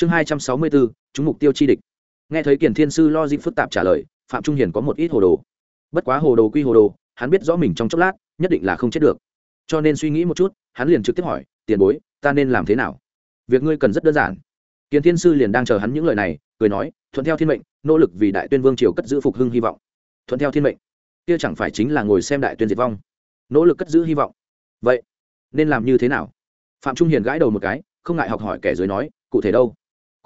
chương hai trăm sáu mươi bốn chúng mục tiêu chi địch. Nghe thấy kiền thiên sư lo dịp phức tạp trả lời, phạm trung hiền có một ít hồ đồ. Bất quá hồ đồ quy hồ đồ, hắn biết rõ mình trong chốc lát, nhất định là không chết được. Cho nên suy nghĩ một chút, hắn liền trực tiếp hỏi, tiền bối, ta nên làm thế nào? Việc ngươi cần rất đơn giản. Kiền thiên sư liền đang chờ hắn những lời này, cười nói, thuận theo thiên mệnh, nỗ lực vì đại tuyên vương triều cất giữ phục hưng hy vọng. Thuận theo thiên mệnh? Kia chẳng phải chính là ngồi xem đại tuyên diệt vong? Nỗ lực cất giữ hy vọng? Vậy, nên làm như thế nào? Phạm trung hiền gãi đầu một cái, không ngại học hỏi kẻ dưới nói, cụ thể đâu?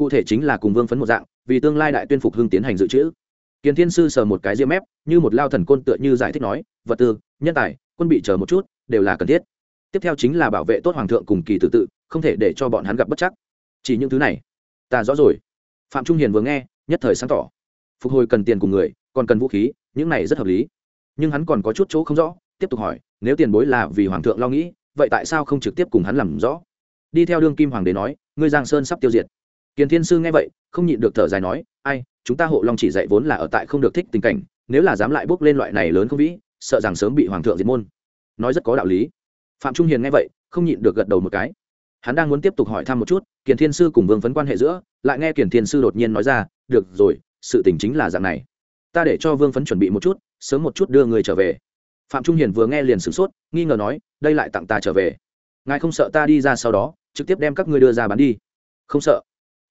Cụ thể chính là cùng vương phấn một dạng, vì tương lai đại tuyên phục hưng tiến hành dự trữ. Kiến thiên sư sờ một cái diêm mép, như một lao thần côn tựa như giải thích nói, vật tư, nhân tài, quân bị chờ một chút, đều là cần thiết. Tiếp theo chính là bảo vệ tốt hoàng thượng cùng kỳ tự tự, không thể để cho bọn hắn gặp bất chắc. Chỉ những thứ này, ta rõ rồi. Phạm trung hiền vừa nghe, nhất thời sáng tỏ. Phục hồi cần tiền cùng người, còn cần vũ khí, những này rất hợp lý. Nhưng hắn còn có chút chỗ không rõ, tiếp tục hỏi, nếu tiền bối là vì hoàng thượng lo nghĩ, vậy tại sao không trực tiếp cùng hắn làm rõ? Đi theo đương kim hoàng đế nói, ngươi giang sơn sắp tiêu diệt kiền thiên sư nghe vậy, không nhịn được thở dài nói, ai, chúng ta hộ long chỉ dạy vốn là ở tại không được thích tình cảnh, nếu là dám lại bước lên loại này lớn không vĩ, sợ rằng sớm bị hoàng thượng diệt môn. Nói rất có đạo lý. Phạm trung hiền nghe vậy, không nhịn được gật đầu một cái. Hắn đang muốn tiếp tục hỏi thăm một chút, kiền thiên sư cùng vương phấn quan hệ giữa, lại nghe kiền thiên sư đột nhiên nói ra, được rồi, sự tình chính là dạng này. Ta để cho vương phấn chuẩn bị một chút, sớm một chút đưa người trở về. Phạm trung hiền vừa nghe liền sửng sốt, nghi ngờ nói, đây lại tặng ta trở về. Ngài không sợ ta đi ra sau đó, trực tiếp đem các ngươi đưa ra bán đi. Không sợ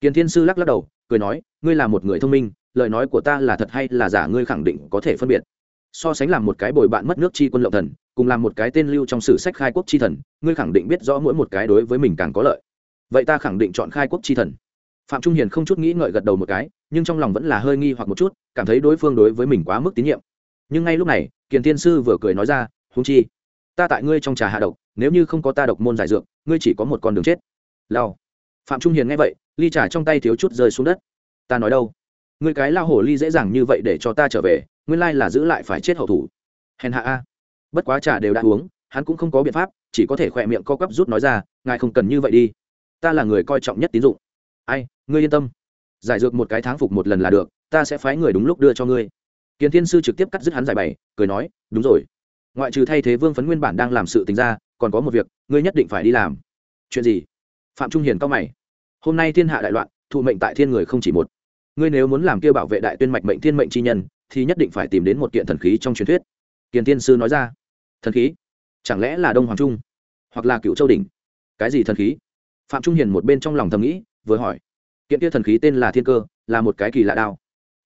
kiền thiên sư lắc lắc đầu, cười nói, ngươi là một người thông minh, lời nói của ta là thật hay là giả ngươi khẳng định có thể phân biệt. So sánh làm một cái bồi bạn mất nước chi quân lộng thần, cùng làm một cái tên lưu trong sử sách khai quốc chi thần, ngươi khẳng định biết rõ mỗi một cái đối với mình càng có lợi. Vậy ta khẳng định chọn khai quốc chi thần. Phạm trung hiền không chút nghĩ ngợi gật đầu một cái, nhưng trong lòng vẫn là hơi nghi hoặc một chút, cảm thấy đối phương đối với mình quá mức tín nhiệm. Nhưng ngay lúc này kiền thiên sư vừa cười nói ra húng chi, ta tại ngươi trong trà hạ độc, nếu như không có ta độc môn giải dược, ngươi chỉ có một con đường chết. Lao phạm trung hiền nghe vậy, ly trà trong tay thiếu chút rơi xuống đất. Ta nói đâu? Ngươi cái lao hổ ly dễ dàng như vậy để cho ta trở về, nguyên lai là giữ lại phải chết hậu thủ. Hèn hạ a. Bất quá trà đều đã uống, hắn cũng không có biện pháp, chỉ có thể khỏe miệng co quắp rút nói ra, ngài không cần như vậy đi. Ta là người coi trọng nhất tín dụng. Ai, ngươi yên tâm. Giải dược một cái tháng phục một lần là được, ta sẽ phái người đúng lúc đưa cho ngươi. Kiến thiên sư trực tiếp cắt dứt hắn giải bày, cười nói, đúng rồi. Ngoại trừ thay thế vương phấn nguyên bản đang làm sự tình ra, còn có một việc, ngươi nhất định phải đi làm. Chuyện gì? Phạm trung hiền cao mày hôm nay thiên hạ đại loạn, thụ mệnh tại thiên người không chỉ một. Ngươi nếu muốn làm kêu bảo vệ đại tuyên mạch mệnh thiên mệnh chi nhân, thì nhất định phải tìm đến một kiện thần khí trong truyền thuyết. Kiền tiên sư nói ra. Thần khí? Chẳng lẽ là đông hoàng trung? Hoặc là cựu châu đình cái gì thần khí? Phạm trung hiền một bên trong lòng thầm nghĩ, vừa hỏi. Kiện kia thần khí tên là thiên cơ, là một cái kỳ lạ đao.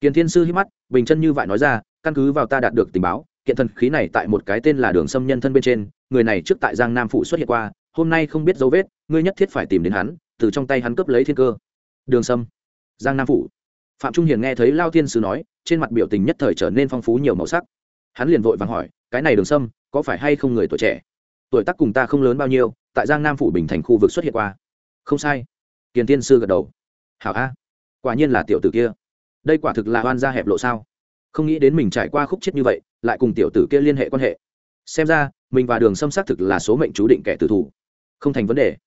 Kiền thiên sư hít mắt, bình chân như vậy nói ra, căn cứ vào ta đạt được tình báo, kiện thần khí này tại một cái tên là đường xâm nhân thân bên trên, người này trước tại giang nam phụ xuất hiện qua, hôm nay không biết dấu vết, ngươi nhất thiết phải tìm đến hắn từ trong tay hắn cướp lấy thiên cơ. Đường sâm, giang nam phủ. Phạm trung hiền nghe thấy lao thiên sứ nói, trên mặt biểu tình nhất thời trở nên phong phú nhiều màu sắc. Hắn liền vội vàng hỏi, cái này đường sâm, có phải hay không người tuổi trẻ? Tuổi tác cùng ta không lớn bao nhiêu, tại giang nam phủ bình thành khu vực xuất hiện qua. Không sai. Kiền tiên sư gật đầu. Hảo a, quả nhiên là tiểu tử kia. Đây quả thực là oan gia hẹp lộ sao. Không nghĩ đến mình trải qua khúc chết như vậy, lại cùng tiểu tử kia liên hệ quan hệ. Xem ra, mình và đường sâm xác thực là số mệnh chú định kẻ tử thủ. Không thành vấn đề.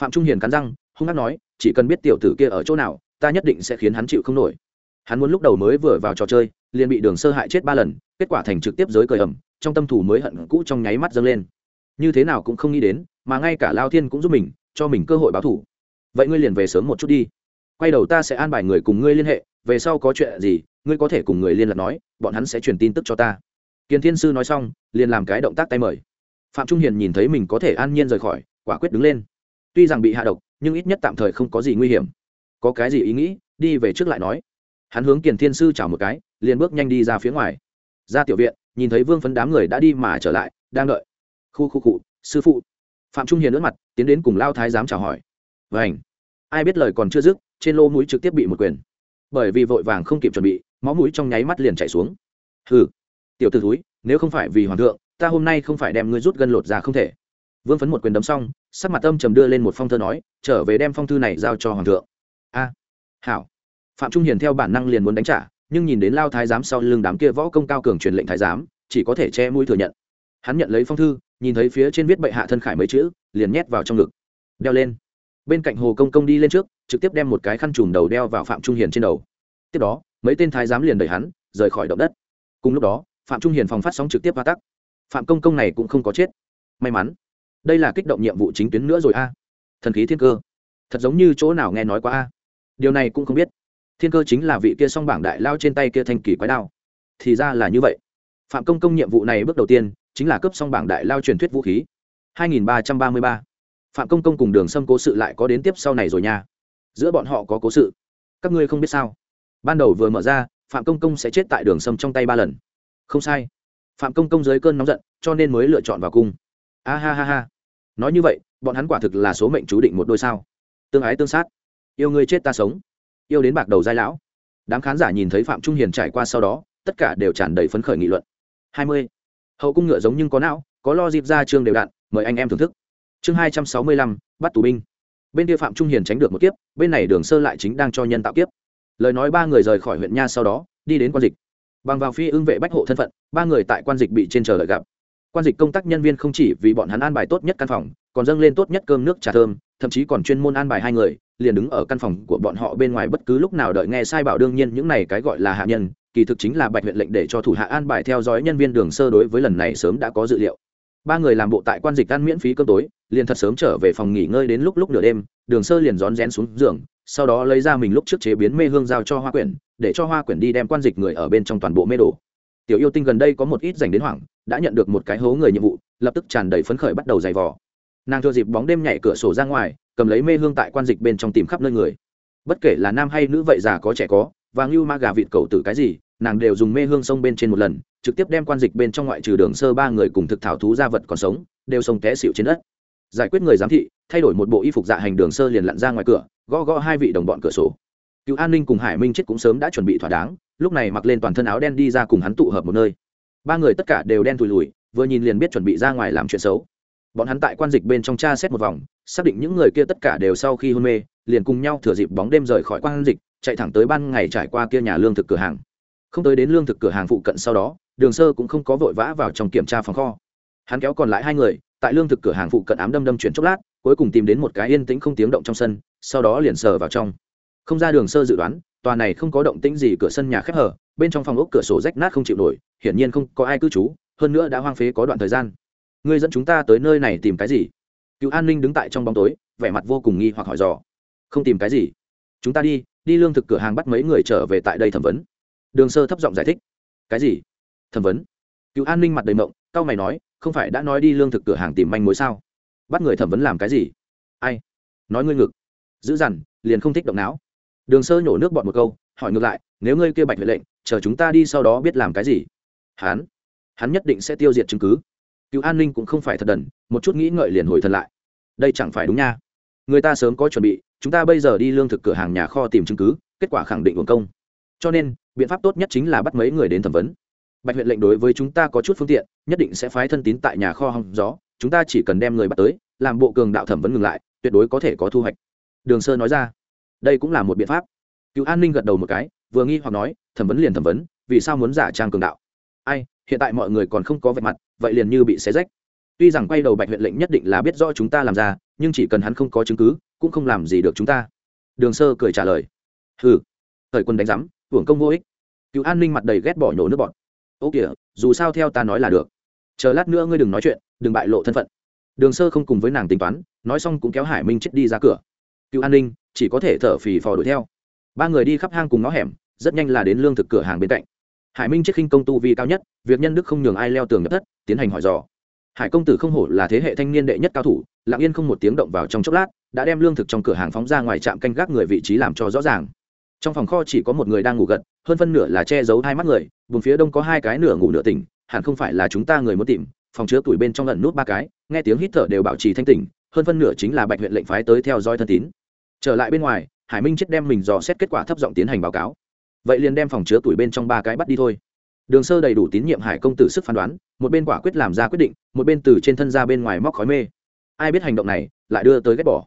Phạm trung hiền cắn răng hung hát nói, chỉ cần biết tiểu tử kia ở chỗ nào, ta nhất định sẽ khiến hắn chịu không nổi. Hắn muốn lúc đầu mới vừa vào trò chơi, liền bị đường sơ hại chết ba lần, kết quả thành trực tiếp giới cởi ẩm, trong tâm thủ mới hận cũ trong nháy mắt dâng lên. Như thế nào cũng không nghĩ đến, mà ngay cả lao thiên cũng giúp mình, cho mình cơ hội báo thủ vậy ngươi liền về sớm một chút đi. Quay đầu ta sẽ an bài người cùng ngươi liên hệ, về sau có chuyện gì, ngươi có thể cùng người liên lạc nói, bọn hắn sẽ truyền tin tức cho ta. Kiền thiên sư nói xong, liền làm cái động tác tay mời. Phạm trung hiền nhìn thấy mình có thể an nhiên rời khỏi, quả quyết đứng lên tuy rằng bị hạ độc, nhưng ít nhất tạm thời không có gì nguy hiểm. Có cái gì ý nghĩ, đi về trước lại nói. Hắn hướng kiền thiên sư chào một cái, liền bước nhanh đi ra phía ngoài. Ra tiểu viện, nhìn thấy vương phấn đám người đã đi mà trở lại, đang đợi. Khu khu cụ sư phụ. Phạm trung hiền ướt mặt, tiến đến cùng lao thái giám chào hỏi. Vảnh ai biết lời còn chưa dứt, trên lô mũi trực tiếp bị một quyền. Bởi vì vội vàng không kịp chuẩn bị, máu mũi trong nháy mắt liền chảy xuống. Hừ. Tiểu t ử túi nếu không phải vì hoàng thượng, ta hôm nay không phải đem ngươi rút gân lột ra không thể vương phấn một quyền đấm xong, sắc mặt âm trầm đưa lên một phong thơ nói, trở về đem phong thư này giao cho hoàng thượng. A, hảo. Phạm trung hiền theo bản năng liền muốn đánh trả, nhưng nhìn đến lao thái giám sau lưng đám kia võ công cao cường truyền lệnh thái giám, chỉ có thể che mũi thừa nhận. Hắn nhận lấy phong thư, nhìn thấy phía trên viết bệ hạ thân khải mấy chữ, liền nhét vào trong ngực. Đeo lên. Bên cạnh hồ công công đi lên trước, trực tiếp đem một cái khăn trùm đầu đeo vào phạm trung hiền trên đầu. Tiếp đó, mấy tên thái giám liền đẩy hắn, rời khỏi động đất. Cùng lúc đó, phạm trung hiền phòng phát sóng trực tiếp va tắc. Phạm công công này cũng không có chết. May mắn đây là kích động nhiệm vụ chính tuyến nữa rồi a. À. Thần khí thiên cơ. Thật giống như chỗ nào nghe nói quá a. À. Điều này cũng không biết. Thiên cơ chính là vị kia song bảng đại lao trên tay kia thanh kỳ quái đao. Thì ra là như vậy. Phạm công công nhiệm vụ này bước đầu tiên chính là cấp song bảng đại lao truyền thuyết vũ khí. 2333. phạm công công cùng đường xâm cố sự lại có đến tiếp sau này rồi nha. Giữa bọn họ có cố sự. Các ngươi không biết sao? Ban đầu vừa mở ra, phạm công công sẽ chết tại đường sâm trong tay ba lần. Không sai. Phạm công công dưới cơn nóng giận, cho nên mới lựa chọn vào cung. A ha ha ha nói như vậy bọn hắn quả thực là số mệnh chú định một đôi sao. Tương ái tương sát. Yêu ngươi chết ta sống. Yêu đến bạc đầu giai lão. Đám khán giả nhìn thấy phạm trung hiền trải qua sau đó tất cả đều tràn đầy phấn khởi nghị luận. Hai mươi. Hậu cung ngựa giống nhưng có não có lo dịp ra chương đều đạn, mời anh em thưởng thức. Chương hai trăm sáu mươi lăm bắt tù binh. Bên kia phạm trung hiền tránh được một kiếp bên này đường sơ lại chính đang cho nhân tạo kiếp. Lời nói ba người rời khỏi huyện nha sau đó đi đến quan dịch. Bằng vào phi ưng vệ bách hộ thân phận ba người tại quan dịch bị trên chờ đợi gặp quan dịch công tác nhân viên không chỉ vì bọn hắn an bài tốt nhất căn phòng, còn dâng lên tốt nhất cơm nước trà thơm, thậm chí còn chuyên môn an bài hai người, liền đứng ở căn phòng của bọn họ bên ngoài bất cứ lúc nào đợi nghe sai bảo đương nhiên những này cái gọi là hạ nhân, kỳ thực chính là bạch huyện lệnh để cho thủ hạ an bài theo dõi nhân viên đường sơ đối với lần này sớm đã có dự liệu. Ba người làm bộ tại quan dịch ăn miễn phí cơm tối, liền thật sớm trở về phòng nghỉ ngơi đến lúc lúc nửa đêm, đường sơ liền rón rén xuống giường, sau đó lấy ra mình lúc trước chế biến mê hương giao cho hoa quyển, để cho hoa quyển đi đem quan dịch người ở bên trong toàn bộ mê đồ. Tiểu yêu tinh gần đây có một ít dành đến hoảng đã nhận được một cái hố người nhiệm vụ, lập tức tràn đầy phấn khởi bắt đầu giày vò. Nàng thừa dịp bóng đêm nhảy cửa sổ ra ngoài, cầm lấy mê hương tại quan dịch bên trong tìm khắp nơi người. Bất kể là nam hay nữ vậy già có trẻ có, và ngưu ma gà vịt cầu tử cái gì, nàng đều dùng mê hương sông bên trên một lần, trực tiếp đem quan dịch bên trong ngoại trừ đường sơ ba người cùng thực thảo thú gia vật còn sống, đều sông té xịu trên đất. Giải quyết người giám thị, thay đổi một bộ y phục dạ hành đường sơ liền lặn ra ngoài cửa, gõ gõ hai vị đồng bọn cửa sổ. Cựu an ninh cùng hải minh chết cũng sớm đã chuẩn bị thỏa đáng, lúc này mặc lên toàn thân áo đen đi ra cùng hắn tụ hợp một nơi ba người tất cả đều đen thùi lùi vừa nhìn liền biết chuẩn bị ra ngoài làm chuyện xấu. Bọn hắn tại quan dịch bên trong tra xét một vòng, xác định những người kia tất cả đều sau khi hôn mê, liền cùng nhau thừa dịp bóng đêm rời khỏi quan dịch, chạy thẳng tới ban ngày trải qua kia nhà lương thực cửa hàng. Không tới đến lương thực cửa hàng phụ cận sau đó, đường sơ cũng không có vội vã vào trong kiểm tra phòng kho. Hắn kéo còn lại hai người, tại lương thực cửa hàng phụ cận ám đâm đâm chuyển chốc lát, cuối cùng tìm đến một cái yên tĩnh không tiếng động trong sân, sau đó liền sờ vào trong. Không ra đường sơ dự đoán, tòa này không có động tĩnh gì cửa sân nhà khép hở bên trong phòng ốc cửa sổ rách nát không chịu nổi, hiển nhiên không có ai cư trú, hơn nữa đã hoang phế có đoạn thời gian. Ngươi dẫn chúng ta tới nơi này tìm cái gì? Cựu an ninh đứng tại trong bóng tối, vẻ mặt vô cùng nghi hoặc hỏi dò. Không tìm cái gì. Chúng ta đi đi lương thực cửa hàng bắt mấy người trở về tại đây thẩm vấn. Đường sơ thấp giọng giải thích. Cái gì? Thẩm vấn? Cựu an ninh mặt đầy mộng c mày nói, không phải đã nói đi lương thực cửa hàng tìm manh mối sao? Bắt người thẩm vấn làm cái gì? Ai? Nói ngươi ngực. Giữ dằn, liền không thích động não. Đường sơ nhổ nước bọn một câu, hỏi ngược lại, nếu ngươi kia bạch huệ lệnh chờ chúng ta đi sau đó biết làm cái gì. Hắn hắn nhất định sẽ tiêu diệt chứng cứ. Cựu an ninh cũng không phải thật đần, một chút nghĩ ngợi liền hồi thật lại. Đây chẳng phải đúng nha. Người ta sớm có chuẩn bị, chúng ta bây giờ đi lương thực cửa hàng nhà kho tìm chứng cứ, kết quả khẳng định uổng công. Cho nên, biện pháp tốt nhất chính là bắt mấy người đến thẩm vấn. Bạch huyện lệnh đối với chúng ta có chút phương tiện, nhất định sẽ phái thân tín tại nhà kho hòng gió, chúng ta chỉ cần đem người bắt tới, làm bộ cường đạo thẩm vấn ngừng lại, tuyệt đối có thể có thu hoạch. Đường sơ nói ra, đây cũng là một biện pháp. Cựu an ninh gật đầu một cái vừa nghi hoặc nói, thẩm vấn liền thẩm vấn, vì sao muốn giả trang cường đạo? Ai, hiện tại mọi người còn không có vạch mặt, vậy liền như bị xé rách. Tuy rằng quay đầu bạch huyện lệnh nhất định là biết rõ chúng ta làm ra, nhưng chỉ cần hắn không có chứng cứ, cũng không làm gì được chúng ta. Đường sơ cười trả lời. Hừ, thời quân đánh giám, hưởng công vô ích. Cựu an ninh mặt đầy ghét bỏ nhổ nước bọt. Ô kìa, dù sao theo ta nói là được. Chờ lát nữa ngươi đừng nói chuyện, đừng bại lộ thân phận. Đường sơ không cùng với nàng tính toán, nói xong cũng kéo hải minh chết đi ra cửa. Cựu an ninh chỉ có thể thở phì phò đuổi theo. Ba người đi khắp hang cùng ngõ hẻm rất nhanh là đến lương thực cửa hàng bên cạnh. Hải minh chết khinh công tu vi cao nhất, việc nhân đức không nhường ai leo tường nhập thất, tiến hành hỏi dò. Hải công tử không hổ là thế hệ thanh niên đệ nhất cao thủ, lặng yên không một tiếng động vào trong chốc lát, đã đem lương thực trong cửa hàng phóng ra ngoài trạm canh gác người vị trí làm cho rõ ràng. Trong phòng kho chỉ có một người đang ngủ gật, hơn phân nửa là che giấu hai mắt người, vùng phía đông có hai cái nửa ngủ nửa tỉnh, hẳn không phải là chúng ta người muốn tìm, phòng chứa tuổi bên trong lần nút ba cái, nghe tiếng hít thở đều bảo trì thanh tỉnh, hơn phân nửa chính là bạch huyện lệnh phái tới theo dõi thân tín. Trở lại bên ngoài, hải minh chết đem mình dò xét kết quả thấp giọng tiến hành báo cáo vậy liền đem phòng chứa tuổi bên trong ba cái bắt đi thôi. Đường sơ đầy đủ tín nhiệm hải công tử sức phán đoán, một bên quả quyết làm ra quyết định, một bên từ trên thân ra bên ngoài móc khói mê. Ai biết hành động này, lại đưa tới ghét bỏ.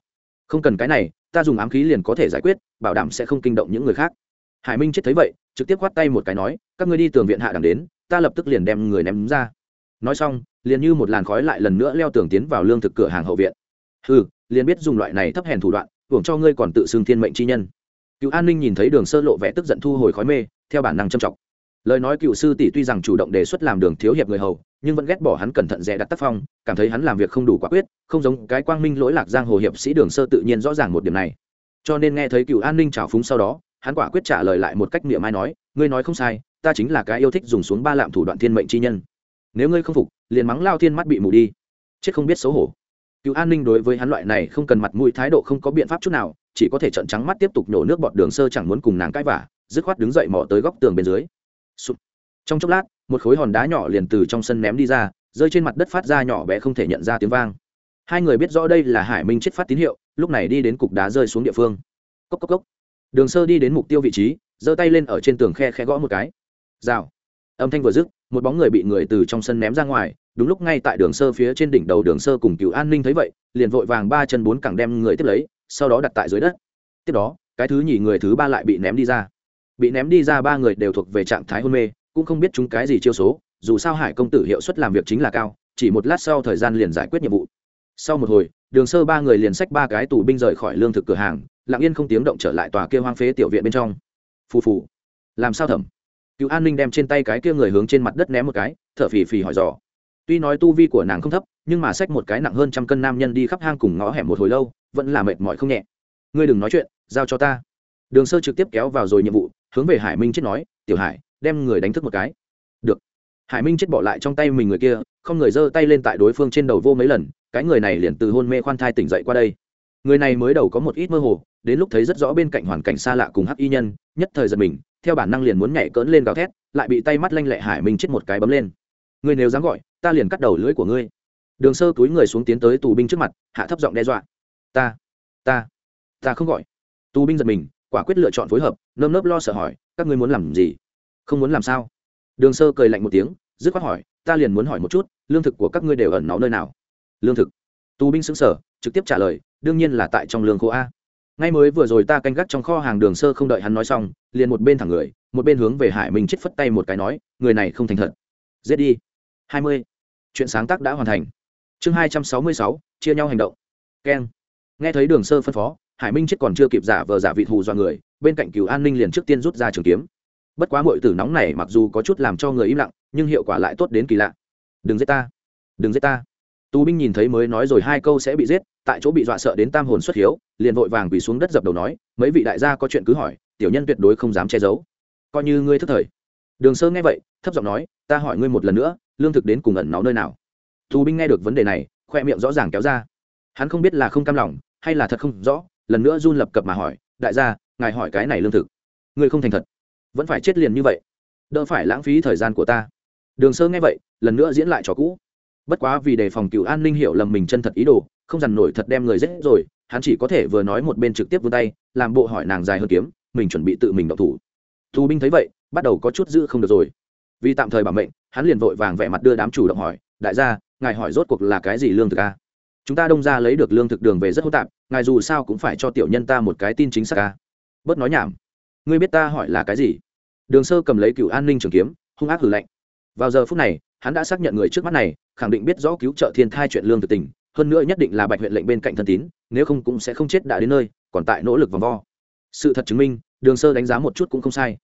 Không cần cái này, ta dùng ám khí liền có thể giải quyết, bảo đảm sẽ không kinh động những người khác. Hải minh chết thấy vậy, trực tiếp khoát tay một cái nói, các ngươi đi tường viện hạ đẳng đến, ta lập tức liền đem người ném ra. Nói xong, liền như một làn khói lại lần nữa leo tường tiến vào lương thực cửa hàng hậu viện. Ừ liền biết dùng loại này thấp hèn thủ đoạn, hưởng cho ngươi còn tự xưng thiên mệnh chi nhân cựu an ninh nhìn thấy đường sơ lộ vẻ tức giận thu hồi khói mê, theo bản năng châm trọng lời nói cựu sư tỷ tuy rằng chủ động đề xuất làm đường thiếu hiệp người hầu, nhưng vẫn ghét bỏ hắn cẩn thận dè đặt tác phong, cảm thấy hắn làm việc không đủ quả quyết, không giống cái quang minh lỗi lạc giang hồ hiệp sĩ đường sơ tự nhiên rõ ràng một điểm này. Cho nên nghe thấy cựu an ninh trào phúng sau đó, hắn quả quyết trả lời lại một cách miệng mai nói, ngươi nói không sai, ta chính là cái yêu thích dùng xuống ba lạm thủ đoạn thiên mệnh chi nhân. Nếu ngươi không phục, liền mắng lao thiên mắt bị mù đi. Chết không biết xấu hổ. Cựu an ninh đối với hắn loại này không cần mặt mũi thái độ không có biện pháp chút nào chỉ có thể trận trắng mắt tiếp tục nhổ nước bọt đường sơ chẳng muốn cùng nàng cãi vả dứt khoát đứng dậy mò tới góc tường bên dưới. Sụp. trong chốc lát, một khối hòn đá nhỏ liền từ trong sân ném đi ra, rơi trên mặt đất phát ra nhỏ bé không thể nhận ra tiếng vang. Hai người biết rõ đây là hải minh chết phát tín hiệu, lúc này đi đến cục đá rơi xuống địa phương. Cốc cốc cốc. Đường sơ đi đến mục tiêu vị trí, giơ tay lên ở trên tường khe khe gõ một cái. Rào. Âm thanh vừa dứt, một bóng người bị người từ trong sân ném ra ngoài, đúng lúc ngay tại đường sơ phía trên đỉnh đầu đường sơ cùng cựu an ninh thấy vậy, liền vội vàng ba chân bốn cẳng đem người tiếp lấy sau đó đặt tại dưới đất. Tiếp đó, cái thứ nhì người thứ ba lại bị ném đi ra. Bị ném đi ra ba người đều thuộc về trạng thái hôn mê, cũng không biết chúng cái gì chiêu số, dù sao hải công tử hiệu suất làm việc chính là cao, chỉ một lát sau thời gian liền giải quyết nhiệm vụ. Sau một hồi, đường sơ ba người liền xách ba cái tù binh rời khỏi lương thực cửa hàng, lặng yên không tiếng động trở lại tòa kia hoang phế tiểu viện bên trong. Phù phù. Làm sao thẩm? Cựu an ninh đem trên tay cái kia người hướng trên mặt đất ném một cái, thở phì phì hỏi dò tuy nói tu vi của nàng không thấp, nhưng mà xách một cái nặng hơn trăm cân nam nhân đi khắp hang cùng ngõ hẻm một hồi lâu, vẫn là mệt mỏi không nhẹ. Ngươi đừng nói chuyện, giao cho ta. Đường sơ trực tiếp kéo vào rồi nhiệm vụ, hướng về hải minh chết nói, tiểu hải, đem người đánh thức một cái. Được. Hải minh chết bỏ lại trong tay mình người kia, không người giơ tay lên tại đối phương trên đầu vô mấy lần, cái người này liền từ hôn mê khoan thai tỉnh dậy qua đây. Người này mới đầu có một ít mơ hồ, đến lúc thấy rất rõ bên cạnh hoàn cảnh xa lạ cùng hắc y nhân, nhất thời giật mình, theo bản năng liền muốn nhảy cỡn lên gào thét, lại bị tay mắt lanh lẹ hải minh chết một cái bấm lên. Ngươi nếu dám gọi ta liền cắt đầu lưỡi của ngươi. Đường sơ túi người xuống tiến tới tù binh trước mặt, hạ thấp giọng đe dọa. Ta ta ta không gọi. Tù binh giật mình, quả quyết lựa chọn phối hợp, nơm nớp lo sợ hỏi, các ngươi muốn làm gì? Không muốn làm sao? Đường sơ cười lạnh một tiếng, dứt khoát hỏi, ta liền muốn hỏi một chút, lương thực của các ngươi đều ẩn náu nơi nào? Lương thực. Tù binh xứng sở trực tiếp trả lời, đương nhiên là tại trong lương khô a. Ngay mới vừa rồi ta canh gác trong kho hàng đường sơ không đợi hắn nói xong, liền một bên thẳng người, một bên hướng về hải mình chết phất tay một cái nói, người này không thành thật. Giết đi. Hai mươi chuyện sáng tác đã hoàn thành. Chương hai trăm sáu mươi sáu, chia nhau hành động. Keng. Nghe thấy đường sơ phân phó, hải minh chết còn chưa kịp giả vờ giả vị thù do người, bên cạnh cựu an ninh liền trước tiên rút ra trường kiếm. Bất quá mọi tử nóng này mặc dù có chút làm cho người im lặng, nhưng hiệu quả lại tốt đến kỳ lạ. Đừng giết ta, đừng giết ta. Tù binh nhìn thấy mới nói rồi hai câu sẽ bị giết, tại chỗ bị dọa sợ đến tam hồn xuất hiếu, liền vội vàng quỳ xuống đất dập đầu nói, mấy vị đại gia có chuyện cứ hỏi, tiểu nhân tuyệt đối không dám che giấu. Coi như ngươi thức thời đường sơ nghe vậy, thấp giọng nói, ta hỏi ngươi một lần nữa, lương thực đến cùng ẩn náu nơi nào? Tù binh nghe được vấn đề này, khoe miệng rõ ràng kéo ra. Hắn không biết là không cam lòng, hay là thật không rõ, lần nữa run lập cập mà hỏi, đại gia, ngài hỏi cái này lương thực. Ngươi không thành thật. Vẫn phải chết liền như vậy. Đỡ phải lãng phí thời gian của ta. Đường sơ nghe vậy, lần nữa diễn lại trò cũ. Bất quá vì đề phòng cựu an ninh hiểu lầm mình chân thật ý đồ, không dằn nổi thật đem người giết rồi, hắn chỉ có thể vừa nói một bên trực tiếp vươn tay, làm bộ hỏi nàng dài hơn kiếm, mình chuẩn bị tự mình đậu thủ. Tù binh thấy vậy bắt đầu có chút giữ không được rồi. Vì tạm thời bảo mệnh, hắn liền vội vàng vẻ mặt đưa đám chủ động hỏi, đại gia, ngài hỏi rốt cuộc là cái gì lương thực a? Chúng ta đông ra lấy được lương thực đường về rất hỗn tạp, ngài dù sao cũng phải cho tiểu nhân ta một cái tin chính xác a. Bớt nói nhảm. Ngươi biết ta hỏi là cái gì? Đường sơ cầm lấy cựu an ninh trường kiếm, hung ác hử lạnh. Vào giờ phút này, hắn đã xác nhận người trước mắt này, khẳng định biết rõ cứu trợ thiên thai chuyện lương thực tình, hơn nữa nhất định là bạch huyện lệnh bên cạnh thân tín, nếu không cũng sẽ không chết đã đến nơi, còn tại nỗ lực vòng vo. Sự thật chứng minh, đường sơ đánh giá một chút cũng không sai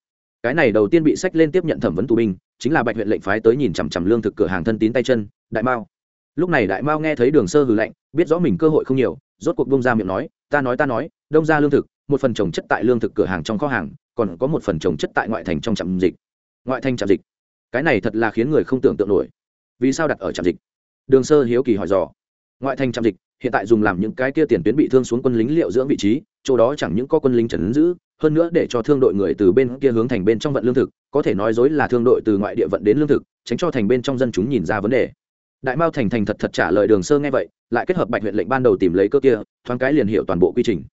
cái này đầu tiên bị sách lên tiếp nhận thẩm vấn tù binh, chính là bạch huyện lệnh phái tới nhìn chằm chằm lương thực cửa hàng thân tín tay chân, đại mao. Lúc này đại mao nghe thấy đường sơ hừ lệnh biết rõ mình cơ hội không nhiều, rốt cuộc bông ra miệng nói, ta nói ta nói, đông ra lương thực, một phần trồng chất tại lương thực cửa hàng trong kho hàng, còn có một phần trồng chất tại ngoại thành trong trạm dịch. Ngoại thành trạm dịch? Cái này thật là khiến người không tưởng tượng nổi. Vì sao đặt ở trạm dịch? Đường sơ hiếu kỳ hỏi dò. Ngoại thành trạm dịch, hiện tại dùng làm những cái kia tiền tuyến bị thương xuống quân lính liệu dưỡng vị trí, chỗ đó chẳng những có quân lính trấn giữ hơn nữa để cho thương đội người từ bên kia hướng thành bên trong vận lương thực, có thể nói dối là thương đội từ ngoại địa vận đến lương thực, tránh cho thành bên trong dân chúng nhìn ra vấn đề. Đại mao thành thành thật thật trả lời đường sơ nghe vậy, lại kết hợp bạch huyện lệnh ban đầu tìm lấy cơ kia, thoáng cái liền hiểu toàn bộ quy trình.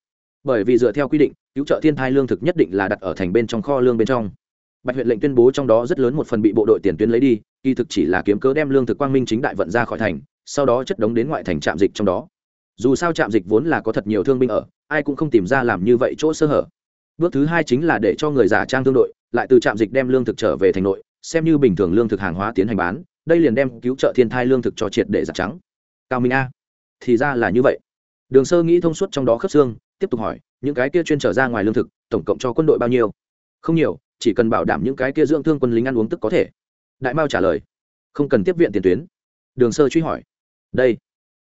Bởi vì dựa theo quy định, cứu trợ thiên thai lương thực nhất định là đặt ở thành bên trong kho lương bên trong. Bạch huyện lệnh tuyên bố trong đó rất lớn một phần bị bộ đội tiền tuyến lấy đi, kỳ thực chỉ là kiếm cớ đem lương thực quang minh chính đại vận ra khỏi thành, sau đó chất đống đến ngoại thành trạm dịch trong đó. Dù sao trạm dịch vốn là có thật nhiều thương binh ở, ai cũng không tìm ra làm như vậy chỗ sơ hở bước thứ hai chính là để cho người giả trang thương đội, lại từ trạm dịch đem lương thực trở về thành nội, xem như bình thường lương thực hàng hóa tiến hành bán, đây liền đem cứu trợ thiên thai lương thực cho triệt để giặt trắng. Cao minh a, thì ra là như vậy. Đường sơ nghĩ thông suốt trong đó khớp xương, tiếp tục hỏi, những cái kia chuyên trở ra ngoài lương thực, tổng cộng cho quân đội bao nhiêu? Không nhiều, chỉ cần bảo đảm những cái kia dưỡng thương quân lính ăn uống tức có thể. Đại mao trả lời, không cần tiếp viện tiền tuyến. Đường sơ truy hỏi, đây,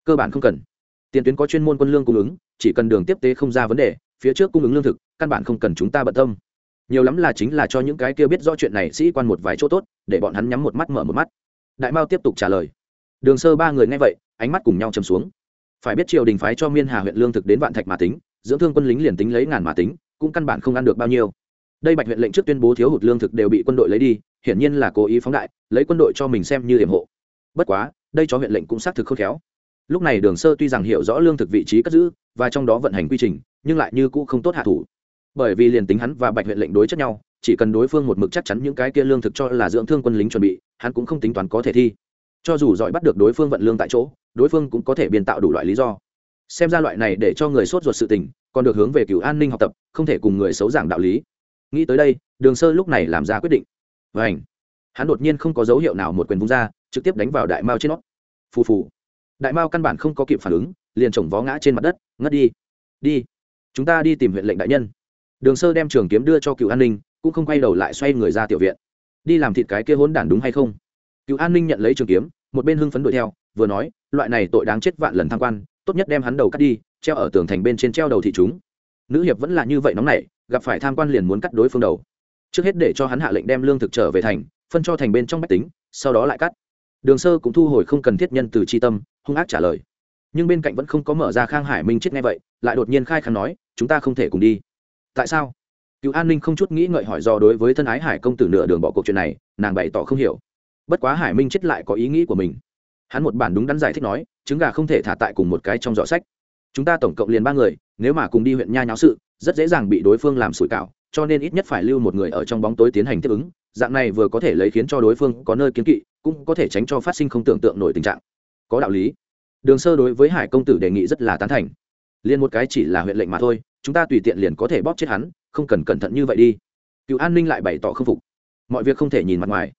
cơ bản không cần. Tiền tuyến có chuyên môn quân lương cung ứng, chỉ cần đường tiếp tế không ra vấn đề phía trước cung ứng lương thực, căn bản không cần chúng ta bận tâm. Nhiều lắm là chính là cho những cái kia biết rõ chuyện này sĩ quan một vài chỗ tốt, để bọn hắn nhắm một mắt mở một mắt. Đại mao tiếp tục trả lời. Đường sơ ba người nghe vậy, ánh mắt cùng nhau chầm xuống. Phải biết triều đình phái cho miên hà huyện lương thực đến vạn thạch mà tính, dưỡng thương quân lính liền tính lấy ngàn mà tính, cũng căn bản không ăn được bao nhiêu. Đây bạch huyện lệnh trước tuyên bố thiếu hụt lương thực đều bị quân đội lấy đi, hiển nhiên là cố ý phóng đại, lấy quân đội cho mình xem như hiểm hộ. Bất quá, đây cho huyện lệnh cũng xác thực khôn khéo lúc này đường sơ tuy rằng hiểu rõ lương thực vị trí cất giữ và trong đó vận hành quy trình, nhưng lại như cũ không tốt hạ thủ. Bởi vì liền tính hắn và bạch huyện lệnh đối chất nhau, chỉ cần đối phương một mực chắc chắn những cái kia lương thực cho là dưỡng thương quân lính chuẩn bị, hắn cũng không tính toán có thể thi. Cho dù giỏi bắt được đối phương vận lương tại chỗ, đối phương cũng có thể biên tạo đủ loại lý do. Xem ra loại này để cho người sốt ruột sự tình, còn được hướng về cựu an ninh học tập, không thể cùng người xấu giảng đạo lý. Nghĩ tới đây, đường sơ lúc này làm ra quyết định. Và ảnh hắn đột nhiên không có dấu hiệu nào một quyền vung ra, trực tiếp đánh vào đại mao trên nó. Phù phù đại mao căn bản không có kịp phản ứng, liền chồng vó ngã trên mặt đất, ngất đi đi, chúng ta đi tìm huyện lệnh đại nhân. Đường sơ đem trường kiếm đưa cho cựu an ninh, cũng không quay đầu lại xoay người ra tiểu viện. Đi làm thịt cái kia hốn đản đúng hay không? Cựu an ninh nhận lấy trường kiếm, một bên hưng phấn đuổi theo, vừa nói, loại này tội đáng chết vạn lần tham quan, tốt nhất đem hắn đầu cắt đi, treo ở tường thành bên trên treo đầu thị chúng. Nữ hiệp vẫn là như vậy nóng nảy, gặp phải tham quan liền muốn cắt đối phương đầu. Trước hết để cho hắn hạ lệnh đem lương thực trở về thành, phân cho thành bên trong bách tính, sau đó lại cắt. Đường sơ cũng thu hồi không cần thiết nhân từ c tâm hung ác trả lời. Nhưng bên cạnh vẫn không có mở ra khang hải minh chết nghe vậy, lại đột nhiên khai khăn nói, chúng ta không thể cùng đi. Tại sao? Cựu an ninh không chút nghĩ ngợi hỏi do đối với thân ái hải công tử nửa đường bỏ cuộc chuyện này, nàng bày tỏ không hiểu. Bất quá hải minh chết lại có ý nghĩ của mình. Hắn một bản đúng đắn giải thích nói, trứng gà không thể thả tại cùng một cái trong giỏ sách. Chúng ta tổng cộng liền ba người, nếu mà cùng đi huyện nha nháo sự, rất dễ dàng bị đối phương làm sủi cảo, cho nên ít nhất phải lưu một người ở trong bóng tối tiến hành tiếp ứng. Dạng này vừa có thể lấy khiến cho đối phương có nơi kiến kỵ, cũng có thể tránh cho phát sinh không tưởng tượng nổi tình trạng có đạo lý. Đường sơ đối với hải công tử đề nghị rất là tán thành. Liền một cái chỉ là huyện lệnh mà thôi, chúng ta tùy tiện liền có thể bóp chết hắn, không cần cẩn thận như vậy đi. Cựu an ninh lại bày tỏ không phục. Mọi việc không thể nhìn mặt ngoài.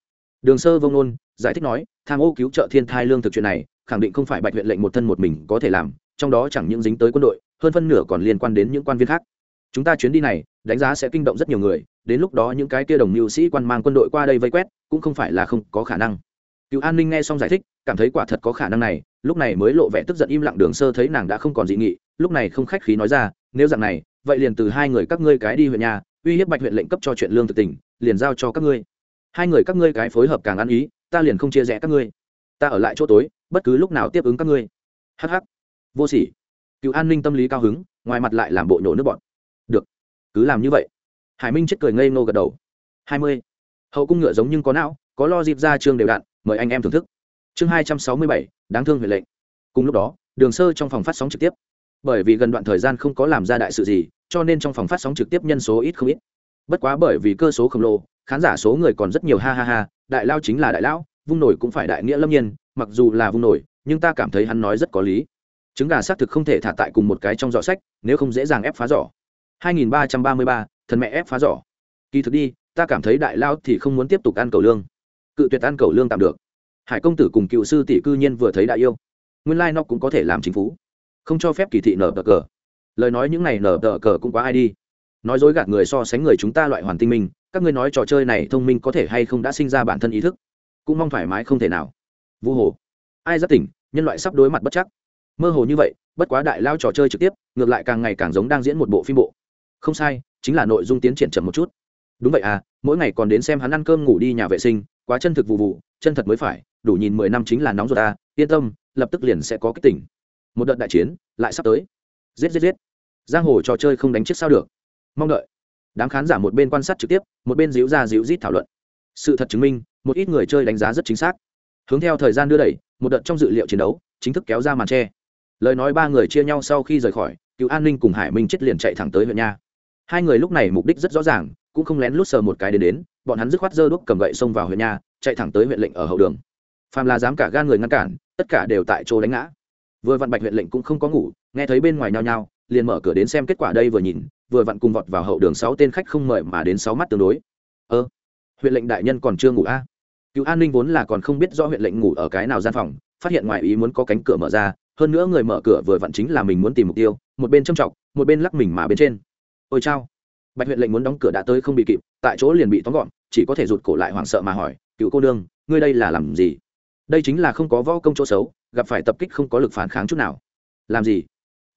Đường sơ vông nôn, giải thích nói, tham ô cứu trợ thiên thai lương thực chuyện này, khẳng định không phải bạch huyện lệnh một thân một mình có thể làm, trong đó chẳng những dính tới quân đội, hơn phân nửa còn liên quan đến những quan viên khác. Chúng ta chuyến đi này, đánh giá sẽ kinh động rất nhiều người, đến lúc đó những cái kia đồng mưu sĩ quan mang quân đội qua đây vây quét, cũng không phải là không có khả năng cựu an ninh nghe xong giải thích, cảm thấy quả thật có khả năng này, lúc này mới lộ vẻ tức giận im lặng đường sơ thấy nàng đã không còn dị nghị, lúc này không khách khí nói ra, nếu dạng này, vậy liền từ hai người các ngươi cái đi huyện nhà, uy hiếp bạch huyện lệnh cấp cho chuyện lương thực tỉnh liền giao cho các ngươi. Hai người các ngươi cái phối hợp càng ăn ý, ta liền không chia rẽ các ngươi. Ta ở lại chỗ tối, bất cứ lúc nào tiếp ứng các ngươi. Hh vô sỉ. Cựu an ninh tâm lý cao hứng, ngoài mặt lại làm bộ nhổ nước bọn được, cứ làm như vậy. Hải minh chết cười ngây ngô gật đầu. Hai mươi. Hậu cung ngựa giống nhưng có não, có lo dịp ra trường đều đạn mời anh em thưởng thức. Chương hai trăm sáu mươi bảy đáng thương huệ lệnh. Cùng lúc đó đường sơ trong phòng phát sóng trực tiếp. Bởi vì gần đoạn thời gian không có làm ra đại sự gì cho nên trong phòng phát sóng trực tiếp nhân số ít không ít. Bất quá bởi vì cơ số khổng lồ khán giả số người còn rất nhiều ha ha ha đại lao chính là đại lão vung nổi cũng phải đại nghĩa lâm nhiên mặc dù là vung nổi nhưng ta cảm thấy hắn nói rất có lý. Trứng gà xác thực không thể thả tại cùng một cái trong giỏ sách nếu không dễ dàng ép phá giỏ. 2333, thần mẹ ép phá giỏ. Kỳ thực đi ta cảm thấy đại lao thì không muốn tiếp tục ăn cầu lương cự tuyệt ăn cầu lương tạm được. Hải công tử cùng cựu sư tỷ cư nhiên vừa thấy đại yêu. Nguyên lai nó cũng có thể làm chính phủ không cho phép kỳ thị nở tờ cờ. Lời nói những này nở tờ cờ cũng quá ai đi. Nói dối gạt người so sánh người chúng ta loại hoàn tinh minh, các ngươi nói trò chơi này thông minh có thể hay không đã sinh ra bản thân ý thức? Cũng mong thoải mái không thể nào. Vu hồ. Ai rất tỉnh, nhân loại sắp đối mặt bất chắc. Mơ hồ như vậy, bất quá đại lao trò chơi trực tiếp, ngược lại càng ngày càng giống đang diễn một bộ phim bộ. Không sai, chính là nội dung tiến triển chậm một chút. Đúng vậy à mỗi ngày còn đến xem hắn ăn cơm ngủ đi nhà vệ sinh quá chân thực vụ vụ, chân thật mới phải, đủ nhìn mười năm chính là nóng ruột à yên tâm, lập tức liền sẽ có cái tỉnh. Một đợt đại chiến, lại sắp tới. Giết giết giết. Giang hồ trò chơi không đánh chết sao được. Mong đợi. Đám khán giả một bên quan sát trực tiếp, một bên díu ra díu rít thảo luận. Sự thật chứng minh, một ít người chơi đánh giá rất chính xác. Hướng theo thời gian đưa đẩy, một đợt trong dự liệu chiến đấu chính thức kéo ra màn tre. Lời nói ba người chia nhau sau khi rời khỏi, cựu an ninh cùng hải minh chết liền chạy thẳng tới huyện nha. Hai người lúc này mục đích rất rõ ràng cũng không lén lút sờ một cái đến đến bọn hắn dứt khoát dơ đuốc cầm gậy xông vào huyện nhà, chạy thẳng tới huyện lệnh ở hậu đường. Phàm là dám cả gan người ngăn cản tất cả đều tại chỗ đánh ngã. Vừa vặn bạch huyện lệnh cũng không có ngủ nghe thấy bên ngoài nhao nhao liền mở cửa đến xem kết quả đây vừa nhìn vừa vặn cùng vọt vào hậu đường sáu tên khách không mời mà đến sáu mắt tương đối. Ơ huyện lệnh đại nhân còn chưa ngủ a? À? cựu an ninh vốn là còn không biết do huyện lệnh ngủ ở cái nào gian phòng phát hiện ngoài ý muốn có cánh cửa mở ra hơn nữa người mở cửa vừa vặn chính là mình muốn tìm mục tiêu một bên châm trọng một bên lắc mình mà bên trên. Ôi chao bạch huyện lệnh muốn đóng cửa đã tới không bị kịp, tại chỗ liền bị tóm gọn, chỉ có thể rụt cổ lại hoảng sợ mà hỏi, cựu cô đương ngươi đây là làm gì? Đây chính là không có võ công chỗ xấu, gặp phải tập kích không có lực phản kháng chút nào. Làm gì?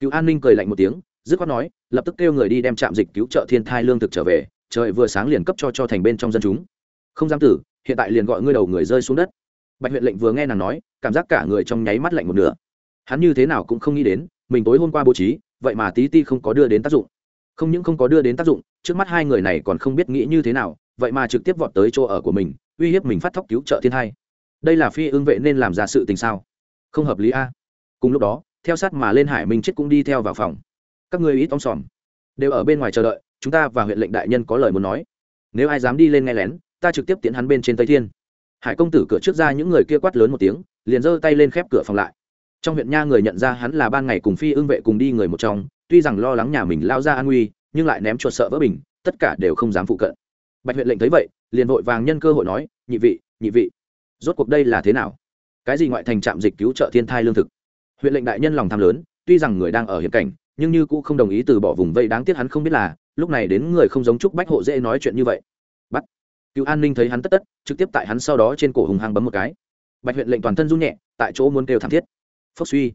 Cựu an ninh cười lạnh một tiếng, dứt khoát nói, lập tức kêu người đi đem trạm dịch cứu trợ thiên thai lương thực trở về, trời vừa sáng liền cấp cho cho thành bên trong dân chúng. Không dám tử, hiện tại liền gọi ngươi đầu người rơi xuống đất. Bạch huyện lệnh vừa nghe nàng nói, cảm giác cả người trong nháy mắt lạnh một nửa. Hắn như thế nào cũng không nghĩ đến, mình tối hôm qua bố trí, vậy mà tí ti không có đưa đến tác dụng không những không có đưa đến tác dụng, trước mắt hai người này còn không biết nghĩ như thế nào, vậy mà trực tiếp vọt tới chỗ ở của mình, uy hiếp mình phát thóc cứu trợ thiên hai. Đây là phi ương vệ nên làm ra sự tình sao? Không hợp lý a. Cùng lúc đó, theo sát mà lên hải minh chết cũng đi theo vào phòng. Các người ít om sòm. Đều ở bên ngoài chờ đợi, chúng ta và huyện lệnh đại nhân có lời muốn nói. Nếu ai dám đi lên nghe lén, ta trực tiếp tiến hắn bên trên tây thiên. Hải công tử cửa trước ra những người kia quát lớn một tiếng, liền giơ tay lên khép cửa phòng lại. Trong huyện nha người nhận ra hắn là ban ngày cùng phi ưng vệ cùng đi người một trong tuy rằng lo lắng nhà mình lao ra an nguy, nhưng lại ném chuột sợ vỡ bình, tất cả đều không dám phụ cận. Bạch huyện lệnh thấy vậy, liền vội vàng nhân cơ hội nói, nhị vị nhị vị, rốt cuộc đây là thế nào? Cái gì ngoại thành trạm dịch cứu trợ thiên thai lương thực? Huyện lệnh đại nhân lòng tham lớn, tuy rằng người đang ở hiểm cảnh, nhưng như cũ không đồng ý từ bỏ vùng vây đáng tiếc hắn không biết là, lúc này đến người không giống trúc bách hộ dễ nói chuyện như vậy. Bắt. Cứu an ninh thấy hắn tất tất, trực tiếp tại hắn sau đó trên cổ hùng hăng bấm một cái. Bạch huyện lệnh toàn thân run nhẹ, tại chỗ muốn kêu thảm thiết. Phốc suy.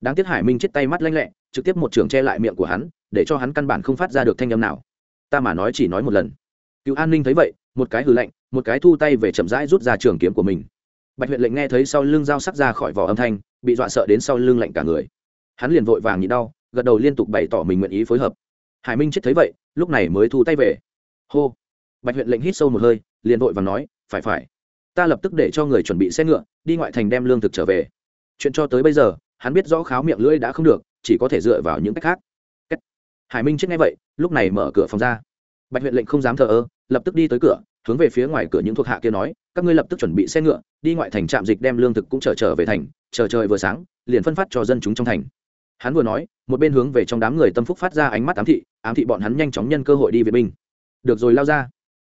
Đáng tiếc hải minh chết tay mắt lanh lẹ trực tiếp một trường che lại miệng của hắn, để cho hắn căn bản không phát ra được thanh âm nào. Ta mà nói chỉ nói một lần. Cựu an ninh thấy vậy, một cái hư lạnh, một cái thu tay về chậm rãi rút ra trường kiếm của mình. Bạch huyện lệnh nghe thấy sau lưng dao sắc ra khỏi vỏ âm thanh, bị dọa sợ đến sau lưng lạnh cả người. Hắn liền vội vàng nhịn đau, gật đầu liên tục bày tỏ mình nguyện ý phối hợp. Hải minh chết thấy vậy, lúc này mới thu tay về. Hô! Bạch huyện lệnh hít sâu một hơi, liền vội vàng nói, phải phải. Ta lập tức để cho người chuẩn bị xe ngựa, đi ngoại thành đem lương thực trở về. Chuyện cho tới bây giờ, hắn biết rõ kháo miệng lưỡi đã không được chỉ có thể dựa vào những cách khác. Hải minh chết ngay vậy, lúc này mở cửa phòng ra. Bạch huyện lệnh không dám thờ ơ, lập tức đi tới cửa, hướng về phía ngoài cửa những thuộc hạ kia nói, các ngươi lập tức chuẩn bị xe ngựa, đi ngoại thành trạm dịch đem lương thực cũng trở trở về thành, chờ trời vừa sáng, liền phân phát cho dân chúng trong thành. Hắn vừa nói, một bên hướng về trong đám người tâm phúc phát ra ánh mắt ám thị ám thị bọn hắn nhanh chóng nhân cơ hội đi vệ binh. Được rồi, lao ra.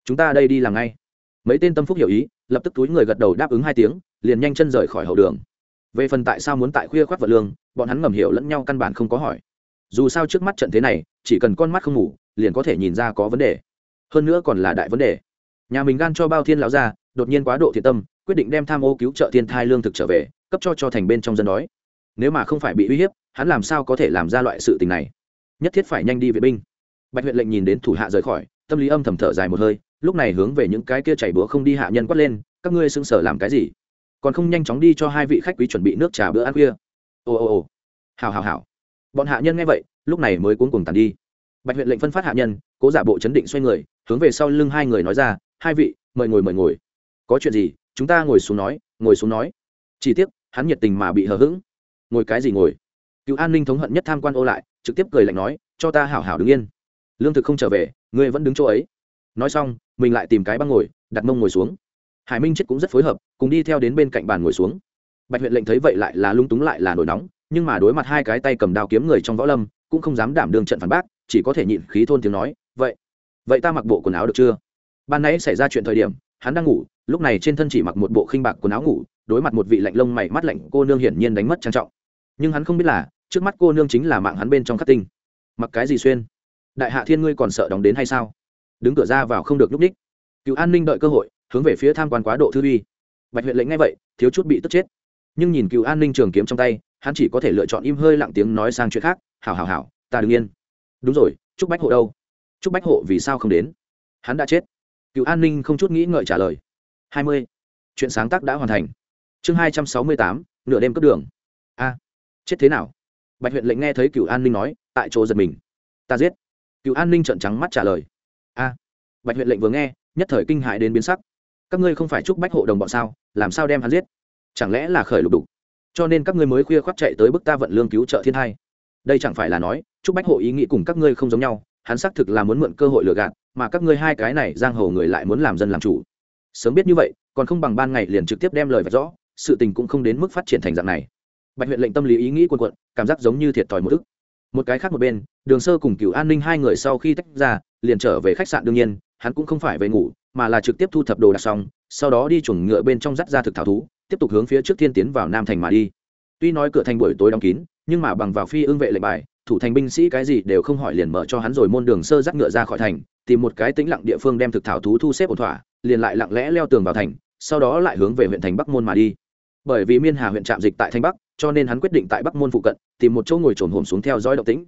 Chúng ta đây đi làm ngay. Mấy tên tâm phúc hiểu ý, lập tức túi người gật đầu đáp ứng hai tiếng, liền nhanh chân rời khỏi hậu đường về phần tại sao muốn tại khuya khoác vật lương, bọn hắn ngầm hiểu lẫn nhau căn bản không có hỏi. Dù sao trước mắt trận thế này, chỉ cần con mắt không ngủ, liền có thể nhìn ra có vấn đề. Hơn nữa còn là đại vấn đề. Nhà mình gan cho bao thiên lão ra đột nhiên quá độ thiện tâm, quyết định đem tham ô cứu trợ thiên thai lương thực trở về, cấp cho cho thành bên trong dân đói. Nếu mà không phải bị uy hiếp, hắn làm sao có thể làm ra loại sự tình này? Nhất thiết phải nhanh đi vệ binh. Bạch huyện lệnh nhìn đến thủ hạ rời khỏi, tâm lý âm thầm thở dài một hơi, lúc này hướng về những cái kia chảy búa không đi hạ nhân quát lên, các ngươi xưng sở làm cái gì? Còn không nhanh chóng đi cho hai vị khách quý chuẩn bị nước trà bữa ăn khuya. Ồ ồ ồ. Hào hào hào bọn hạ nhân nghe vậy, lúc này mới cuốn cùng tàn đi. Bạch huyện lệnh phân phát hạ nhân, cố giả bộ chấn định xoay người, hướng về sau lưng hai người nói ra, hai vị, mời ngồi mời ngồi. Có chuyện gì, chúng ta ngồi xuống nói, ngồi xuống nói. Chỉ tiếc, hắn nhiệt tình mà bị hờ hững. Ngồi cái gì ngồi? Cựu an ninh thống hận nhất tham quan ô lại, trực tiếp cười lạnh nói, cho ta hảo hảo đứng yên. Lương thực không trở về, ngươi vẫn đứng chỗ ấy. Nói xong, mình lại tìm cái băng ngồi, đặt mông ngồi xuống hải minh chết cũng rất phối hợp, cùng đi theo đến bên cạnh bàn ngồi xuống. Bạch huyện lệnh thấy vậy lại là lung túng lại là nổi nóng, nhưng mà đối mặt hai cái tay cầm đao kiếm người trong võ lâm, cũng không dám đảm đương trận phản bác, chỉ có thể nhịn khí thôn tiếng nói, vậy vậy ta mặc bộ quần áo được chưa? Ban nãy xảy ra chuyện thời điểm, hắn đang ngủ, lúc này trên thân chỉ mặc một bộ khinh bạc quần áo ngủ, đối mặt một vị lạnh lông mày mắt lạnh, cô nương hiển nhiên đánh mất trang trọng. Nhưng hắn không biết là, trước mắt cô nương chính là mạng hắn bên trong khắc tinh. Mặc cái gì xuyên? Đại hạ thiên ngươi còn sợ đóng đến hay sao? Đứng cửa ra vào không được núp ních cựu an ninh đợi cơ hội hướng về phía tham quan quá độ thư uy. Bạch huyện lệnh ngay vậy, thiếu chút bị tức chết. Nhưng nhìn cựu an ninh trường kiếm trong tay, hắn chỉ có thể lựa chọn im hơi lặng tiếng nói sang chuyện khác, hảo hảo hảo, ta đ yên. Đúng rồi chúc bách hộ đâu? Chúc bách hộ vì sao không đến? Hắn đã chết. Cựu an ninh không chút nghĩ ngợi trả lời. Hai mươi, chuyện sáng tác đã hoàn thành. Chương hai trăm sáu mươi tám, nửa đêm cướp đường. A, chết thế nào? Bạch huyện lệnh nghe thấy cựu an ninh nói, tại chỗ giật mình. Ta giết. Cựu an ninh trợn trắng mắt trả lời. A. Bạch huyện lệnh vừa nghe, nhất thời kinh hại đến biến sắc các ngươi không phải chúc bách hộ đồng bọn sao, làm sao đem hắn giết? Chẳng lẽ là khởi lục đục? Cho nên các ngươi mới khuya khoác chạy tới bức ta vận lương cứu trợ thiên hai. Đây chẳng phải là nói, chúc bách hộ ý nghĩ cùng các ngươi không giống nhau, hắn xác thực là muốn mượn cơ hội lừa gạt, mà các ngươi hai cái này giang hồ người lại muốn làm dân làm chủ. Sớm biết như vậy, còn không bằng ban ngày liền trực tiếp đem lời vạch rõ, sự tình cũng không đến mức phát triển thành dạng này. Bạch huyện lệnh tâm lý ý nghĩ quân quận cảm giác giống như thiệt thòi một thức một cái khác một bên, đường sơ cùng cựu an ninh hai người sau khi tách ra, liền trở về khách sạn đương nhiên hắn cũng không phải về ngủ, mà là trực tiếp thu thập đồ đạc xong, sau đó đi chuồng ngựa bên trong dắt ra thực thảo thú, tiếp tục hướng phía trước thiên tiến vào nam thành mà đi. Tuy nói cửa thành buổi tối đóng kín, nhưng mà bằng vào phi ương vệ lệnh bài, thủ thành binh sĩ cái gì đều không hỏi liền mở cho hắn rồi môn đường sơ dắt ngựa ra khỏi thành, tìm một cái tĩnh lặng địa phương đem thực thảo thú thu xếp ổn thỏa, liền lại lặng lẽ leo tường vào thành, sau đó lại hướng về huyện thành bắc môn mà đi. Bởi vì miên hà huyện trạm dịch tại thanh bắc, cho nên hắn quyết định tại bắc môn phụ cận, tìm một chỗ ngồi trồn hồn xuống theo dõi động tĩnh.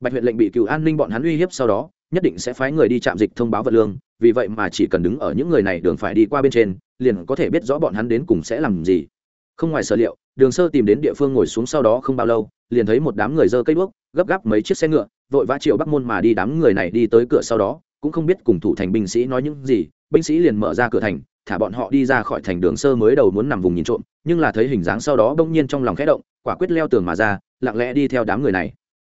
Bạch huyện lệnh bị cựu an ninh bọn hắn uy hiếp sau đó nhất định sẽ phái người đi chạm dịch thông báo vật lương, vì vậy mà chỉ cần đứng ở những người này đường phải đi qua bên trên, liền có thể biết rõ bọn hắn đến cùng sẽ làm gì. Không ngoài sở liệu, đường sơ tìm đến địa phương ngồi xuống sau đó không bao lâu, liền thấy một đám người dơ cây đuốc, gấp gáp mấy chiếc xe ngựa, vội vã triệu bắc môn mà đi đám người này đi tới cửa sau đó, cũng không biết cùng thủ thành binh sĩ nói những gì, binh sĩ liền mở ra cửa thành, thả bọn họ đi ra khỏi thành đường sơ mới đầu muốn nằm vùng nhìn trộm, nhưng là thấy hình dáng sau đó bỗng nhiên trong lòng khẽ động, quả quyết leo tường mà ra, lặng lẽ đi theo đám người này.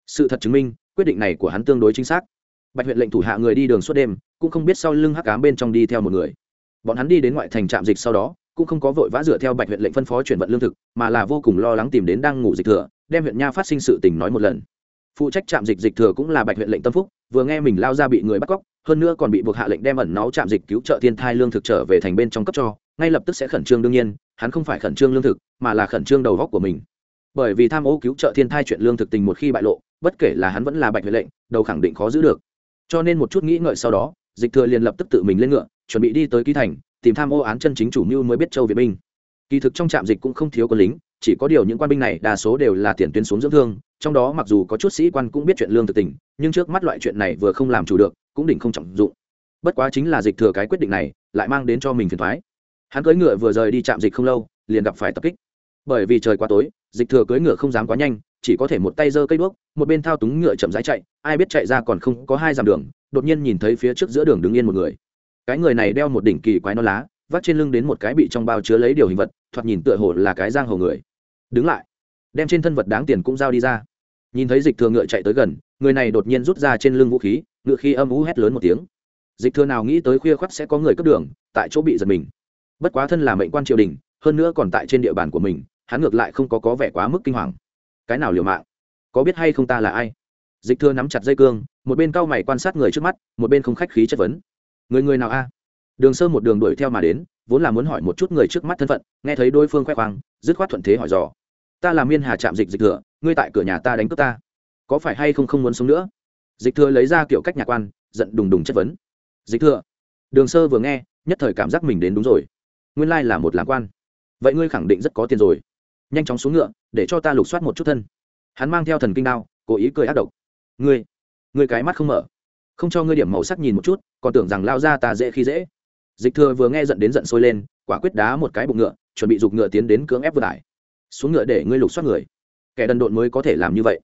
Sự thật chứng minh, quyết định này của hắn tương đối chính xác bạch huyện lệnh thủ hạ người đi đường suốt đêm, cũng không biết sau lưng hắc cám bên trong đi theo một người. Bọn hắn đi đến ngoại thành trạm dịch sau đó, cũng không có vội vã dựa theo bạch huyện lệnh phân phó chuyển vận lương thực, mà là vô cùng lo lắng tìm đến đang ngủ dịch thừa, đem huyện nha phát sinh sự tình nói một lần. Phụ trách trạm dịch dịch thừa cũng là bạch huyện lệnh tâm phúc, vừa nghe mình lao ra bị người bắt cóc, hơn nữa còn bị buộc hạ lệnh đem ẩn náu trạm dịch cứu trợ thiên thai lương thực trở về thành bên trong cấp cho, ngay lập tức sẽ khẩn trương đương nhiên, hắn không phải khẩn trương lương thực, mà là khẩn trương đầu góc của mình. Bởi vì tham ô cứu trợ thiên thai chuyện lương thực tình một khi bại lộ, bất kể là hắn vẫn là bạch huệ lệnh, đầu khẳng định khó giữ được cho nên một chút nghĩ ngợi sau đó, dịch thừa liền lập tức tự mình lên ngựa, chuẩn bị đi tới ký thành, tìm tham ô án chân chính chủ mưu mới biết châu việt binh kỳ thực trong trạm dịch cũng không thiếu quân lính, chỉ có điều những quan binh này đa số đều là tiền tuyến xuống dưỡng thương, trong đó mặc dù có chút sĩ quan cũng biết chuyện lương thực tình, nhưng trước mắt loại chuyện này vừa không làm chủ được, cũng đỉnh không trọng dụng. Bất quá chính là dịch thừa cái quyết định này, lại mang đến cho mình phiền thoái hắn cưỡi ngựa vừa rời đi trạm dịch không lâu, liền gặp phải tập kích. Bởi vì trời quá tối, dịch thừa cưỡi ngựa không dám quá nhanh chỉ có thể một tay giơ cây đuốc, một bên thao túng ngựa chậm rãi chạy, ai biết chạy ra còn không có hai dặm đường, đột nhiên nhìn thấy phía trước giữa đường đứng yên một người. Cái người này đeo một đỉnh kỳ quái non lá vắt trên lưng đến một cái bị trong bao chứa lấy điều hình vật, thoạt nhìn tựa hồ là cái giang hồ người. Đứng lại, đem trên thân vật đáng tiền cũng giao đi ra. Nhìn thấy dịch thừa ngựa chạy tới gần, người này đột nhiên rút ra trên lưng vũ khí, ngựa khi âm ú hét lớn một tiếng. Dịch thừa nào nghĩ tới khuya khoắt sẽ có người cấp đường, tại chỗ bị giật mình. Bất quá thân là mệnh quan triều đình, hơn nữa còn tại trên địa bàn của mình, hắn ngược lại không có có vẻ quá mức kinh hoàng cái nào liều mạng? Có biết hay không ta là ai? Dịch thưa nắm chặt dây cương, một bên cau mày quan sát người trước mắt, một bên không khách khí chất vấn. Người người nào a? Đường sơ một đường đuổi theo mà đến, vốn là muốn hỏi một chút người trước mắt thân phận, nghe thấy đối phương khoe khoang, dứt khoát thuận thế hỏi dò. Ta là miên hà trạm dịch dịch thừa, ngươi tại cửa nhà ta đánh cướp ta. Có phải hay không không muốn sống nữa? Dịch thừa lấy ra kiểu cách nhà quan, giận đùng đùng chất vấn. Dịch thừa, đường sơ vừa nghe, nhất thời cảm giác mình đến đúng rồi. Nguyên lai là một làm quan. Vậy ngươi khẳng định rất có tiền rồi nhanh chóng xuống ngựa, để cho ta lục soát một chút thân. Hắn mang theo thần kinh đao, cố ý cười ác độc. Ngươi ngươi cái mắt không mở. Không cho ngươi điểm màu sắc nhìn một chút, còn tưởng rằng lao ra ta dễ khi dễ. Dịch thừa vừa nghe giận đến giận sôi lên, quả quyết đá một cái bụng ngựa, chuẩn bị giục ngựa tiến đến cưỡng ép vừa tải xuống ngựa để ngươi lục soát người. Kẻ đần độn mới có thể làm như vậy.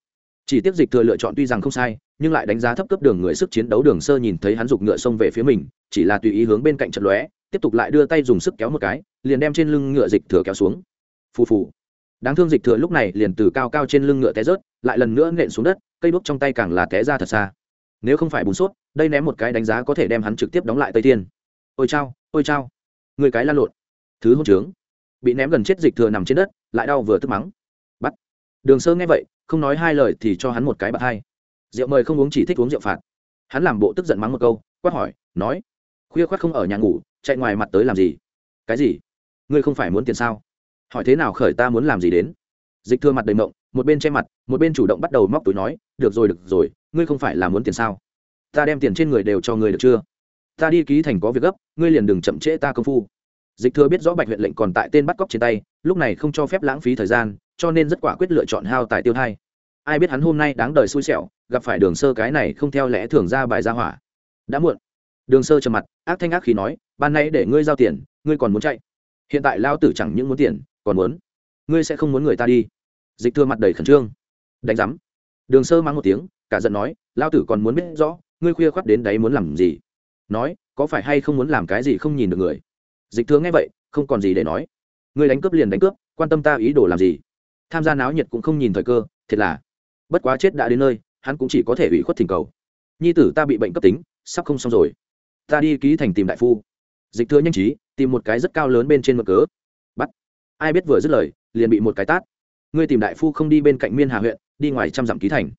Chỉ tiếp dịch thừa lựa chọn tuy rằng không sai, nhưng lại đánh giá thấp cấp đường người sức chiến đấu đường sơ nhìn thấy hắn giục ngựa xông về phía mình, chỉ là tùy ý hướng bên cạnh trận lóe, tiếp tục lại đưa tay dùng sức kéo một cái, liền đem trên lưng ngựa dịch thừa kéo xuống. Phù phù đáng thương dịch thừa lúc này liền từ cao cao trên lưng ngựa té rớt, lại lần nữa nện xuống đất, cây đuốc trong tay càng là té ra thật xa. Nếu không phải bùn sốt đây ném một cái đánh giá có thể đem hắn trực tiếp đóng lại tây thiên. Ôi chao ôi chao. Người cái lan lộn. Thứ hôn trướng. Bị ném gần chết dịch thừa nằm trên đất, lại đau vừa tức mắng. Bắt. Đường sơ nghe vậy, không nói hai lời thì cho hắn một cái bạc hai. Rượu mời không uống chỉ thích uống rượu phạt. Hắn làm bộ tức giận mắng một câu, quát hỏi, nói, khuya khoát không ở nhà ngủ, chạy ngoài mặt tới làm gì? Cái gì? Ngươi không phải muốn tiền sao? Hỏi thế nào khởi ta muốn làm gì đến? Dịch thừa mặt đầy mộng, một bên che mặt, một bên chủ động bắt đầu móc túi nói, được rồi được rồi, ngươi không phải là muốn tiền sao? Ta đem tiền trên người đều cho ngươi được chưa? Ta đi ký thành có việc gấp, ngươi liền đừng chậm trễ ta công phu. Dịch thừa biết rõ bạch huyện lệnh còn tại tên bắt cóc trên tay, lúc này không cho phép lãng phí thời gian, cho nên rất quả quyết lựa chọn hao tài tiêu thai. Ai biết hắn hôm nay đáng đời xui xẻo, gặp phải đường sơ cái này không theo lẽ thường ra bài ra hỏa. Đã muộn. Đường sơ trầm mặt, ác thanh ác khí nói, ban nay để ngươi giao tiền, ngươi còn muốn chạy. Hiện tại lao tử chẳng những muốn tiền còn muốn. Ngươi sẽ không muốn người ta đi. Dịch thừa mặt đầy khẩn trương. Đánh giám. Đường sơ mang một tiếng, cả giận nói lao tử còn muốn biết rõ, ngươi khuya khoắt đến đấy muốn làm gì? Nói, có phải hay không muốn làm cái gì không nhìn được người? Dịch thừa nghe vậy, không còn gì để nói. Ngươi đánh cướp liền đánh cướp, quan tâm ta ý đồ làm gì? Tham gia náo nhiệt cũng không nhìn thời cơ, thiệt là. Bất quá chết đã đến nơi, hắn cũng chỉ có thể ủy khuất thỉnh cầu. Nhi tử ta bị bệnh cấp tính, sắp không xong rồi. Ta đi ký thành tìm đại phu. Dịch thừa nhanh trí, tìm một cái rất cao lớn bên trên mực cớ ai biết vừa dứt lời, liền bị một cái tát. Ngươi tìm đại phu không đi bên cạnh miên hà huyện, đi ngoài trăm dặm ký thành.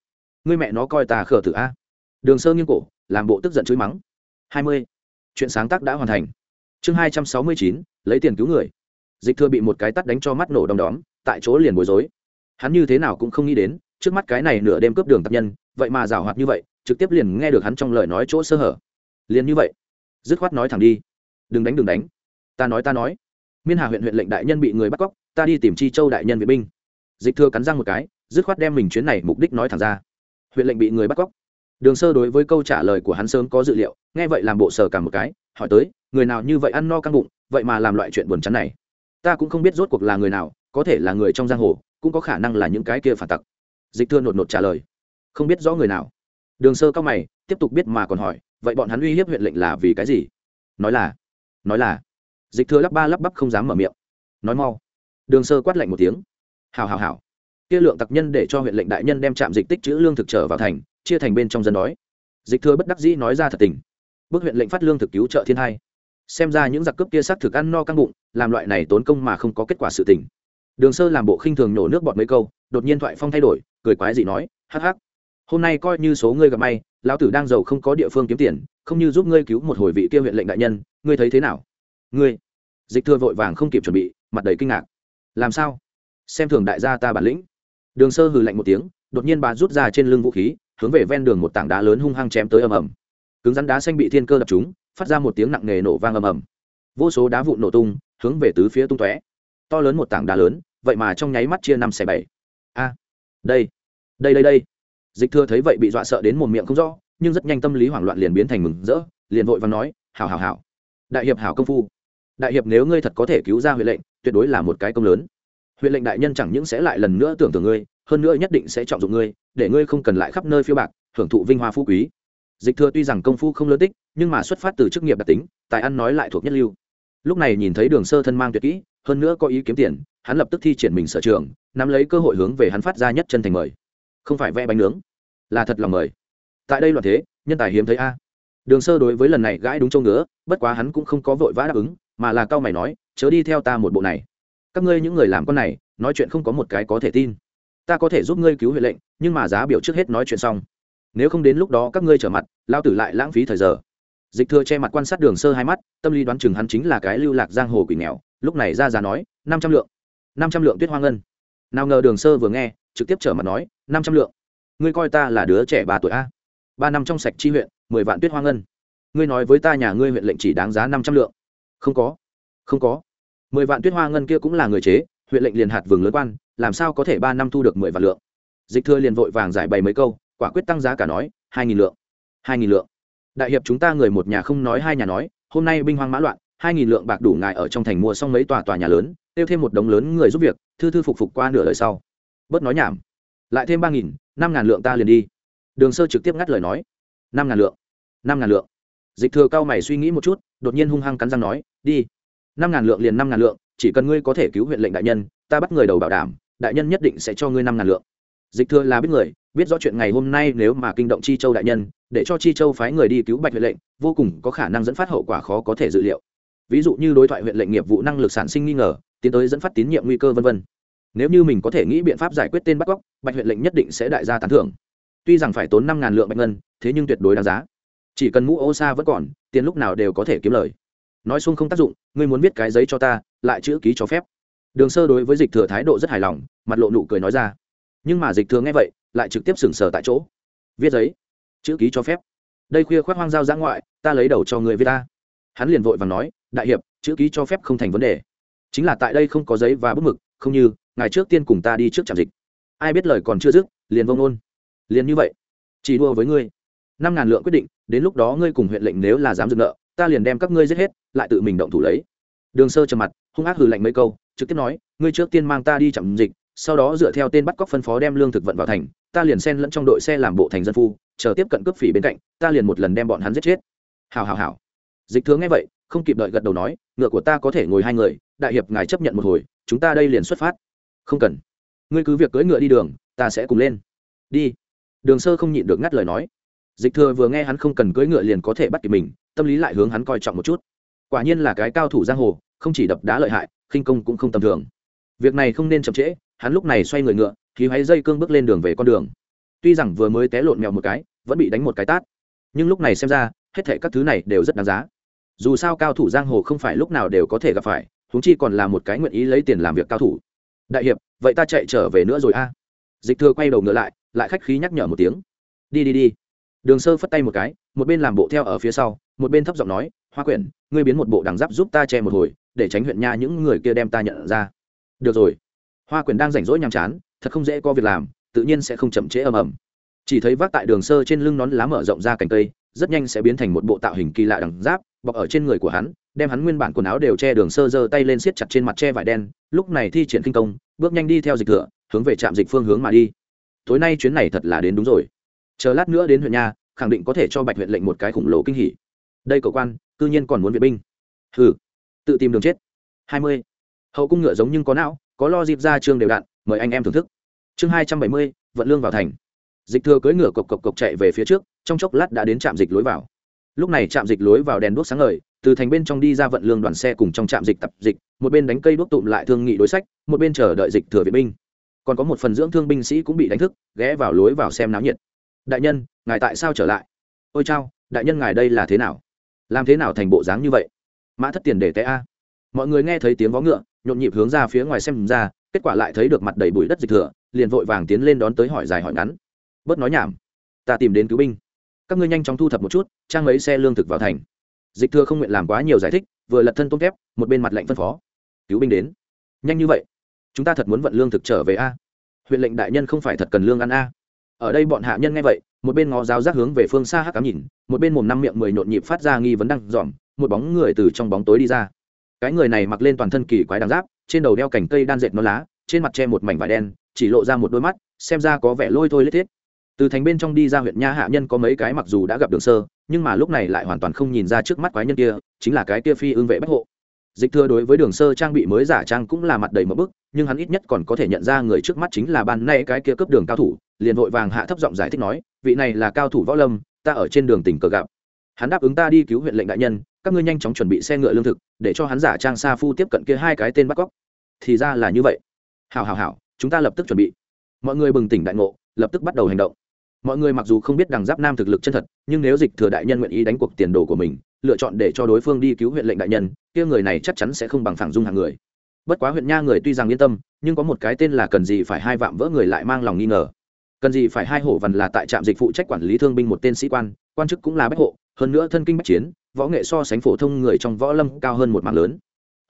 Ngươi mẹ nó coi ta khở tử a. Đường sơ nghiêng cổ, làm bộ tức giận chửi mắng. Hai mươi. Chuyện sáng tác đã hoàn thành. Chương hai trăm sáu mươi chín, lấy tiền cứu người. Dịch thừa bị một cái tắt đánh cho mắt nổ đom đóm, tại chỗ liền bối rối. Hắn như thế nào cũng không nghĩ đến, trước mắt cái này nửa đêm cướp đường tập nhân, vậy mà rào hoạt như vậy, trực tiếp liền nghe được hắn trong lời nói chỗ sơ hở. Liền như vậy. Dứt khoát nói thẳng đi. Đừng đánh đừng đánh. Ta nói ta nói miên hà huyện huyện lệnh đại nhân bị người bắt cóc, ta đi tìm chi châu đại nhân vệ binh. Dịch thừa cắn răng một cái, dứt khoát đem mình chuyến này mục đích nói thẳng ra. Huyện lệnh bị người bắt cóc. Đường sơ đối với câu trả lời của hắn sớm có dự liệu, nghe vậy làm bộ sờ cả một cái, hỏi tới, người nào như vậy ăn no căng bụng, vậy mà làm loại chuyện buồn chán này? Ta cũng không biết rốt cuộc là người nào, có thể là người trong giang hồ, cũng có khả năng là những cái kia phản tặc. Dịch thưa nột nột trả lời. Không biết rõ người nào. Đường sơ cao mày, tiếp tục biết mà còn hỏi, vậy bọn hắn uy hiếp huyện lệnh là vì cái gì? Nói là nói là dịch thừa lắp ba lắp bắp không dám mở miệng. Nói mau. Đường sơ quát lạnh một tiếng. Hào hào hào kia lượng tặc nhân để cho huyện lệnh đại nhân đem trạm dịch tích chữ lương thực trở vào thành, chia thành bên trong dân đói. Dịch thừa bất đắc dĩ nói ra thật tình. Bước huyện lệnh phát lương thực cứu trợ thiên hai. Xem ra những giặc cướp kia sát thực ăn no căng bụng, làm loại này tốn công mà không có kết quả sự tình. Đường sơ làm bộ khinh thường nổ nước bọt mấy câu, đột nhiên thoại phong thay đổi, cười quái dị nói, hắc hắc. Hôm nay coi như số ngươi gặp may, lão tử đang giàu không có địa phương kiếm tiền, không như giúp ngươi cứu một hồi vị kia huyện lệnh đại nhân, ngươi thấy thế nào? Ngươi. Dịch thừa vội vàng không kịp chuẩn bị, mặt đầy kinh ngạc. Làm sao? Xem thường đại gia ta bản lĩnh. Đường sơ hừ lạnh một tiếng, đột nhiên bà rút ra trên lưng vũ khí, hướng về ven đường một tảng đá lớn hung hăng chém tới ầm ầm. Cứng rắn đá xanh bị thiên cơ đập chúng phát ra một tiếng nặng nề nổ vang ầm ầm. Vô số đá vụn nổ tung, hướng về tứ phía tung tóe. To lớn một tảng đá lớn, vậy mà trong nháy mắt chia năm xẻ bảy. A! Đây! Đây đây đây! Dịch thừa thấy vậy bị dọa sợ đến một miệng không rõ, nhưng rất nhanh tâm lý hoảng loạn liền biến thành mừng rỡ, liền vội và nói, hảo hảo hảo. Đại hiệp hảo công phu đại hiệp nếu ngươi thật có thể cứu ra huệ lệnh, tuyệt đối là một cái công lớn. Huệ lệnh đại nhân chẳng những sẽ lại lần nữa tưởng tượng ngươi, hơn nữa nhất định sẽ trọng dụng ngươi, để ngươi không cần lại khắp nơi phiêu bạc, hưởng thụ vinh hoa phú quý. Dịch thừa tuy rằng công phu không lớn tích, nhưng mà xuất phát từ chức nghiệp đặc tính, tài ăn nói lại thuộc nhất lưu. Lúc này nhìn thấy đường sơ thân mang tuyệt kỹ, hơn nữa có ý kiếm tiền, hắn lập tức thi triển mình sở trường, nắm lấy cơ hội hướng về hắn phát ra nhất chân thành mời. Không phải vẽ bánh nướng, là thật lòng mời. Tại đây loạn thế, nhân tài hiếm thấy a. Đường sơ đối với lần này gãi đúng châu ngứa, bất quá hắn cũng không có vội vã đáp ứng mà là cao mày nói, chớ đi theo ta một bộ này. Các ngươi những người làm con này, nói chuyện không có một cái có thể tin. Ta có thể giúp ngươi cứu huệ lệnh, nhưng mà giá biểu trước hết nói chuyện xong. Nếu không đến lúc đó các ngươi trở mặt, lao tử lại lãng phí thời giờ. Dịch thừa che mặt quan sát đường sơ hai mắt, tâm lý đoán chừng hắn chính là cái lưu lạc giang hồ quỷ nghèo, lúc này ra giá nói, năm trăm lượng, năm trăm lượng tuyết hoa ngân. Nào ngờ đường sơ vừa nghe, trực tiếp trở mặt nói, năm trăm lượng. Ngươi coi ta là đứa trẻ ba tuổi a. Ba năm trong sạch chi huyện, mười vạn tuyết hoa ngân. Ngươi nói với ta nhà ngươi huyện lệnh chỉ đáng giá năm trăm lượng không có. Không có. Mười vạn tuyết hoa ngân kia cũng là người chế, huyện lệnh liền hạt vườn lớn quan, làm sao có thể ba năm thu được mười vạn lượng? Dịch thừa liền vội vàng giải bày mấy câu, quả quyết tăng giá cả nói, hai nghìn lượng. Hai nghìn lượng. Đại hiệp chúng ta người một nhà không nói hai nhà nói, hôm nay binh hoang mã loạn, hai nghìn lượng bạc đủ ngài ở trong thành mua xong mấy tòa tòa nhà lớn, tiêu thêm một đống lớn người giúp việc, thư thư phục phục qua nửa đời sau. Bớt nói nhảm. Lại thêm ba nghìn, năm ngàn lượng ta liền đi. Đường sơ trực tiếp ngắt lời nói. Năm ngàn lượng. Năm ngàn lượng dịch thừa cao mày suy nghĩ một chút, đột nhiên hung hăng cắn răng nói, đi, năm ngàn lượng liền năm ngàn lượng, chỉ cần ngươi có thể cứu huyện lệnh đại nhân, ta bắt người đầu bảo đảm, đại nhân nhất định sẽ cho ngươi năm ngàn lượng. Dịch thừa là biết người, biết rõ chuyện ngày hôm nay nếu mà kinh động chi châu đại nhân, để cho chi châu phái người đi cứu bạch huyện lệnh, vô cùng có khả năng dẫn phát hậu quả khó có thể dự liệu. Ví dụ như đối thoại huyện lệnh nghiệp vụ năng lực sản sinh nghi ngờ, tiến tới dẫn phát tín nhiệm nguy cơ v v nếu như mình có thể nghĩ biện pháp giải quyết tên bắt cóc, bạch huyện lệnh nhất định sẽ đại gia tán thưởng. Tuy rằng phải tốn năm ngàn lượng bạch ngân, thế nhưng tuyệt đối đáng giá chỉ cần mũ ô xa vẫn còn tiền lúc nào đều có thể kiếm lời. Nói xuông không tác dụng ngươi muốn viết cái giấy cho ta lại chữ ký cho phép. Đường sơ đối với dịch thừa thái độ rất hài lòng mặt lộ nụ cười nói ra. Nhưng mà dịch thừa nghe vậy lại trực tiếp sừng sờ tại chỗ. Viết giấy chữ ký cho phép. Đây khuya khoác hoang giao giã ngoại ta lấy đầu cho người viết ta. Hắn liền vội và nói đại hiệp chữ ký cho phép không thành vấn đề. Chính là tại đây không có giấy và bút mực không như ngày trước tiên cùng ta đi trước trạm dịch. Ai biết lời còn chưa dứt liền vông ôn, liền như vậy chỉ đua với ngươi năm ngàn lượng quyết định, đến lúc đó ngươi cùng huyện lệnh nếu là dám dừng nợ, ta liền đem các ngươi giết hết, lại tự mình động thủ lấy. Đường sơ trầm mặt, hung ác hừ lạnh mấy câu, trực tiếp nói, ngươi trước tiên mang ta đi chậm dịch, sau đó dựa theo tên bắt cóc phân phó đem lương thực vận vào thành, ta liền xen lẫn trong đội xe làm bộ thành dân phu, chờ tiếp cận cướp phỉ bên cạnh, ta liền một lần đem bọn hắn giết chết. Hào hào hào dịch tướng nghe vậy, không kịp đợi gật đầu nói, ngựa của ta có thể ngồi hai người, đại hiệp ngài chấp nhận một hồi, chúng ta đây liền xuất phát. Không cần. Ngươi cứ việc cưỡi ngựa đi đường, ta sẽ cùng lên. Đi. Đường sơ không nhịn được ngắt lời nói dịch thừa vừa nghe hắn không cần cưỡi ngựa liền có thể bắt kịp mình, tâm lý lại hướng hắn coi trọng một chút. Quả nhiên là cái cao thủ giang hồ, không chỉ đập đá lợi hại, khinh công cũng không tầm thường. Việc này không nên chậm trễ, hắn lúc này xoay người ngựa, khí hoáy dây cương bước lên đường về con đường. Tuy rằng vừa mới té lộn mèo một cái, vẫn bị đánh một cái tát, nhưng lúc này xem ra, hết thệ các thứ này đều rất đáng giá. Dù sao cao thủ giang hồ không phải lúc nào đều có thể gặp phải, huống chi còn là một cái nguyện ý lấy tiền làm việc cao thủ. Đại hiệp, vậy ta chạy trở về nữa rồi a. Dịch thừa quay đầu ngựa lại lại khách khí nhắc nhở một tiếng. Đi đi đi đường sơ phất tay một cái, một bên làm bộ theo ở phía sau, một bên thấp giọng nói, hoa quyển, ngươi biến một bộ đằng giáp giúp ta che một hồi, để tránh huyện nha những người kia đem ta nhận ra. Được rồi. Hoa quyển đang rảnh rỗi nhàm chán, thật không dễ có việc làm, tự nhiên sẽ không chậm trễ ầm ầm. Chỉ thấy vác tại đường sơ trên lưng nón lá mở rộng ra cành cây, rất nhanh sẽ biến thành một bộ tạo hình kỳ lạ đằng giáp, bọc ở trên người của hắn, đem hắn nguyên bản quần áo đều che đường sơ giơ tay lên siết chặt trên mặt che vải đen, lúc này thi triển kinh công, bước nhanh đi theo dịch thừa hướng về trạm dịch phương hướng mà đi. Tối nay chuyến này thật là đến đúng rồi chờ lát nữa đến huyện nhà khẳng định có thể cho bạch huyện lệnh một cái khủng lồ kinh hỉ. Đây cầu quan, cư nhiên còn muốn viện binh. Hừ, tự tìm đường chết. Hai mươi. Hậu cung ngựa giống nhưng có não, có lo dịp ra chương đều đạn, mời anh em thưởng thức. Chương hai trăm bảy mươi, vận lương vào thành. Dịch thừa cưỡi ngựa cộc cộc cộc chạy về phía trước, trong chốc lát đã đến trạm dịch lối vào. Lúc này trạm dịch lối vào đèn đuốc sáng ngời, từ thành bên trong đi ra vận lương đoàn xe cùng trong trạm dịch tập dịch, một bên đánh cây đuốc tụm lại thương nghị đối sách, một bên chờ đợi dịch thừa viện binh. Còn có một phần dưỡng thương binh sĩ cũng bị đánh thức, ghé vào lối vào xem náo nhiệt đại nhân, ngài tại sao trở lại? Ôi chao, đại nhân ngài đây là thế nào? Làm thế nào thành bộ dáng như vậy? Mã thất tiền để té a. Mọi người nghe thấy tiếng vó ngựa, nhộn nhịp hướng ra phía ngoài xem ra, kết quả lại thấy được mặt đầy bụi đất dịch thừa liền vội vàng tiến lên đón tới hỏi dài hỏi ngắn. Bớt nói nhảm, ta tìm đến cứu binh. Các ngươi nhanh chóng thu thập một chút, trang mấy xe lương thực vào thành. Dịch thừa không nguyện làm quá nhiều giải thích, vừa lật thân tôm thép, một bên mặt lạnh phân phó. Cứu binh đến. Nhanh như vậy. Chúng ta thật muốn vận lương thực trở về a. Huyện lệnh đại nhân không phải thật cần lương ăn a ở đây bọn hạ nhân nghe vậy, một bên ngó giáo giác hướng về phương xa hắc cám nhìn, một bên mồm năm miệng mười nhộn nhịp phát ra nghi vấn đăng dòm, một bóng người từ trong bóng tối đi ra. Cái người này mặc lên toàn thân kỳ quái đằng giáp, trên đầu đeo cành cây đan dệt non lá, trên mặt che một mảnh vải đen, chỉ lộ ra một đôi mắt, xem ra có vẻ lôi thôi lết thiết. Từ thành bên trong đi ra huyện nha hạ nhân có mấy cái mặc dù đã gặp đường sơ, nhưng mà lúc này lại hoàn toàn không nhìn ra trước mắt quái nhân kia, chính là cái kia phi ương vệ bách hộ dịch thừa đối với đường sơ trang bị mới giả trang cũng là mặt đầy một bức, nhưng hắn ít nhất còn có thể nhận ra người trước mắt chính là ban nay cái kia cấp đường cao thủ, liền vội vàng hạ thấp giọng giải thích nói, vị này là cao thủ võ lâm, ta ở trên đường tỉnh cờ gặp. Hắn đáp ứng ta đi cứu huyện lệnh đại nhân, các ngươi nhanh chóng chuẩn bị xe ngựa lương thực, để cho hắn giả trang sa phu tiếp cận kia hai cái tên bắt cóc. Thì ra là như vậy. Hào hào hào chúng ta lập tức chuẩn bị. Mọi người bừng tỉnh đại ngộ, lập tức bắt đầu hành động. Mọi người mặc dù không biết đằng giáp nam thực lực chân thật, nhưng nếu dịch thừa đại nhân nguyện ý đánh cuộc tiền đồ của mình lựa chọn để cho đối phương đi cứu huyện lệnh đại nhân, kia người này chắc chắn sẽ không bằng phẳng dung hàng người. Bất quá huyện nha người tuy rằng yên tâm, nhưng có một cái tên là cần gì phải hai vạm vỡ người lại mang lòng nghi ngờ. Cần gì phải hai hổ vằn là tại trạm dịch phụ trách quản lý thương binh một tên sĩ quan quan chức cũng là bách hộ, hơn nữa thân kinh bách chiến, võ nghệ so sánh phổ thông người trong võ lâm cao hơn một mạng lớn.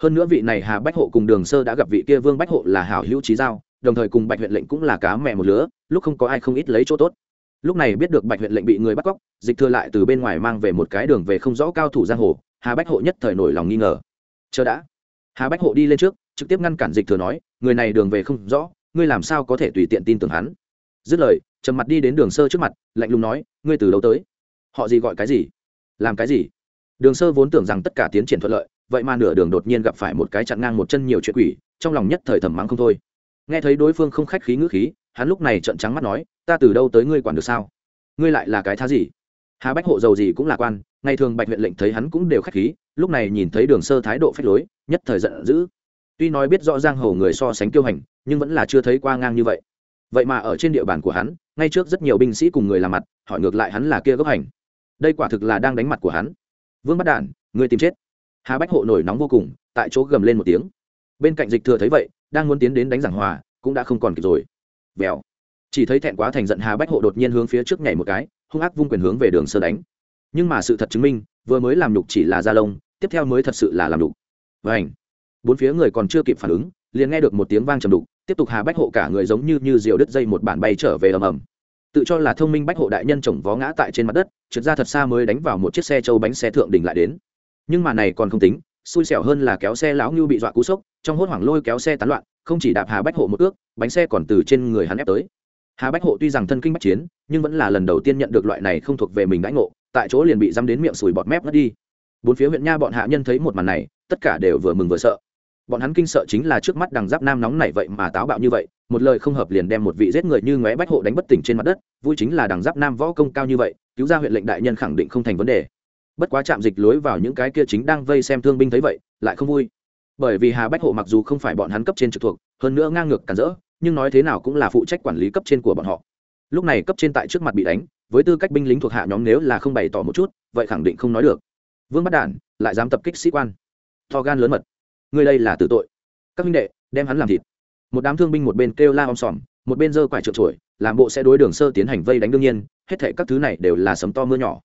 Hơn nữa vị này hà bách hộ cùng đường sơ đã gặp vị kia vương bách hộ là hảo hữu trí giao, đồng thời cùng bạch huyện lệnh cũng là cá mẹ một lứa, lúc không có ai không ít lấy chỗ tốt lúc này biết được bạch huyện lệnh bị người bắt cóc, dịch thừa lại từ bên ngoài mang về một cái đường về không rõ cao thủ giang hồ, hà bách hộ nhất thời nổi lòng nghi ngờ. Chờ đã. Hà bách hộ đi lên trước, trực tiếp ngăn cản dịch thừa nói, người này đường về không rõ, ngươi làm sao có thể tùy tiện tin tưởng hắn? Dứt lời, trầm mặt đi đến đường sơ trước mặt, lạnh lùng nói, ngươi từ đâu tới, họ gì gọi cái gì? Làm cái gì? Đường sơ vốn tưởng rằng tất cả tiến triển thuận lợi, vậy mà nửa đường đột nhiên gặp phải một cái chặn ngang một chân nhiều chuyện quỷ, trong lòng nhất thời thầm mắng không thôi. Nghe thấy đối phương không khách khí ngữ khí hắn lúc này trợn trắng mắt nói, ta từ đâu tới ngươi quản được sao? Ngươi lại là cái thá gì? Hà bách hộ giàu gì cũng là quan, ngày thường bạch huyện lệnh thấy hắn cũng đều khách khí, lúc này nhìn thấy đường sơ thái độ phách lối, nhất thời giận dữ. Tuy nói biết rõ giang hầu người so sánh kiêu hành, nhưng vẫn là chưa thấy qua ngang như vậy. Vậy mà ở trên địa bàn của hắn, ngay trước rất nhiều binh sĩ cùng người làm mặt, hỏi ngược lại hắn là kia gốc hành. Đây quả thực là đang đánh mặt của hắn. Vương bắt đản người tìm chết. Hà bách hộ nổi nóng vô cùng, tại chỗ gầm lên một tiếng. Bên cạnh dịch thừa thấy vậy, đang muốn tiến đến đánh giảng hòa, cũng đã không còn kịp rồi vèo. Chỉ thấy thẹn quá thành giận hà bách hộ đột nhiên hướng phía trước nhảy một cái, hung ác vung quyền hướng về đường sơ đánh. Nhưng mà sự thật chứng minh, vừa mới làm nhục chỉ là da lông tiếp theo mới thật sự là làm nhục. Và ảnh bốn phía người còn chưa kịp phản ứng, liền nghe được một tiếng vang trầm đục, tiếp tục hà bách hộ cả người giống như như diều đứt dây một bản bay trở về ầm ầm. Tự cho là thông minh bách hộ đại nhân chồng vó ngã tại trên mặt đất, trượt ra thật xa mới đánh vào một chiếc xe châu bánh xe thượng đỉnh lại đến. Nhưng mà này còn không tính, xui xẻo hơn là kéo xe lão ngưu bị dọa cú sốc, trong hốt hoảng lôi kéo xe tán loạn không chỉ đạp hà bách hộ một ước, bánh xe còn từ trên người hắn ép tới. Hà bách hộ tuy rằng thân kinh bách chiến, nhưng vẫn là lần đầu tiên nhận được loại này không thuộc về mình đãi ngộ, tại chỗ liền bị dăm đến miệng sùi bọt mép mất đi. Bốn phía huyện nha bọn hạ nhân thấy một màn này, tất cả đều vừa mừng vừa sợ. Bọn hắn kinh sợ chính là trước mắt đằng giáp nam nóng này vậy mà táo bạo như vậy, một lời không hợp liền đem một vị giết người như ngóe bách hộ đánh bất tỉnh trên mặt đất, vui chính là đằng giáp nam võ công cao như vậy, cứu ra huyện lệnh đại nhân khẳng định không thành vấn đề. Bất quá chạm dịch lối vào những cái kia chính đang vây xem thương binh thấy vậy, lại không vui bởi vì hà bách hộ mặc dù không phải bọn hắn cấp trên trực thuộc, hơn nữa ngang ngược cản rỡ, nhưng nói thế nào cũng là phụ trách quản lý cấp trên của bọn họ. Lúc này cấp trên tại trước mặt bị đánh, với tư cách binh lính thuộc hạ nhóm nếu là không bày tỏ một chút, vậy khẳng định không nói được. Vương bắt đản lại dám tập kích sĩ quan. To gan lớn mật. Người đây là tự tội. Các minh đệ, đem hắn làm thịt. Một đám thương binh một bên kêu la om sòm, một bên giơ quải trượt chuổi làm bộ sẽ đối đường sơ tiến hành vây đánh đương nhiên, hết thệ các thứ này đều là sấm to mưa nhỏ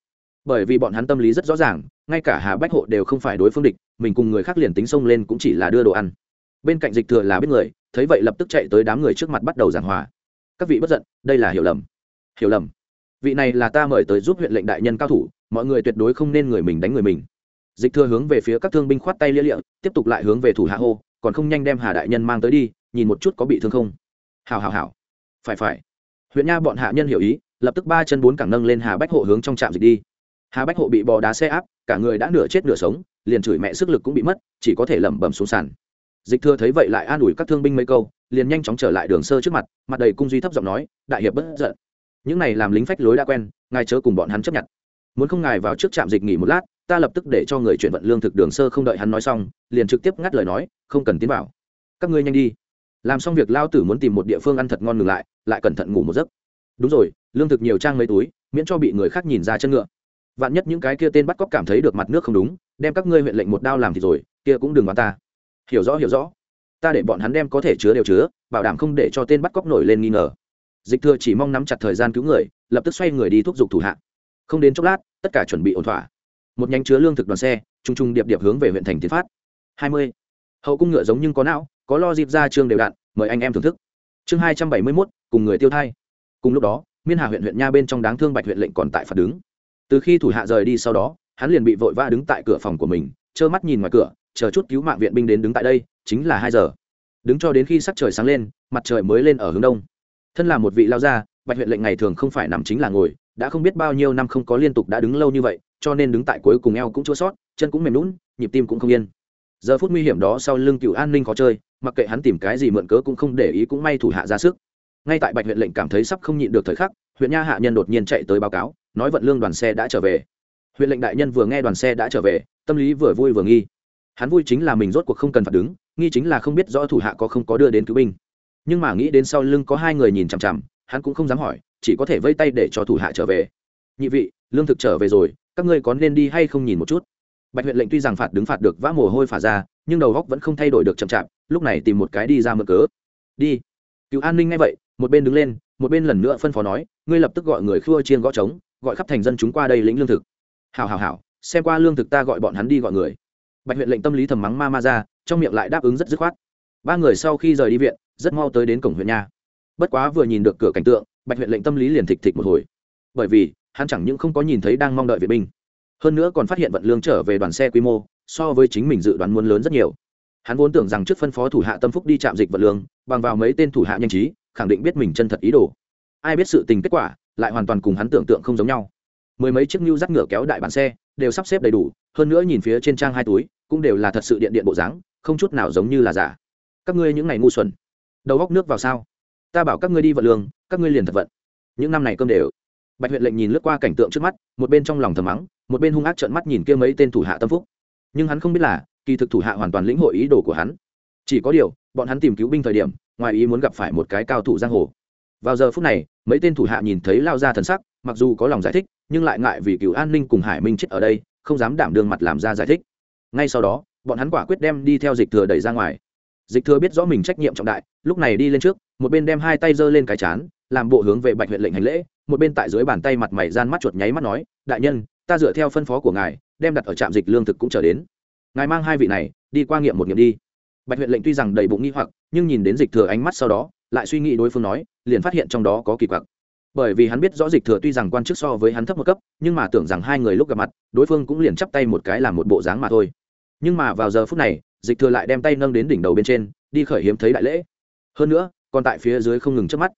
bởi vì bọn hắn tâm lý rất rõ ràng, ngay cả hà bách hộ đều không phải đối phương địch, mình cùng người khác liền tính xông lên cũng chỉ là đưa đồ ăn. Bên cạnh dịch thừa là biết người, thấy vậy lập tức chạy tới đám người trước mặt bắt đầu giảng hòa. Các vị bất giận, đây là hiểu lầm. Hiểu lầm. Vị này là ta mời tới giúp huyện lệnh đại nhân cao thủ, mọi người tuyệt đối không nên người mình đánh người mình. Dịch thừa hướng về phía các thương binh khoát tay lia lịa, tiếp tục lại hướng về thủ hạ hô, còn không nhanh đem hà đại nhân mang tới đi, nhìn một chút có bị thương không. Hào hào hào phải phải. Huyện nha bọn hạ nhân hiểu ý, lập tức ba chân bốn cẳng nâng lên hà bách hộ hướng trong trạm dịch đi hà bách hộ bị bò đá xe áp, cả người đã nửa chết nửa sống, liền chửi mẹ sức lực cũng bị mất, chỉ có thể lẩm bẩm xuống sàn. Dịch thừa thấy vậy lại an ủi các thương binh mấy câu, liền nhanh chóng trở lại đường sơ trước mặt mặt đầy cung duy thấp giọng nói, đại hiệp bất giận. Những này làm lính phách lối đã quen, ngài chớ cùng bọn hắn chấp nhận. Muốn không ngài vào trước trạm dịch nghỉ một lát, ta lập tức để cho người chuyển vận lương thực đường sơ không đợi hắn nói xong, liền trực tiếp ngắt lời nói, không cần tiến vào. Các ngươi nhanh đi. Làm xong việc lao tử muốn tìm một địa phương ăn thật ngon ngừng lại lại cẩn thận ngủ một giấc. Đúng rồi, lương thực nhiều trang mấy túi, miễn cho bị người khác nhìn ra chân ngựa vạn nhất những cái kia tên bắt cóc cảm thấy được mặt nước không đúng, đem các ngươi huyện lệnh một đao làm thì rồi, kia cũng đừng bắn ta. Hiểu rõ hiểu rõ. Ta để bọn hắn đem có thể chứa đều chứa, bảo đảm không để cho tên bắt cóc nổi lên nghi ngờ. Dịch thừa chỉ mong nắm chặt thời gian cứu người, lập tức xoay người đi thúc giục thủ hạ. Không đến chốc lát, tất cả chuẩn bị ổn thỏa. Một nhánh chứa lương thực đoàn xe t r u n g t r u n g điệp điệp hướng về huyện thành tiến phát. Hai mươi. Hậu cung ngựa giống nhưng có não, có lo dịp ra trường đều đạn, mời anh em thưởng thức. Chương hai trăm bảy mươi mốt, cùng người tiêu thai. Cùng lúc đó, miên hà huyện huyện nha bên trong đáng thương bạch huyện lệnh còn tại phạt đứng từ khi thủ hạ rời đi sau đó, hắn liền bị vội vã đứng tại cửa phòng của mình, trơ mắt nhìn ngoài cửa, chờ chút cứu mạng viện binh đến đứng tại đây, chính là hai giờ. Đứng cho đến khi sắc trời sáng lên, mặt trời mới lên ở hướng đông. Thân là một vị lao gia, bạch huyện lệnh ngày thường không phải nằm chính là ngồi, đã không biết bao nhiêu năm không có liên tục đã đứng lâu như vậy, cho nên đứng tại cuối cùng eo cũng chua sót, chân cũng mềm lún nhịp tim cũng không yên. Giờ phút nguy hiểm đó sau lưng cựu an ninh khó chơi, mặc kệ hắn tìm cái gì mượn cớ cũng không để ý cũng may thủ hạ ra sức. Ngay tại bạch huyện lệnh cảm thấy sắp không nhịn được thời khắc huyện nha hạ nhân đột nhiên chạy tới báo cáo, nói vận lương đoàn xe đã trở về. Huyện lệnh đại nhân vừa nghe đoàn xe đã trở về, tâm lý vừa vui vừa nghi. Hắn vui chính là mình rốt cuộc không cần phạt đứng, nghi chính là không biết rõ thủ hạ có không có đưa đến cứu binh. Nhưng mà nghĩ đến sau lưng có hai người nhìn chằm chằm, hắn cũng không dám hỏi, chỉ có thể vây tay để cho thủ hạ trở về. Nhị vị, lương thực trở về rồi, các ngươi có nên đi hay không nhìn một chút? Bạch huyện lệnh tuy rằng phạt đứng phạt được vã mồ hôi phả ra, nhưng đầu góc vẫn không thay đổi được chậm chạp, lúc này tìm một cái đi ra mở cớ. Đi. Cứu an ninh ngay vậy, một bên đứng lên một bên lần nữa phân phó nói, ngươi lập tức gọi người khua chiên gõ trống, gọi khắp thành dân chúng qua đây lĩnh lương thực. Hào hào hào xem qua lương thực ta gọi bọn hắn đi gọi người. Bạch huyện lệnh tâm lý thầm mắng ma ma ra, trong miệng lại đáp ứng rất dứt khoát. Ba người sau khi rời đi viện, rất mau tới đến cổng huyện nha. Bất quá vừa nhìn được cửa cảnh tượng, bạch huyện lệnh tâm lý liền thịch thịch một hồi. Bởi vì, hắn chẳng những không có nhìn thấy đang mong đợi vệ binh, hơn nữa còn phát hiện vận lương trở về đoàn xe quy mô, so với chính mình dự đoán muốn lớn rất nhiều. Hắn vốn tưởng rằng trước phân phó thủ hạ tâm phúc đi chạm dịch vận lương, bằng vào mấy tên thủ hạ nhanh trí khẳng định biết mình chân thật ý đồ. Ai biết sự tình kết quả, lại hoàn toàn cùng hắn tưởng tượng không giống nhau. Mười mấy chiếc nhu dắt ngựa kéo đại bản xe, đều sắp xếp đầy đủ, hơn nữa nhìn phía trên trang hai túi, cũng đều là thật sự điện điện bộ dáng, không chút nào giống như là giả. Các ngươi những ngày ngu xuẩn, đầu góc nước vào sao? Ta bảo các ngươi đi vận lương, các ngươi liền thật vận. Những năm này cơm đều. Bạch huyện lệnh nhìn lướt qua cảnh tượng trước mắt, một bên trong lòng thầm mắng, một bên hung ác trợn mắt nhìn kia mấy tên thủ hạ tâm phúc. Nhưng hắn không biết là, kỳ thực thủ hạ hoàn toàn lĩnh hội ý đồ của hắn. Chỉ có điều, bọn hắn tìm cứu binh thời điểm ngoài ý muốn gặp phải một cái cao thủ giang hồ. Vào giờ phút này, mấy tên thủ hạ nhìn thấy lao ra thần sắc, mặc dù có lòng giải thích, nhưng lại ngại vì cựu an ninh cùng hải minh chết ở đây, không dám đảm đương mặt làm ra giải thích. Ngay sau đó, bọn hắn quả quyết đem đi theo dịch thừa đẩy ra ngoài. Dịch thừa biết rõ mình trách nhiệm trọng đại, lúc này đi lên trước, một bên đem hai tay giơ lên cái chán, làm bộ hướng về bạch huyện lệnh hành lễ, một bên tại dưới bàn tay mặt mày gian mắt chuột nháy mắt nói, đại nhân, ta dựa theo phân phó của ngài, đem đặt ở trạm dịch lương thực cũng trở đến. Ngài mang hai vị này, đi qua nghiệm một nghiệm đi bạch huyện lệnh tuy rằng đầy bụng nghi hoặc, nhưng nhìn đến dịch thừa ánh mắt sau đó, lại suy nghĩ đối phương nói, liền phát hiện trong đó có kỳ quặc. Bởi vì hắn biết rõ dịch thừa tuy rằng quan chức so với hắn thấp một cấp, nhưng mà tưởng rằng hai người lúc gặp mặt, đối phương cũng liền chắp tay một cái làm một bộ dáng mà thôi. Nhưng mà vào giờ phút này, dịch thừa lại đem tay nâng đến đỉnh đầu bên trên, đi khởi hiếm thấy đại lễ. Hơn nữa, còn tại phía dưới không ngừng trước mắt.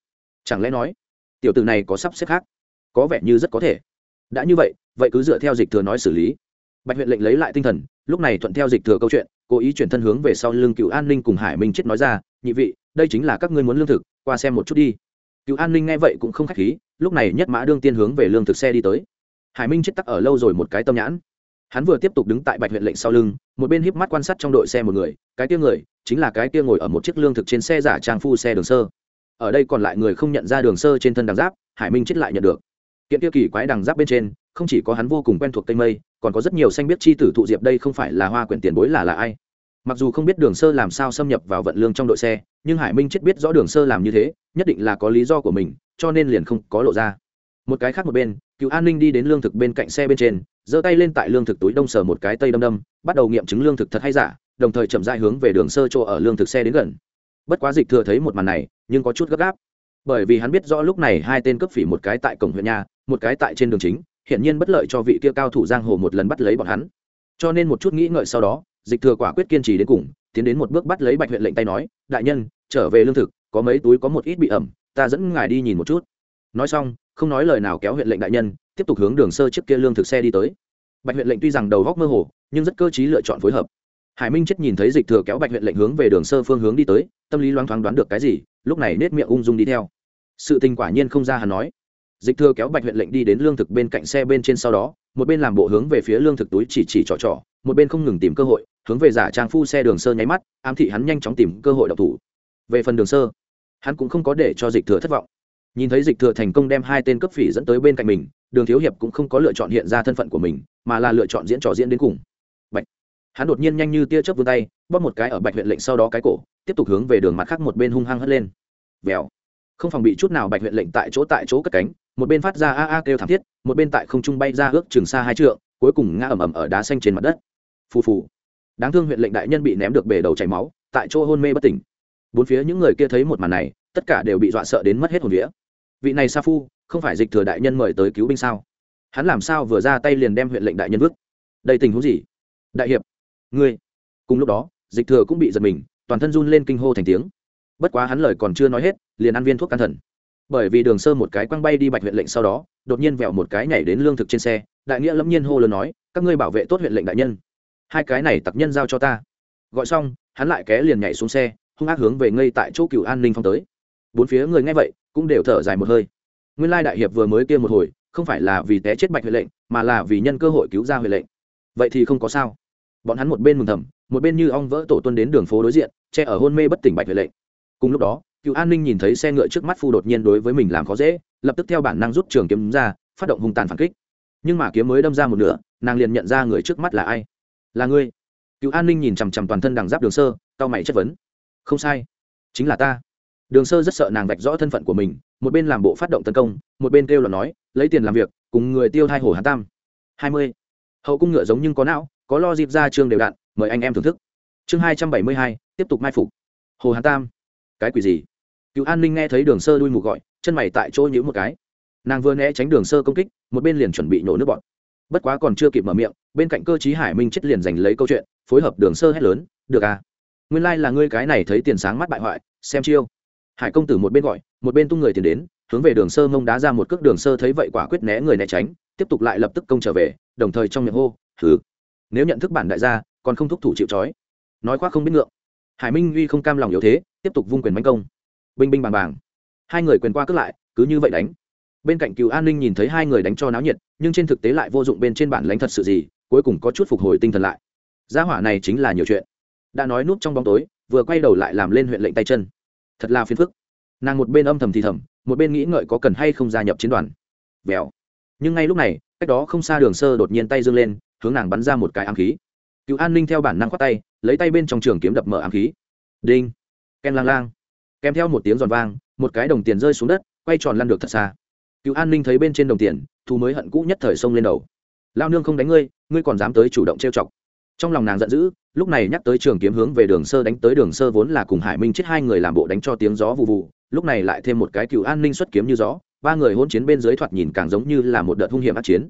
Chẳng lẽ nói, tiểu tử này có sắp xếp khác? Có vẻ như rất có thể. Đã như vậy vậy cứ dựa theo dịch thừa nói xử lý. Bạch huyện lệnh lấy lại tinh thần, lúc này thuận theo dịch thừa câu chuyện cố ý chuyển thân hướng về sau lưng cựu an ninh cùng hải minh chết nói ra, nhị vị, đây chính là các ngươi muốn lương thực, qua xem một chút đi. Cựu an ninh nghe vậy cũng không k h á c h khí, lúc này nhất mã đương tiên hướng về lương thực xe đi tới. Hải minh chết tắc ở lâu rồi một cái tâm nhãn. Hắn vừa tiếp tục đứng tại bạch huyện lệnh sau lưng, một bên híp mắt quan sát trong đội xe một người, cái kia người chính là cái kia ngồi ở một chiếc lương thực trên xe giả trang phu xe đường sơ. Ở đây còn lại người không nhận ra đường sơ trên thân đằng giáp, hải minh chết lại nhận được. Kiện kia kỳ quái đằng giáp bên trên, không chỉ có hắn vô cùng quen thuộc tây mây còn có rất nhiều xanh biết chi tử thụ diệp đây không phải là hoa quyển tiền bối là là ai. Mặc dù không biết đường sơ làm sao xâm nhập vào vận lương trong đội xe, nhưng hải minh chết biết rõ đường sơ làm như thế, nhất định là có lý do của mình, cho nên liền không có lộ ra. Một cái khác một bên, cựu an ninh đi đến lương thực bên cạnh xe bên trên, giơ tay lên tại lương thực túi đông sờ một cái tây đâm đâm, bắt đầu nghiệm chứng lương thực thật hay giả, đồng thời chậm dại hướng về đường sơ chỗ ở lương thực xe đến gần. Bất quá dịch thừa thấy một màn này, nhưng có chút gấp gáp. Bởi vì hắn biết rõ lúc này hai tên cấp phỉ một cái tại cổng huyện nhà, một cái tại trên đường chính hiển nhiên bất lợi cho vị kia cao thủ giang hồ một lần bắt lấy bọn hắn. Cho nên một chút nghĩ ngợi sau đó, dịch thừa quả quyết kiên trì đến cùng, tiến đến một bước bắt lấy bạch huyện lệnh tay nói, đại nhân, trở về lương thực, có mấy túi có một ít bị ẩm, ta dẫn ngài đi nhìn một chút. Nói xong, không nói lời nào kéo huyện lệnh đại nhân, tiếp tục hướng đường sơ trước kia lương thực xe đi tới. Bạch huyện lệnh tuy rằng đầu góc mơ hồ, nhưng rất cơ t lựa chọn phối hợp. Hải minh chết nhìn thấy dịch thừa kéo bạch huyện lệnh hướng về đường sơ phương hướng đi tới, tâm lý loáng thoáng đoán được cái gì, lúc này nết miệng ung dung đi theo. Sự tình quả nhiên không ra hắn nói dịch thừa kéo bạch huyện lệnh đi đến lương thực bên cạnh xe bên trên sau đó, một bên làm bộ hướng về phía lương thực túi chỉ chỉ trỏ trỏ một bên không ngừng tìm cơ hội, hướng về giả trang phu xe đường sơ nháy mắt, ám thị hắn nhanh chóng tìm cơ hội độc thủ. Về phần đường sơ, hắn cũng không có để cho dịch thừa thất vọng. Nhìn thấy dịch thừa thành công đem hai tên cấp phỉ dẫn tới bên cạnh mình, đường thiếu hiệp cũng không có lựa chọn hiện ra thân phận của mình, mà là lựa chọn diễn trò diễn đến cùng. Bạch, hắn đột nhiên nhanh như tia chớp vươn tay, bóp một cái ở bạch huyện lệnh sau đó cái cổ, tiếp tục hướng về đường mặt khác một bên hung hăng hất lên. Vèo không phòng bị chút nào bạch huyện lệnh tại chỗ tại chỗ cất cánh, một bên phát ra a a kêu thảm thiết, một bên tại không trung bay ra ước trường xa hai trượng, cuối cùng ngã ầm ầm ở đá xanh trên mặt đất. Phù phù. Đáng thương huyện lệnh đại nhân bị ném được bể đầu chảy máu, tại chỗ hôn mê bất tỉnh. Bốn phía những người kia thấy một màn này, tất cả đều bị dọa sợ đến mất hết hồn vía. Vị này sa phu, không phải dịch thừa đại nhân mời tới cứu binh sao? Hắn làm sao vừa ra tay liền đem huyện lệnh đại nhân vứt? Đây tình huống gì? Đại hiệp, ngươi. Cùng lúc đó, dịch thừa cũng bị giật mình, toàn thân run lên kinh hô thành tiếng bất quá hắn lời còn chưa nói hết, liền ăn viên thuốc can thần. Bởi vì đường sơ một cái quăng bay đi bạch huyện lệnh sau đó, đột nhiên vẹo một cái nhảy đến lương thực trên xe, đại nghĩa lâm nhiên hô lớn nói, các ngươi bảo vệ tốt huyện lệnh đại nhân. Hai cái này tặc nhân giao cho ta. Gọi xong, hắn lại ké liền nhảy xuống xe, hung ác hướng về ngay tại chỗ cựu an ninh phong tới. Bốn phía người nghe vậy, cũng đều thở dài một hơi. Nguyên lai đại hiệp vừa mới kia một hồi, không phải là vì té chết bạch huệ lệnh, mà là vì nhân cơ hội cứu ra huệ lệnh. Vậy thì không có sao. Bọn hắn một bên mừng thầm, một bên như ong vỡ tổ tuân đến đường phố đối diện, che ở hôn mê bất tỉnh bạch huệ lệnh cùng lúc đó cựu an ninh nhìn thấy xe ngựa trước mắt phu đột nhiên đối với mình làm khó dễ lập tức theo bản năng rút trường kiếm ra phát động hung tàn phản kích. Nhưng mà kiếm mới đâm ra một nửa nàng liền nhận ra người trước mắt là ai? Là ngươi. Cựu an ninh nhìn chằm chằm toàn thân đằng giáp đường sơ tao mày chất vấn. Không sai. Chính là ta. Đường sơ rất sợ nàng vạch rõ thân phận của mình một bên làm bộ phát động tấn công một bên kêu là nói lấy tiền làm việc cùng người tiêu thai hồ hà tam. Hai mươi. Hậu cung ngựa giống nhưng có não có lo dịp ra chương đều đạn, mời anh em thưởng thức. Chương hai trăm bảy mươi hai tiếp tục mai phục. Hồ hà tam cái quỷ gì? Cựu an ninh nghe thấy đường sơ đuôi mù gọi, chân mày tại chỗ nhữ một cái. Nàng vừa né tránh đường sơ công kích, một bên liền chuẩn bị nổ nước bọn bất quá còn chưa kịp mở miệng, bên cạnh cơ chí hải minh chết liền giành lấy câu chuyện, phối hợp đường sơ hét lớn, được à? Nguyên lai、like、là ngươi cái này thấy tiền sáng mắt bại hoại, xem chiêu. Hải công tử một bên gọi, một bên tung người tiền đến, hướng về đường sơ mông đá ra một cước, đường sơ thấy vậy quả quyết né người né tránh, tiếp tục lại lập tức công trở về, đồng thời trong miệng hô thử nếu nhận thức bản đại gia, còn không thúc thủ chịu trói. Nói khoác không biết ngượng hải minh uy không cam lòng yếu thế, tiếp tục vung quyền bánh công. Binh binh bàng bàng. Hai người quyền qua cướp lại, cứ như vậy đánh. Bên cạnh cựu an ninh nhìn thấy hai người đánh cho náo nhiệt, nhưng trên thực tế lại vô dụng bên trên bản lãnh thật sự gì, cuối cùng có chút phục hồi tinh thần lại. Gia hỏa này chính là nhiều chuyện. Đã nói núp trong bóng tối, vừa quay đầu lại làm lên huyện lệnh tay chân. Thật là phiền phức. Nàng một bên âm thầm thì thầm, một bên nghĩ ngợi có cần hay không gia nhập chiến đoàn. Vèo. Nhưng ngay lúc này, cách đó không xa đường sơ đột nhiên tay dâng lên, hướng nàng bắn ra một cái ám khí. Cựu an ninh theo bản năng khoát tay lấy tay bên trong trường kiếm đập mở ám khí. Đinh. Ken lang lang. Kèm theo một tiếng giòn vang, một cái đồng tiền rơi xuống đất, quay tròn lăn được thật xa. Cựu an ninh thấy bên trên đồng tiền thu mới hận cũ nhất thời sông lên đầu. Lao nương không đánh ngươi ngươi còn dám tới chủ động trêu chọc. Trong lòng nàng giận dữ, lúc này nhắc tới trường kiếm hướng về đường sơ đánh tới đường sơ vốn là cùng hải minh chết hai người làm bộ đánh cho tiếng gió vụ vụ lúc này lại thêm một cái cựu an ninh xuất kiếm như gió, ba người hôn chiến bên dưới thoạt nhìn càng giống như là một đợt hung hiểm át chiến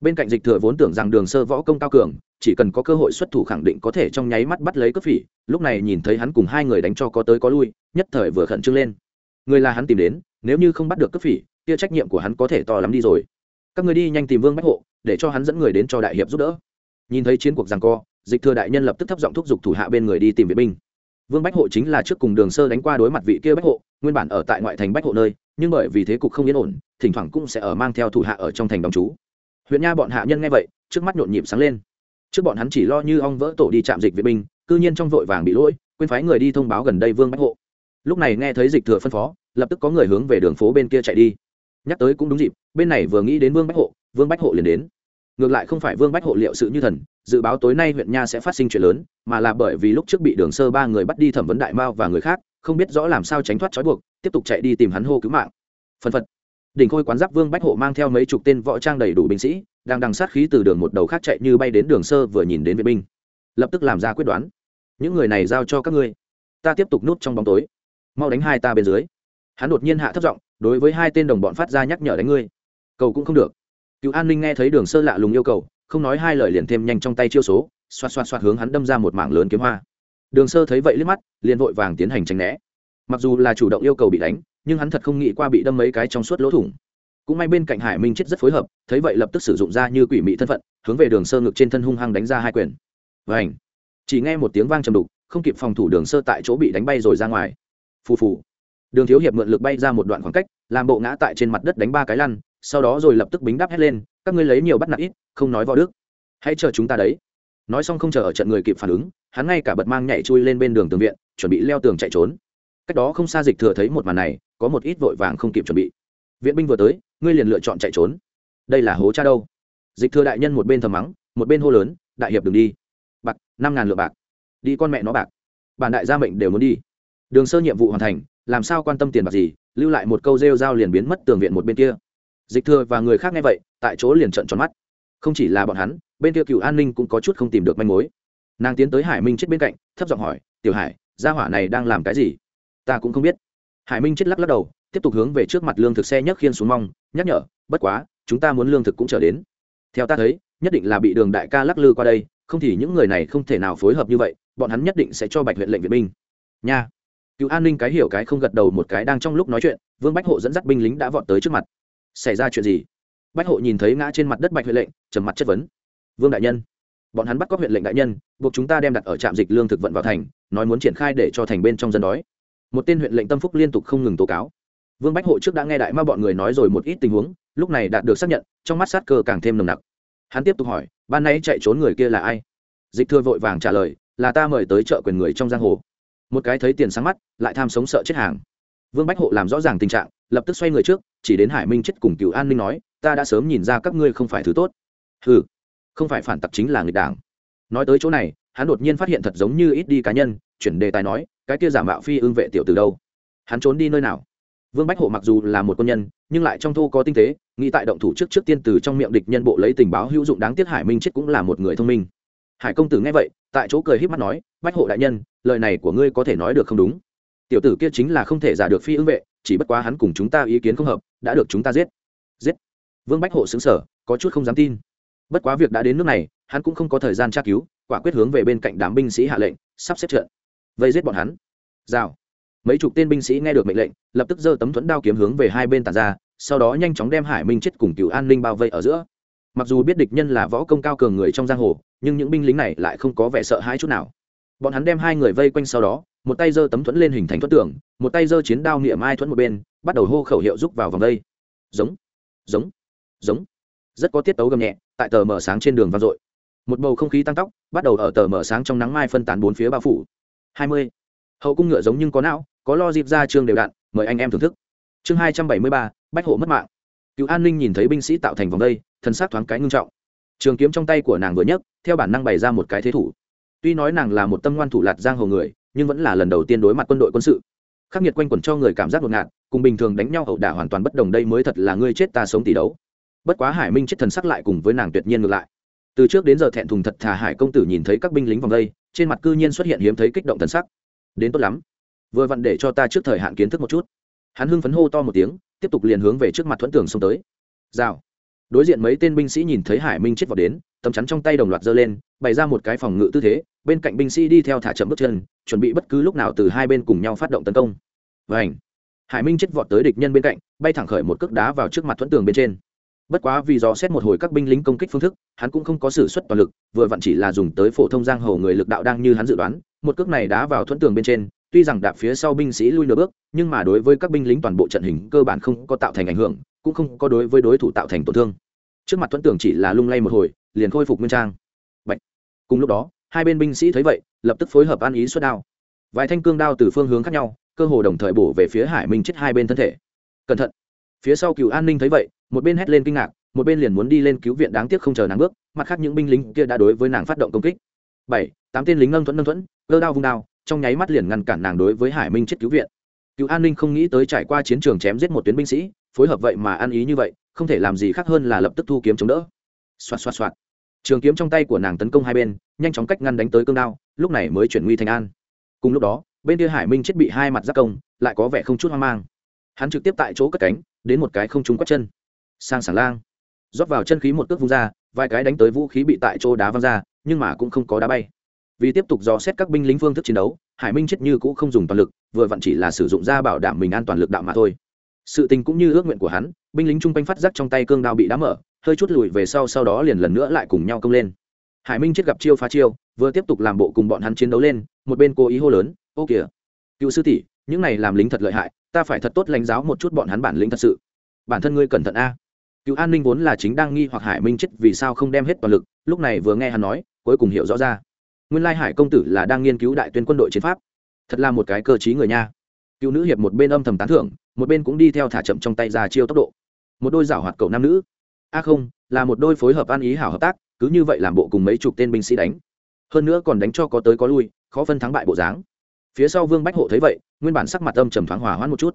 bên cạnh dịch thừa vốn tưởng rằng đường sơ võ công cao cường, chỉ cần có cơ hội xuất thủ khẳng định có thể trong nháy mắt bắt lấy cướp phỉ, lúc này nhìn thấy hắn cùng hai người đánh cho có tới có lui, nhất thời vừa khẩn trương lên. Người là hắn tìm đến, nếu như không bắt được cướp phỉ, kia trách nhiệm của hắn có thể to lắm đi rồi. Các người đi nhanh tìm vương bách hộ, để cho hắn dẫn người đến cho đại hiệp giúp đỡ. Nhìn thấy chiến cuộc rằng co, dịch thừa đại nhân lập tức thấp giọng thúc giục thủ hạ bên người đi tìm vệ binh. Vương bách hộ chính là trước cùng đường sơ đánh qua đối mặt vị kia bách hộ, nguyên bản ở tại ngoại thành bách hộ nơi, nhưng bởi vì thế cục không yên ổn, thỉnh thoảng cũng sẽ ở mang theo thủ hạ ở trong thành đóng trú huyện nha bọn hạ nhân nghe vậy, trước mắt nhộn nhịp sáng lên. Trước bọn hắn chỉ lo như ong vỡ tổ đi chạm dịch vệ binh, cư nhiên trong vội vàng bị lỗi, quên phái người đi thông báo gần đây vương bách hộ. Lúc này nghe thấy dịch thừa phân phó, lập tức có người hướng về đường phố bên kia chạy đi. Nhắc tới cũng đúng dịp, bên này vừa nghĩ đến vương bách hộ, vương bách hộ liền đến. Ngược lại không phải vương bách hộ liệu sự như thần, dự báo tối nay huyện nha sẽ phát sinh chuyện lớn, mà là bởi vì lúc trước bị đường sơ ba người bắt đi thẩm vấn đại mao và người khác, không biết rõ làm sao tránh thoát trói buộc, tiếp tục chạy đi tìm hắn hô cứu mạng. Phân phật đỉnh khôi quán giáp vương bách hộ mang theo mấy chục tên võ trang đầy đủ binh sĩ, đang đằng sát khí từ đường một đầu khác chạy như bay đến đường sơ vừa nhìn đến vệ binh. Lập tức làm ra quyết đoán. Những người này giao cho các ngươi. Ta tiếp tục nút trong bóng tối. Mau đánh hai ta bên dưới. Hắn đột nhiên hạ thấp giọng, đối với hai tên đồng bọn phát ra nhắc nhở đánh ngươi. Cầu cũng không được. Cựu an ninh nghe thấy đường sơ lạ lùng yêu cầu, không nói hai lời liền thêm nhanh trong tay chiêu số, xoạt xoạt xoạt hướng hắn đâm ra một mảng lớn kiếm hoa. Đường sơ thấy vậy liếc mắt, liền vội vàng tiến hành tranh né mặc dù là chủ động yêu cầu bị đánh, nhưng hắn thật không nghĩ qua bị đâm mấy cái trong suốt lỗ thủng. Cũng may bên cạnh hải minh chết rất phối hợp, thấy vậy lập tức sử dụng ra như quỷ mị thân phận, hướng về đường sơ ngực trên thân hung hăng đánh ra hai quyền. Vảnh chỉ nghe một tiếng vang trầm đục, không kịp phòng thủ đường sơ tại chỗ bị đánh bay rồi ra ngoài. Phù phù! Đường thiếu hiệp mượn lực bay ra một đoạn khoảng cách, làm bộ ngã tại trên mặt đất đánh ba cái lăn, sau đó rồi lập tức bính đáp hét lên, các ngươi lấy nhiều bắt nạt ít, không nói võ đức. Hãy chờ chúng ta đấy. Nói xong không chờ ở trận người kịp phản ứng, hắn ngay cả bật mang nhảy chui lên bên đường tường viện, chuẩn bị leo tường chạy trốn cách đó không xa dịch thừa thấy một màn này, có một ít vội vàng không kịp chuẩn bị. Viện binh vừa tới, ngươi liền lựa chọn chạy trốn. Đây là hố cha đâu? Dịch thừa đại nhân một bên thầm mắng, một bên hô lớn, đại hiệp đừng đi. Bạc, năm ngàn lượng bạc. Đi con mẹ nó bạc. Bản đại gia mệnh đều muốn đi. Đường sơ nhiệm vụ hoàn thành, làm sao quan tâm tiền bạc gì, lưu lại một câu rêu dao liền biến mất tường viện một bên kia. Dịch thừa và người khác nghe vậy, tại chỗ liền trận tròn mắt. Không chỉ là bọn hắn, bên kia cựu an ninh cũng có chút không tìm được manh mối. Nàng tiến tới hải minh chết bên cạnh, thấp giọng hỏi, tiểu hải, gia hỏa này đang làm cái gì? Ta cũng không biết. Hải minh chết lắc lắc đầu, tiếp tục hướng về trước mặt lương thực xe nhấc khiên xuống mong, nhắc nhở, bất quá, chúng ta muốn lương thực cũng trở đến. Theo ta thấy, nhất định là bị đường đại ca lắc lư qua đây, không thì những người này không thể nào phối hợp như vậy, bọn hắn nhất định sẽ cho bạch huyện lệnh viện binh. Nha. Cựu an ninh cái hiểu cái không gật đầu một cái đang trong lúc nói chuyện, vương bách hộ dẫn dắt binh lính đã vọt tới trước mặt. Xảy ra chuyện gì? Bách hộ nhìn thấy ngã trên mặt đất bạch huyện lệnh, trầm mặt chất vấn. Vương đại nhân, bọn hắn bắt cóc huyện lệnh đại nhân, buộc chúng ta đem đặt ở trạm dịch lương thực vận vào thành, nói muốn triển khai để cho thành bên trong dân đói một tên huyện lệnh tâm phúc liên tục không ngừng tố cáo. Vương bách hộ trước đã nghe đại ma bọn người nói rồi một ít tình huống, lúc này đạt được xác nhận, trong mắt sát cơ càng thêm nồng nặc. Hắn tiếp tục hỏi, ban nay chạy trốn người kia là ai? Dịch thừa vội vàng trả lời, là ta mời tới chợ quyền người trong giang hồ. Một cái thấy tiền sáng mắt, lại tham sống sợ chết hàng. Vương bách hộ làm rõ ràng tình trạng, lập tức xoay người trước, chỉ đến hải minh chết cùng cựu an ninh nói, ta đã sớm nhìn ra các ngươi không phải thứ tốt. Ừ không phải phản tặc chính là người đảng. Nói tới chỗ này, hắn đột nhiên phát hiện thật giống như ít đi cá nhân, chuyển đề tài nói cái kia giả mạo phi ưng vệ tiểu từ đâu? Hắn trốn đi nơi nào? Vương bách hộ mặc dù là một quân nhân, nhưng lại trong thu có tinh tế, nghĩ tại động thủ trước trước tiên từ trong miệng địch nhân bộ lấy tình báo hữu dụng đáng tiếc hải minh chết cũng là một người thông minh. Hải công tử nghe vậy, tại chỗ cười h í p mắt nói, bách hộ đại nhân, lời này của ngươi có thể nói được không đúng? Tiểu tử kia chính là không thể giả được phi ứng vệ, chỉ bất quá hắn cùng chúng ta ý kiến không hợp, đã được chúng ta giết. Giết. Vương bách hộ xứng sở có chút không dám tin. Bất quá việc đã đến nước này, hắn cũng không có thời gian tra cứu, quả quyết hướng về bên cạnh đám binh sĩ hạ lệnh, sắp xếp trận vây giết bọn hắn. Rào. Mấy chục tên binh sĩ nghe được mệnh lệnh, lập tức giơ tấm thuẫn đao kiếm hướng về hai bên tàn ra, sau đó nhanh chóng đem hải minh chết cùng cựu an ninh bao vây ở giữa. Mặc dù biết địch nhân là võ công cao cường người trong giang hồ, nhưng những binh lính này lại không có vẻ sợ hãi chút nào. Bọn hắn đem hai người vây quanh sau đó, một tay giơ tấm thuẫn lên hình thành thuẫn tưởng một tay giơ chiến đao niệm ai thuẫn một bên, bắt đầu hô khẩu hiệu rúc vào vòng vây giống giống giống. Rất có tiết tấu gầm nhẹ, tại tờ mở sáng trên đường vang dội. Một bầu không khí tăng tóc bắt đầu ở tờ mở sáng trong nắng mai phân tán bốn phía bao phủ hai mươi. Hậu cung ngựa giống nhưng có não, có lo dịp ra trường đều đặn mời anh em thưởng thức. Chương hai trăm bảy mươi ba, bách hộ mất mạng. Cựu an ninh nhìn thấy binh sĩ tạo thành vòng đây thân xác thoáng cái ngưng trọng. Trường kiếm trong tay của nàng vừa nhấc, theo bản năng bày ra một cái thế thủ. Tuy nói nàng là một tâm ngoan thủ lạt giang hồ người, nhưng vẫn là lần đầu tiên đối mặt quân đội quân sự. Khắc nghiệt quanh quẩn cho người cảm giác ngột ngạt, cùng bình thường đánh nhau ẩu đả hoàn toàn bất đồng đây mới thật là ngươi chết ta sống tỷ đấu. Bất quá hải minh chết thần sắc lại cùng với nàng tuyệt nhiên ngược lại từ trước đến giờ thẹn thùng thật thà hải công tử nhìn thấy các binh lính vòng đây, trên mặt cư nhiên xuất hiện hiếm thấy kích động thần sắc. Đến tốt lắm. Vừa vặn để cho ta trước thời hạn kiến thức một chút. Hắn hưng phấn hô to một tiếng, tiếp tục liền hướng về trước mặt thuẫn tường xông tới. Rào. Đối diện mấy tên binh sĩ nhìn thấy hải minh chết vào đến tầm chắn trong tay đồng loạt giơ lên, bày ra một cái phòng ngự tư thế, bên cạnh binh sĩ đi theo thả chậm bước chân, chuẩn bị bất cứ lúc nào từ hai bên cùng nhau phát động tấn công. Vảnh hải minh chết vọt tới địch nhân bên cạnh, bay thẳng khởi một cước đá vào trước mặt thuẫn tường bên trên bất quá vì do xét một hồi các binh lính công kích phương thức, hắn cũng không có s ử suất toàn lực, vừa vặn chỉ là dùng tới phổ thông giang hồ người lực đạo đang như hắn dự đoán, một cước này đá vào thuẫn tường bên trên, tuy rằng đạp phía sau binh sĩ lui nửa bước, nhưng mà đối với các binh lính toàn bộ trận hình cơ bản không có tạo thành ảnh hưởng, cũng không có đối với đối thủ tạo thành tổn thương. Trước mặt thuẫn tường chỉ là lung lay một hồi, liền khôi phục nguyên trang. Bạch. cùng lúc đó, hai bên binh sĩ thấy vậy, lập tức phối hợp ăn ý xuất đao. Vài thanh cương đao từ phương hướng khác nhau, cơ hồ đồng thời bổ về phía hải minh chết hai bên thân thể. Cẩn thận. Phía sau cựu an ninh thấy vậy một bên hét lên kinh ngạc, một bên liền muốn đi lên cứu viện đáng tiếc không chờ nàng bước, mặt khác những binh lính kia đã đối với nàng phát động công kích. Bảy, tám tên lính nâng thuẫn nâng thuẫn, cơ đao vung đao, trong nháy mắt liền ngăn cản nàng đối với hải minh chết cứu viện. Cứu an ninh không nghĩ tới trải qua chiến trường chém giết một tuyến binh sĩ, phối hợp vậy mà ăn ý như vậy, không thể làm gì khác hơn là lập tức thu kiếm chống đỡ. Xoạt xoạt xoạt. Trường kiếm trong tay của nàng tấn công hai bên, nhanh chóng cách ngăn đánh tới cương đao, lúc này mới chuyển nguy thành an. Cùng lúc đó, bên kia hải minh chết bị hai mặt giác công, lại có vẻ không chút hoang mang. Hắn trực tiếp tại chỗ cất cánh, đến một cái không trúng quất chân sang sảng lang. Rót vào chân khí một cước vung ra, vài cái đánh tới vũ khí bị tại chỗ đá văng ra, nhưng mà cũng không có đá bay. Vì tiếp tục dò xét các binh lính phương thức chiến đấu, hải minh chết như cũng không dùng toàn lực, vừa vặn chỉ là sử dụng ra bảo đảm mình an toàn lực đạo mà thôi. Sự tình cũng như ước nguyện của hắn, binh lính chung quanh phát giác trong tay cương đao bị đá mở, hơi chút lùi về sau sau đó liền lần nữa lại cùng nhau công lên. Hải minh chết gặp chiêu phá chiêu, vừa tiếp tục làm bộ cùng bọn hắn chiến đấu lên, một bên cố ý hô lớn, ô kìa, cựu sư tỷ, những này làm lính thật lợi hại, ta phải thật tốt lãnh giáo một chút bọn hắn bản lĩnh thật sự. Bản thân ngươi cẩn thận a cựu an ninh vốn là chính đang nghi hoặc hải minh chết vì sao không đem hết toàn lực, lúc này vừa nghe hắn nói, cuối cùng hiểu rõ ra. Nguyên lai hải công tử là đang nghiên cứu đại tuyên quân đội chiến pháp. Thật là một cái cơ trí người nha. Cựu nữ hiệp một bên âm thầm tán thưởng, một bên cũng đi theo thả chậm trong tay ra chiêu tốc độ. Một đôi giảo hoạt cầu nam nữ. A không, là một đôi phối hợp ăn ý hảo hợp tác, cứ như vậy làm bộ cùng mấy chục tên binh sĩ đánh. Hơn nữa còn đánh cho có tới có lui, khó phân thắng bại bộ dáng. Phía sau vương bách hộ thấy vậy, nguyên bản sắc mặt âm trầm thoáng hòa hoãn một chút.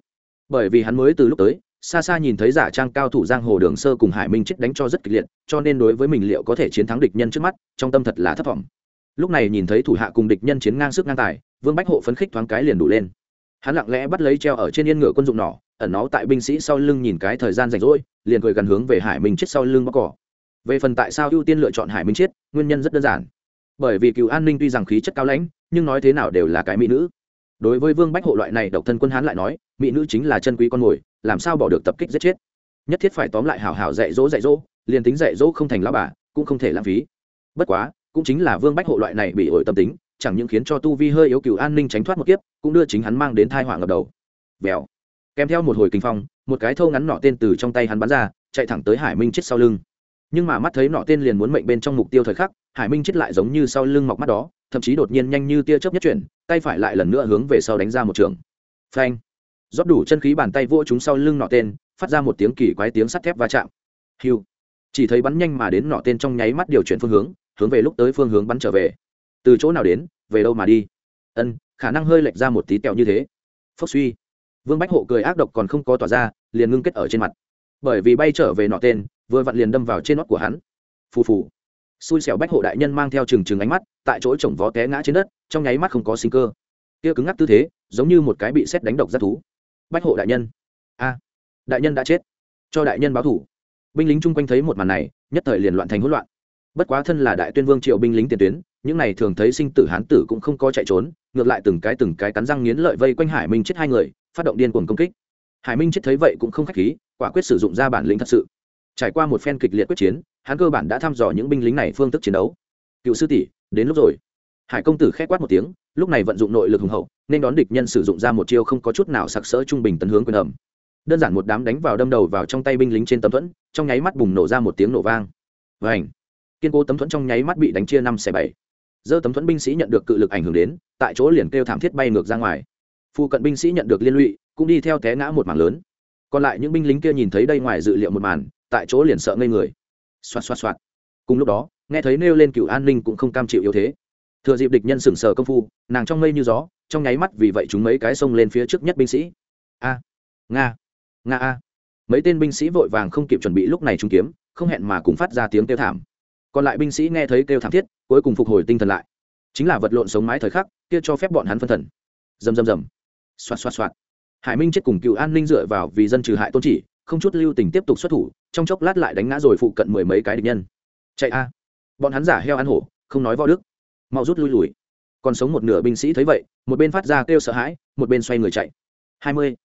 Bởi vì hắn mới từ lúc tới xa xa nhìn thấy giả trang cao thủ giang hồ đường sơ cùng hải minh chết đánh cho rất kịch liệt, cho nên đối với mình liệu có thể chiến thắng địch nhân trước mắt, trong tâm thật là thất vọng. Lúc này nhìn thấy thủ hạ cùng địch nhân chiến ngang sức ngang tài, vương bách hộ phấn khích thoáng cái liền đủ lên. Hắn lặng lẽ bắt lấy treo ở trên yên ngựa quân dụng nỏ, ẩn nó tại binh sĩ sau lưng nhìn cái thời gian rảnh rỗi, liền cười gần hướng về hải minh chết sau lưng bóc cỏ. Về phần tại sao ưu tiên lựa chọn hải minh chết, nguyên nhân rất đơn giản. Bởi vì cựu an ninh tuy rằng khí chất cao lãnh, nhưng nói thế nào đều là cái mỹ nữ đối với vương bách hộ loại này độc thân quân hán lại nói, mỹ nữ chính là chân quý con mồi, làm sao bỏ được tập kích giết chết? Nhất thiết phải tóm lại hảo hảo dạy dỗ dạy dỗ, liền tính dạy dỗ không thành lao bà, cũng không thể lãng phí. Bất quá, cũng chính là vương bách hộ loại này bị ổi tâm tính, chẳng những khiến cho tu vi hơi yếu cựu an ninh tránh thoát một kiếp, cũng đưa chính hắn mang đến thai họa ngập đầu. Vèo. Kèm theo một hồi kinh phong, một cái thâu ngắn nọ tên từ trong tay hắn bắn ra, chạy thẳng tới hải minh chết sau lưng. Nhưng mà mắt thấy nọ tên liền muốn mệnh bên trong mục tiêu thời khắc, hải minh chết lại giống như sau lưng mọc mắt đó thậm chí đột nhiên nhanh như tia chớp nhất chuyển, tay phải lại lần nữa hướng về sau đánh ra một trường. Phanh. Rót đủ chân khí bàn tay vỗ chúng sau lưng nọ tên, phát ra một tiếng kỳ quái tiếng sắt thép va chạm. Hiu. Chỉ thấy bắn nhanh mà đến nọ tên trong nháy mắt điều chuyển phương hướng hướng về lúc tới phương hướng bắn trở về. Từ chỗ nào đến, về đâu mà đi? Ân, khả năng hơi lệch ra một tí tẹo như thế. Phốc suy. Vương bách hộ cười ác độc còn không có tỏa ra, liền ngưng kết ở trên mặt. Bởi vì bay trở về nọ tên, vừa vặn liền đâm vào trên nót của hắn. Phù phù xui xẻo bách hộ đại nhân mang theo trừng trừng ánh mắt, tại chỗ chồng vó té ngã trên đất, trong nháy mắt không có sinh cơ. Kia cứng ngắc tư thế, giống như một cái bị xét đánh độc rất thú. Bách hộ đại nhân. A. Đại nhân đã chết. Cho đại nhân báo thủ. Binh lính chung quanh thấy một màn này, nhất thời liền loạn thành hỗn loạn. Bất quá thân là đại tuyên vương triệu binh lính tiền tuyến, những này thường thấy sinh tử hán tử cũng không có chạy trốn, ngược lại từng cái từng cái cắn răng nghiến lợi vây quanh hải minh chết hai người, phát động điên cuồng công kích. Hải minh chết thấy vậy cũng không khách khí, quả quyết sử dụng ra bản lĩnh thật sự. Trải qua một phen kịch liệt quyết chiến hắn cơ bản đã thăm dò những binh lính này phương thức chiến đấu. Cựu sư tỷ, đến lúc rồi. Hải công tử k h é quát một tiếng, lúc này vận dụng nội lực hùng hậu, nên đón địch nhân sử dụng ra một chiêu không có chút nào sặc sỡ trung bình tấn hướng quyền ẩm đơn giản một đám đánh vào đâm đầu vào trong tay binh lính trên tấm thuẫn, trong nháy mắt bùng nổ ra một tiếng nổ vang. Và ảnh kiên cố tấm thuẫn trong nháy mắt bị đánh chia năm xẻ bảy. Dơ tấm thuẫn binh sĩ nhận được cự lực ảnh hưởng đến, tại chỗ liền kêu thảm thiết bay ngược ra ngoài. Phụ cận binh sĩ nhận được liên lụy, cũng đi theo té ngã một mảng lớn. Còn lại những binh lính kia nhìn thấy đây ngoài dự liệu một màn, tại chỗ liền sợ ngây người xoạt xoạt xoạt. Cùng lúc đó, nghe thấy nêu lên cựu an ninh cũng không cam chịu yếu thế. Thừa dịp địch nhân sừng sờ công phu, nàng trong mây như gió, trong nháy mắt vì vậy chúng mấy cái xông lên phía trước nhất binh sĩ. A, nga nga a. Mấy tên binh sĩ vội vàng không kịp chuẩn bị lúc này trung kiếm, không hẹn mà cùng phát ra tiếng kêu thảm. Còn lại binh sĩ nghe thấy kêu thảm thiết, cuối cùng phục hồi tinh thần lại. Chính là vật lộn sống mái thời khắc, kia cho phép bọn hắn phân thần. Rầm rầm rầm. Xoạt xoạt xoạt. Hải minh chết cùng cựu an ninh dựa vào vì dân trừ hại tôn chỉ không chút lưu tình tiếp tục xuất thủ trong chốc lát lại đánh ngã rồi phụ cận mười mấy cái địch nhân. Chạy a. Bọn hắn giả heo ăn hổ không nói võ đức mau rút lui lùi. Còn sống một nửa binh sĩ thấy vậy một bên phát ra kêu sợ hãi một bên xoay người chạy. Hai mươi.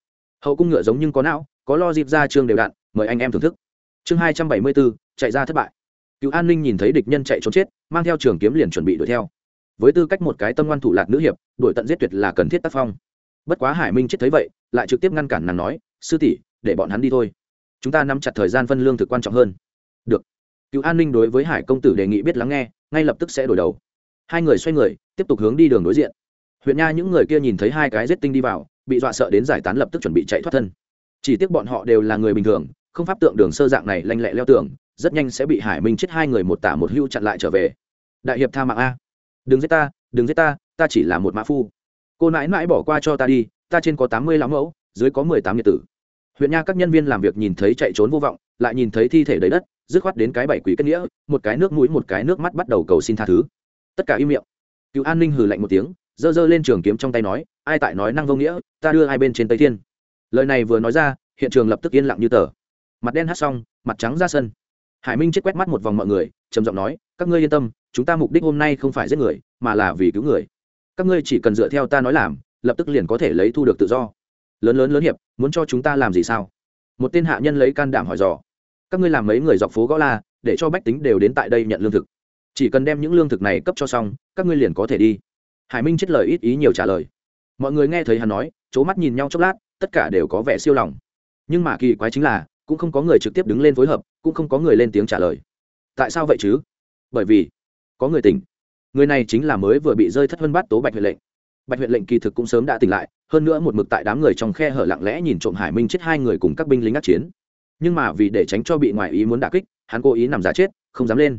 Hậu cung ngựa giống nhưng có não có lo dịp ra trường đều đạn, mời anh em thưởng thức. Chương hai trăm bảy mươi bốn chạy ra thất bại. Cựu an ninh nhìn thấy địch nhân chạy trốn chết mang theo trường kiếm liền chuẩn bị đuổi theo. Với tư cách một cái tâm ngoan thủ lạc nữ hiệp đuổi tận giết tuyệt là cần thiết tác phong. Bất quá hải minh chết thấy vậy lại trực tiếp ngăn cản nàng nói sư tỷ để bọn hắn đi thôi. Chúng ta nắm chặt thời gian phân lương thực quan trọng hơn. Được. Cựu an ninh đối với hải công tử đề nghị biết lắng nghe, ngay lập tức sẽ đổi đầu. Hai người xoay người, tiếp tục hướng đi đường đối diện. Huyện nha những người kia nhìn thấy hai cái rết tinh đi vào, bị dọa sợ đến giải tán lập tức chuẩn bị chạy thoát thân. Chỉ tiếc bọn họ đều là người bình thường, không pháp tượng đường sơ dạng này lanh lẹ leo tường, rất nhanh sẽ bị hải minh chết hai người một tả một hưu chặn lại trở về. Đại hiệp tha mạng a. Đừng giết ta, đừng giết ta ta chỉ là một mã phu. Cô nãi nãi bỏ qua cho ta đi, ta trên có tám mươi lắm mẫu, dưới có mười tám nhiệt tử huyện nha các nhân viên làm việc nhìn thấy chạy trốn vô vọng, lại nhìn thấy thi thể đầy đất, dứt khoát đến cái bảy quỷ kết nghĩa, một cái nước mũi, một cái nước mắt bắt đầu cầu xin tha thứ. Tất cả im miệng. Cựu an ninh hừ lạnh một tiếng, giơ giơ lên trường kiếm trong tay nói, ai tại nói năng vô nghĩa, ta đưa hai bên trên tây thiên. Lời này vừa nói ra, hiện trường lập tức yên lặng như tờ. Mặt đen hát xong, mặt trắng ra sân. Hải minh chết quét mắt một vòng mọi người, trầm giọng nói, các ngươi yên tâm, chúng ta mục đích hôm nay không phải giết người, mà là vì cứu người. Các ngươi chỉ cần dựa theo ta nói làm, lập tức liền có thể lấy thu được tự do lớn lớn lớn hiệp, muốn cho chúng ta làm gì sao? Một tên hạ nhân lấy can đảm hỏi dò. Các ngươi làm mấy người dọc phố gõ la, để cho bách tính đều đến tại đây nhận lương thực. Chỉ cần đem những lương thực này cấp cho xong, các ngươi liền có thể đi. Hải minh chết lời ít ý nhiều trả lời. Mọi người nghe thấy hắn nói c h ố mắt nhìn nhau chốc lát, tất cả đều có vẻ siêu lòng. Nhưng mà kỳ quái chính là, cũng không có người trực tiếp đứng lên phối hợp, cũng không có người lên tiếng trả lời. Tại sao vậy chứ? Bởi vì, có người tỉnh. Người này chính là mới vừa bị rơi thất vân bát tố bạch huyện lệnh. Bạch huyện lệnh kỳ thực cũng sớm đã tỉnh lại hơn nữa một mực tại đám người trong khe hở lặng lẽ nhìn trộm hải minh chết hai người cùng các binh lính ác chiến. Nhưng mà vì để tránh cho bị ngoại ý muốn đả kích, hắn cố ý nằm giá chết, không dám lên.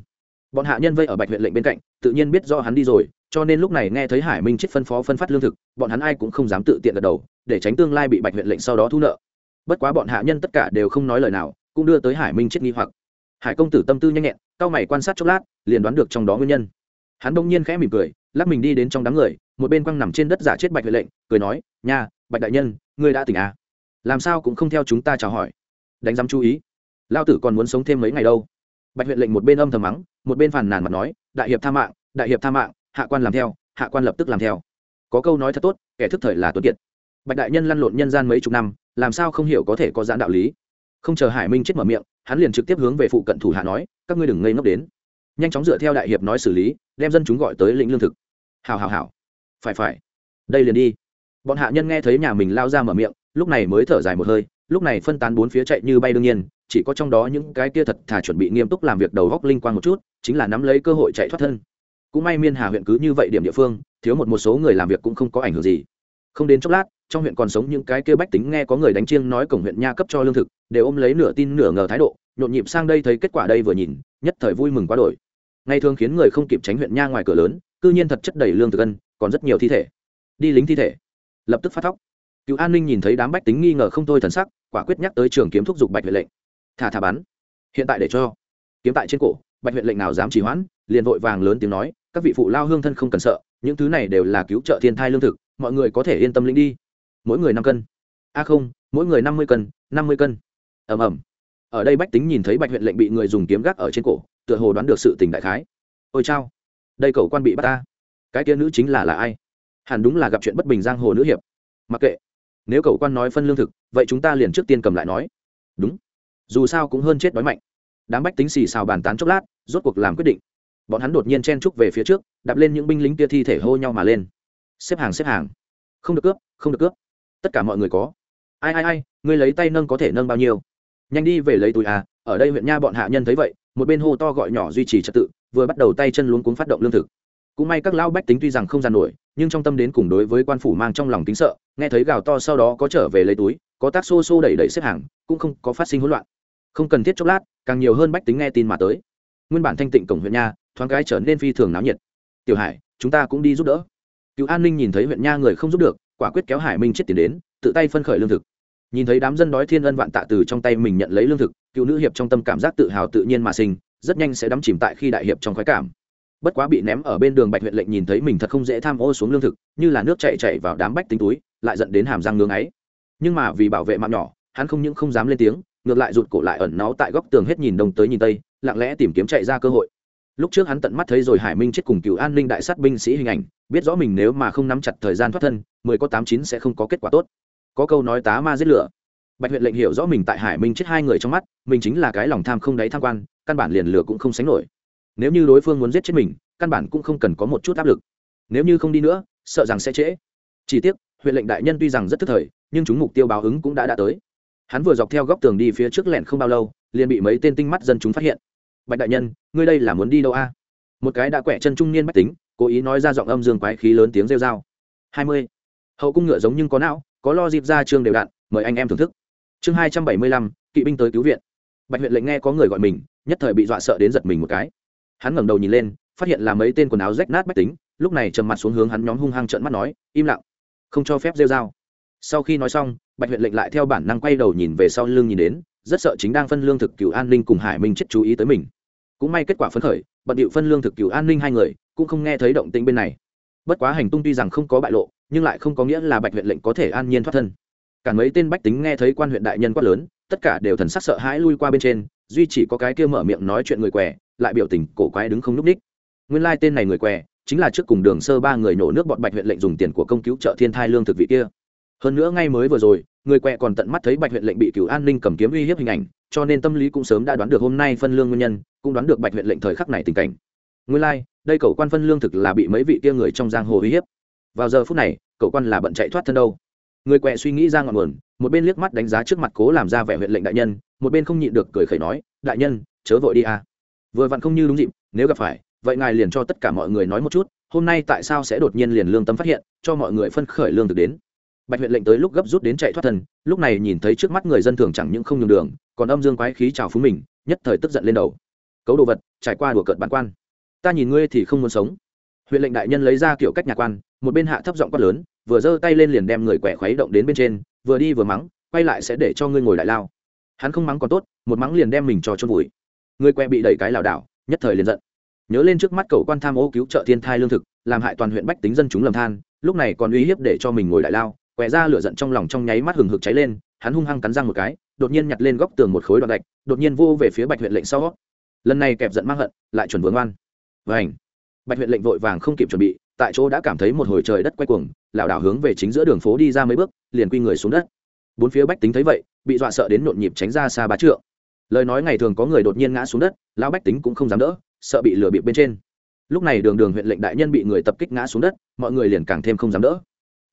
Bọn hạ nhân vây ở bạch huyện lệnh bên cạnh, tự nhiên biết do hắn đi rồi, cho nên lúc này nghe thấy hải minh chết phân phó phân phát lương thực, bọn hắn ai cũng không dám tự tiện gật đầu, để tránh tương lai bị bạch huyện lệnh sau đó thu nợ. Bất quá bọn hạ nhân tất cả đều không nói lời nào, cũng đưa tới hải minh chết nghi hoặc. Hải công tử tâm tư nhanh nhẹn cao mày quan sát chốc lát, liền đoán được trong đó nguyên nhân. Hắn bỗng nhiên khẽ mỉm cười lắc mình đi đến trong đám người, một bên quăng nằm trên đất giả chết bạch huệ lệnh, cười nói, nha, bạch đại nhân, ngươi đã tỉnh à? Làm sao cũng không theo chúng ta chào hỏi? Đánh giám chú ý. Lao tử còn muốn sống thêm mấy ngày đâu. Bạch huyện lệnh một bên âm thầm mắng, một bên phàn nàn mặt nói, đại hiệp tha mạng, đại hiệp tha mạng, hạ quan làm theo, hạ quan lập tức làm theo. Có câu nói thật tốt, kẻ thức thời là tuấn kiệt. Bạch đại nhân lăn lộn nhân gian mấy chục năm, làm sao không hiểu có thể có giãn đạo lý? Không chờ hải minh chết mở miệng, hắn liền trực tiếp hướng về phụ cận thủ hạ nói, các ngươi đừng ngây ngốc đến nhanh chóng dựa theo đại hiệp nói xử lý, đem dân chúng gọi tới lĩnh lương thực. Hào hào hào phải phải. Đây liền đi. Bọn hạ nhân nghe thấy nhà mình lao ra mở miệng, lúc này mới thở dài một hơi, lúc này phân tán bốn phía chạy như bay đương nhiên, chỉ có trong đó những cái kia thật thà chuẩn bị nghiêm túc làm việc đầu góc linh quang một chút, chính là nắm lấy cơ hội chạy thoát thân. Cũng may miên hà huyện cứ như vậy điểm địa phương, thiếu một một số người làm việc cũng không có ảnh hưởng gì. Không đến chốc lát, trong huyện còn sống những cái kia bách tính nghe có người đánh chiêng nói cổng huyện nha cấp cho lương thực, đều ôm lấy nửa tin nửa ngờ thái độ, nhộn nhịp sang đây thấy kết quả đây vừa nhìn, nhất thời vui mừng quá đổi ngày thường khiến người không kịp tránh huyện nha ngoài cửa lớn, cư nhiên thật chất đầy lương thực ân còn rất nhiều thi thể. Đi lính thi thể. Lập tức phát thóc. Cựu an ninh nhìn thấy đám bách tính nghi ngờ không thôi thần sắc, quả quyết nhắc tới trường kiếm thúc giục bạch huyện lệnh. Thả thả bắn. Hiện tại để cho. Kiếm tại trên cổ, bạch huyện lệnh nào dám trì hoãn, liền vội vàng lớn tiếng nói, các vị phụ lao hương thân không cần sợ, những thứ này đều là cứu trợ thiên thai lương thực, mọi người có thể yên tâm lĩnh đi. Mỗi người năm cân. A không, mỗi người năm mươi cân, năm mươi cân. Ầm ầm. Ở đây bách tính nhìn thấy bạch huyện lệnh bị người dùng kiếm gác ở trên cổ tựa hồ đoán được sự tình đại khái. Ôi chao, đây cậu quan bị bắt ta. Cái kia nữ chính là là ai? Hẳn đúng là gặp chuyện bất bình giang hồ nữ hiệp. Mặc kệ, nếu cậu quan nói phân lương thực, vậy chúng ta liền trước tiên cầm lại nói. Đúng, dù sao cũng hơn chết đói mạnh. Đám bách tính xì xào bàn tán chốc lát, rốt cuộc làm quyết định. Bọn hắn đột nhiên chen trúc về phía trước, đạp lên những binh lính kia thi thể hô nhau mà lên. Xếp hàng xếp hàng. Không được cướp, không được cướp. Tất cả mọi người có. Ai ai ai, ngươi lấy tay nâng có thể nâng bao nhiêu? Nhanh đi về lấy túi à ở đây huyện nha bọn hạ nhân thấy vậy, một bên hô to gọi nhỏ duy trì trật tự, vừa bắt đầu tay chân luống cuống phát động lương thực. Cũng may các lão bách tính tuy rằng không gian nổi, nhưng trong tâm đến cùng đối với quan phủ mang trong lòng tính sợ, nghe thấy gào to sau đó có trở về lấy túi, có tác xô xô đẩy đẩy xếp hàng, cũng không có phát sinh hỗn loạn. Không cần thiết chốc lát, càng nhiều hơn bách tính nghe tin mà tới. Nguyên bản thanh tịnh cổng huyện nha, thoáng cái trở nên phi thường náo nhiệt. Tiểu hải, chúng ta cũng đi giúp đỡ. Cựu an ninh nhìn thấy huyện nha người không giúp được, quả quyết kéo hải minh chết tiền đến, tự tay phân khởi lương thực. Nhìn thấy đám dân đói thiên ân vạn tạ từ trong tay mình nhận lấy lương thực cựu nữ hiệp trong tâm cảm giác tự hào tự nhiên mà sinh, rất nhanh sẽ đắm chìm tại khi đại hiệp trong khoái cảm. Bất quá bị ném ở bên đường bạch huyện lệnh nhìn thấy mình thật không dễ tham ô xuống lương thực, như là nước chạy chạy vào đám bách tính túi, lại dẫn đến hàm răng ngưng ấy nhưng mà vì bảo vệ mạng nhỏ, hắn không những không dám lên tiếng, ngược lại rụt cổ lại ẩn náu tại góc tường hết nhìn đông tới nhìn tây, lặng lẽ tìm kiếm chạy ra cơ hội. Lúc trước hắn tận mắt thấy rồi hải minh chết cùng cựu an ninh đại sát binh sĩ hình ảnh, biết rõ mình nếu mà không nắm chặt thời gian thoát thân, mười có tám chín sẽ không có kết quả tốt. Có câu nói tá ma giết lửa bạch huyện lệnh hiểu rõ mình tại hải minh chết hai người trong mắt, mình chính là cái lòng tham không đáy tham quan, căn bản liền lửa cũng không sánh nổi. Nếu như đối phương muốn giết chết mình, căn bản cũng không cần có một chút áp lực. Nếu như không đi nữa, sợ rằng sẽ trễ. Chỉ tiếc huyện lệnh đại nhân tuy rằng rất thức thời, nhưng chúng mục tiêu báo ứng cũng đã đã tới. Hắn vừa dọc theo góc tường đi phía trước lẹn không bao lâu, liền bị mấy tên tinh mắt dân chúng phát hiện. Bạch đại nhân, ngươi đây là muốn đi đâu a? Một cái đã quẹ chân trung niên bách tính, cố ý nói ra giọng âm dương quái khí lớn tiếng rêu dao hai mươi. Hậu cung ngựa giống nhưng có não, có lo dịp ra trường đều đạn, mời anh em thưởng thức chương hai trăm bảy mươi lăm, kỵ binh tới cứu viện. Bạch huyện lệnh nghe có người gọi mình, nhất thời bị dọa sợ đến giật mình một cái. Hắn ngẩng đầu nhìn lên, phát hiện là mấy tên quần áo rách nát bách tính, lúc này trầm mặt xuống hướng hắn nhóm hung hăng trợn mắt nói, im lặng, không cho phép rêu dao sau khi nói xong, bạch huyện lệnh lại theo bản năng quay đầu nhìn về sau lưng nhìn đến, rất sợ chính đang phân lương thực cựu an ninh cùng hải minh chết chú ý tới mình. Cũng may kết quả phấn khởi, bận điệu phân lương thực cựu an ninh hai người, cũng không nghe thấy động tĩnh bên này. Bất quá hành tung tuy rằng không có bại lộ, nhưng lại không có nghĩa là bạch huyện lệnh có thể an nhiên thoát thân cả mấy tên bách tính nghe thấy quan huyện đại nhân quát lớn tất cả đều thần sắc sợ hãi lui qua bên trên duy chỉ có cái kia mở miệng nói chuyện người què lại biểu tình cổ quái đứng không n ú c ních nguyên lai、like、tên này người què chính là trước cùng đường sơ ba người nổ nước bọn bạch huyện lệnh dùng tiền của công cứu trợ thiên thai lương thực vị kia. Hơn nữa ngay mới vừa rồi người quẹ còn tận mắt thấy bạch huyện lệnh bị cửu an ninh cầm kiếm uy hiếp hình ảnh cho nên tâm lý cũng sớm đã đoán được hôm nay phân lương nguyên nhân cũng đoán được bạch huyện lệnh thời khắc này tình cảnh. Nguyên lai、like, đây cậu quan phân lương thực là bị mấy vị kia người trong giang hồ uy hiếp. Vào giờ phút này cậu quan là bận chạy thoát thân đâu người quẹ suy nghĩ ra ngọn nguồn một bên liếc mắt đánh giá trước mặt cố làm ra vẻ huyện lệnh đại nhân một bên không nhịn được cười khẩy nói đại nhân chớ vội đi à. vừa vặn không như đúng dịp nếu gặp phải vậy ngài liền cho tất cả mọi người nói một chút hôm nay tại sao sẽ đột nhiên liền lương tâm phát hiện cho mọi người phân khởi lương thực đến. Bạch huyện lệnh tới lúc gấp rút đến chạy thoát thần, lúc này nhìn thấy trước mắt người dân thường chẳng những không nhường đường còn âm dương quái khí trào phúng mình nhất thời tức giận lên đầu. Cấu đồ vật trải qua đùa cợt bản quan. Ta nhìn ngươi thì không muốn sống. Huyện lệnh đại nhân lấy ra kiểu cách nhà quan một bên hạ thấp giọng quát lớn vừa giơ tay lên liền đem người quẻ khuấy động đến bên trên, vừa đi vừa mắng, quay lại sẽ để cho ngươi ngồi đại lao. Hắn không mắng còn tốt, một mắng liền đem mình cho chôn vùi. Người quẹ bị đẩy cái lảo đảo, nhất thời liền giận. Nhớ lên trước mắt cầu quan tham ô cứu trợ thiên thai lương thực, làm hại toàn huyện bách tính dân chúng lầm than, lúc này còn uy hiếp để cho mình ngồi đại lao quẹ ra lửa giận trong lòng trong nháy mắt hừng hực cháy lên, hắn hung hăng cắn răng một cái, đột nhiên nhặt lên góc tường một khối đoạn gạch, đột nhiên vô về phía bạch huyện lệnh sau. Lần này kẹp giận mang hận, lại chuẩn vướng oan. Vảnh bạch huyện lệnh vội vàng không kịp chuẩn bị tại chỗ đã cảm thấy một hồi trời đất quay cuồng, lảo đảo hướng về chính giữa đường phố đi ra mấy bước, liền quy người xuống đất. Bốn phía bách tính thấy vậy, bị dọa sợ đến nhộn nhịp tránh ra xa bá trượng. Lời nói ngày thường có người đột nhiên ngã xuống đất, lão bách tính cũng không dám đỡ, sợ bị lừa bịp bên trên. Lúc này đường đường huyện lệnh đại nhân bị người tập kích ngã xuống đất, mọi người liền càng thêm không dám đỡ.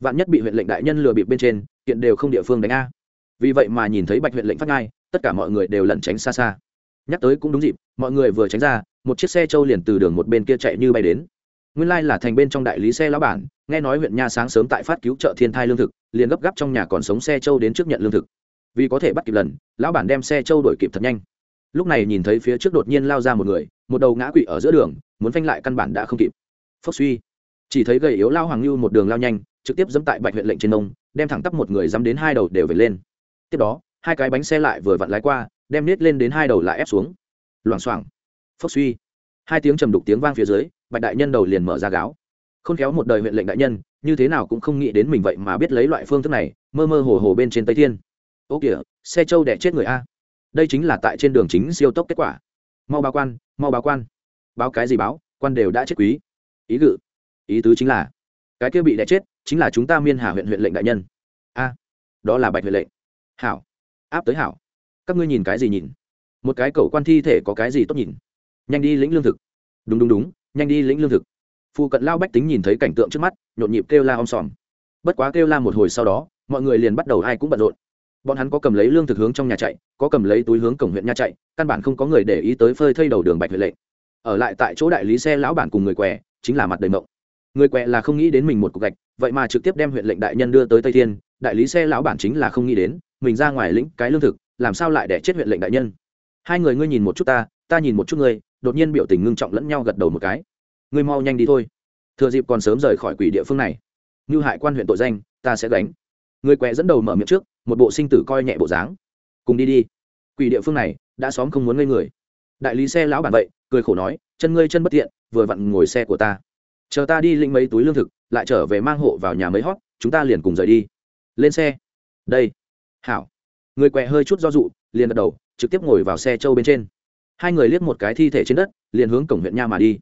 Vạn nhất bị huyện lệnh đại nhân lừa bịp bên trên hiện đều không địa phương đánh a. Vì vậy mà nhìn thấy bạch huyện lệnh phát ngai, tất cả mọi người đều lẩn tránh xa xa. Nhắc tới cũng đúng dịp, mọi người vừa tránh ra, một chiếc xe trâu liền từ đường một bên kia chạy như bay đến nguyên lai là thành bên trong đại lý xe lão bản, nghe nói huyện nha sáng sớm tại phát cứu trợ thiên thai lương thực, liền gấp gáp trong nhà còn sống xe trâu đến trước nhận lương thực. Vì có thể bắt kịp lần, lão bản đem xe trâu đổi kịp thật nhanh. Lúc này nhìn thấy phía trước đột nhiên lao ra một người, một đầu ngã quỵ ở giữa đường, muốn phanh lại căn bản đã không kịp. Phốc suy. Chỉ thấy gầy yếu lao hoàng lưu một đường lao nhanh, trực tiếp dẫm tại bạch huyện lệnh trên nông, đem thẳng tắp một người dám đến hai đầu đều về lên. Tiếp đó, hai cái bánh xe lại vừa vặn lái qua, đem nết lên đến hai đầu lại ép xuống. Loảng xoảng. Phốc suy. Hai tiếng trầm đục tiếng vang phía dưới bạch đại nhân đầu liền mở ra gáo. Khôn khéo một đời huyện lệnh đại nhân, như thế nào cũng không nghĩ đến mình vậy mà biết lấy loại phương thức này, mơ mơ hồ hồ bên trên tây thiên. Ô kìa, xe trâu đẻ chết người a. Đây chính là tại trên đường chính siêu tốc kết quả. Mau báo quan, mau báo quan. Báo cái gì báo, quan đều đã chết quý. Ý gự, ý tứ chính là, cái kia bị đẻ chết, chính là chúng ta miên hà huyện huyện lệnh đại nhân. A, đó là bạch huyện lệnh. Hảo, áp tới hảo. Các ngươi nhìn cái gì nhìn? Một cái cầu quan thi thể có cái gì tốt nhìn? Nhanh đi lĩnh lương thực. Đúng đúng đúng nhanh đi lĩnh lương thực. Phụ cận lao bách tính nhìn thấy cảnh tượng trước mắt, nhộn nhịp kêu la om sòm. Bất quá kêu la một hồi sau đó, mọi người liền bắt đầu ai cũng bận rộn. Bọn hắn có cầm lấy lương thực hướng trong nhà chạy, có cầm lấy túi hướng cổng huyện nha chạy, căn bản không có người để ý tới phơi thây đầu đường bạch huệ lệnh ở lại tại chỗ đại lý xe lão bản cùng người què, chính là mặt đầy mộng. Người què là không nghĩ đến mình một cục gạch, vậy mà trực tiếp đem huyện lệnh đại nhân đưa tới tây thiên, đại lý xe lão bản chính là không nghĩ đến, mình ra ngoài lĩnh cái lương thực, làm sao lại để chết huyện lệnh đại nhân? Hai người ngươi nhìn một chút ta ta nhìn một chút ngươi đột nhiên biểu tình ngưng trọng lẫn nhau gật đầu một cái. Ngươi mau nhanh đi thôi. Thừa dịp còn sớm rời khỏi quỷ địa phương này, như hại quan huyện tội danh, ta sẽ gánh. Người quẹ dẫn đầu mở miệng trước, một bộ sinh tử coi nhẹ bộ dáng. Cùng đi đi. Quỷ địa phương này, đã xóm không muốn ngây người. Đại lý xe lão bản vậy, cười khổ nói, chân ngươi chân bất tiện, vừa vặn ngồi xe của ta. Chờ ta đi lĩnh mấy túi lương thực, lại trở về mang hộ vào nhà mấy hót, chúng ta liền cùng rời đi. Lên xe. Đây. Hảo. Người quẹ hơi chút do dụ liền gật đầu, trực tiếp ngồi vào xe châu bên trên hai người liếc một cái thi thể trên đất, liền hướng cổng huyện nha mà đi.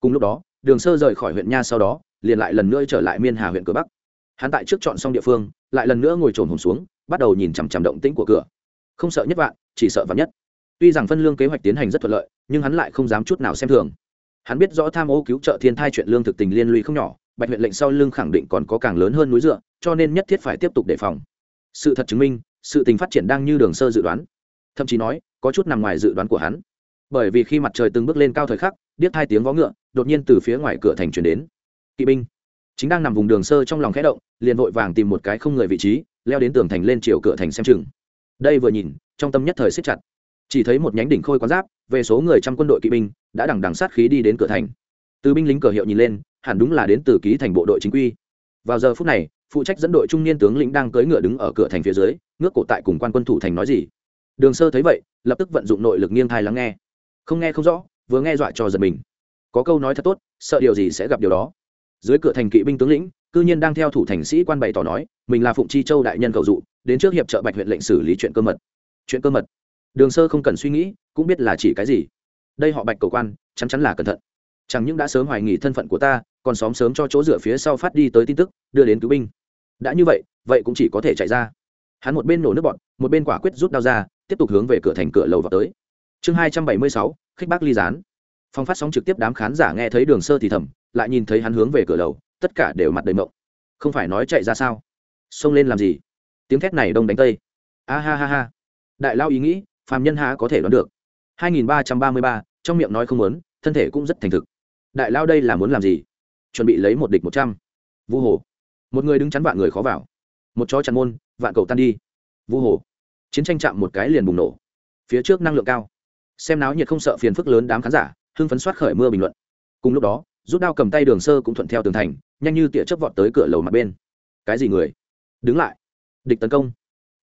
Cùng lúc đó, đường sơ rời khỏi huyện nha sau đó, liền lại lần nữa trở lại miên hà huyện cửa bắc. Hắn tại trước chọn xong địa phương, lại lần nữa ngồi trồn hồn xuống, bắt đầu nhìn chằm chằm động tĩnh của cửa. Không sợ nhất vạn, chỉ sợ vạn nhất. Tuy rằng phân lương kế hoạch tiến hành rất thuận lợi, nhưng hắn lại không dám chút nào xem thường. Hắn biết rõ tham ô cứu trợ thiên thai chuyện lương thực tình liên lụy không nhỏ, bạch huyện lệnh sau lương khẳng định còn có càng lớn hơn núi dựa, cho nên nhất thiết phải tiếp tục đề phòng. Sự thật chứng minh, sự tình phát triển đang như đường sơ dự đoán. Thậm chí nói, có chút nằm ngoài dự đoán của hắn bởi vì khi mặt trời từng bước lên cao thời khắc, điếc hai tiếng vó ngựa đột nhiên từ phía ngoài cửa thành chuyển đến. Kỵ binh, chính đang nằm vùng đường sơ trong lòng khẽ động, liền vội vàng tìm một cái không người vị trí, leo đến tường thành lên chiều cửa thành xem chừng. Đây vừa nhìn, trong tâm nhất thời siết chặt. Chỉ thấy một nhánh đỉnh khôi quán giáp, về số người trăm quân đội kỵ binh, đã đằng đằng sát khí đi đến cửa thành. Từ binh lính cờ hiệu nhìn lên, hẳn đúng là đến từ ký thành bộ đội chính quy. Vào giờ phút này, phụ trách dẫn đội trung niên tướng lĩnh đang cưỡi ngựa đứng ở cửa thành phía dưới, ngước cổ tại cùng quan quân thủ thành nói gì. Đường sơ thấy vậy, lập tức vận dụng nội lực nghiêng thai lắng nghe không nghe không rõ, vừa nghe dọa cho giật mình. Có câu nói thật tốt, sợ điều gì sẽ gặp điều đó. Dưới cửa thành kỵ binh tướng lĩnh, cư nhiên đang theo thủ thành sĩ quan bày tỏ nói, mình là phụng chi châu đại nhân cầu dụ, đến trước hiệp trợ bạch huyện lệnh xử lý chuyện cơ mật. Chuyện cơ mật? Đường sơ không cần suy nghĩ, cũng biết là chỉ cái gì. Đây họ bạch cầu quan chắn chắn là cẩn thận. Chẳng những đã sớm hoài nghi thân phận của ta, còn xóm sớm cho chỗ dựa phía sau phát đi tới tin tức, đưa đến cứu binh. Đã như vậy vậy cũng chỉ có thể chạy ra. Hắn một bên nổ nước bọn một bên quả quyết rút đao ra, tiếp tục hướng về cửa thành cửa lầu vào tới chương hai trăm bảy mươi sáu khích bác ly gián. Phong phát sóng trực tiếp đám khán giả nghe thấy đường sơ thì thầm lại nhìn thấy hắn hướng về cửa lầu tất cả đều mặt đầy mộng. Không phải nói chạy ra sao? Xông lên làm gì? Tiếng thét này đông đánh tây. A ha ha ha. Đại lao ý nghĩ phàm nhân há có thể đoán được. 2333, trong miệng nói không muốn thân thể cũng rất thành thực. Đại lao đây là muốn làm gì? Chuẩn bị lấy một địch một trăm. Vu hồ. Một người đứng chắn vạn người khó vào. Một chó chăn môn vạn cầu tan đi. Vu hồ. Chiến tranh chạm một cái liền bùng nổ. Phía trước năng lượng cao xem náo nhiệt không sợ phiền phức lớn đám khán giả, hưng phấn soát khởi mưa bình luận. Cùng lúc đó, rút đao cầm tay đường sơ cũng thuận theo tường thành, nhanh như tỉa chấp vọt tới cửa lầu mặt bên. Cái gì người? Đứng lại. Địch tấn công.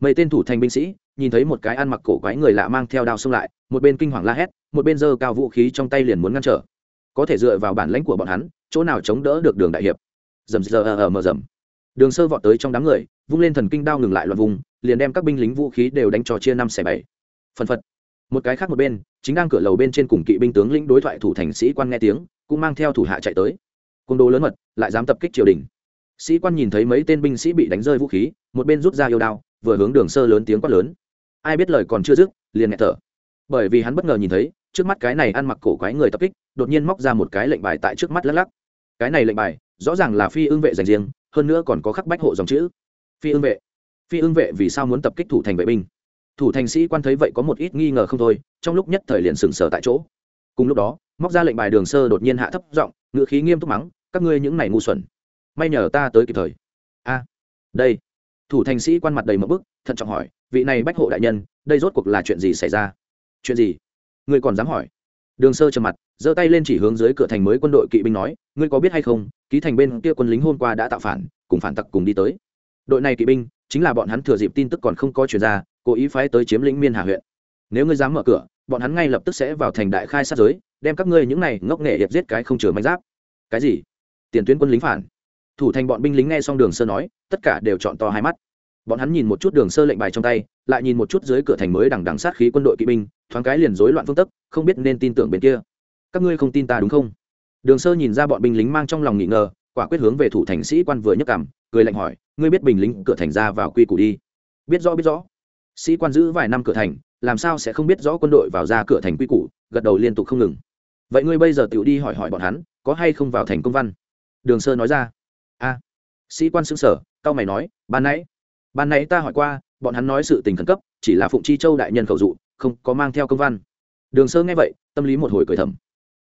Mấy tên thủ thành binh sĩ, nhìn thấy một cái ăn mặc cổ quái người lạ mang theo đao xông lại, một bên kinh hoàng la hét, một bên giơ cao vũ khí trong tay liền muốn ngăn trở. Có thể dựa vào bản lãnh của bọn hắn, chỗ nào chống đỡ được đường đại hiệp? Dầm giờ ở mờ dầm đường sơ vọt tới trong đám người, vung lên thần kinh đao ngừng lại loạt vùng, liền đem các binh lính vũ khí đều đánh trò chia năm xẻ bảy. Phần phật một cái khác một bên, chính đang cửa lầu bên trên cùng kỵ binh tướng lĩnh đối thoại thủ thành sĩ quan nghe tiếng, cũng mang theo thủ hạ chạy tới. Côn đồ lớn mật, lại dám tập kích triều đình. Sĩ quan nhìn thấy mấy tên binh sĩ bị đánh rơi vũ khí, một bên rút ra yêu đao, vừa hướng đường sơ lớn tiếng quát lớn. Ai biết lời còn chưa dứt, liền nhẹ thở. Bởi vì hắn bất ngờ nhìn thấy, trước mắt cái này ăn mặc cổ quái người tập kích, đột nhiên móc ra một cái lệnh bài tại trước mắt lắc lắc. Cái này lệnh bài, rõ ràng là phi ưng vệ dành riêng, hơn nữa còn có khắc bách hộ dòng chữ. Phi ưng vệ. Phi ưng vệ vì sao muốn tập kích thủ thành vệ binh? Thủ thành sĩ quan thấy vậy có một ít nghi ngờ không thôi, trong lúc nhất thời liền sừng sờ tại chỗ. Cùng lúc đó, móc ra lệnh bài đường sơ đột nhiên hạ thấp giọng ngự khí nghiêm túc mắng, các ngươi những này ngu xuẩn, may nhờ ta tới kịp thời. A, đây. Thủ thành sĩ quan mặt đầy một bức, thận trọng hỏi, vị này bách hộ đại nhân, đây rốt cuộc là chuyện gì xảy ra? Chuyện gì? Ngươi còn dám hỏi. Đường sơ trầm mặt, giơ tay lên chỉ hướng dưới cửa thành mới quân đội kỵ binh nói, ngươi có biết hay không, ký thành bên kia quân lính hôm qua đã tạo phản, cùng phản tặc cùng đi tới đội này kỵ binh chính là bọn hắn thừa dịp tin tức còn không có chuyển ra, cố ý phái tới chiếm lĩnh miên hà huyện. Nếu ngươi dám mở cửa, bọn hắn ngay lập tức sẽ vào thành đại khai sát giới, đem các ngươi những này ngốc nghệ hiệp giết cái không chừa manh giáp. Cái gì? Tiền tuyến quân lính phản. Thủ thành bọn binh lính nghe xong đường sơ nói, tất cả đều chọn to hai mắt. Bọn hắn nhìn một chút đường sơ lệnh bài trong tay, lại nhìn một chút dưới cửa thành mới đằng đằng sát khí quân đội kỵ binh, thoáng cái liền rối loạn phương tức không biết nên tin tưởng bên kia. Các ngươi không tin ta đúng không? Đường sơ nhìn ra bọn binh lính mang trong lòng nghỉ ngờ, quả quyết hướng về thủ thành sĩ quan vừa nhấc cảm cười lạnh hỏi, ngươi biết bình lính cửa thành ra vào quy củ đi? Biết rõ biết rõ. Sĩ quan giữ vài năm cửa thành, làm sao sẽ không biết rõ quân đội vào ra cửa thành quy củ, gật đầu liên tục không ngừng. Vậy ngươi bây giờ tự đi hỏi hỏi bọn hắn, có hay không vào thành công văn? Đường sơ nói ra. A. Sĩ quan xứng sở cao mày nói, ban nãy ban nãy ta hỏi qua, bọn hắn nói sự tình khẩn cấp, chỉ là phụng chi châu đại nhân khẩu dụ, không có mang theo công văn. Đường sơ nghe vậy, tâm lý một hồi cười thầm.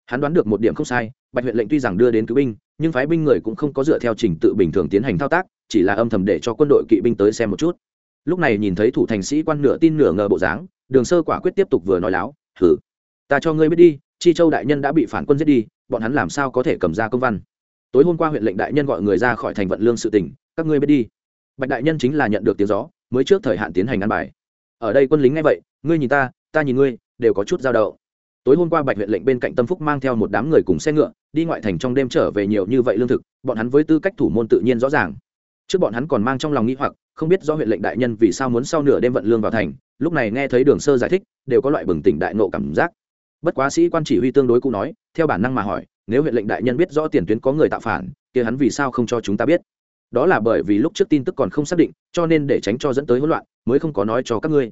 Hắn đoán được một điểm không sai, bạch huyện lệnh tuy rằng đưa đến cứu binh nhưng phái binh người cũng không có dựa theo trình tự bình thường tiến hành thao tác, chỉ là âm thầm để cho quân đội kỵ binh tới xem một chút. Lúc này nhìn thấy thủ thành sĩ quan nửa tin nửa ngờ bộ dáng, đường sơ quả quyết tiếp tục vừa nói láo thử ta cho ngươi biết đi, chi châu đại nhân đã bị phản quân giết đi, bọn hắn làm sao có thể cầm ra công văn? Tối hôm qua huyện lệnh đại nhân gọi người ra khỏi thành vận lương sự tỉnh, các ngươi biết đi. Bạch đại nhân chính là nhận được tiếng gió, mới trước thời hạn tiến hành ăn bài. Ở đây quân lính ngay vậy, ngươi nhìn ta ta nhìn ngươi, đều có chút giao động tối hôm qua bạch huyện lệnh bên cạnh tâm phúc mang theo một đám người cùng xe ngựa, đi ngoại thành trong đêm trở về nhiều như vậy lương thực, bọn hắn với tư cách thủ môn tự nhiên rõ ràng. Trước bọn hắn còn mang trong lòng nghĩ hoặc, không biết do huyện lệnh đại nhân vì sao muốn sau nửa đêm vận lương vào thành, lúc này nghe thấy đường sơ giải thích, đều có loại bừng tỉnh đại nộ cảm giác. Bất quá sĩ quan chỉ huy tương đối cũ nói, theo bản năng mà hỏi, nếu huyện lệnh đại nhân biết rõ tiền tuyến có người tạo phản, kia hắn vì sao không cho chúng ta biết? Đó là bởi vì lúc trước tin tức còn không xác định, cho nên để tránh cho dẫn tới hỗn loạn, mới không có nói cho các ngươi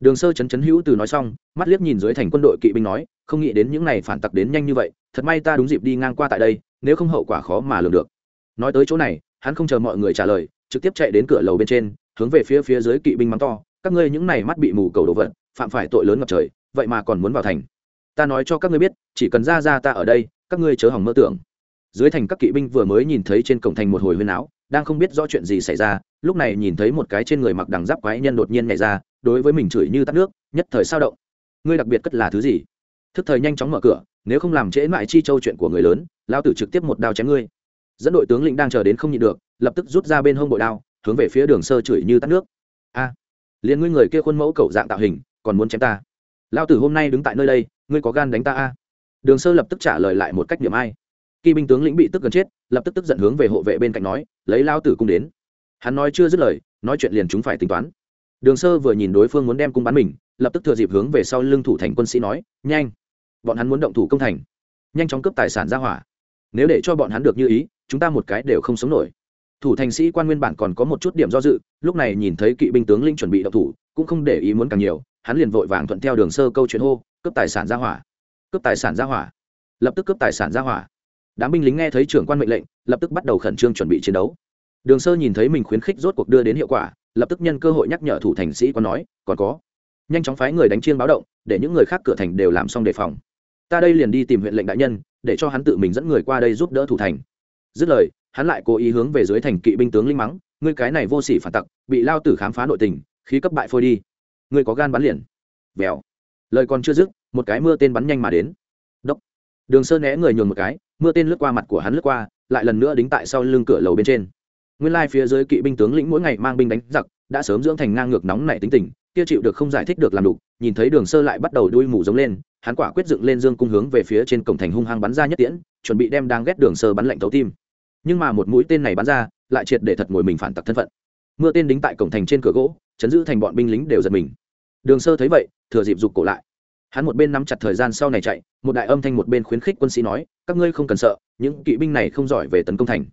đường sơ chấn chấn hữu từ nói xong, mắt liếc nhìn dưới thành quân đội kỵ binh nói, không nghĩ đến những n à y phản tặc đến nhanh như vậy, thật may ta đúng dịp đi ngang qua tại đây, nếu không hậu quả khó mà lường được. Nói tới chỗ này, hắn không chờ mọi người trả lời, trực tiếp chạy đến cửa lầu bên trên, hướng về phía phía dưới kỵ binh mắng to, các ngươi những này mắt bị mù cầu đồ vật, phạm phải tội lớn ngập trời, vậy mà còn muốn vào thành. Ta nói cho các ngươi biết, chỉ cần ra ra ta ở đây, các ngươi chớ hỏng mơ tưởng. Dưới thành các kỵ binh vừa mới nhìn thấy trên cổng thành một hồi huyên áo, đang không biết rõ chuyện gì xảy ra, lúc này nhìn thấy một cái trên người mặc đằng giáp quái nhân đột nhiên nhảy ra đối với mình chửi như tắt nước, nhất thời sao động. Ngươi đặc biệt cất là thứ gì? Thức thời nhanh chóng mở cửa, nếu không làm trễ mãi chi châu chuyện của người lớn lao tử trực tiếp một đao chém ngươi. Dẫn đội tướng lĩnh đang chờ đến không nhịn được, lập tức rút ra bên hông bội đao, hướng về phía đường sơ chửi như tắt nước. A, liền ngươi người kia khuôn mẫu cầu dạng tạo hình, còn muốn chém ta? Lao tử hôm nay đứng tại nơi đây, ngươi có gan đánh ta a? Đường sơ lập tức trả lời lại một cách điểm ai. Kỳ binh tướng lĩnh bị tức gần chết, lập tức tức giận hướng về hộ vệ bên cạnh nói, lấy lao tử cung đến. Hắn nói chưa dứt lời, nói chuyện liền chúng phải tính toán đường sơ vừa nhìn đối phương muốn đem cung bắn mình, lập tức thừa dịp hướng về sau lưng thủ thành quân sĩ nói, nhanh, bọn hắn muốn động thủ công thành. Nhanh chóng cướp tài sản ra hỏa. Nếu để cho bọn hắn được như ý, chúng ta một cái đều không sống nổi. Thủ thành sĩ quan nguyên bản còn có một chút điểm do dự, lúc này nhìn thấy kỵ binh tướng linh chuẩn bị động thủ, cũng không để ý muốn càng nhiều, hắn liền vội vàng thuận theo đường sơ câu chuyện hô, cướp tài sản ra hỏa. Cướp tài sản ra hỏa. Lập tức cướp tài sản ra hỏa. Đám binh lính nghe thấy trưởng quan mệnh lệnh, lập tức bắt đầu khẩn trương chuẩn bị chiến đấu. Đường sơ nhìn thấy mình khuyến khích rốt cuộc đưa đến hiệu quả lập tức nhân cơ hội nhắc nhở thủ thành sĩ quan nói, còn có, nhanh chóng phái người đánh chiên báo động, để những người khác cửa thành đều làm xong đề phòng. Ta đây liền đi tìm huyện lệnh đại nhân, để cho hắn tự mình dẫn người qua đây giúp đỡ thủ thành. Dứt lời, hắn lại cố ý hướng về dưới thành kỵ binh tướng linh mắng, ngươi cái này vô sỉ phản tặc, bị lao tử khám phá nội tình, khí cấp bại phôi đi. Ngươi có gan bắn liền. Vèo. Lời còn chưa dứt, một cái mưa tên bắn nhanh mà đến. Đốc. Đường sơn né người nhường một cái, mưa tên lướt qua mặt của hắn lướt qua, lại lần nữa đính tại sau lưng cửa lầu bên trên nguyên lai phía dưới kỵ binh tướng lĩnh mỗi ngày mang binh đánh giặc, đã sớm dưỡng thành ngang ngược nóng nảy tính tình, kia chịu được không giải thích được làm đủ, nhìn thấy đường sơ lại bắt đầu đuôi mù giống lên, hắn quả quyết dựng lên dương cung hướng về phía trên cổng thành hung hăng bắn ra nhất tiễn, chuẩn bị đem đang ghét đường sơ bắn lạnh thấu tim. Nhưng mà một mũi tên này bắn ra, lại triệt để thật ngồi mình phản tặc thân phận. Mưa tên đính tại cổng thành trên cửa gỗ, chấn giữ thành bọn binh lính đều giật mình. Đường sơ thấy vậy, thừa dịp dục cổ lại. Hắn một bên nắm chặt thời gian sau này chạy, một đại âm thanh một bên khuyến khích quân sĩ nói, các ngươi không cần sợ, những kỵ binh này không giỏi về tấn công thành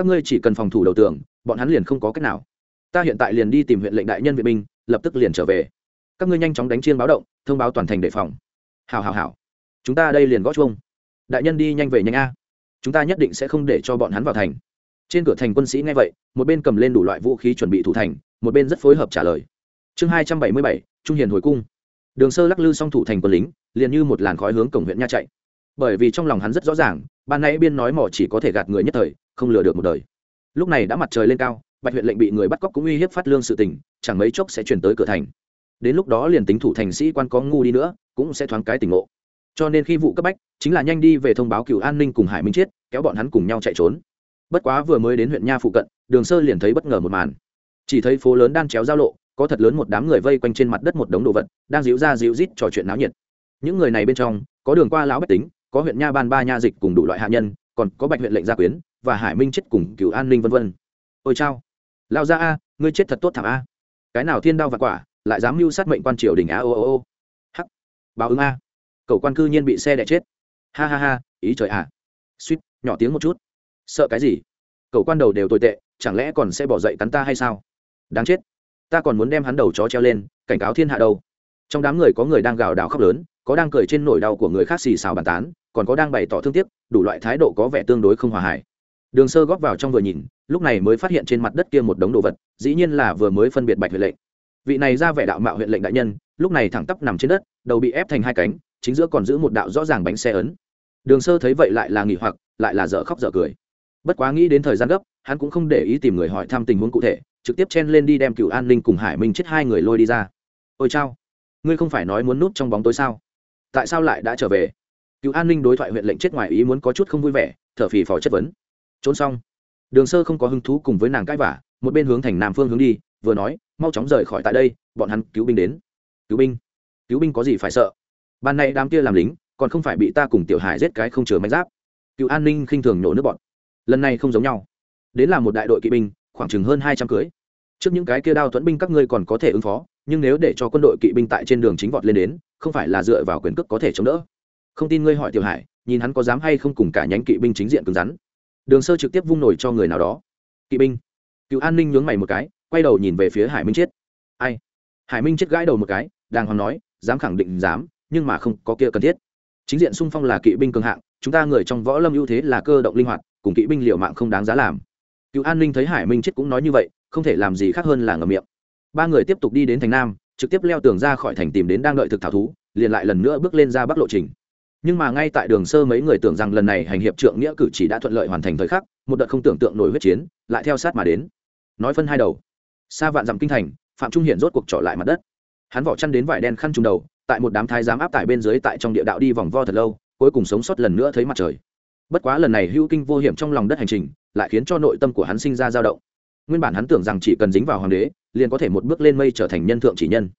các ngươi chỉ cần phòng thủ đầu tường, bọn hắn liền không có cách nào. Ta hiện tại liền đi tìm huyện lệnh đại nhân vệ binh, lập tức liền trở về. Các ngươi nhanh chóng đánh chiên báo động, thông báo toàn thành đề phòng. Hào hào hào chúng ta đây liền gõ chuông. Đại nhân đi nhanh về nhanh a. Chúng ta nhất định sẽ không để cho bọn hắn vào thành. Trên cửa thành quân sĩ nghe vậy, một bên cầm lên đủ loại vũ khí chuẩn bị thủ thành, một bên rất phối hợp trả lời. Chương hai trăm bảy mươi bảy, trung hiền hồi cung. Đường sơ lắc lư xong thủ thành quân lính, liền như một làn khói hướng cổng huyện nha chạy. Bởi vì trong lòng hắn rất rõ ràng, ban nãy biên nói mỏ chỉ có thể gạt người nhất thời không lừa được một đời. Lúc này đã mặt trời lên cao, bạch huyện lệnh bị người bắt cóc cũng uy hiếp phát lương sự tình, chẳng mấy chốc sẽ chuyển tới cửa thành. Đến lúc đó liền tính thủ thành sĩ quan có ngu đi nữa, cũng sẽ thoáng cái tỉnh ngộ. Cho nên khi vụ cấp bách, chính là nhanh đi về thông báo cựu an ninh cùng hải minh chiết, kéo bọn hắn cùng nhau chạy trốn. Bất quá vừa mới đến huyện nha phụ cận, đường sơ liền thấy bất ngờ một màn. Chỉ thấy phố lớn đan chéo giao lộ, có thật lớn một đám người vây quanh trên mặt đất một đống đồ vật, đang dịu ra dịu rít trò chuyện náo nhiệt. Những người này bên trong, có đường qua lão bách tính, có huyện nha ban ba nha dịch cùng đủ loại hạ nhân, còn có bạch huyện lệnh gia quyến và hải minh chết cùng cựu an ninh vân vân. Ôi chao. Lao ra a, ngươi chết thật tốt thảm a. Cái nào thiên đao và quả, lại dám mưu sát mệnh quan triều đình a, ô ô ô. Hắc. Báo ứng a. Cậu quan cư nhiên bị xe đẻ chết. Ha ha ha, ý trời à suýt, nhỏ tiếng một chút. Sợ cái gì? Cậu quan đầu đều tồi tệ, chẳng lẽ còn sẽ bỏ dậy cắn ta hay sao? Đáng chết. Ta còn muốn đem hắn đầu chó treo lên, cảnh cáo thiên hạ đâu. Trong đám người có người đang gào đào khóc lớn, có đang cười trên nỗi đau của người khác xì xào bàn tán, còn có đang bày tỏ thương tiếc, đủ loại thái độ có vẻ tương đối không hòa hải đường sơ góp vào trong vừa nhìn, lúc này mới phát hiện trên mặt đất kia một đống đồ vật, dĩ nhiên là vừa mới phân biệt bạch huyện lệnh. Vị này ra vẻ đạo mạo huyện lệnh đại nhân, lúc này thẳng tắp nằm trên đất, đầu bị ép thành hai cánh, chính giữa còn giữ một đạo rõ ràng bánh xe ấn. Đường sơ thấy vậy lại là nghỉ hoặc, lại là dở khóc dở cười. Bất quá nghĩ đến thời gian gấp, hắn cũng không để ý tìm người hỏi thăm tình huống cụ thể, trực tiếp chen lên đi đem cựu an ninh cùng hải minh chết hai người lôi đi ra. Ôi chao, ngươi không phải nói muốn núp trong bóng tối sao? Tại sao lại đã trở về? Cựu an ninh đối thoại huyện lệnh chết ngoài ý muốn có chút không vui vẻ, thở phì phò chất vấn trốn xong. Đường sơ không có hứng thú cùng với nàng cãi vả một bên hướng thành nam phương hướng đi, vừa nói, mau chóng rời khỏi tại đây, bọn hắn cứu binh đến. Cứu binh? Cứu binh có gì phải sợ? Ban nay đám kia làm lính, còn không phải bị ta cùng tiểu hải giết cái không chừa mánh giáp. Cựu an ninh khinh thường nổ nước bọn. Lần này không giống nhau. Đến là một đại đội kỵ binh, khoảng chừng hơn hai trăm cưới. Trước những cái kia đao thuẫn binh các ngươi còn có thể ứng phó, nhưng nếu để cho quân đội kỵ binh tại trên đường chính vọt lên đến, không phải là dựa vào quyền cước có thể chống đỡ? Không tin ngươi hỏi tiểu hải, nhìn hắn có dám hay không cùng cả nhánh kỵ binh chính diện cứng rắn đường sơ trực tiếp vung nổi cho người nào đó. Kỵ binh. Cựu an ninh nhướng mày một cái, quay đầu nhìn về phía hải minh chết ai? Hải minh chết gãi đầu một cái, đàng hoàng nói, dám khẳng định dám, nhưng mà không có kia cần thiết. Chính diện xung phong là kỵ binh cường hạng, chúng ta người trong võ lâm ưu thế là cơ động linh hoạt, cùng kỵ binh liệu mạng không đáng giá làm. Cựu an ninh thấy hải minh chết cũng nói như vậy, không thể làm gì khác hơn là ngầm miệng. Ba người tiếp tục đi đến thành nam, trực tiếp leo tường ra khỏi thành tìm đến đang đợi thực thảo thú, liền lại lần nữa bước lên ra bắc lộ trình nhưng mà ngay tại đường sơ mấy người tưởng rằng lần này hành hiệp trượng nghĩa cử chỉ đã thuận lợi hoàn thành thời khắc, một đợt không tưởng tượng nổi huyết chiến lại theo sát mà đến. Nói phân hai đầu. Xa vạn dặm kinh thành, phạm trung hiển rốt cuộc trỏ lại mặt đất. Hắn vỏ chăn đến vải đen khăn trùng đầu, tại một đám thái giám áp tải bên dưới tại trong địa đạo đi vòng vo thật lâu, cuối cùng sống sót lần nữa thấy mặt trời. Bất quá lần này hữu kinh vô hiểm trong lòng đất hành trình, lại khiến cho nội tâm của hắn sinh ra dao động. Nguyên bản hắn tưởng rằng chỉ cần dính vào hoàng đế, liền có thể một bước lên mây trở thành nhân thượng chỉ nhân.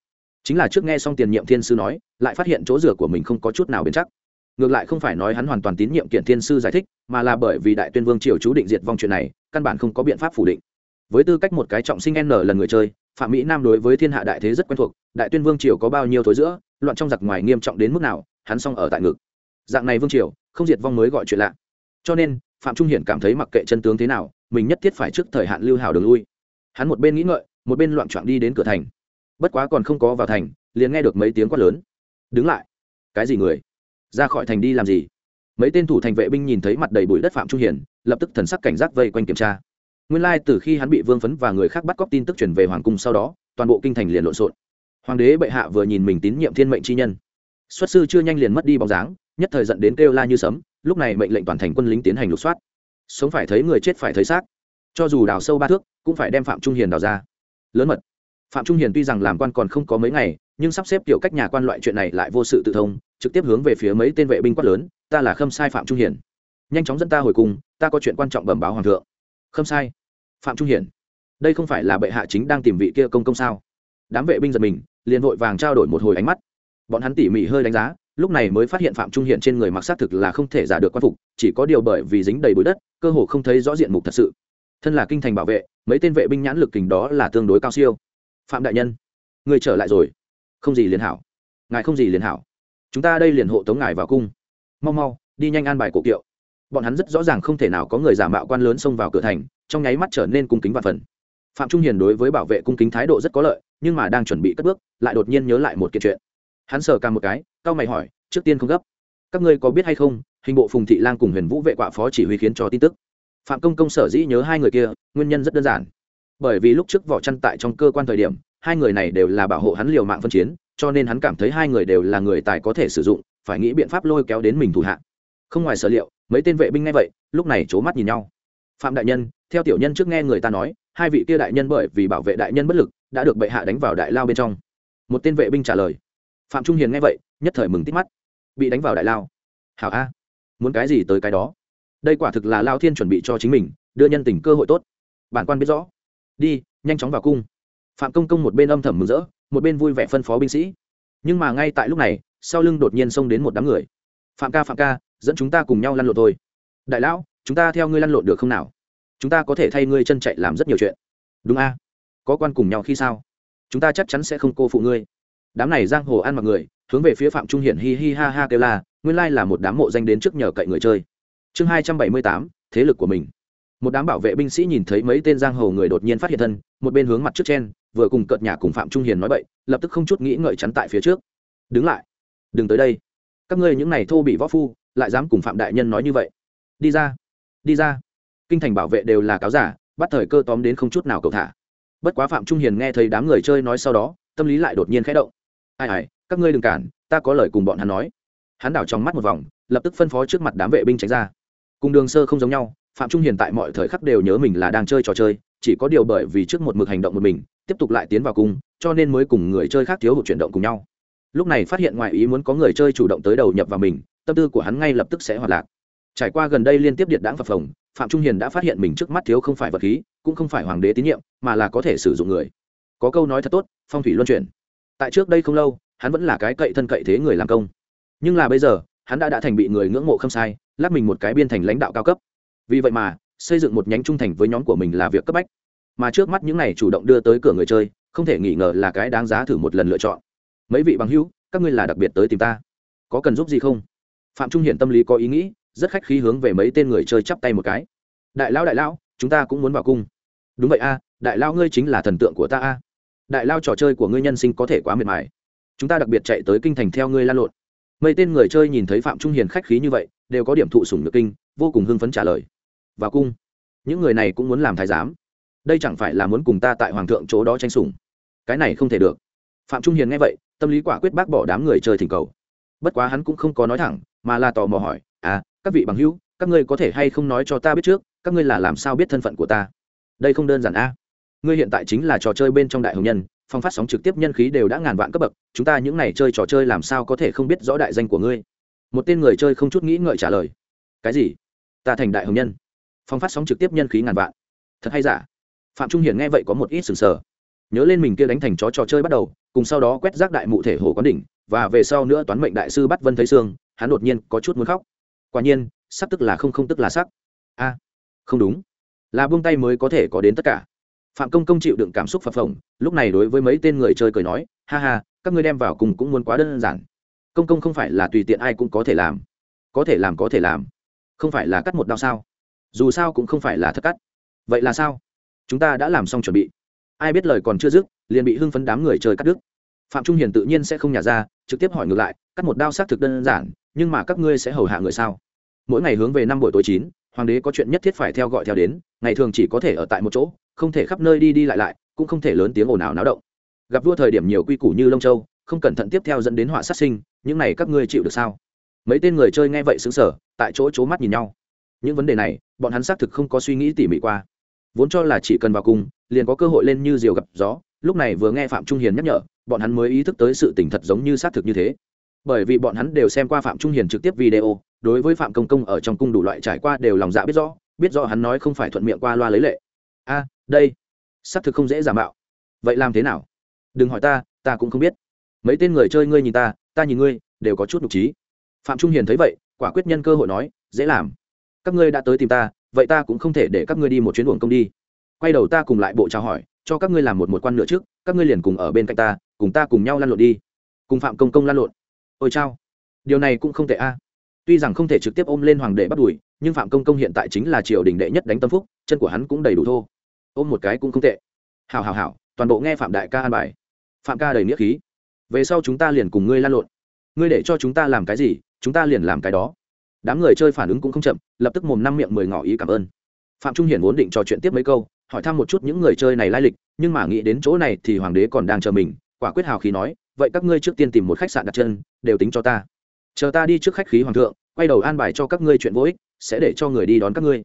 Chính là trước nghe xong tiền nhiệm thiên sư nói, lại phát hiện chỗ rửa của mình không có chút nào bền chắc ngược lại không phải nói hắn hoàn toàn tín nhiệm kiện thiên sư giải thích, mà là bởi vì đại tuyên vương triều chú định diệt vong chuyện này, căn bản không có biện pháp phủ định. Với tư cách một cái trọng sinh n lần người chơi, phạm mỹ nam đối với thiên hạ đại thế rất quen thuộc, đại tuyên vương triều có bao nhiêu thối giữa, loạn trong giặc ngoài nghiêm trọng đến mức nào, hắn xong ở tại ngực. Dạng này vương triều, không diệt vong mới gọi chuyện lạ. Cho nên, phạm trung hiển cảm thấy mặc kệ chân tướng thế nào, mình nhất thiết phải trước thời hạn lưu hào đường lui. Hắn một bên nghĩ ngợi, một bên loạn trọn đi đến cửa thành. Bất quá còn không có vào thành, liền nghe được mấy tiếng quát lớn. Đứng lại. Cái gì người? Ra khỏi thành đi làm gì? Mấy tên thủ thành vệ binh nhìn thấy mặt đầy bụi đất phạm trung hiển, lập tức thần sắc cảnh giác vây quanh kiểm tra. Nguyên lai từ khi hắn bị vương phấn và người khác bắt cóc tin tức chuyển về hoàng cung sau đó, toàn bộ kinh thành liền lộn xộn. Hoàng đế bệ hạ vừa nhìn mình tín nhiệm thiên mệnh chi nhân. Xuất sư chưa nhanh liền mất đi bóng dáng, nhất thời dẫn đến kêu la như sấm, lúc này mệnh lệnh toàn thành quân lính tiến hành lục soát. Sống phải thấy người chết phải thấy xác. Cho dù đào sâu ba thước, cũng phải đem phạm trung hiền đào ra. Lớn mật. Phạm trung hiền tuy rằng làm quan còn không có mấy ngày nhưng sắp xếp kiểu cách nhà quan loại chuyện này lại vô sự tự thông, trực tiếp hướng về phía mấy tên vệ binh quát lớn, ta là khâm sai phạm trung hiền nhanh chóng dẫn ta hồi cùng, ta có chuyện quan trọng bẩm báo hoàng thượng. Khâm sai phạm trung hiển? Đây không phải là bệ hạ chính đang tìm vị kia công công sao? Đám vệ binh giật mình, liền vội vàng trao đổi một hồi ánh mắt. Bọn hắn tỉ mỉ hơi đánh giá, lúc này mới phát hiện phạm trung hiển trên người mặc xác thực là không thể giả được quan phục, chỉ có điều bởi vì dính đầy bụi đất, cơ hồ không thấy rõ diện mục thật sự. Thân là kinh thành bảo vệ, mấy tên vệ binh nhãn lực kình đó là tương đối cao siêu. Phạm đại nhân, người trở lại rồi không gì liền hảo. Ngài không gì liền hảo. Chúng ta đây liền hộ tống ngài vào cung. Mau mau, đi nhanh an bài cổ kiệu. Bọn hắn rất rõ ràng không thể nào có người giả mạo quan lớn xông vào cửa thành, trong nháy mắt trở nên cung kính và phần. Phạm trung hiền đối với bảo vệ cung kính thái độ rất có lợi, nhưng mà đang chuẩn bị cất bước, lại đột nhiên nhớ lại một kiện chuyện. Hắn sờ càng một cái cao mày hỏi, trước tiên không gấp. Các ngươi có biết hay không, hình bộ phùng thị lang cùng huyền vũ vệ quạ phó chỉ huy khiến cho tin tức. Phạm công công sở dĩ nhớ hai người kia, nguyên nhân rất đơn giản. Bởi vì lúc trước vỏ chăn tại trong cơ quan thời điểm hai người này đều là bảo hộ hắn liều mạng phân chiến, cho nên hắn cảm thấy hai người đều là người tài có thể sử dụng, phải nghĩ biện pháp lôi kéo đến mình thủ hạ. Không ngoài sở liệu, mấy tên vệ binh ngay vậy, lúc này c mắt nhìn nhau. Phạm đại nhân, theo tiểu nhân trước nghe người ta nói, hai vị kia đại nhân bởi vì bảo vệ đại nhân bất lực, đã được bệ hạ đánh vào đại lao bên trong. Một tên vệ binh trả lời. Phạm trung hiền nghe vậy, nhất thời mừng tít mắt. Bị đánh vào đại lao. Hảo a, muốn cái gì tới cái đó? Đây quả thực là lao thiên chuẩn bị cho chính mình, đưa nhân tình cơ hội tốt. Bản quan biết rõ. Đi, nhanh chóng vào cung phạm công công một bên âm thầm mừng rỡ, một bên vui vẻ phân phó binh sĩ. Nhưng mà ngay tại lúc này, sau lưng đột nhiên xông đến một đám người. Phạm ca phạm ca, dẫn chúng ta cùng nhau lăn lộn thôi. Đại lão, chúng ta theo ngươi lăn lộn được không nào? Chúng ta có thể thay ngươi chân chạy làm rất nhiều chuyện. Đúng a. Có quan cùng nhau khi sao? Chúng ta chắc chắn sẽ không cô phụ ngươi. Đám này giang hồ ăn mặc người, hướng về phía phạm trung hiển hi hi ha ha kêu la, nguyên lai là một đám mộ danh đến trước nhờ cậy người chơi. Chương hai trăm bảy mươi tám, thế lực của mình. Một đám bảo vệ binh sĩ nhìn thấy mấy tên giang hồ người đột nhiên phát hiện thân, một bên hướng mặt trước trên vừa cùng cợt nhà cùng phạm trung hiền nói bậy, lập tức không chút nghĩ ngợi chắn tại phía trước. Đứng lại, đừng tới đây. Các ngươi những này thô bị võ phu, lại dám cùng phạm đại nhân nói như vậy. Đi ra đi ra. Kinh thành bảo vệ đều là cáo giả, bắt thời cơ tóm đến không chút nào cầu thả. Bất quá phạm trung hiền nghe thấy đám người chơi nói sau đó, tâm lý lại đột nhiên khẽ động. Ai ai, các ngươi đừng cản, ta có lời cùng bọn hắn nói. Hắn đảo trong mắt một vòng, lập tức phân phó trước mặt đám vệ binh tránh ra. Cùng đường sơ không giống nhau, phạm trung hiền tại mọi thời khắc đều nhớ mình là đang chơi trò chơi, chỉ có điều bởi vì trước một mực hành động một mình tiếp tục lại tiến vào cung, cho nên mới cùng người chơi khác thiếu hụt chuyển động cùng nhau. Lúc này phát hiện ngoài ý muốn có người chơi chủ động tới đầu nhập vào mình, tâm tư của hắn ngay lập tức sẽ hoạt lạc. Trải qua gần đây liên tiếp điện đáng phập phồng, phạm trung hiền đã phát hiện mình trước mắt thiếu không phải vật khí, cũng không phải hoàng đế tín nhiệm, mà là có thể sử dụng người. Có câu nói thật tốt, phong thủy luân chuyển. Tại trước đây không lâu, hắn vẫn là cái cậy thân cậy thế người làm công. Nhưng là bây giờ, hắn đã đã thành bị người ngưỡng mộ không sai lắp mình một cái biên thành lãnh đạo cao cấp. Vì vậy mà, xây dựng một nhánh trung thành với nhóm của mình là việc cấp bách mà trước mắt những này chủ động đưa tới cửa người chơi, không thể nghi ngờ là cái đáng giá thử một lần lựa chọn. Mấy vị bằng hữu, các ngươi là đặc biệt tới tìm ta. Có cần giúp gì không? Phạm trung hiển tâm lý có ý nghĩ, rất khách khí hướng về mấy tên người chơi chắp tay một cái. Đại lão đại lão, chúng ta cũng muốn vào cung. Đúng vậy a, đại lao ngươi chính là thần tượng của ta a. Đại lao trò chơi của ngươi nhân sinh có thể quá miệt mài chúng ta đặc biệt chạy tới kinh thành theo ngươi lan lộn. Mấy tên người chơi nhìn thấy phạm trung hiền khách khí như vậy, đều có điểm thụ sủng nhược kinh, vô cùng hưng phấn trả lời. Vào cung. Những người này cũng muốn làm thái giám đây chẳng phải là muốn cùng ta tại hoàng thượng chỗ đó tranh sủng. Cái này không thể được. Phạm trung hiền nghe vậy, tâm lý quả quyết bác bỏ đám người chơi thỉnh cầu. Bất quá hắn cũng không có nói thẳng, mà là tò mò hỏi à các vị bằng hữu, các ngươi có thể hay không nói cho ta biết trước, các ngươi là làm sao biết thân phận của ta? Đây không đơn giản a. Ngươi hiện tại chính là trò chơi bên trong đại hồng nhân, phong phát sóng trực tiếp nhân khí đều đã ngàn vạn cấp bậc, chúng ta những n à y chơi trò chơi làm sao có thể không biết rõ đại danh của ngươi? Một tên người chơi không chút nghĩ ngợi trả lời, cái gì? Ta thành đại hồng nhân. Phong phát sóng trực tiếp nhân khí ngàn vạn. Thật hay giả? Phạm trung hiển nghe vậy có một ít sừng sờ. nhớ lên mình kia đánh thành chó trò chơi bắt đầu, cùng sau đó quét rác đại mụ thể hồ quán đỉnh, và về sau nữa toán mệnh đại sư bắt vân thấy sương, hắn đột nhiên có chút muốn khóc. Quả nhiên sắc tức là không không tức là sắc. A, không đúng. Là buông tay mới có thể có đến tất cả. Phạm công công chịu đựng cảm xúc phập phồng, lúc này đối với mấy tên người chơi cười nói, ha ha, các ngươi đem vào cùng cũng muốn quá đơn giản. Công công không phải là tùy tiện ai cũng có thể làm. Có thể làm có thể làm. Không phải là cắt một đau sao? Dù sao cũng không phải là thất cắt. Vậy là sao? Chúng ta đã làm xong chuẩn bị. Ai biết lời còn chưa dứt, liền bị hưng phấn đám người chơi cắt đứt. Phạm trung hiền tự nhiên sẽ không nhả ra, trực tiếp hỏi ngược lại, cắt một đao xác thực đơn giản, nhưng mà các ngươi sẽ hầu hạ người sao? Mỗi ngày hướng về năm buổi tối chín, hoàng đế có chuyện nhất thiết phải theo gọi theo đến, ngày thường chỉ có thể ở tại một chỗ, không thể khắp nơi đi đi lại lại, cũng không thể lớn tiếng ồn ào náo động. Gặp vua thời điểm nhiều quy củ như lông châu, không cẩn thận tiếp theo dẫn đến họa sát sinh, những này các ngươi chịu được sao? Mấy tên người chơi nghe vậy xứng sở tại chỗ c mắt nhìn nhau. Những vấn đề này, bọn hắn xác thực không có suy nghĩ tỉ mỉ qua vốn cho là chỉ cần vào cung liền có cơ hội lên như diều gặp gió. Lúc này vừa nghe phạm trung hiền nhắc nhở, bọn hắn mới ý thức tới sự tình thật giống như xác thực như thế. Bởi vì bọn hắn đều xem qua phạm trung hiền trực tiếp video, đối với phạm công công ở trong cung đủ loại trải qua đều lòng dạ biết rõ biết rõ hắn nói không phải thuận miệng qua loa lấy lệ. A, đây, xác thực không dễ giả mạo. Vậy làm thế nào? Đừng hỏi ta ta cũng không biết. Mấy tên người chơi ngươi nhìn ta ta nhìn ngươi, đều có chút nhục trí. Phạm trung hiền thấy vậy, quả quyết nhân cơ hội nói, dễ làm. Các ngươi đã tới tìm ta vậy ta cũng không thể để các ngươi đi một chuyến buồng công đi. Quay đầu ta cùng lại bộ chào hỏi, cho các ngươi làm một một quan nữa trước, các ngươi liền cùng ở bên cạnh ta, cùng ta cùng nhau lăn lộn đi. Cùng phạm công công lăn lộn. Ôi chao. Điều này cũng không tệ a. Tuy rằng không thể trực tiếp ôm lên hoàng đệ bắt đùi nhưng phạm công công hiện tại chính là triều đình đệ nhất đánh tâm phúc, chân của hắn cũng đầy đủ thô. Ôm một cái cũng không tệ. Hào hào hào toàn bộ nghe phạm đại ca an bài. Phạm ca đầy nghĩa khí. Về sau chúng ta liền cùng ngươi lan lộn. Ngươi để cho chúng ta làm cái gì, chúng ta liền làm cái đó đám người chơi phản ứng cũng không chậm, lập tức mồm năm miệng mười ngỏ ý cảm ơn. Phạm trung hiển vốn định trò chuyện tiếp mấy câu, hỏi thăm một chút những người chơi này lai lịch, nhưng mà nghĩ đến chỗ này thì hoàng đế còn đang chờ mình, quả quyết hào khí nói, vậy các ngươi trước tiên tìm một khách sạn đặt chân, đều tính cho ta. Chờ ta đi trước khách khí hoàng thượng, quay đầu an bài cho các ngươi chuyện vô ích, sẽ để cho người đi đón các ngươi.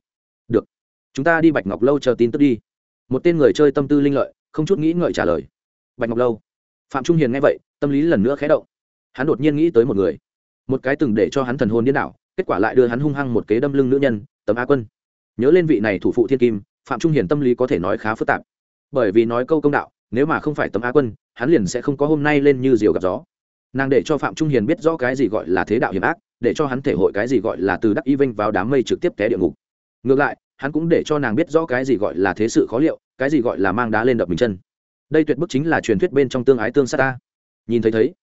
Được, chúng ta đi bạch ngọc lâu chờ tin tức đi. Một tên người chơi tâm tư linh lợi, không chút nghĩ ngợi trả lời. Bạch ngọc lâu. Phạm trung hiền nghe vậy, tâm lý lần nữa khé động. Hắn đột nhiên nghĩ tới một người, một cái từng để cho hắn thần hồn điên đảo kết quả lại đưa hắn hung hăng một kế đâm lưng nữ nhân, tấm a quân. Nhớ lên vị này thủ phụ thiên kim, phạm trung hiền tâm lý có thể nói khá phức tạp. Bởi vì nói câu công đạo, nếu mà không phải tấm a quân, hắn liền sẽ không có hôm nay lên như diều gặp gió. Nàng để cho phạm trung hiền biết rõ cái gì gọi là thế đạo hiểm ác, để cho hắn thể hội cái gì gọi là từ đắc y vinh vào đám mây trực tiếp té địa ngục. Ngược lại, hắn cũng để cho nàng biết rõ cái gì gọi là thế sự khó liệu, cái gì gọi là mang đá lên đập bình chân. Đây tuyệt bức chính là truyền thuyết bên trong tương ái tương sát ta. Nhìn thấy thấy,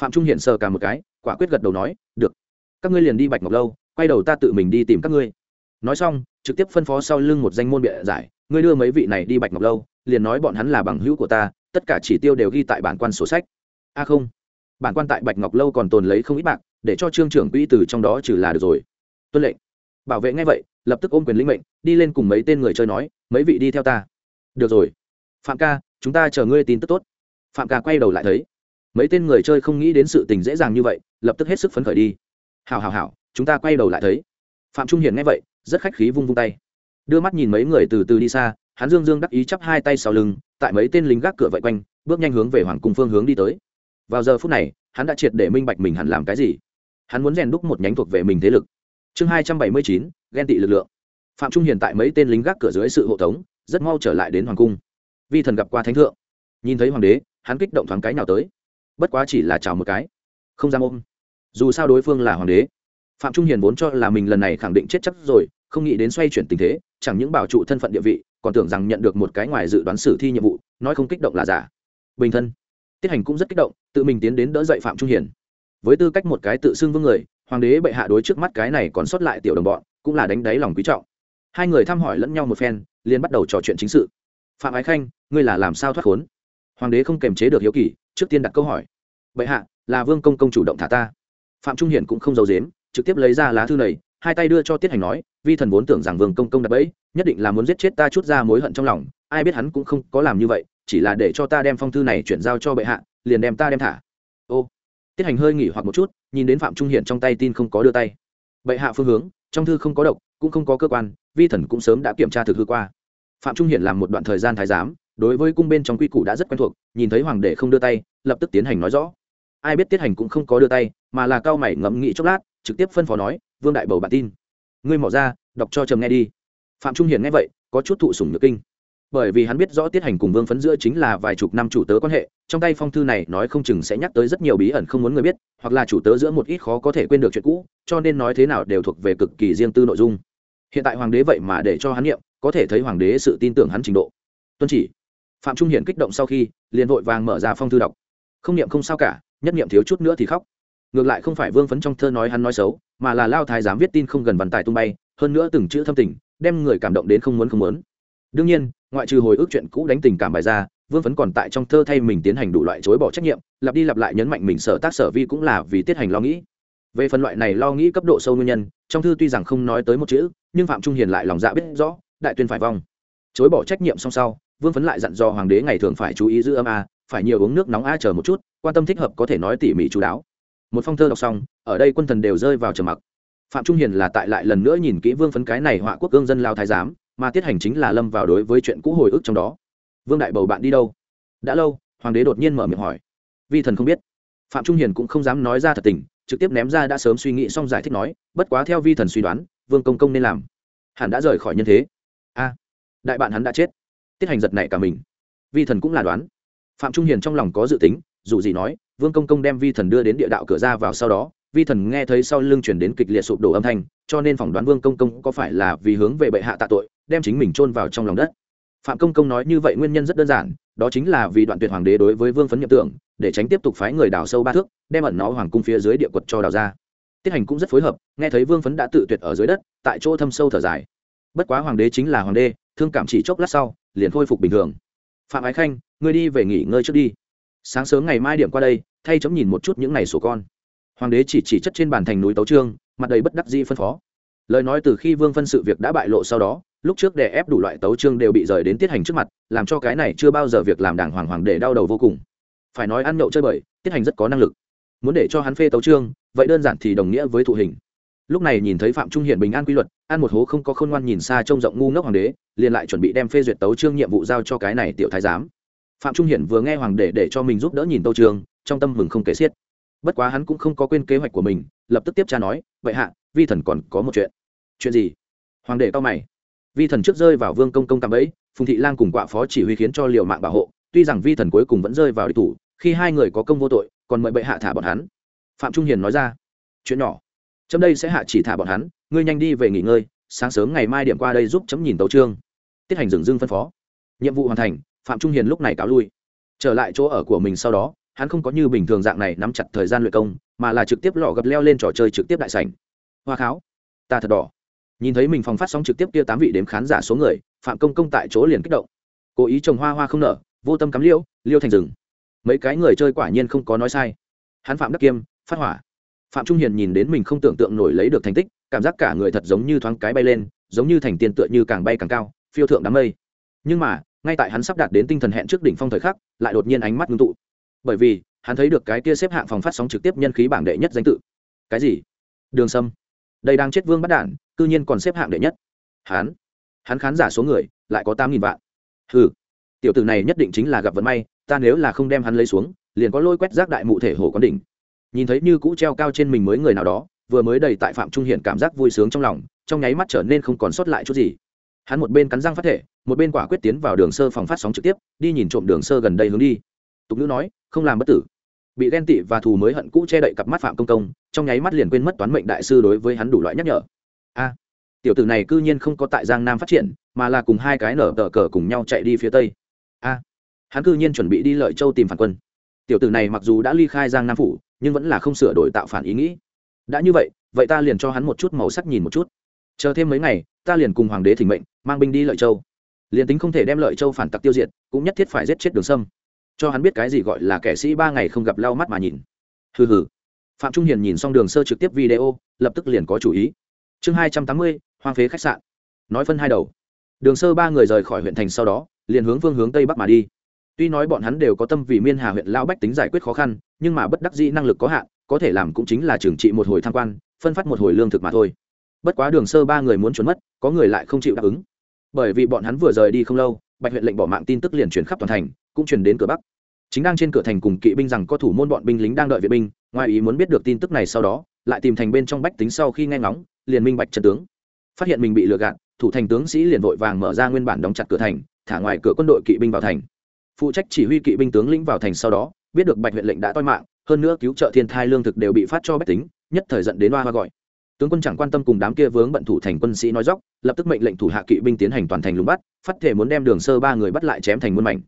phạm trung Hiền sờ cả một cái, quả quyết gật đầu nói, được các ngươi liền đi bạch ngọc lâu, quay đầu ta tự mình đi tìm các ngươi. Nói xong, trực tiếp phân phó sau lưng một danh môn bịa giải, ngươi đưa mấy vị này đi bạch ngọc lâu, liền nói bọn hắn là bằng hữu của ta, tất cả chỉ tiêu đều ghi tại bản quan sổ sách. A không, bản quan tại bạch ngọc lâu còn tồn lấy không ít bạc, để cho trương trưởng quỹ từ trong đó trừ là được rồi. Tuân lệnh. Bảo vệ ngay vậy, lập tức ôm quyền lĩnh mệnh, đi lên cùng mấy tên người chơi nói, mấy vị đi theo ta. Được rồi. Phạm ca, chúng ta chờ ngươi tin tức tốt. Phạm ca quay đầu lại thấy, mấy tên người chơi không nghĩ đến sự tình dễ dàng như vậy, lập tức hết sức phấn khởi đi hào hào hào, chúng ta quay đầu lại thấy. Phạm trung hiền nghe vậy, rất khách khí vung vung tay. Đưa mắt nhìn mấy người từ từ đi xa, hắn dương dương đắc ý chắp hai tay sau lưng, tại mấy tên lính gác cửa vây quanh, bước nhanh hướng về hoàng cung phương hướng đi tới. Vào giờ phút này, hắn đã triệt để minh bạch mình hẳn làm cái gì. Hắn muốn rèn đúc một nhánh thuộc về mình thế lực. Chương hai trăm bảy mươi chín, ghen tị lực lượng. Phạm trung hiền tại mấy tên lính gác cửa dưới sự hộ tống, rất mau trở lại đến hoàng cung. Vi thần gặp qua thánh thượng. Nhìn thấy hoàng đế, hắn kích động thoáng cái nào tới. Bất quá chỉ là chào một cái. Không dám ôm dù sao đối phương là hoàng đế. Phạm trung hiền vốn cho là mình lần này khẳng định chết chắc rồi, không nghĩ đến xoay chuyển tình thế, chẳng những bảo trụ thân phận địa vị, còn tưởng rằng nhận được một cái ngoài dự đoán xử thi nhiệm vụ, nói không kích động là giả. Bình thân. Tiết hành cũng rất kích động, tự mình tiến đến đỡ dậy phạm trung hiền. Với tư cách một cái tự xưng vương người, hoàng đế bệ hạ đối trước mắt cái này còn sót lại tiểu đồng bọn, cũng là đánh đáy lòng quý trọng. Hai người thăm hỏi lẫn nhau một phen, liền bắt đầu trò chuyện chính sự. Phạm ái khanh, ngươi là làm sao thoát khốn? Hoàng đế không kềm chế được hiếu kỳ, trước tiên đặt câu hỏi. Bệ hạ, là vương công công chủ động thả ta phạm trung hiển cũng không giấu dếm trực tiếp lấy ra lá thư này, hai tay đưa cho tiết hành nói, vi thần vốn tưởng rằng vương công công đập ấy nhất định là muốn giết chết ta chút ra mối hận trong lòng, ai biết hắn cũng không có làm như vậy, chỉ là để cho ta đem phong thư này chuyển giao cho bệ hạ, liền đem ta đem thả. Ô, tiết hành hơi nghỉ hoặc một chút, nhìn đến phạm trung hiển trong tay tin không có đưa tay. Bệ hạ phương hướng, trong thư không có độc, cũng không có cơ quan, vi thần cũng sớm đã kiểm tra thực hư qua. Phạm trung hiển làm một đoạn thời gian thái giám, đối với cung bên trong quy củ đã rất quen thuộc, nhìn thấy hoàng đệ không đưa tay, lập tức tiến hành nói rõ ai biết tiết hành cũng không có đưa tay, mà là cao mày ngẫm nghĩ chốc lát, trực tiếp phân phó nói, vương đại bầu bản tin. Ngươi mỏ ra, đọc cho trầm nghe đi. Phạm trung hiền nghe vậy, có chút thụ sủng nhược kinh. Bởi vì hắn biết rõ tiết hành cùng vương phấn giữa chính là vài chục năm chủ tớ quan hệ, trong tay phong thư này nói không chừng sẽ nhắc tới rất nhiều bí ẩn không muốn người biết, hoặc là chủ tớ giữa một ít khó có thể quên được chuyện cũ, cho nên nói thế nào đều thuộc về cực kỳ riêng tư nội dung. Hiện tại hoàng đế vậy mà để cho hắn nghiệm, có thể thấy hoàng đế sự tin tưởng hắn trình độ. Tuân chỉ. Phạm trung hiển kích động sau khi, liền vội vàng mở ra phong thư đọc. Không niệm không sao cả nhất niệm thiếu chút nữa thì khóc. Ngược lại không phải vương phấn trong thơ nói hắn nói xấu, mà là lao thái dám viết tin không gần văn tài tung bay, hơn nữa từng chữ thâm tình, đem người cảm động đến không muốn không muốn. Đương nhiên, ngoại trừ hồi ức chuyện cũ đánh tình cảm bài ra, vương phấn còn tại trong thơ thay mình tiến hành đủ loại chối bỏ trách nhiệm, lặp đi lặp lại nhấn mạnh mình sở tác sở vi cũng là vì tiết hành lo nghĩ. Về phần loại này lo nghĩ cấp độ sâu nguyên nhân, trong thư tuy rằng không nói tới một chữ, nhưng phạm trung hiền lại lòng dạ biết rõ, đại tuyên phải vong. Chối bỏ trách nhiệm song sau, vương phấn lại dặn dò hoàng đế ngày thường phải chú ý giữ âm a phải nhiều uống nước nóng a chờ một chút, quan tâm thích hợp có thể nói tỉ mỉ chú đáo. Một phong thơ đọc xong, ở đây quân thần đều rơi vào trầm mặc. Phạm trung hiền là tại lại lần nữa nhìn kỹ vương phấn cái này họa quốc cương dân lao thái giám, mà tiết hành chính là lâm vào đối với chuyện cũ hồi ức trong đó. Vương đại bầu bạn đi đâu? Đã lâu, hoàng đế đột nhiên mở miệng hỏi. Vi thần không biết. Phạm trung hiền cũng không dám nói ra thật tình, trực tiếp ném ra đã sớm suy nghĩ xong giải thích nói, bất quá theo vi thần suy đoán, vương công công nên làm. Hẳn đã rời khỏi nhân thế. A, đại bạn hắn đã chết. Tiết hành giật này cả mình. Vi thần cũng là đoán phạm trung hiền trong lòng có dự tính dù gì nói vương công công đem vi thần đưa đến địa đạo cửa ra vào sau đó vi thần nghe thấy sau lưng chuyển đến kịch liệt sụp đổ âm thanh cho nên phỏng đoán vương công công có phải là vì hướng về bệ hạ tạ tội đem chính mình chôn vào trong lòng đất. Phạm công công nói như vậy nguyên nhân rất đơn giản đó chính là vì đoạn tuyệt hoàng đế đối với vương phấn nhập tưởng, để tránh tiếp tục phái người đào sâu ba thước đem ẩn nó hoàng cung phía dưới địa quật cho đào ra. Tiết hành cũng rất phối hợp nghe thấy vương phấn đã tự tuyệt ở dưới đất tại chỗ thâm sâu thở dài. Bất quá hoàng đế chính là hoàng đế thương cảm chỉ chốc lát sau liền khôi phục bình thường phạm ái khanh, ngươi đi về nghỉ ngơi trước đi. Sáng sớm ngày mai điểm qua đây, thay chấm nhìn một chút những ngày sổ con. Hoàng đế chỉ chỉ chất trên bàn thành núi tấu trương, mặt đầy bất đắc dĩ phân phó. Lời nói từ khi vương phân sự việc đã bại lộ sau đó, lúc trước đè ép đủ loại tấu trương đều bị rời đến tiết hành trước mặt, làm cho cái này chưa bao giờ việc làm đảng hoàng hoàng để đau đầu vô cùng. Phải nói ăn nhậu chơi bời, tiết hành rất có năng lực. Muốn để cho hắn phê tấu trương, vậy đơn giản thì đồng nghĩa với thụ hình lúc này nhìn thấy phạm trung hiển bình an quy luật, ăn một hố không có khôn ngoan nhìn xa trông rộng ngu ngốc hoàng đế, liền lại chuẩn bị đem phê duyệt tấu trương nhiệm vụ giao cho cái này tiểu thái giám. Phạm trung hiển vừa nghe hoàng đế để cho mình giúp đỡ nhìn tấu trường trong tâm mừng không kể xiết. Bất quá hắn cũng không có quên kế hoạch của mình, lập tức tiếp cha nói, vậy hạ, vi thần còn có một chuyện. Chuyện gì? Hoàng đế cao mày. Vi thần trước rơi vào vương công công tạm ấy phùng thị lang cùng quạ phó chỉ huy khiến cho liều mạng bảo hộ, tuy rằng vi thần cuối cùng vẫn rơi vào địch thủ, khi hai người có công vô tội, còn mời bệ hạ thả bọn hắn. Phạm trung hiền nói ra. Chuyện nhỏ chấm đây sẽ hạ chỉ thả bọn hắn, ngươi nhanh đi về nghỉ ngơi, sáng sớm ngày mai điểm qua đây giúp chấm nhìn tấu trương tiết hành dừng dưng phân phó. Nhiệm vụ hoàn thành, phạm trung hiền lúc này cáo lui. Trở lại chỗ ở của mình sau đó, hắn không có như bình thường dạng này nắm chặt thời gian luyện công, mà là trực tiếp lọ gập leo lên trò chơi trực tiếp đại sảnh. Hoa kháo, ta thật đỏ. Nhìn thấy mình phòng phát sóng trực tiếp kia tám vị đếm khán giả số người, phạm công công tại chỗ liền kích động. Cố ý trồng hoa hoa không nở, vô tâm cắm liêu liêu thành rừng mấy cái người chơi quả nhiên không có nói sai. Hắn phạm đắc kiêm, phát hỏa phạm trung hiền nhìn đến mình không tưởng tượng nổi lấy được thành tích cảm giác cả người thật giống như thoáng cái bay lên giống như thành tiền tựa như càng bay càng cao phiêu thượng đám mây. Nhưng mà ngay tại hắn sắp đạt đến tinh thần hẹn trước đỉnh phong thời khắc lại đột nhiên ánh mắt ngưng tụ. Bởi vì hắn thấy được cái kia xếp hạng phòng phát sóng trực tiếp nhân khí bảng đệ nhất danh tự. Cái gì? Đường sâm. Đây đang chết vương bắt đản cư nhiên còn xếp hạng đệ nhất. Hắn. Hắn khán giả số người lại có tám nghìn vạn. Hừ, tiểu tử này nhất định chính là gặp vận may ta nếu là không đem hắn lấy xuống liền có lôi quét rác đại mụ thể hồ con đỉnh nhìn thấy như cũ treo cao trên mình mới người nào đó, vừa mới đầy tại phạm trung hiển cảm giác vui sướng trong lòng, trong nháy mắt trở nên không còn sót lại chút gì. Hắn một bên cắn răng phát thể, một bên quả quyết tiến vào đường sơ phòng phát sóng trực tiếp, đi nhìn trộm đường sơ gần đây hướng đi. Tục nữ nói, không làm bất tử. Bị ghen tị và thù mới hận cũ che đậy cặp mắt phạm công công, trong nháy mắt liền quên mất toán mệnh đại sư đối với hắn đủ loại nhắc nhở. A, tiểu tử này cư nhiên không có tại giang nam phát triển, mà là cùng hai cái nở tờ cờ cùng nhau chạy đi phía tây. A, hắn cư nhiên chuẩn bị đi lợi châu tìm phản quân. Tiểu tử này mặc dù đã ly khai giang nam phủ nhưng vẫn là không sửa đổi tạo phản ý nghĩ. Đã như vậy vậy ta liền cho hắn một chút màu sắc nhìn một chút. Chờ thêm mấy ngày, ta liền cùng hoàng đế thỉnh mệnh, mang binh đi lợi châu. Liền tính không thể đem lợi châu phản tặc tiêu diệt, cũng nhất thiết phải giết chết đường sâm. Cho hắn biết cái gì gọi là kẻ sĩ ba ngày không gặp lau mắt mà nhìn. Hừ hừ. Phạm trung hiền nhìn xong đường sơ trực tiếp video, lập tức liền có chủ ý. Chương hai trăm tám mươi, hoang phế khách sạn. Nói phân hai đầu. Đường sơ ba người rời khỏi huyện thành sau đó, liền hướng phương hướng tây bắc mà đi. Tuy nói bọn hắn đều có tâm vì miên hà huyện lao bách tính giải quyết khó khăn nhưng mà bất đắc dĩ năng lực có hạn, có thể làm cũng chính là trừng trị một hồi tham quan, phân phát một hồi lương thực mà thôi. Bất quá đường sơ ba người muốn trốn mất, có người lại không chịu đáp ứng. Bởi vì bọn hắn vừa rời đi không lâu, bạch huyện lệnh bỏ mạng tin tức liền chuyển khắp toàn thành, cũng chuyển đến cửa bắc. Chính đang trên cửa thành cùng kỵ binh rằng có thủ môn bọn binh lính đang đợi viện binh, ngoài ý muốn biết được tin tức này sau đó, lại tìm thành bên trong bách tính sau khi nghe ngóng, liền minh bạch trận tướng. Phát hiện mình bị lừa gạt, thủ thành tướng sĩ liền vội vàng mở ra nguyên bản đóng chặt cửa thành, thả ngoài cửa quân đội kỵ binh vào thành. Phụ trách chỉ huy kỵ binh tướng lĩnh vào thành sau đó biết được bạch huyện lệnh đã toi mạng, hơn nữa cứu trợ thiên thai lương thực đều bị phát cho bách tính, nhất thời dẫn đến hoa hoa gọi. Tướng quân chẳng quan tâm cùng đám kia vướng bận thủ thành quân sĩ nói dóc lập tức mệnh lệnh thủ hạ kỵ binh tiến hành toàn thành lùng bắt, phát thể muốn đem đường sơ ba người bắt lại chém thành muôn mảnh.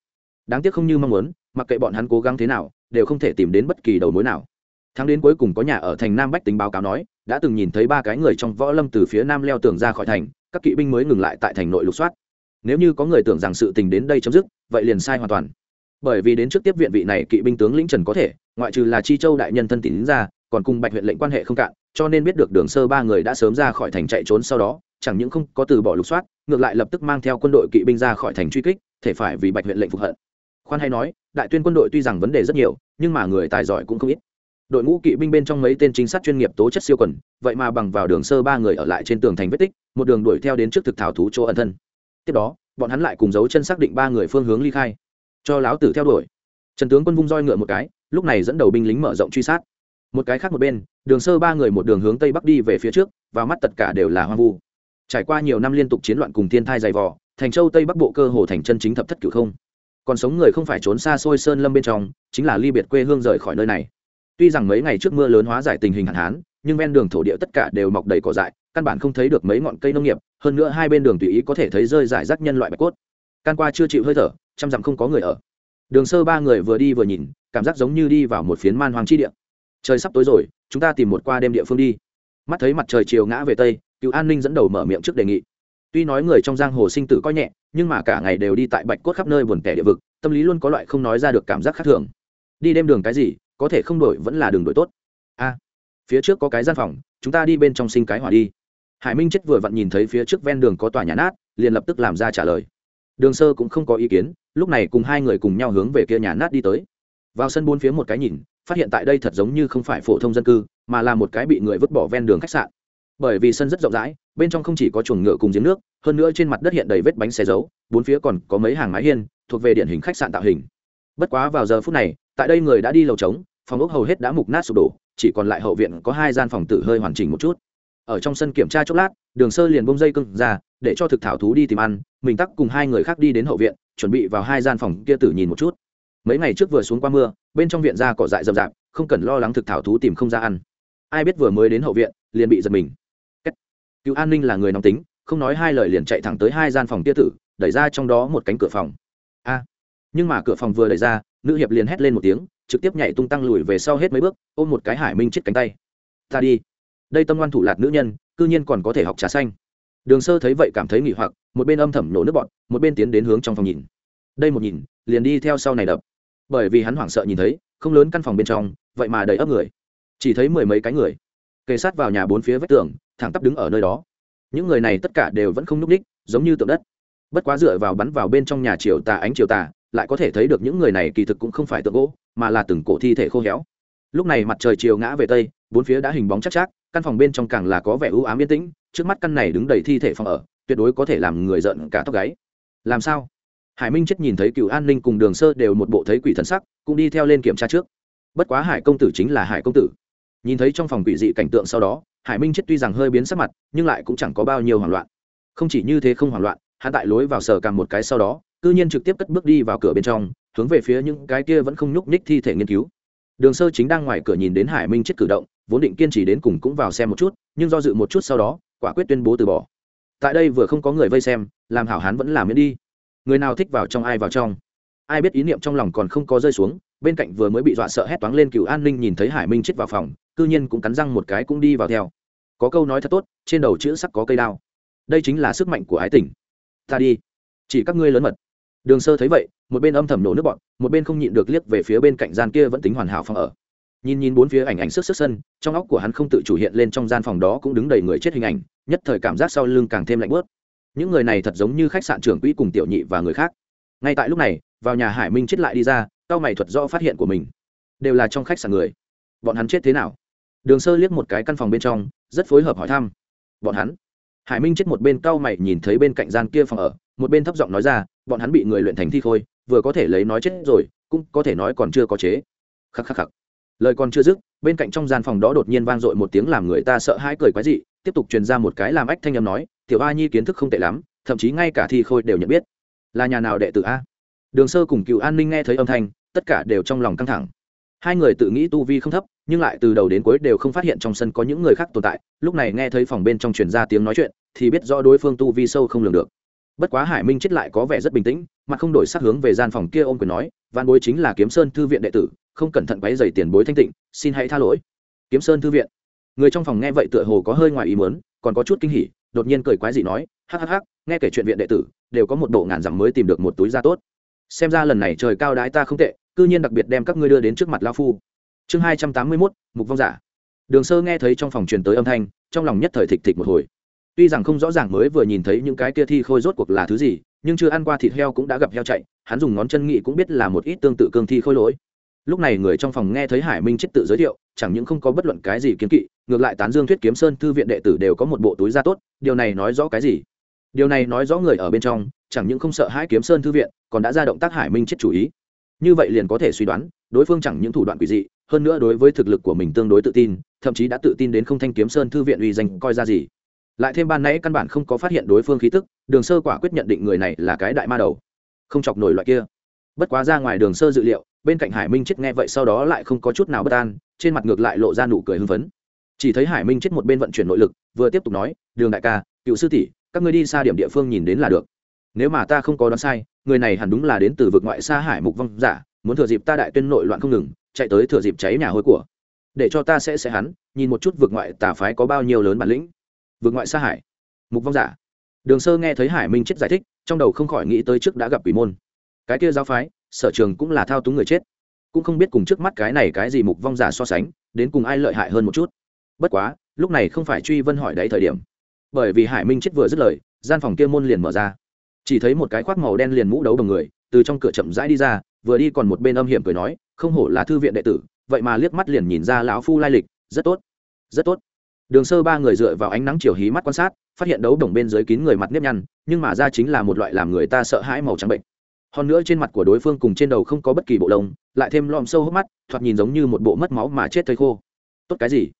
Đáng tiếc không như mong muốn, mặc kệ bọn hắn cố gắng thế nào, đều không thể tìm đến bất kỳ đầu mối nào. Tháng đến cuối cùng có nhà ở thành nam bách tính báo cáo nói, đã từng nhìn thấy ba cái người trong võ lâm từ phía nam leo tường ra khỏi thành, các kỵ binh mới ngừng lại tại thành nội lục soát. Nếu như có người tưởng rằng sự tình đến đây chấm dứt, vậy liền sai hoàn toàn bởi vì đến trước tiếp viện vị này kỵ binh tướng lĩnh trần có thể, ngoại trừ là chi châu đại nhân thân tín ra, còn cùng bạch huyện lệnh quan hệ không cạn, cho nên biết được đường sơ ba người đã sớm ra khỏi thành chạy trốn sau đó, chẳng những không có từ bỏ lục soát, ngược lại lập tức mang theo quân đội kỵ binh ra khỏi thành truy kích, thể phải vì bạch huyện lệnh phục hận. Khoan hay nói, đại tuyên quân đội tuy rằng vấn đề rất nhiều, nhưng mà người tài giỏi cũng không ít. Đội ngũ kỵ binh bên trong mấy tên chính sát chuyên nghiệp tố chất siêu quần, vậy mà bằng vào đường sơ ba người ở lại trên tường thành vết tích, một đường đuổi theo đến trước thực thảo thú chỗ ẩn thân. Tiếp đó, bọn hắn lại cùng dấu chân xác định ba người phương hướng ly khai cho láo tử theo đuổi. Trần tướng quân vung roi ngựa một cái, lúc này dẫn đầu binh lính mở rộng truy sát. Một cái khác một bên, đường sơ ba người một đường hướng tây bắc đi về phía trước và mắt tất cả đều là hoang vu. Trải qua nhiều năm liên tục chiến loạn cùng thiên thai dày vò, thành châu tây bắc bộ cơ hồ thành chân chính thập thất cửu không. Còn sống người không phải trốn xa xôi sơn lâm bên trong, chính là ly biệt quê hương rời khỏi nơi này. Tuy rằng mấy ngày trước mưa lớn hóa giải tình hình hạn hán, nhưng ven đường thổ địa tất cả đều mọc đầy cỏ dại, căn bản không thấy được mấy ngọn cây nông nghiệp, hơn nữa hai bên đường tùy ý có thể thấy rơi rải rác nhân loại bạch cốt. Can qua chưa chịu hơi thở trăm dặm không có người ở. Đường sơ ba người vừa đi vừa nhìn, cảm giác giống như đi vào một phiến man hoàng chi địa. Trời sắp tối rồi, chúng ta tìm một qua đêm địa phương đi. Mắt thấy mặt trời chiều ngã về tây, cựu an ninh dẫn đầu mở miệng trước đề nghị. Tuy nói người trong giang hồ sinh tử coi nhẹ, nhưng mà cả ngày đều đi tại bạch cốt khắp nơi buồn tẻ địa vực, tâm lý luôn có loại không nói ra được cảm giác khác thường. Đi đêm đường cái gì, có thể không đổi vẫn là đường đổi tốt. A, phía trước có cái gian phòng, chúng ta đi bên trong sinh cái hỏa đi. Hải minh chết vừa vặn nhìn thấy phía trước ven đường có tòa nhà nát, liền lập tức làm ra trả lời đường sơ cũng không có ý kiến, lúc này cùng hai người cùng nhau hướng về kia nhà nát đi tới. Vào sân bốn phía một cái nhìn, phát hiện tại đây thật giống như không phải phổ thông dân cư, mà là một cái bị người vứt bỏ ven đường khách sạn. Bởi vì sân rất rộng rãi, bên trong không chỉ có chuồng ngựa cùng giếng nước, hơn nữa trên mặt đất hiện đầy vết bánh xe dấu, bốn phía còn có mấy hàng mái hiên, thuộc về điển hình khách sạn tạo hình. Bất quá vào giờ phút này, tại đây người đã đi lầu trống, phòng ốc hầu hết đã mục nát sụp đổ, chỉ còn lại hậu viện có hai gian phòng tử hơi hoàn chỉnh một chút. Ở trong sân kiểm tra chốc lát, đường sơ liền bông dây cưng ra để cho thực thảo thú đi tìm ăn, mình tắc cùng hai người khác đi đến hậu viện, chuẩn bị vào hai gian phòng kia tử nhìn một chút. Mấy ngày trước vừa xuống qua mưa, bên trong viện ra cỏ dại rậm rạp, không cần lo lắng thực thảo thú tìm không ra ăn. Ai biết vừa mới đến hậu viện, liền bị giật mình. Cựu an ninh là người nóng tính, không nói hai lời liền chạy thẳng tới hai gian phòng kia tử, đẩy ra trong đó một cánh cửa phòng. A. Nhưng mà cửa phòng vừa đẩy ra, nữ hiệp liền hét lên một tiếng, trực tiếp nhảy tung tăng lùi về sau hết mấy bước, ôm một cái hải minh chết cánh tay. Ta đi. Đây tâm ngoan thủ lạt nữ nhân, cư nhiên còn có thể học trà xanh đường sơ thấy vậy cảm thấy nghỉ hoặc, một bên âm thầm nổ nước bọn một bên tiến đến hướng trong phòng nhìn. Đây một nhìn, liền đi theo sau này đập. Bởi vì hắn hoảng sợ nhìn thấy, không lớn căn phòng bên trong, vậy mà đầy ấp người. Chỉ thấy mười mấy cái người. Kề sát vào nhà bốn phía vách tường, thẳng tắp đứng ở nơi đó. Những người này tất cả đều vẫn không nhúc ních giống như tượng đất. Bất quá dựa vào bắn vào bên trong nhà chiều tà ánh chiều tà, lại có thể thấy được những người này kỳ thực cũng không phải tượng gỗ, mà là từng cổ thi thể khô héo. Lúc này mặt trời chiều ngã về tây, bốn phía đã hình bóng chắc chắc, căn phòng bên trong càng là có vẻ ưu ám yên tĩnh trước mắt căn này đứng đầy thi thể phòng ở, tuyệt đối có thể làm người giận cả tóc gáy. Làm sao? Hải minh chết nhìn thấy cựu an ninh cùng đường sơ đều một bộ thấy quỷ thần sắc, cũng đi theo lên kiểm tra trước. Bất quá hải công tử chính là hải công tử. Nhìn thấy trong phòng quỷ dị cảnh tượng sau đó, hải minh chết tuy rằng hơi biến sắc mặt, nhưng lại cũng chẳng có bao nhiêu hoảng loạn. Không chỉ như thế không hoảng loạn, hắn tại lối vào sở càng một cái sau đó, cư nhiên trực tiếp cất bước đi vào cửa bên trong, hướng về phía những cái kia vẫn không nhúc nhích thi thể nghiên cứu. Đường sơ chính đang ngoài cửa nhìn đến hải minh chết cử động, vốn định kiên trì đến cùng cũng vào xem một chút, nhưng do dự một chút sau đó quả quyết tuyên bố từ bỏ. Tại đây vừa không có người vây xem, làm hảo hán vẫn làm miễn đi. Người nào thích vào trong ai vào trong. Ai biết ý niệm trong lòng còn không có rơi xuống, bên cạnh vừa mới bị dọa sợ hét toáng lên cựu an ninh nhìn thấy hải minh chết vào phòng, cư nhiên cũng cắn răng một cái cũng đi vào theo. Có câu nói thật tốt, trên đầu chữ sắc có cây đao. Đây chính là sức mạnh của ái tình. Ta đi. Chỉ các ngươi lớn mật. Đường sơ thấy vậy, một bên âm thầm nổ nước bọn, một bên không nhịn được liếc về phía bên cạnh gian kia vẫn tính hoàn hảo phòng ở. Nhìn nhìn bốn phía ảnh ảnh sức sức sân, trong óc của hắn không tự chủ hiện lên trong gian phòng đó cũng đứng đầy người chết hình ảnh nhất thời cảm giác sau lưng càng thêm lạnh bớt. Những người này thật giống như khách sạn trưởng quỹ cùng tiểu nhị và người khác. Ngay tại lúc này, vào nhà hải minh chết lại đi ra, cao mày thuật do phát hiện của mình. Đều là trong khách sạn người. Bọn hắn chết thế nào? Đường sơ liếc một cái căn phòng bên trong, rất phối hợp hỏi thăm. Bọn hắn? Hải minh chết một bên cao mày nhìn thấy bên cạnh gian kia phòng ở, một bên thấp giọng nói ra, bọn hắn bị người luyện thành thi khôi, vừa có thể lấy nói chết rồi, cũng có thể nói còn chưa có chế. Khắc khắc khắc. Lời còn chưa dứt, bên cạnh trong gian phòng đó đột nhiên vang dội một tiếng làm người ta sợ hãi cười quái dị tiếp tục truyền ra một cái làm ách thanh âm nói, tiểu a nhi kiến thức không tệ lắm, thậm chí ngay cả thi khôi đều nhận biết. Là nhà nào đệ tử a? Đường sơ cùng cựu an ninh nghe thấy âm thanh, tất cả đều trong lòng căng thẳng. Hai người tự nghĩ tu vi không thấp, nhưng lại từ đầu đến cuối đều không phát hiện trong sân có những người khác tồn tại. Lúc này nghe thấy phòng bên trong truyền ra tiếng nói chuyện, thì biết rõ đối phương tu vi sâu không lường được. Bất quá hải minh chết lại có vẻ rất bình tĩnh mà không đổi sắc hướng về gian phòng kia ôm quyền nói văn bối chính là kiếm sơn thư viện đệ tử, không cẩn thận quấy dày tiền bối thanh tịnh, xin hãy tha lỗi. Kiếm sơn thư viện? Người trong phòng nghe vậy tựa hồ có hơi ngoài ý muốn, còn có chút kinh hỉ, đột nhiên cười quái dị nói hắc hắc hắc nghe kể chuyện viện đệ tử, đều có một bộ ngàn dặm mới tìm được một túi da tốt. Xem ra lần này trời cao đái ta không tệ, cư nhiên đặc biệt đem các ngươi đưa đến trước mặt lao phu. Chương hai trăm tám mươi mốt, mục vong giả. Đường sơ nghe thấy trong phòng truyền tới âm thanh, trong lòng nhất thời thịt thịt một hồi. Tuy rằng không rõ ràng mới vừa nhìn thấy những cái kia thi khôi rốt cuộc là thứ gì, nhưng chưa ăn qua thịt heo cũng đã gặp heo chạy, hắn dùng ngón chân nghị cũng biết là một ít tương tự cương thi khôi lỗi. Lúc này người trong phòng nghe thấy hải minh chết tự giới thiệu chẳng những không có bất luận cái gì kiến kỵ, ngược lại tán dương thuyết kiếm sơn thư viện đệ tử đều có một bộ túi da tốt, điều này nói rõ cái gì? Điều này nói rõ người ở bên trong, chẳng những không sợ hãi kiếm sơn thư viện, còn đã ra động tác hải minh chết chủ ý. Như vậy liền có thể suy đoán, đối phương chẳng những thủ đoạn quỷ dị, hơn nữa đối với thực lực của mình tương đối tự tin, thậm chí đã tự tin đến không thanh kiếm sơn thư viện uy danh coi ra gì. Lại thêm ban nãy căn bản không có phát hiện đối phương khí tức, đường sơ quả quyết nhận định người này là cái đại ma đầu. Không chọc nổi loại kia. Bất quá ra ngoài đường sơ dự liệu, bên cạnh hải minh chết nghe vậy sau đó lại không có chút nào bất an trên mặt ngược lại lộ ra nụ cười hưng phấn. Chỉ thấy hải minh chết một bên vận chuyển nội lực, vừa tiếp tục nói, đường đại ca, cựu sư tỷ, các ngươi đi xa điểm địa phương nhìn đến là được. Nếu mà ta không có đoán sai, người này hẳn đúng là đến từ vực ngoại xa hải mục vong giả, muốn thừa dịp ta đại tuyên nội loạn không ngừng, chạy tới thừa dịp cháy nhà hôi của. Để cho ta sẽ sẽ hắn, nhìn một chút vực ngoại tà phái có bao nhiêu lớn bản lĩnh. Vực ngoại xa hải mục vong giả. Đường sơ nghe thấy hải minh chết giải thích, trong đầu không khỏi nghĩ tới trước đã gặp quỷ môn. Cái kia giáo phái, sở trường cũng là thao túng người chết cũng không biết cùng trước mắt cái này cái gì mục vong giả so sánh, đến cùng ai lợi hại hơn một chút. Bất quá, lúc này không phải truy vân hỏi đấy thời điểm. Bởi vì hải minh chết vừa dứt lời, gian phòng kia môn liền mở ra. Chỉ thấy một cái khoác màu đen liền mũ đấu đồng người, từ trong cửa chậm rãi đi ra, vừa đi còn một bên âm hiểm cười nói, không hổ là thư viện đệ tử, vậy mà liếc mắt liền nhìn ra lão phu lai lịch, rất tốt rất tốt. Đường sơ ba người dựa vào ánh nắng chiều hí mắt quan sát, phát hiện đấu đồng bên dưới kín người mặt nếp nhăn, nhưng mà ra chính là một loại làm người ta sợ hãi màu trắng bệnh hơn nữa trên mặt của đối phương cùng trên đầu không có bất kỳ bộ lông, lại thêm lom sâu hốc mắt, thoạt nhìn giống như một bộ mất máu mà chết thây khô. Tốt cái gì?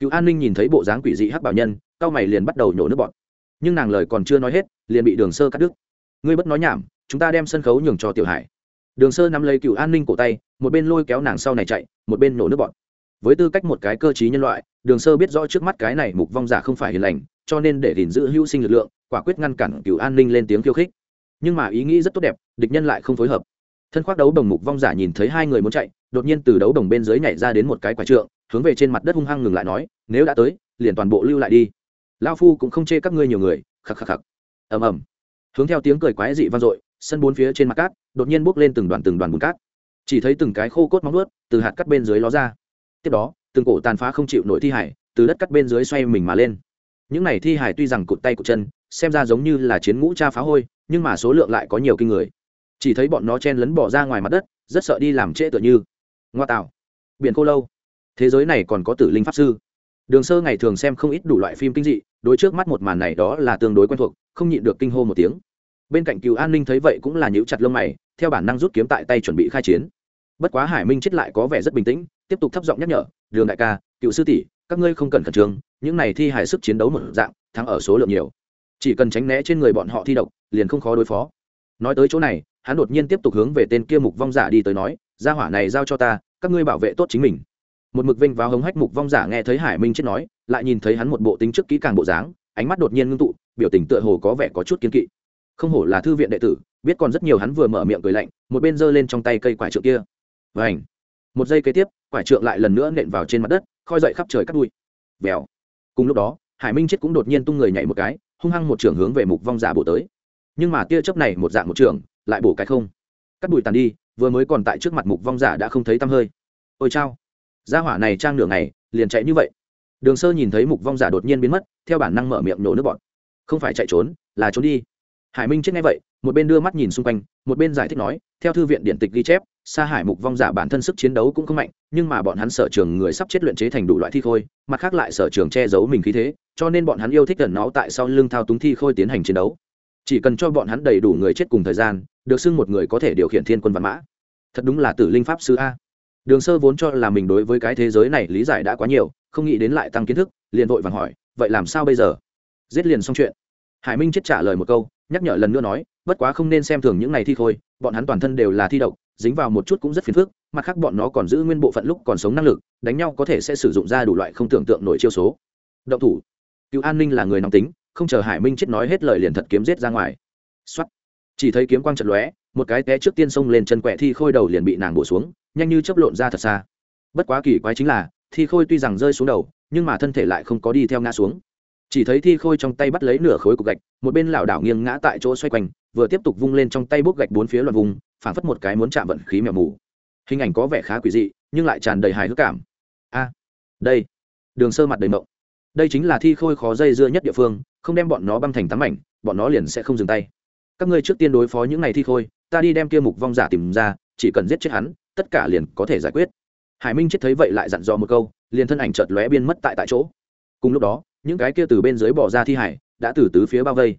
Cựu an ninh nhìn thấy bộ dáng quỷ dị hắc bảo nhân cao mày liền bắt đầu nhổ nước bọt. Nhưng nàng lời còn chưa nói hết, liền bị đường sơ cắt đứt. Ngươi bất nói nhảm, chúng ta đem sân khấu nhường cho tiểu hải. Đường sơ nắm lấy cựu an ninh cổ tay, một bên lôi kéo nàng sau này chạy, một bên nổ nước bọt. Với tư cách một cái cơ t nhân loại, đường sơ biết rõ trước mắt cái này mục vong giả không phải hiền lành, cho nên để gìn giữ hữu sinh lực lượng, quả quyết ngăn cản cựu an ninh lên tiếng khiêu khích nhưng mà ý nghĩ rất tốt đẹp, địch nhân lại không phối hợp. Thân khoác đấu đồng mục vong giả nhìn thấy hai người muốn chạy, đột nhiên từ đấu đồng bên dưới nhảy ra đến một cái quả trượng, hướng về trên mặt đất hung hăng ngừng lại nói, nếu đã tới, liền toàn bộ lưu lại đi. Lao phu cũng không chê các ngươi nhiều người, khắc khắc khắc. Ầm ầm. Hướng theo tiếng cười quái dị vang dội, sân bốn phía trên mặt cát, đột nhiên bốc lên từng đoàn từng đoàn bùn cát. Chỉ thấy từng cái khô cốt móng nuốt từ hạt cắt bên dưới ló ra. Tiếp đó, từng cổ tàn phá không chịu nổi thi hải từ đất cắt bên dưới xoay mình mà lên. Những này thi hải tuy rằng cụt tay cụt chân, xem ra giống như là chiến ngũ cha phá hôi nhưng mà số lượng lại có nhiều kinh người. Chỉ thấy bọn nó chen lấn bỏ ra ngoài mặt đất, rất sợ đi làm trễ tựa như. Ngoa tạo. Biển cô lâu. Thế giới này còn có tử linh pháp sư. Đường sơ ngày thường xem không ít đủ loại phim kinh dị, đối trước mắt một màn này đó là tương đối quen thuộc, không nhịn được kinh hô một tiếng. Bên cạnh cựu an ninh thấy vậy cũng là nhíu chặt lông mày, theo bản năng rút kiếm tại tay chuẩn bị khai chiến. Bất quá hải minh chết lại có vẻ rất bình tĩnh, tiếp tục thấp giọng nhắc nhở, đường đại ca cựu sư tỷ, các ngươi không cần khẩn trương, những này thi hài sức chiến đấu một dạng, thắng ở số lượng nhiều chỉ cần tránh né trên người bọn họ thi độc, liền không khó đối phó. Nói tới chỗ này, hắn đột nhiên tiếp tục hướng về tên kia mục vong giả đi tới nói, gia hỏa này giao cho ta, các ngươi bảo vệ tốt chính mình. Một mực vinh vào hống hách mục vong giả nghe thấy hải minh chết nói, lại nhìn thấy hắn một bộ tính trước kỹ càng bộ dáng, ánh mắt đột nhiên ngưng tụ, biểu tình tựa hồ có vẻ có chút kiên kỵ. Không hổ là thư viện đệ tử, biết còn rất nhiều hắn vừa mở miệng cười lạnh, một bên giơ lên trong tay cây quải trượng kia. Và ảnh một giây kế tiếp, quải trượng lại lần nữa nện vào trên mặt đất, khoi dậy khắp trời cắt đuôi vèo! Cùng lúc đó, hải minh chết cũng đột nhiên tung người nhảy một cái hung hăng một trường hướng về mục vong giả bổ tới. Nhưng mà tia chớp này một dạng một trường lại bổ cái không. Cắt bụi tàn đi, vừa mới còn tại trước mặt mục vong giả đã không thấy tăm hơi. Ôi chao. Gia hỏa này trang nửa ngày, liền chạy như vậy. Đường sơ nhìn thấy mục vong giả đột nhiên biến mất, theo bản năng mở miệng nổ nước bọn không phải chạy trốn, là trốn đi. Hải minh chết ngay vậy, một bên đưa mắt nhìn xung quanh, một bên giải thích nói theo thư viện điện tịch ghi chép, sa hải mục vong giả bản thân sức chiến đấu cũng không mạnh, nhưng mà bọn hắn sở trường người sắp chết luyện chế thành đủ loại thi khôi, mặt khác lại sở trường che giấu mình khí thế, cho nên bọn hắn yêu thích gần nó tại sau lưng thao túng thi khôi tiến hành chiến đấu. Chỉ cần cho bọn hắn đầy đủ người chết cùng thời gian, được xưng một người có thể điều khiển thiên quân văn mã. Thật đúng là tử linh pháp sư a. Đường sơ vốn cho là mình đối với cái thế giới này lý giải đã quá nhiều, không nghĩ đến lại tăng kiến thức, liền vội vàng hỏi, vậy làm sao bây giờ? Giết liền xong chuyện. Hải minh chết trả lời một câu, nhắc nhở lần nữa nói bất quá không nên xem thường những này thi khôi bọn hắn toàn thân đều là thi độc, dính vào một chút cũng rất phiền phức, mặt khác bọn nó còn giữ nguyên bộ phận lúc còn sống năng lực, đánh nhau có thể sẽ sử dụng ra đủ loại không tưởng tượng nổi chiêu số. Động thủ. Cựu an ninh là người nóng tính, không chờ hải minh chết nói hết lời liền thật kiếm giết ra ngoài. Xuất chỉ thấy kiếm quang trận lóe, một cái té trước tiên xông lên chân quẹ thi khôi đầu liền bị nàng bổ xuống, nhanh như chấp lộn ra thật xa. Bất quá kỳ quái chính là, thi khôi tuy rằng rơi xuống đầu, nhưng mà thân thể lại không có đi theo ngã xuống chỉ thấy thi khôi trong tay bắt lấy nửa khối cục gạch, một bên lảo đảo nghiêng ngã tại chỗ xoay quanh, vừa tiếp tục vung lên trong tay bốc gạch bốn phía loạn vùng, phảng phất một cái muốn chạm vận khí mèo mù. Hình ảnh có vẻ khá quỷ dị, nhưng lại tràn đầy hài hước cảm. A, đây, đường sơ mặt đầy mộng. Đây chính là thi khôi khó dây dưa nhất địa phương, không đem bọn nó băm thành tắm ảnh, bọn nó liền sẽ không dừng tay. Các ngươi trước tiên đối phó những ngày thi khôi, ta đi đem kia mục vong giả tìm ra, chỉ cần giết chết hắn, tất cả liền có thể giải quyết. Hải minh chết thấy vậy lại dặn dò một câu, liền thân ảnh chợt lóe biên mất tại tại chỗ. Cùng lúc đó những cái kia từ bên dưới bỏ ra thi hải đã từ tứ phía bao vây.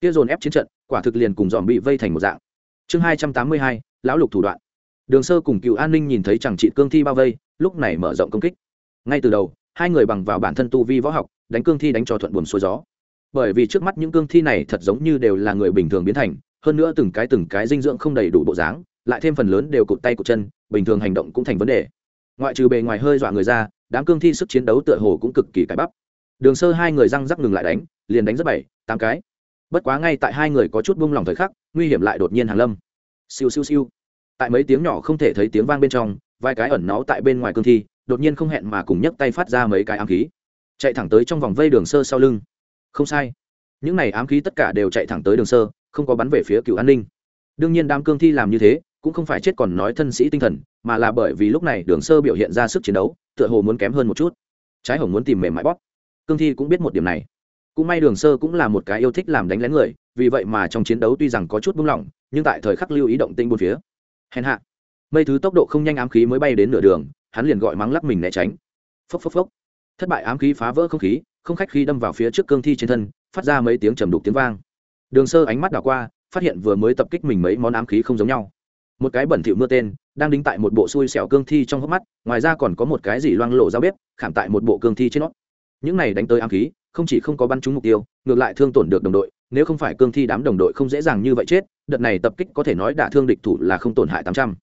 Kia dồn ép chiến trận, quả thực liền cùng dòm bị vây thành một dạng. Chương hai trăm tám mươi hai, lão lục thủ đoạn. Đường sơ cùng cựu an ninh nhìn thấy chẳng trị cương thi bao vây, lúc này mở rộng công kích. Ngay từ đầu, hai người bằng vào bản thân tu vi võ học, đánh cương thi đánh cho thuận buồm xuôi gió. Bởi vì trước mắt những cương thi này thật giống như đều là người bình thường biến thành, hơn nữa từng cái từng cái dinh dưỡng không đầy đủ bộ dáng, lại thêm phần lớn đều cụt tay cụt chân, bình thường hành động cũng thành vấn đề. Ngoại trừ bề ngoài hơi dọa người ra, đám cương thi sức chiến đấu tựa hồ cũng cực kỳ cải bắp đường sơ hai người răng rắc ngừng lại đánh, liền đánh rất bảy, tám cái. Bất quá ngay tại hai người có chút buông lỏng thời khắc, nguy hiểm lại đột nhiên hàng lâm. Siêu siêu siêu. Tại mấy tiếng nhỏ không thể thấy tiếng vang bên trong, vài cái ẩn náu tại bên ngoài cương thi, đột nhiên không hẹn mà cùng nhấc tay phát ra mấy cái ám khí. Chạy thẳng tới trong vòng vây đường sơ sau lưng. Không sai. Những này ám khí tất cả đều chạy thẳng tới đường sơ, không có bắn về phía cựu an ninh. Đương nhiên đám cương thi làm như thế, cũng không phải chết còn nói thân sĩ tinh thần, mà là bởi vì lúc này đường sơ biểu hiện ra sức chiến đấu, tựa hồ muốn kém hơn một chút. Trái hồng muốn tìm mềm mại bóp cương thi cũng biết một điểm này. Cũng may đường sơ cũng là một cái yêu thích làm đánh lén người, vì vậy mà trong chiến đấu tuy rằng có chút buông lỏng, nhưng tại thời khắc lưu ý động tinh bốn phía. Hèn hạ. Mây thứ tốc độ không nhanh ám khí mới bay đến nửa đường, hắn liền gọi mắng lắc mình né tránh. Phốc phốc phốc. Thất bại ám khí phá vỡ không khí, không khách khi đâm vào phía trước cương thi trên thân, phát ra mấy tiếng trầm đục tiếng vang. Đường sơ ánh mắt đảo qua, phát hiện vừa mới tập kích mình mấy món ám khí không giống nhau. Một cái bẩn thỉu mưa tên, đang đính tại một bộ xui xẻo cương thi trong hốc mắt, ngoài ra còn có một cái gì loang lộ ra bếp, khảm tại một bộ cương thi trên nó những này đánh tới ám khí, không chỉ không có bắn trúng mục tiêu, ngược lại thương tổn được đồng đội, nếu không phải cương thi đám đồng đội không dễ dàng như vậy chết, đợt này tập kích có thể nói đả thương địch thủ là không tổn hại tám trăm.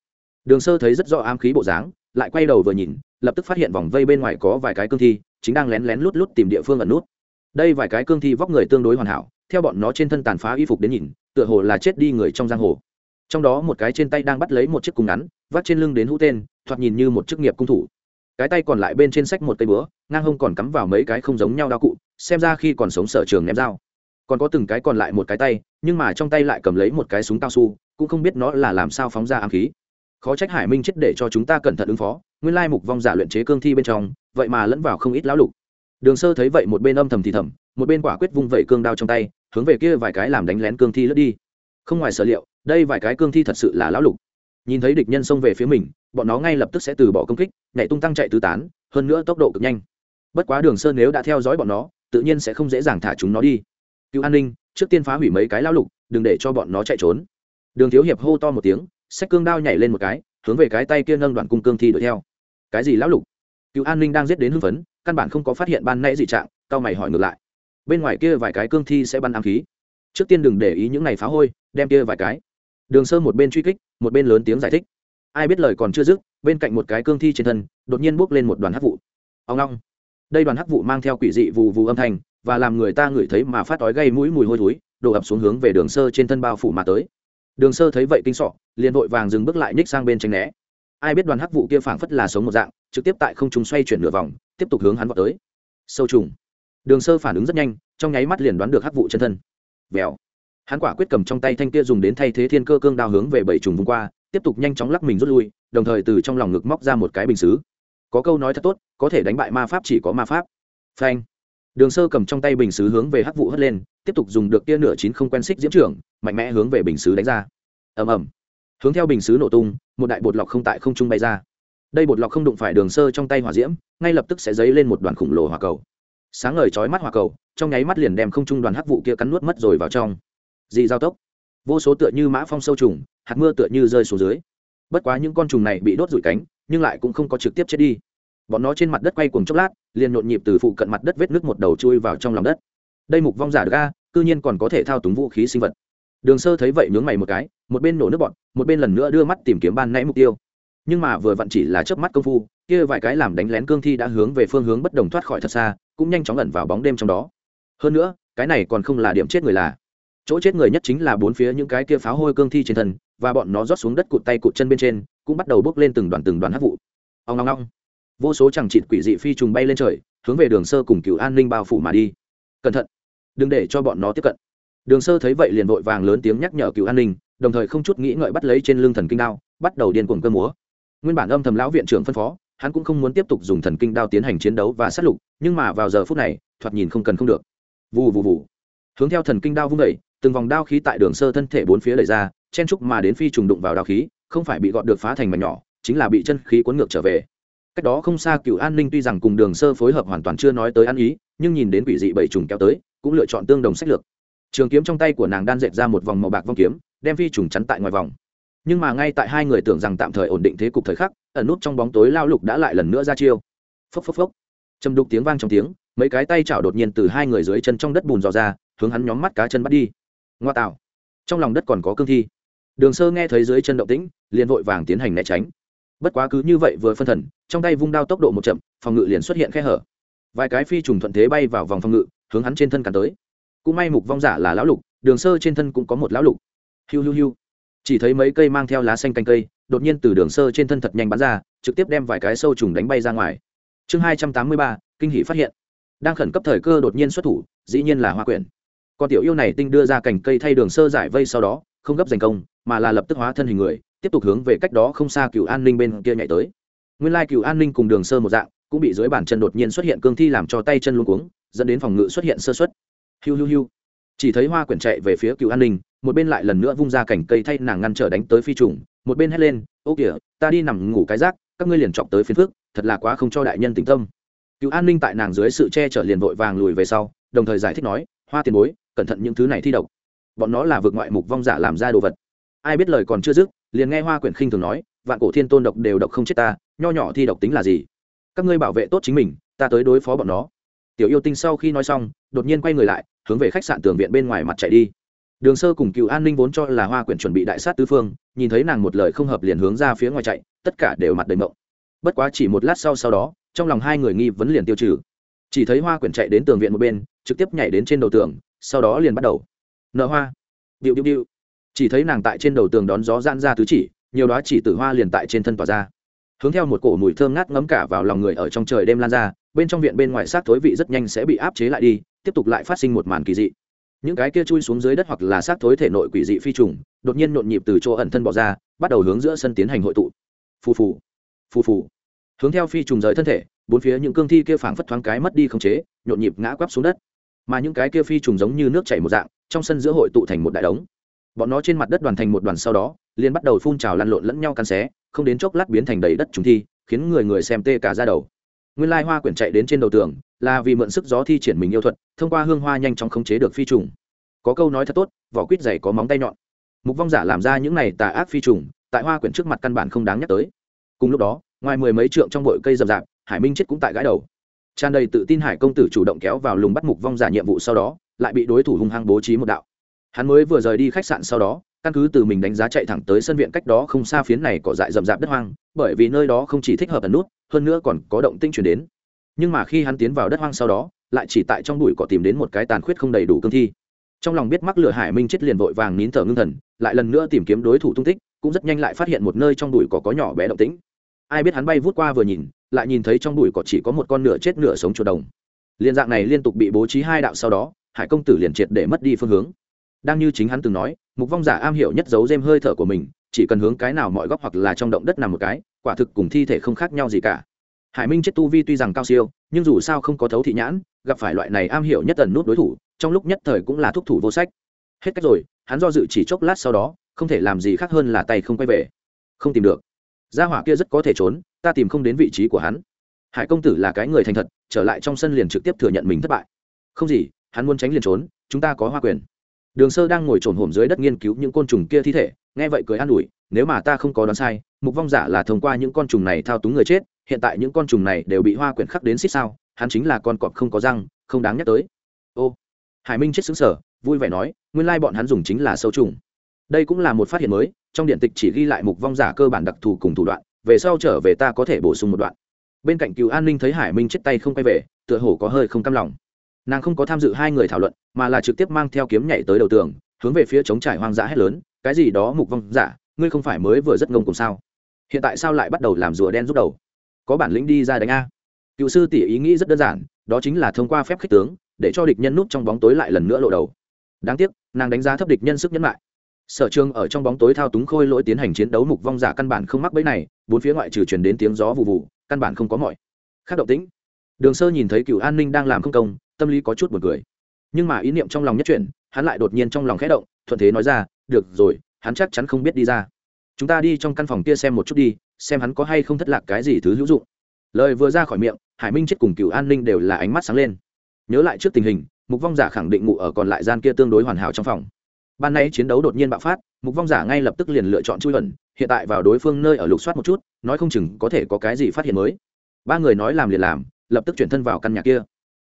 Đường sơ thấy rất rõ ám khí bộ dáng, lại quay đầu vừa nhìn, lập tức phát hiện vòng vây bên ngoài có vài cái cương thi, chính đang lén lén lút lút tìm địa phương ẩn nút. Đây vài cái cương thi vóc người tương đối hoàn hảo, theo bọn nó trên thân tàn phá y phục đến nhìn, tựa hồ là chết đi người trong giang hồ. Trong đó một cái trên tay đang bắt lấy một chiếc cung ngắn vắt trên lưng đến hũ tên, thoạt nhìn như một chức nghiệp cung thủ cái tay còn lại bên trên sách một cây búa, ngang hông còn cắm vào mấy cái không giống nhau đao cụ, xem ra khi còn sống sở trường ném dao. Còn có từng cái còn lại một cái tay, nhưng mà trong tay lại cầm lấy một cái súng cao su, cũng không biết nó là làm sao phóng ra ám khí. Khó trách hải minh chết để cho chúng ta cẩn thận ứng phó, nguyên lai mục vong giả luyện chế cương thi bên trong, vậy mà lẫn vào không ít lão lục. Đường sơ thấy vậy một bên âm thầm thì thầm, một bên quả quyết vung vẩy cương đao trong tay, hướng về kia vài cái làm đánh lén cương thi lướt đi. Không ngoài sở liệu, đây vài cái cương thi thật sự là lão lục nhìn thấy địch nhân xông về phía mình, bọn nó ngay lập tức sẽ từ bỏ công kích, nhảy tung tăng chạy tứ tán, hơn nữa tốc độ cực nhanh. Bất quá đường sơn nếu đã theo dõi bọn nó, tự nhiên sẽ không dễ dàng thả chúng nó đi. Cứu an ninh, trước tiên phá hủy mấy cái lão lục, đừng để cho bọn nó chạy trốn. Đường thiếu hiệp hô to một tiếng sách cương đao nhảy lên một cái, hướng về cái tay kia nâng đoạn cung cương thi đuổi theo. Cái gì lão lục? Cứu an ninh đang giết đến hưng phấn, căn bản không có phát hiện ban nãy dị trạng, cao mày hỏi ngược lại. Bên ngoài kia vài cái cương thi sẽ bắn ám khí. Trước tiên đừng để ý những này phá hôi, đem kia vài cái đường sơ một bên truy kích, một bên lớn tiếng giải thích. Ai biết lời còn chưa dứt, bên cạnh một cái cương thi trên thân, đột nhiên bốc lên một đoàn hắc vụ. Ông long đây đoàn hắc vụ mang theo quỷ dị vù vù âm thanh, và làm người ta ngửi thấy mà phát ói gây mũi mùi hôi thối, đổ ập xuống hướng về đường sơ trên thân bao phủ mà tới. Đường sơ thấy vậy kinh sọ, liền vội vàng dừng bước lại ních sang bên tránh né. Ai biết đoàn hắc vụ kia phảng phất là sống một dạng, trực tiếp tại không trung xoay chuyển nửa vòng, tiếp tục hướng hắn vào tới. Sâu trùng. Đường sơ phản ứng rất nhanh, trong nháy mắt liền đoán được hắc vụ chân thân. Vèo hắn quả quyết cầm trong tay thanh kia dùng đến thay thế thiên cơ cương đao hướng về bảy trùng vùng qua, tiếp tục nhanh chóng lắc mình rút lui, đồng thời từ trong lòng ngực móc ra một cái bình xứ. Có câu nói thật tốt, có thể đánh bại ma pháp chỉ có ma pháp. Phanh. Đường sơ cầm trong tay bình xứ hướng về hắc vụ hất lên, tiếp tục dùng được kia nửa chín không quen xích diễm trưởng, mạnh mẽ hướng về bình xứ đánh ra. Ầm ầm. Hướng theo bình xứ nổ tung, một đại bột lọc không tại không trung bay ra. Đây bột lọc không đụng phải đường sơ trong tay hỏa diễm, ngay lập tức sẽ dấy lên một đoàn khổng lồ hỏa cầu. Sáng ngời chói mắt hỏa cầu, trong nháy mắt liền đem không trung đoàn hắc vụ kia cắn nuốt mất rồi vào trong dị giao tốc. Vô số tựa như mã phong sâu trùng, hạt mưa tựa như rơi xuống dưới. Bất quá những con trùng này bị đốt rụi cánh, nhưng lại cũng không có trực tiếp chết đi. Bọn nó trên mặt đất quay cuồng chốc lát, liền nhộn nhịp từ phụ cận mặt đất vết nước một đầu chui vào trong lòng đất. Đây mục vong giả ga cư nhiên còn có thể thao túng vũ khí sinh vật. Đường sơ thấy vậy nhướng mày một cái, một bên nổ nước bọn, một bên lần nữa đưa mắt tìm kiếm ban nãy mục tiêu. Nhưng mà vừa vặn chỉ là chớp mắt công phu, kia vài cái làm đánh lén cương thi đã hướng về phương hướng bất đồng thoát khỏi thật xa, cũng nhanh chóng ẩn vào bóng đêm trong đó. Hơn nữa, cái này còn không là điểm chết người là chỗ chết người nhất chính là bốn phía những cái kia pháo hôi cương thi trên thân, và bọn nó rót xuống đất cụt tay cụt chân bên trên, cũng bắt đầu bước lên từng đoàn từng đoàn hát vụ. Ông ngong ngong vô số chẳng chịt quỷ dị phi trùng bay lên trời, hướng về đường sơ cùng cựu an ninh bao phủ mà đi. Cẩn thận. Đừng để cho bọn nó tiếp cận. Đường sơ thấy vậy liền vội vàng lớn tiếng nhắc nhở cựu an ninh, đồng thời không chút nghĩ ngợi bắt lấy trên lưng thần kinh đao, bắt đầu điên cuồng cơ múa. Nguyên bản âm thầm lão viện trưởng phân phó, hắn cũng không muốn tiếp tục dùng thần kinh đao tiến hành chiến đấu và sát lục, nhưng mà vào giờ phút này, thoạt nhìn không cần không được. Vù vù vù. Hướng theo thần kinh đao vung đẩy từng vòng đao khí tại đường sơ thân thể bốn phía đẩy ra, chen trúc mà đến phi trùng đụng vào đao khí, không phải bị gọn được phá thành mảnh nhỏ, chính là bị chân khí cuốn ngược trở về. Cách đó không xa cựu an ninh tuy rằng cùng đường sơ phối hợp hoàn toàn chưa nói tới ăn ý, nhưng nhìn đến quỷ dị bảy trùng kéo tới, cũng lựa chọn tương đồng sách lược. Trường kiếm trong tay của nàng đan dệt ra một vòng màu bạc vong kiếm, đem phi trùng chắn tại ngoài vòng. Nhưng mà ngay tại hai người tưởng rằng tạm thời ổn định thế cục thời khắc, ẩn nút trong bóng tối lao lục đã lại lần nữa ra chiêu. Phốc phốc phốc. Châm đục tiếng vang trong tiếng, mấy cái tay chảo đột nhiên từ hai người dưới chân trong đất bùn dò ra, hướng hắn nhóm mắt cá chân bắt đi ngoa tạo trong lòng đất còn có cương thi. Đường sơ nghe thấy dưới chân động tĩnh, liền vội vàng tiến hành né tránh. Bất quá cứ như vậy vừa phân thần, trong tay vung đao tốc độ một chậm, phòng ngự liền xuất hiện khe hở. Vài cái phi trùng thuận thế bay vào vòng phòng ngự, hướng hắn trên thân cắn tới. Cũng may mục vong giả là lão lục, đường sơ trên thân cũng có một lão lục. Hiu hiu hiu. Chỉ thấy mấy cây mang theo lá xanh canh cây, đột nhiên từ đường sơ trên thân thật nhanh bắn ra, trực tiếp đem vài cái sâu trùng đánh bay ra ngoài. Chương hai trăm tám mươi ba, kinh hỷ phát hiện. Đang khẩn cấp thời cơ đột nhiên xuất thủ, dĩ nhiên là hoa quyển con tiểu yêu này tinh đưa ra cành cây thay đường sơ giải vây sau đó, không gấp giành công, mà là lập tức hóa thân hình người, tiếp tục hướng về cách đó không xa cựu an ninh bên kia nhảy tới. Nguyên lai cựu an ninh cùng đường sơ một dạng, cũng bị dưới bàn chân đột nhiên xuất hiện cương thi làm cho tay chân luôn cuống, dẫn đến phòng ngự xuất hiện sơ xuất hiu hiu hiu. Chỉ thấy hoa quyển chạy về phía cựu an ninh, một bên lại lần nữa vung ra cành cây thay nàng ngăn trở đánh tới phi trùng, một bên hét lên, ô kìa, ta đi nằm ngủ cái rác, các ngươi liền chọc tới phiến phước thật là quá không cho đại nhân tình tâm. Cựu an ninh tại nàng dưới sự che chở liền vội vàng lùi về sau, đồng thời giải thích nói, hoa tiền bối cẩn thận những thứ này thi độc. Bọn nó là vượt ngoại mục vong giả làm ra đồ vật. Ai biết lời còn chưa dứt, liền nghe hoa quyển khinh thường nói, vạn cổ thiên tôn độc đều độc không chết ta, nho nhỏ thi độc tính là gì? Các ngươi bảo vệ tốt chính mình, ta tới đối phó bọn nó. Tiểu yêu tinh sau khi nói xong, đột nhiên quay người lại, hướng về khách sạn tường viện bên ngoài mặt chạy đi. Đường sơ cùng cựu an ninh vốn cho là hoa quyển chuẩn bị đại sát tứ phương, nhìn thấy nàng một lời không hợp liền hướng ra phía ngoài chạy, tất cả đều mặt đầy mộng. Bất quá chỉ một lát sau sau đó, trong lòng hai người nghi vấn liền tiêu trừ. Chỉ thấy hoa quyển chạy đến tường viện một bên, trực tiếp nhảy đến trên đầu tường sau đó liền bắt đầu. Nở hoa. Điệu điệu điệu. Chỉ thấy nàng tại trên đầu tường đón gió gian ra tứ chỉ, nhiều đó chỉ tử hoa liền tại trên thân tỏa ra. Hướng theo một cổ mùi thơm ngát ngấm cả vào lòng người ở trong trời đêm lan ra, bên trong viện bên ngoài sát thối vị rất nhanh sẽ bị áp chế lại đi, tiếp tục lại phát sinh một màn kỳ dị. Những cái kia chui xuống dưới đất hoặc là sát thối thể nội quỷ dị phi trùng, đột nhiên nhộn nhịp từ chỗ ẩn thân bỏ ra, bắt đầu hướng giữa sân tiến hành hội tụ. Phù phù. Phù phù. Hướng theo phi trùng rời thân thể, bốn phía những cương thi kia phảng phất thoáng cái mất đi khống chế, nhộn nhịp ngã quắp xuống đất mà những cái kia phi trùng giống như nước chảy một dạng, trong sân giữa hội tụ thành một đại đống. Bọn nó trên mặt đất đoàn thành một đoàn sau đó, liền bắt đầu phun trào lăn lộn lẫn nhau cắn xé, không đến chốc lát biến thành đầy đất trùng thi, khiến người người xem tê cả ra đầu. Nguyên lai hoa quyển chạy đến trên đầu tường, là vì mượn sức gió thi triển mình yêu thuật, thông qua hương hoa nhanh chóng khống chế được phi trùng. Có câu nói thật tốt, vỏ quýt dày có móng tay nhọn. Mục vong giả làm ra những này tà ác phi trùng, tại hoa quyển trước mặt căn bản không đáng nhắc tới. Cùng lúc đó, ngoài mười mấy trượng trong bụi cây rậm rạp, hải minh chết cũng tại gãi đầu tràn đầy tự tin hải công tử chủ động kéo vào lùng bắt mục vong giả nhiệm vụ sau đó, lại bị đối thủ hung hăng bố trí một đạo. Hắn mới vừa rời đi khách sạn sau đó, căn cứ từ mình đánh giá chạy thẳng tới sân viện cách đó không xa phiến này cỏ dại rậm rạp đất hoang, bởi vì nơi đó không chỉ thích hợp ẩn nút, hơn nữa còn có động tinh chuyển đến. Nhưng mà khi hắn tiến vào đất hoang sau đó, lại chỉ tại trong bụi cỏ tìm đến một cái tàn khuyết không đầy đủ cương thi. Trong lòng biết mắc lửa hải minh chết liền vội vàng nín thở ngưng thần, lại lần nữa tìm kiếm đối thủ tung tích, cũng rất nhanh lại phát hiện một nơi trong bụi cỏ có nhỏ bé động tĩnh. Ai biết hắn bay vút qua vừa nhìn lại nhìn thấy trong bụi cỏ chỉ có một con nửa chết nửa sống chuột đồng. Liên dạng này liên tục bị bố trí hai đạo sau đó, hải công tử liền triệt để mất đi phương hướng. Đang như chính hắn từng nói, mục vong giả am hiểu nhất giấu dêm hơi thở của mình, chỉ cần hướng cái nào mọi góc hoặc là trong động đất nằm một cái, quả thực cùng thi thể không khác nhau gì cả. Hải minh chết tu vi tuy rằng cao siêu, nhưng dù sao không có thấu thị nhãn, gặp phải loại này am hiểu nhất tần nút đối thủ, trong lúc nhất thời cũng là thúc thủ vô sách. Hết cách rồi, hắn do dự chỉ chốc lát sau đó, không thể làm gì khác hơn là tay không quay về. Không tìm được. Gia hỏa kia rất có thể trốn ta tìm không đến vị trí của hắn. Hải công tử là cái người thành thật, trở lại trong sân liền trực tiếp thừa nhận mình thất bại. Không gì, hắn muốn tránh liền trốn, chúng ta có hoa quyền. Đường sơ đang ngồi trồn hổm dưới đất nghiên cứu những côn trùng kia thi thể, nghe vậy cười an ủi, nếu mà ta không có đoán sai, mục vong giả là thông qua những con trùng này thao túng người chết, hiện tại những con trùng này đều bị hoa quyển khắc đến xích sao, hắn chính là con cọp không có răng, không đáng nhắc tới. Ô, hải minh chết xứng sở vui vẻ nói, nguyên lai bọn hắn dùng chính là sâu trùng. Đây cũng là một phát hiện mới, trong điện tịch chỉ ghi lại mục vong giả cơ bản đặc thù cùng thủ đoạn về sau trở về ta có thể bổ sung một đoạn. Bên cạnh cựu an ninh thấy hải minh chết tay không quay về, tựa hồ có hơi không cam lòng. Nàng không có tham dự hai người thảo luận, mà là trực tiếp mang theo kiếm nhảy tới đầu tường, hướng về phía chống trải hoang dã hét lớn, cái gì đó, mục vong giả, ngươi không phải mới vừa rất ngông cùng sao? Hiện tại sao lại bắt đầu làm rùa đen rút đầu? Có bản lĩnh đi ra đánh a. Cựu sư tỷ ý nghĩ rất đơn giản, đó chính là thông qua phép khích tướng, để cho địch nhân núp trong bóng tối lại lần nữa lộ đầu. Đáng tiếc, nàng đánh giá thấp địch nhân sức nhẫn lại sở trường ở trong bóng tối thao túng khôi lỗi tiến hành chiến đấu mục vong giả căn bản không mắc bẫy này, bốn phía ngoại trừ truyền đến tiếng gió vụ vụ căn bản không có mọi. Khác động tĩnh. Đường sơ nhìn thấy cựu an ninh đang làm không công, tâm lý có chút b u ồ n cười. Nhưng mà ý niệm trong lòng nhất chuyển, hắn lại đột nhiên trong lòng khẽ động, thuận thế nói ra, được rồi, hắn chắc chắn không biết đi ra. Chúng ta đi trong căn phòng kia xem một chút đi, xem hắn có hay không thất lạc cái gì thứ hữu dụng. Lời vừa ra khỏi miệng, hải minh chết cùng cựu an ninh đều là ánh mắt sáng lên. Nhớ lại trước tình hình, mục vong giả khẳng định ngụ ở còn lại gian kia tương đối hoàn hảo trong phòng ban nay chiến đấu đột nhiên bạo phát, mục vong giả ngay lập tức liền lựa chọn chui ẩn, hiện tại vào đối phương nơi ở lục soát một chút, nói không chừng có thể có cái gì phát hiện mới. Ba người nói làm liền làm, lập tức chuyển thân vào căn nhà kia.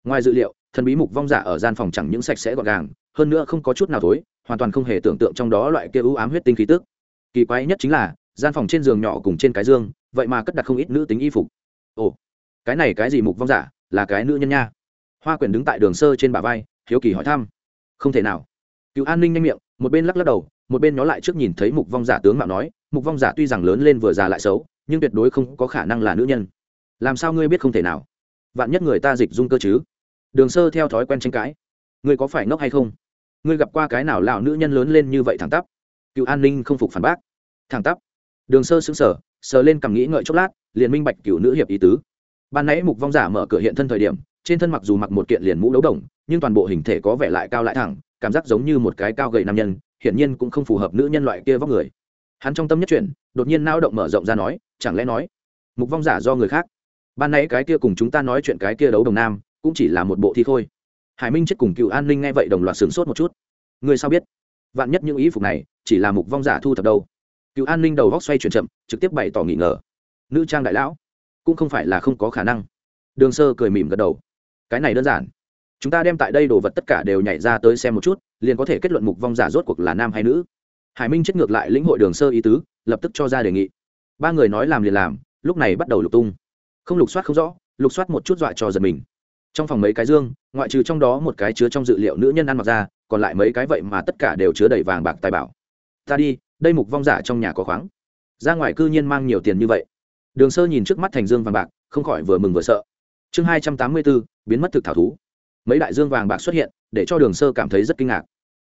Ngoài dự liệu, thần bí mục vong giả ở gian phòng chẳng những sạch sẽ gọn gàng, hơn nữa không có chút nào thối, hoàn toàn không hề tưởng tượng trong đó loại kia ưu ám huyết tinh khí tức. Kỳ quái nhất chính là, gian phòng trên giường nhỏ cùng trên cái dương, vậy mà cất đặt không ít nữ tính y phục. Ồ, cái này cái gì mục vong giả, là cái nữ nhân nha. Hoa quyển đứng tại đường sơ trên bà vai, hiếu kỳ hỏi thăm. Không thể nào cựu an ninh nhanh miệng, một bên lắc lắc đầu, một bên nhó lại trước nhìn thấy mục vong giả tướng mạo nói, mục vong giả tuy rằng lớn lên vừa già lại xấu, nhưng tuyệt đối không có khả năng là nữ nhân. Làm sao ngươi biết không thể nào? Vạn nhất người ta dịch dung cơ chứ? Đường sơ theo thói quen tranh cãi. Ngươi có phải ngốc hay không? Ngươi gặp qua cái nào lào nữ nhân lớn lên như vậy thẳng tắp? Cựu an ninh không phục phản bác. Thẳng tắp? Đường sơ xứng sở sờ lên cằm nghĩ ngợi chốc lát, liền minh bạch cựu nữ hiệp ý tứ. Ban nãy mục vong giả mở cửa hiện thân thời điểm, trên thân mặc dù mặc một kiện liền mũ đấu đồng, nhưng toàn bộ hình thể có vẻ lại cao lại thẳng cảm giác giống như một cái cao gầy nam nhân, hiển nhiên cũng không phù hợp nữ nhân loại kia vóc người. Hắn trong tâm nhất chuyển, đột nhiên nao động mở rộng ra nói, chẳng lẽ nói, mục vong giả do người khác? Ban nãy cái kia cùng chúng ta nói chuyện cái kia đấu đồng nam, cũng chỉ là một bộ thi thôi hải minh chết cùng cựu an ninh nghe vậy đồng loạt sửng sốt một chút. Người sao biết? Vạn nhất những ý phục này, chỉ là mục vong giả thu thập đâu? Cựu an ninh đầu góc xoay chuyển chậm, trực tiếp bày tỏ nghi ngờ. Nữ trang đại lão, cũng không phải là không có khả năng. Đường sơ cười mỉm gật đầu. Cái này đơn giản chúng ta đem tại đây đồ vật tất cả đều nhảy ra tới xem một chút, liền có thể kết luận mục vong giả rốt cuộc là nam hay nữ. Hải minh chết ngược lại lĩnh hội đường sơ ý tứ, lập tức cho ra đề nghị. Ba người nói làm liền làm, lúc này bắt đầu lục tung. Không lục soát không rõ, lục soát một chút dọa cho giật mình. Trong phòng mấy cái dương, ngoại trừ trong đó một cái chứa trong dự liệu nữ nhân ăn mặc ra, còn lại mấy cái vậy mà tất cả đều chứa đầy vàng bạc tài bảo. Ta đi, đây mục vong giả trong nhà có khoáng. Ra ngoài cư nhiên mang nhiều tiền như vậy. Đường sơ nhìn trước mắt thành dương vàng bạc, không khỏi vừa mừng vừa sợ. Chương hai trăm tám mươi bốn, biến mất thực thảo thú mấy đại dương vàng bạc xuất hiện, để cho đường sơ cảm thấy rất kinh ngạc.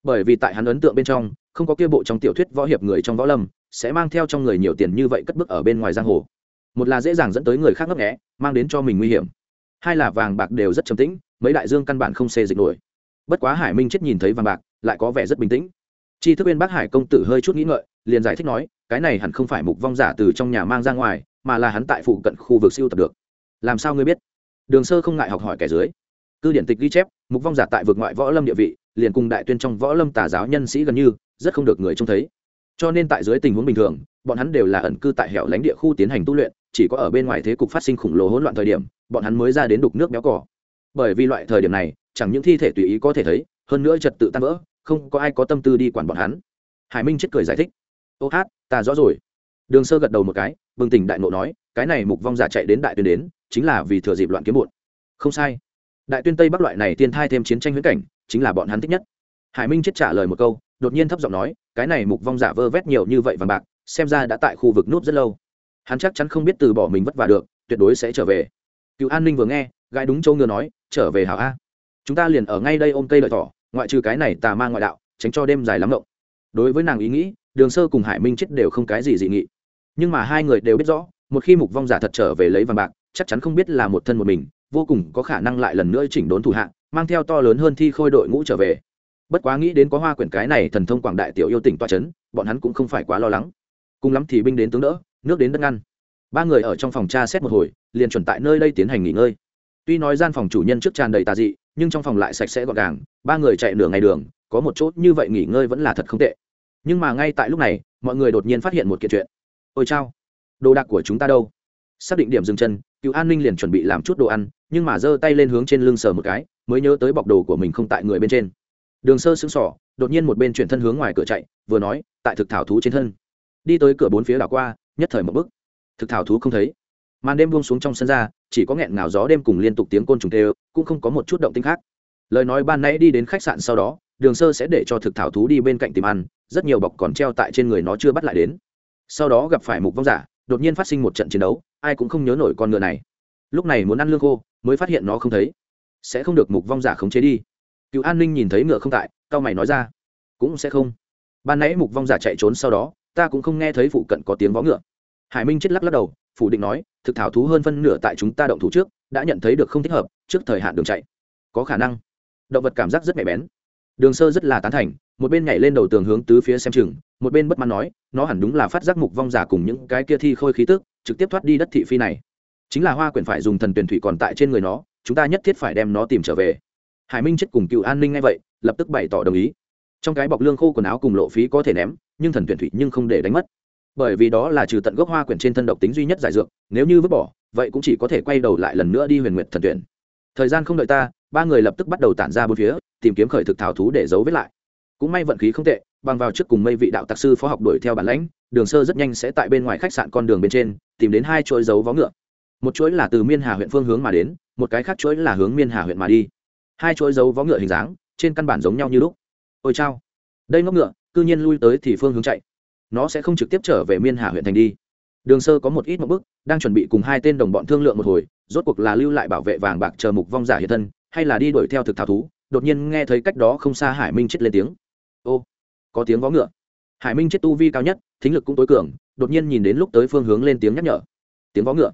Bởi vì tại hắn ấn tượng bên trong, không có kia bộ trong tiểu thuyết võ hiệp người trong võ lâm, sẽ mang theo trong người nhiều tiền như vậy cất bước ở bên ngoài giang hồ. Một là dễ dàng dẫn tới người khác ngấp nghẽ mang đến cho mình nguy hiểm. Hai là vàng bạc đều rất trầm tĩnh, mấy đại dương căn bản không xê dịch nổi. Bất quá hải minh chết nhìn thấy vàng bạc, lại có vẻ rất bình tĩnh. Chi thức bên bác hải công tử hơi chút nghĩ ngợi, liền giải thích nói, cái này hẳn không phải mục vong giả từ trong nhà mang ra ngoài, mà là hắn tại phụ cận khu vực siêu tập được. Làm sao ngươi biết? Đường sơ không ngại học hỏi kẻ dưới cư điển tịch ghi chép, mục vong giả tại vực ngoại võ lâm địa vị, liền cùng đại tuyên trong võ lâm tà giáo nhân sĩ gần như, rất không được người trông thấy. Cho nên tại dưới tình huống bình thường, bọn hắn đều là ẩn cư tại hẻo lánh địa khu tiến hành tu luyện, chỉ có ở bên ngoài thế cục phát sinh khủng lồ hỗn loạn thời điểm, bọn hắn mới ra đến đục nước béo cỏ bởi vì loại thời điểm này, chẳng những thi thể tùy ý có thể thấy, hơn nữa trật tự tan vỡ, không có ai có tâm tư đi quản bọn hắn. Hải minh chết cười giải thích. Ô hát, ta rõ rồi. Đường sơ gật đầu một cái, bừng tỉnh đại nộ nói, cái này mục vong giả chạy đến đại tuyên đến, chính là vì thừa dịp loạn kiếm bụt không sai đại tuyên tây bắc loại này tiên thai thêm chiến tranh huyễn cảnh, chính là bọn hắn thích nhất. Hải minh chết trả lời một câu, đột nhiên thấp giọng nói, cái này mục vong giả vơ vét nhiều như vậy vàng bạc, xem ra đã tại khu vực nút rất lâu. Hắn chắc chắn không biết từ bỏ mình vất vả được, tuyệt đối sẽ trở về. Cựu an ninh vừa nghe gái đúng châu ngựa nói, trở về hảo a. Chúng ta liền ở ngay đây ôm cây lợi thỏ, ngoại trừ cái này tà ma ngoại đạo, tránh cho đêm dài lắm rộng đối với nàng ý nghĩ, đường sơ cùng hải minh chết đều không cái gì dị nghị. Nhưng mà hai người đều biết rõ, một khi mục vong giả thật trở về lấy vàng bạc, chắc chắn không biết là một thân một mình vô cùng có khả năng lại lần nữa chỉnh đốn thủ hạng, mang theo to lớn hơn thi khôi đội ngũ trở về. Bất quá nghĩ đến có hoa quyển cái này thần thông quảng đại tiểu yêu tỉnh toa c h ấ n bọn hắn cũng không phải quá lo lắng. Cùng lắm thì binh đến tướng đỡ nước đến đất ngăn. Ba người ở trong phòng tra xét một hồi liền chuẩn tại nơi đây tiến hành nghỉ ngơi. Tuy nói gian phòng chủ nhân trước tràn đầy tà dị nhưng trong phòng lại sạch sẽ gọn gàng ba người chạy nửa ngày đường có một chốt như vậy nghỉ ngơi vẫn là thật không tệ. Nhưng mà ngay tại lúc này mọi người đột nhiên phát hiện một kiện chuyện. Ôi chao đồ đạc của chúng ta đâu? Xác định điểm dừng chân cựu an ninh liền chuẩn bị làm chút đồ ăn nhưng mà giơ tay lên hướng trên lưng sờ một cái, mới nhớ tới bọc đồ của mình không tại người bên trên. Đường sơ xứng sỏ đột nhiên một bên chuyển thân hướng ngoài cửa chạy, vừa nói, tại thực thảo thú trên thân. Đi tới cửa bốn phía đảo qua, nhất thời một bức thực thảo thú không thấy. Màn đêm buông xuống trong sân ra, chỉ có nghẹn ngào gió đêm cùng liên tục tiếng côn trùng tê cũng không có một chút động tinh khác. Lời nói ban nãy đi đến khách sạn sau đó, đường sơ sẽ để cho thực thảo thú đi bên cạnh tìm ăn, rất nhiều bọc còn treo tại trên người nó chưa bắt lại đến. Sau đó gặp phải mục vong giả, đột nhiên phát sinh một trận chiến đấu, ai cũng không nhớ nổi con ngựa này. Lúc này muốn ăn lương khô mới phát hiện nó không thấy. Sẽ không được mục vong giả khống chế đi. Cựu an ninh nhìn thấy ngựa không tại cao mày nói ra. Cũng sẽ không. Ban nãy mục vong giả chạy trốn sau đó, ta cũng không nghe thấy phụ cận có tiếng vó ngựa. Hải minh chết lắc lắc đầu, phủ định nói, thực thảo thú hơn phân nửa tại chúng ta động thủ trước, đã nhận thấy được không thích hợp, trước thời hạn đường chạy. Có khả năng. Động vật cảm giác rất nhạy bén. Đường sơ rất là tán thành, một bên nhảy lên đầu tường hướng tứ phía xem chừng, một bên bất mãn nói, nó hẳn đúng là phát giác mục vong giả cùng những cái kia thi khôi khí tức, trực tiếp thoát đi đất thị phi này chính là hoa quyển phải dùng thần tuyển thủy còn tại trên người nó, chúng ta nhất thiết phải đem nó tìm trở về. Hải minh chết cùng cựu an ninh ngay vậy, lập tức bày tỏ đồng ý. Trong cái bọc lương khô quần áo cùng lộ phí có thể ném, nhưng thần tuyển thủy nhưng không để đánh mất. Bởi vì đó là trừ tận gốc hoa quyển trên thân độc tính duy nhất giải dược, nếu như vứt bỏ, vậy cũng chỉ có thể quay đầu lại lần nữa đi huyền nguyện thần tuyển. Thời gian không đợi ta, ba người lập tức bắt đầu tản ra bốn phía, tìm kiếm khởi thực thảo thú để giấu vết lại. Cũng may vận khí không tệ, bằng vào trước cùng mây vị đạo tặc sư phó học đuổi theo bản lãnh, đường sơ rất nhanh sẽ tại bên ngoài khách sạn con đường bên trên, tìm đến hai chuỗi dấu vó ngựa một chuỗi là từ miên hà huyện phương hướng mà đến, một cái khác chuỗi là hướng miên hà huyện mà đi. Hai chuỗi dấu vó ngựa hình dáng, trên căn bản giống nhau như lúc. Ôi chao. Đây ngốc ngựa, cư nhiên lui tới thì phương hướng chạy. Nó sẽ không trực tiếp trở về miên hà huyện thành đi. Đường sơ có một ít một bước đang chuẩn bị cùng hai tên đồng bọn thương lượng một hồi, rốt cuộc là lưu lại bảo vệ vàng bạc chờ mục vong giả hiện thân, hay là đi đuổi theo thực thảo thú, đột nhiên nghe thấy cách đó không xa hải minh chết lên tiếng. Ô, có tiếng vó ngựa. Hải minh chết tu vi cao nhất, thính lực cũng tối cường, đột nhiên nhìn đến lúc tới phương hướng lên tiếng nhắc nhở. Tiếng vó ngựa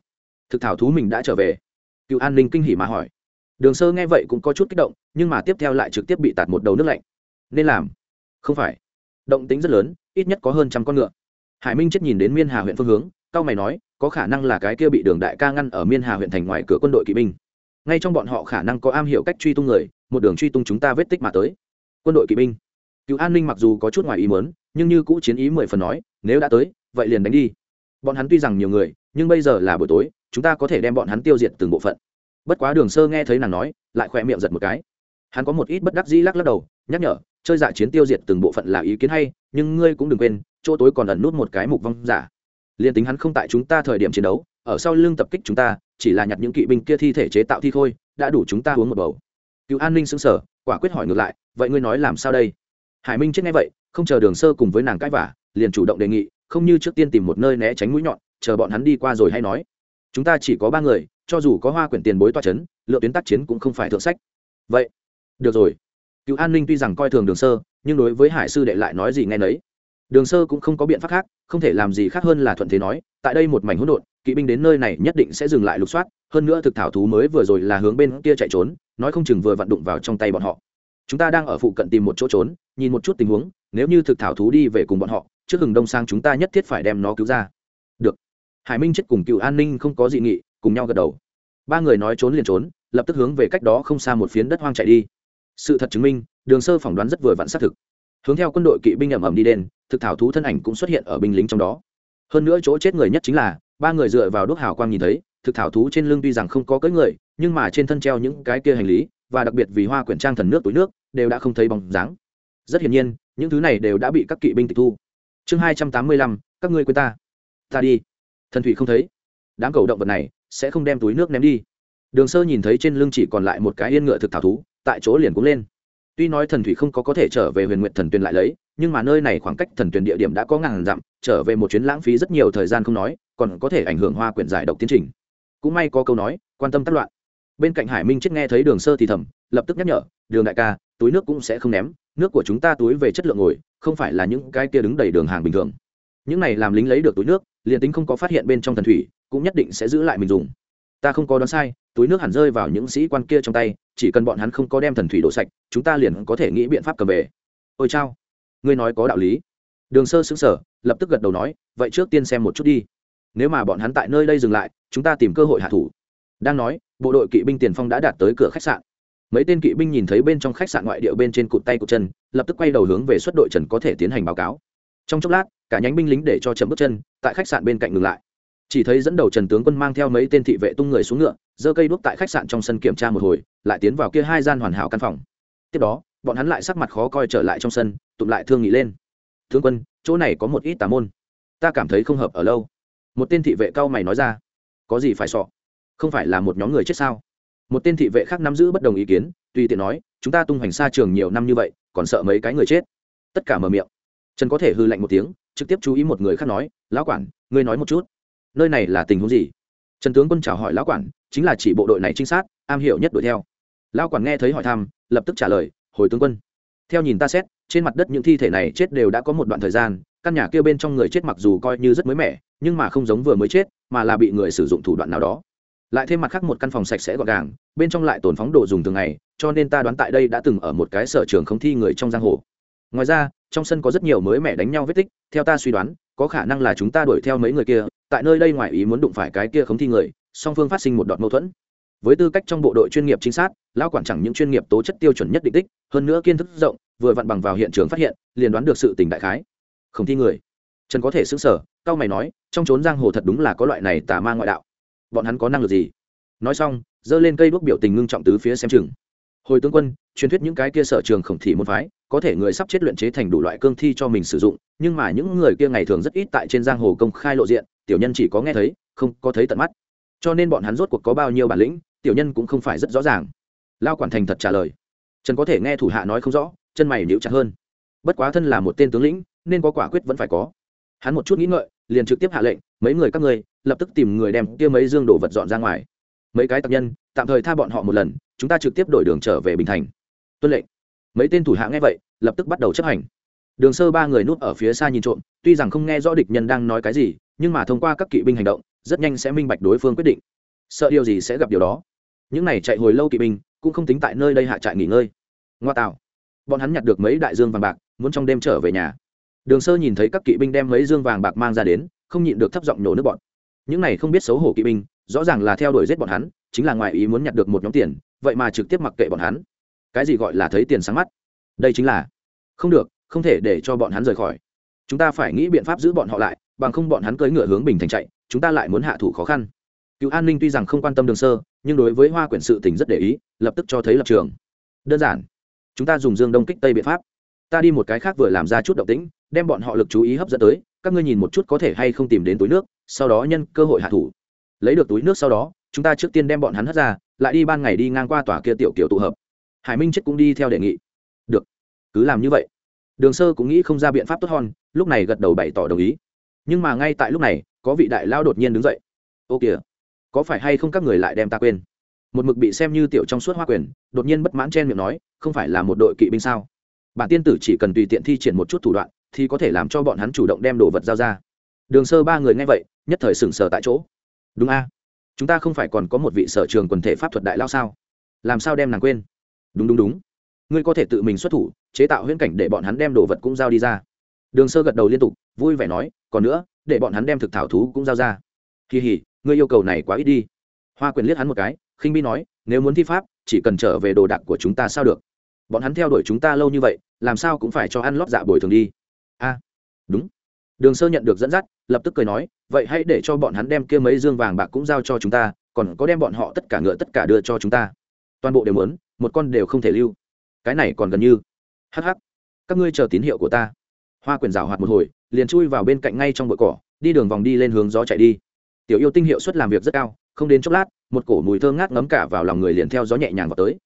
thực thảo thú mình đã trở về. Cựu an ninh kinh hỉ mà hỏi. Đường sơ nghe vậy cũng có chút kích động, nhưng mà tiếp theo lại trực tiếp bị tạt một đầu nước lạnh. Nên làm? Không phải. Động tính rất lớn, ít nhất có hơn trăm con ngựa. Hải minh chết nhìn đến miên hà huyện phương hướng cao mày nói, có khả năng là cái kia bị đường đại ca ngăn ở miên hà huyện thành ngoài cửa quân đội kỵ binh. Ngay trong bọn họ khả năng có am hiểu cách truy tung người, một đường truy tung chúng ta vết tích mà tới. Quân đội kỵ binh. Cựu an ninh mặc dù có chút ngoài ý mớn nhưng như cũ chiến ý mười phần nói, nếu đã tới, vậy liền đánh đi. Bọn hắn tuy rằng nhiều người, nhưng bây giờ là buổi tối chúng ta có thể đem bọn hắn tiêu diệt từng bộ phận. Bất quá đường sơ nghe thấy nàng nói lại khỏe miệng giật một cái. Hắn có một ít bất đắc dĩ lắc lắc đầu nhắc nhở chơi dạ chiến tiêu diệt từng bộ phận là ý kiến hay nhưng ngươi cũng đừng quên chỗ tối còn ẩn nút một cái mục vong giả. Liền tính hắn không tại chúng ta thời điểm chiến đấu ở sau lưng tập kích chúng ta chỉ là nhặt những kỵ binh kia thi thể chế tạo thi thôi, đã đủ chúng ta uống một bầu. Cựu an ninh xứng sở quả quyết hỏi ngược lại vậy ngươi nói làm sao đây? Hải minh chết ngay vậy không chờ đường sơ cùng với nàng cãi vả liền chủ động đề nghị không như trước tiên tìm một nơi né tránh mũi nhọn chờ bọn hắn đi qua rồi hay nói chúng ta chỉ có ba người, cho dù có hoa quyển tiền bối toa c h ấ n lựa tuyến tác chiến cũng không phải thượng sách. Vậy, được rồi. Cựu an ninh tuy rằng coi thường đường sơ, nhưng đối với hải sư đệ lại nói gì nghe nấy. Đường sơ cũng không có biện pháp khác, không thể làm gì khác hơn là thuận thế nói, tại đây một mảnh hỗn độn, kỵ binh đến nơi này nhất định sẽ dừng lại lục soát, hơn nữa thực thảo thú mới vừa rồi là hướng bên kia chạy trốn, nói không chừng vừa vặn đụng vào trong tay bọn họ. Chúng ta đang ở phụ cận tìm một chỗ trốn, nhìn một chút tình huống, nếu như thực thảo thú đi về cùng bọn họ, trước hừng đông sang chúng ta nhất thiết phải đem nó cứu ra hải minh chết cùng cựu an ninh không có dị nghị, cùng nhau gật đầu. Ba người nói trốn liền trốn, lập tức hướng về cách đó không xa một phiến đất hoang chạy đi. Sự thật chứng minh, đường sơ phỏng đoán rất vừa vặn xác thực. Hướng theo quân đội kỵ binh ẩm ẩm đi đen thực thảo thú thân ảnh cũng xuất hiện ở binh lính trong đó. Hơn nữa chỗ chết người nhất chính là, ba người dựa vào đốt hào quang nhìn thấy, thực thảo thú trên lưng tuy rằng không có cưỡi người, nhưng mà trên thân treo những cái kia hành lý, và đặc biệt vì hoa quyển trang thần nước túi nước, đều đã không thấy bóng dáng. Rất hiển nhiên, những thứ này đều đã bị các kỵ binh tịch thu. Chương hai trăm tám mươi lăm, các ngươi quên ta. Ta đi thần thủy không thấy. Đám cầu động vật này sẽ không đem túi nước ném đi. Đường sơ nhìn thấy trên lưng chỉ còn lại một cái yên ngựa thực thảo thú, tại chỗ liền cũng lên. Tuy nói thần thủy không có có thể trở về huyền nguyện thần tuyền lại lấy, nhưng mà nơi này khoảng cách thần tuyền địa điểm đã có ngàn dặm, trở về một chuyến lãng phí rất nhiều thời gian không nói, còn có thể ảnh hưởng hoa quyển giải độc tiến trình. Cũng may có câu nói, quan tâm tác loạn. Bên cạnh hải minh chết nghe thấy đường sơ thì thầm, lập tức nhắc nhở, đường đại ca, túi nước cũng sẽ không ném, nước của chúng ta túi về chất lượng ngồi, không phải là những cái kia đứng đầy đường hàng bình thường những này làm lính lấy được túi nước, liền tính không có phát hiện bên trong thần thủy, cũng nhất định sẽ giữ lại mình dùng. Ta không có đoán sai, túi nước hẳn rơi vào những sĩ quan kia trong tay, chỉ cần bọn hắn không có đem thần thủy đổ sạch, chúng ta liền có thể nghĩ biện pháp cầm về. Ôi chao. Ngươi nói có đạo lý. Đường sơ xứng sở lập tức gật đầu nói, vậy trước tiên xem một chút đi. Nếu mà bọn hắn tại nơi đây dừng lại, chúng ta tìm cơ hội hạ thủ. Đang nói, bộ đội kỵ binh tiền phong đã đạt tới cửa khách sạn. Mấy tên kỵ binh nhìn thấy bên trong khách sạn ngoại địa bên trên cụt tay cụt chân, lập tức quay đầu hướng về xuất đội trần có thể tiến hành báo cáo. Trong chốc lát cả nhánh binh lính để cho chậm bước chân, tại khách sạn bên cạnh ngừng lại. Chỉ thấy dẫn đầu trần tướng quân mang theo mấy tên thị vệ tung người xuống ngựa, giơ cây đuốc tại khách sạn trong sân kiểm tra một hồi, lại tiến vào kia hai gian hoàn hảo căn phòng. Tiếp đó, bọn hắn lại sắc mặt khó coi trở lại trong sân, tụm lại thương nghị lên. Thương quân, chỗ này có một ít tà môn. Ta cảm thấy không hợp ở lâu. Một tên thị vệ cao mày nói ra. Có gì phải sọ? Không phải là một nhóm người chết sao? Một tên thị vệ khác nắm giữ bất đồng ý kiến, tùy tiện nói, chúng ta tung hoành xa trường nhiều năm như vậy, còn sợ mấy cái người chết? Tất cả mở miệng. Trần có thể hư lạnh một tiếng trực tiếp chú ý một người khác nói, lão quản, ngươi nói một chút, nơi này là tình huống gì? Trần tướng quân chào hỏi lão quản, chính là chỉ bộ đội này trinh sát, am hiểu nhất đuổi theo. Lão quản nghe thấy hỏi thăm, lập tức trả lời, hồi tướng quân, theo nhìn ta xét, trên mặt đất những thi thể này chết đều đã có một đoạn thời gian, căn nhà kia bên trong người chết mặc dù coi như rất mới mẻ, nhưng mà không giống vừa mới chết, mà là bị người sử dụng thủ đoạn nào đó. Lại thêm mặt khác một căn phòng sạch sẽ gọn gàng, bên trong lại tồn phóng đồ dùng thường ngày, cho nên ta đoán tại đây đã từng ở một cái sở trường không thi người trong giang hồ ngoài ra, trong sân có rất nhiều mới mẻ đánh nhau vết tích, theo ta suy đoán, có khả năng là chúng ta đuổi theo mấy người kia, tại nơi đây ngoài ý muốn đụng phải cái kia không thi người, song phương phát sinh một đoạn mâu thuẫn. Với tư cách trong bộ đội chuyên nghiệp chính xác lao quản chẳng những chuyên nghiệp tố chất tiêu chuẩn nhất định tích, hơn nữa kiến thức rộng, vừa vặn bằng vào hiện trường phát hiện, liền đoán được sự tình đại khái. Không thi người. Trần có thể xứng sở cao mày nói, trong trốn giang hồ thật đúng là có loại này tà ma ngoại đạo. Bọn hắn có năng lực gì? Nói xong, giơ lên cây đuốc biểu tình ngưng trọng tứ phía xem chừng. Hồi tướng quân, truyền thuyết những cái kia sở trường khổng thị môn phái có thể người sắp chết luyện chế thành đủ loại cương thi cho mình sử dụng, nhưng mà những người kia ngày thường rất ít tại trên giang hồ công khai lộ diện, tiểu nhân chỉ có nghe thấy, không có thấy tận mắt. Cho nên bọn hắn rốt cuộc có bao nhiêu bản lĩnh, tiểu nhân cũng không phải rất rõ ràng. Lao quản thành thật trả lời. Trần có thể nghe thủ hạ nói không rõ, chân mày níu chặt hơn. Bất quá thân là một tên tướng lĩnh, nên có quả quyết vẫn phải có. Hắn một chút nghĩ ngợi, liền trực tiếp hạ lệnh, mấy người các ngươi, lập tức tìm người đem kia mấy dương đồ vật dọn ra ngoài. Mấy cái tặc nhân, tạm thời tha bọn họ một lần, chúng ta trực tiếp đổi đường trở về bình thành. Tuân lệnh mấy tên thủ hạ nghe vậy, lập tức bắt đầu chấp hành. Đường sơ ba người núp ở phía xa nhìn trộm, tuy rằng không nghe rõ địch nhân đang nói cái gì, nhưng mà thông qua các kỵ binh hành động, rất nhanh sẽ minh bạch đối phương quyết định. Sợ điều gì sẽ gặp điều đó. Những này chạy hồi lâu kỵ binh, cũng không tính tại nơi đây hạ trại nghỉ ngơi. Ngoa tạo. Bọn hắn nhặt được mấy đại dương vàng bạc, muốn trong đêm trở về nhà. Đường sơ nhìn thấy các kỵ binh đem mấy dương vàng bạc mang ra đến, không nhịn được thấp giọng nổ nước bọn. Những này không biết xấu hổ kỵ binh, rõ ràng là theo đuổi giết bọn hắn, chính là ngoài ý muốn nhặt được một nhóm tiền, vậy mà trực tiếp mặc kệ bọn hắn cái gì gọi là thấy tiền sáng mắt? Đây chính là, không được, không thể để cho bọn hắn rời khỏi. Chúng ta phải nghĩ biện pháp giữ bọn họ lại, bằng không bọn hắn cưỡi ngựa hướng bình thành chạy, chúng ta lại muốn hạ thủ khó khăn. Cựu an ninh tuy rằng không quan tâm đường sơ, nhưng đối với hoa quyển sự tình rất để ý, lập tức cho thấy lập trường. Đơn giản, chúng ta dùng dương đông kích tây biện pháp. Ta đi một cái khác vừa làm ra chút động tĩnh, đem bọn họ lực chú ý hấp dẫn tới, các ngươi nhìn một chút có thể hay không tìm đến túi nước, sau đó nhân cơ hội hạ thủ. Lấy được túi nước sau đó, chúng ta trước tiên đem bọn hắn hất ra, lại đi ban ngày đi ngang qua tòa kia tiểu kiểu tụ hợp hải minh chết cũng đi theo đề nghị. Được. Cứ làm như vậy. Đường sơ cũng nghĩ không ra biện pháp tốt hơn, lúc này gật đầu bày tỏ đồng ý. Nhưng mà ngay tại lúc này, có vị đại lao đột nhiên đứng dậy. Ô kìa, có phải hay không các người lại đem ta quên? Một mực bị xem như tiểu trong suốt hoa quyền, đột nhiên bất mãn chen miệng nói, không phải là một đội kỵ binh sao? Bản tiên tử chỉ cần tùy tiện thi triển một chút thủ đoạn, thì có thể làm cho bọn hắn chủ động đem đồ vật giao ra. Đường sơ ba người nghe vậy, nhất thời sừng sờ tại chỗ. Đúng a, chúng ta không phải còn có một vị sở trường quần thể pháp thuật đại lao sao? Làm sao đem nàng quên? Đúng đúng đúng. Ngươi có thể tự mình xuất thủ, chế tạo huyễn cảnh để bọn hắn đem đồ vật cũng giao đi ra. Đường sơ gật đầu liên tục, vui vẻ nói, còn nữa, để bọn hắn đem thực thảo thú cũng giao ra. Kỳ hỉ, ngươi yêu cầu này quá ít đi. Hoa quyền liếc hắn một cái, khinh bi nói, nếu muốn thi pháp, chỉ cần trở về đồ đạc của chúng ta sao được? Bọn hắn theo đuổi chúng ta lâu như vậy, làm sao cũng phải cho ăn lót dạ bồi thường đi. A, đúng. Đường sơ nhận được dẫn dắt, lập tức cười nói, vậy hãy để cho bọn hắn đem kia mấy dương vàng bạc cũng giao cho chúng ta, còn có đem bọn họ tất cả ngựa tất cả đưa cho chúng ta. Toàn bộ đều muốn một con đều không thể lưu. Cái này còn gần như. Hh các ngươi chờ tín hiệu của ta. Hoa quyền rào hoạt một hồi, liền chui vào bên cạnh ngay trong bụi cỏ, đi đường vòng đi lên hướng gió chạy đi. Tiểu yêu tinh hiệu suất làm việc rất cao, không đến chốc lát, một cổ mùi thơ ngát ngấm cả vào lòng người liền theo gió nhẹ nhàng vào tới.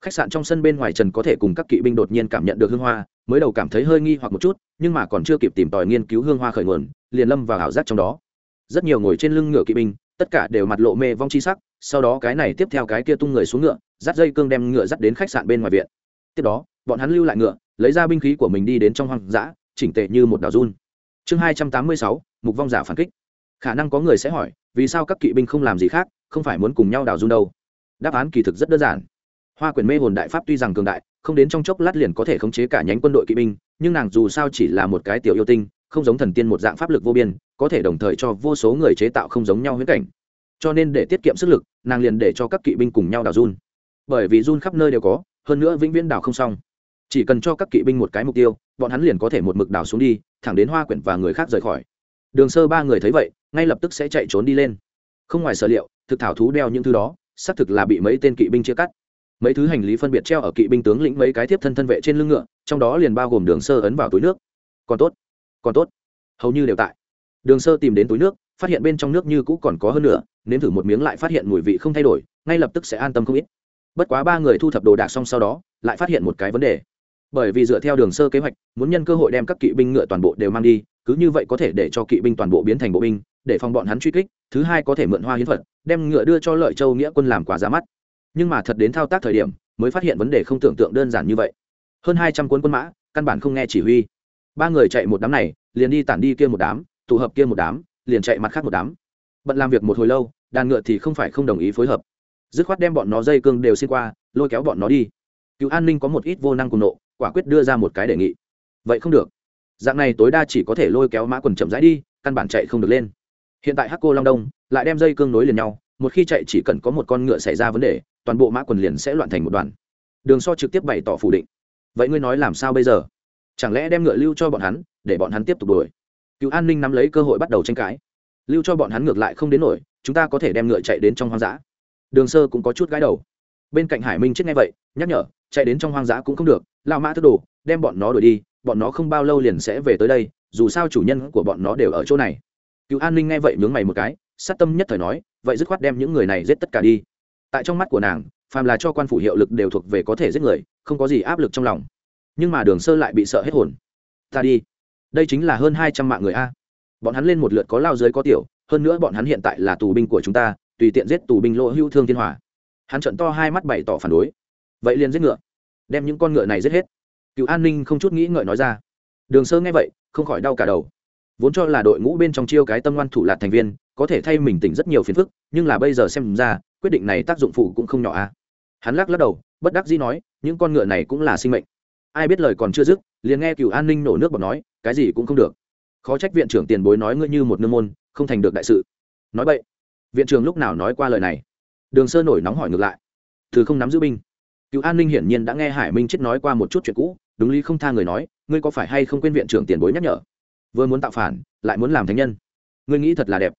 Khách sạn trong sân bên ngoài trần có thể cùng các kỵ binh đột nhiên cảm nhận được hương hoa, mới đầu cảm thấy hơi nghi hoặc một chút, nhưng mà còn chưa kịp tìm tòi nghiên cứu hương hoa khởi nguồn, liền lâm vào ảo giác trong đó. Rất nhiều ngồi trên lưng ngựa kỵ binh, tất cả đều mặt lộ mê vong chi sắc, sau đó cái này tiếp theo cái kia tung người xuống ngựa dắt dây cương đem ngựa dắt đến khách sạn bên ngoài viện. Tiếp đó, bọn hắn lưu lại ngựa, lấy ra binh khí của mình đi đến trong hoang dã, chỉnh tệ như một đảo run. Chương hai trăm tám mươi sáu, mục vong giả phản kích. Khả năng có người sẽ hỏi, vì sao các kỵ binh không làm gì khác, không phải muốn cùng nhau đào run đâu? Đáp án kỳ thực rất đơn giản. Hoa quyền mê hồn đại pháp tuy rằng cường đại, không đến trong chốc lát liền có thể khống chế cả nhánh quân đội kỵ binh, nhưng nàng dù sao chỉ là một cái tiểu yêu tinh, không giống thần tiên một dạng pháp lực vô biên, có thể đồng thời cho vô số người chế tạo không giống nhau huyễn cảnh. Cho nên để tiết kiệm sức lực, nàng liền để cho các kỵ binh cùng nhau đào run bởi vì run khắp nơi đều có, hơn nữa vĩnh viễn đào không xong. Chỉ cần cho các kỵ binh một cái mục tiêu, bọn hắn liền có thể một mực đào xuống đi, thẳng đến hoa quyển và người khác rời khỏi. Đường sơ ba người thấy vậy, ngay lập tức sẽ chạy trốn đi lên. Không ngoài sở liệu, thực thảo thú đeo những thứ đó, xác thực là bị mấy tên kỵ binh chia cắt. Mấy thứ hành lý phân biệt treo ở kỵ binh tướng lĩnh mấy cái tiếp thân thân vệ trên lưng ngựa, trong đó liền bao gồm đường sơ ấn vào túi nước. Còn tốt còn tốt. Hầu như đều tại. Đường sơ tìm đến túi nước, phát hiện bên trong nước như cũ còn có hơn nữa, nếm thử một miếng lại phát hiện mùi vị không thay đổi, ngay lập tức sẽ an tâm không ít bất quá ba người thu thập đồ đạc xong sau đó lại phát hiện một cái vấn đề. Bởi vì dựa theo đường sơ kế hoạch muốn nhân cơ hội đem các kỵ binh ngựa toàn bộ đều mang đi cứ như vậy có thể để cho kỵ binh toàn bộ biến thành bộ binh để phòng bọn hắn truy kích thứ hai có thể mượn hoa hiến vật, đem ngựa đưa cho lợi châu nghĩa quân làm quả giá mắt. Nhưng mà thật đến thao tác thời điểm mới phát hiện vấn đề không tưởng tượng đơn giản như vậy. Hơn hai trăm quân quân mã căn bản không nghe chỉ huy. Ba người chạy một đám này liền đi tản đi kia một đám tụ hợp kia một đám liền chạy mặt khác một đám. Bận làm việc một hồi lâu đàn ngựa thì không phải không đồng ý phối hợp dứt khoát đem bọn nó dây cương đều xin qua, lôi kéo bọn nó đi. Cựu an ninh có một ít vô năng cùng nộ, quả quyết đưa ra một cái đề nghị. Vậy không được. Dạng này tối đa chỉ có thể lôi kéo mã quần chậm rãi đi, căn bản chạy không được lên. Hiện tại hắc cô long đông lại đem dây cương nối liền nhau, một khi chạy chỉ cần có một con ngựa xảy ra vấn đề, toàn bộ mã quần liền sẽ loạn thành một đoàn. Đường so trực tiếp bày tỏ phủ định. Vậy ngươi nói làm sao bây giờ? Chẳng lẽ đem ngựa lưu cho bọn hắn, để bọn hắn tiếp tục đuổi? Cựu an ninh nắm lấy cơ hội bắt đầu tranh cãi. Lưu cho bọn hắn ngược lại không đến nổi, chúng ta có thể đem ngựa chạy đến trong hoang dã đường sơ cũng có chút gái đầu. Bên cạnh hải minh chết ngay vậy, nhắc nhở, chạy đến trong hoang dã cũng không được lao mã thức đồ, đem bọn nó đuổi đi, bọn nó không bao lâu liền sẽ về tới đây, dù sao chủ nhân của bọn nó đều ở chỗ này. Cựu an ninh nghe vậy nhướng mày một cái, sát tâm nhất thời nói, vậy dứt khoát đem những người này giết tất cả đi. Tại trong mắt của nàng, phàm là cho quan phủ hiệu lực đều thuộc về có thể giết người, không có gì áp lực trong lòng. Nhưng mà đường sơ lại bị sợ hết hồn. Ta đi. Đây chính là hơn hai trăm mạng người a. Bọn hắn lên một lượt có lao dưới có tiểu, hơn nữa bọn hắn hiện tại là tù binh của chúng ta tùy tiện giết tù binh lỗ hưu thương thiên hòa. Hắn trận to hai mắt bày tỏ phản đối. Vậy liền giết ngựa. Đem những con ngựa này giết hết. Cựu an ninh không chút nghĩ ngợi nói ra. Đường sơ nghe vậy, không khỏi đau cả đầu. Vốn cho là đội ngũ bên trong chiêu cái tâm ngoan thủ lạc thành viên, có thể thay mình tỉnh rất nhiều phiền phức, nhưng là bây giờ xem ra, quyết định này tác dụng phụ cũng không nhỏ à. Hắn lắc lắc đầu, bất đắc dĩ nói, những con ngựa này cũng là sinh mệnh. Ai biết lời còn chưa dứt, liền nghe cựu an ninh nổ nước bọt nói, cái gì cũng không được. Khó trách viện trưởng tiền bối nói ngươi như một nương môn, không thành được đại sự. Nói vậy viện trưởng lúc nào nói qua lời này? Đường sơ nổi nóng hỏi ngược lại. Thứ không nắm giữ binh. Cựu an ninh hiển nhiên đã nghe hải minh chết nói qua một chút chuyện cũ, đúng lý không tha người nói, ngươi có phải hay không quên viện trưởng tiền bối nhắc nhở? Vừa muốn tạo phản, lại muốn làm thánh nhân. Ngươi nghĩ thật là đẹp.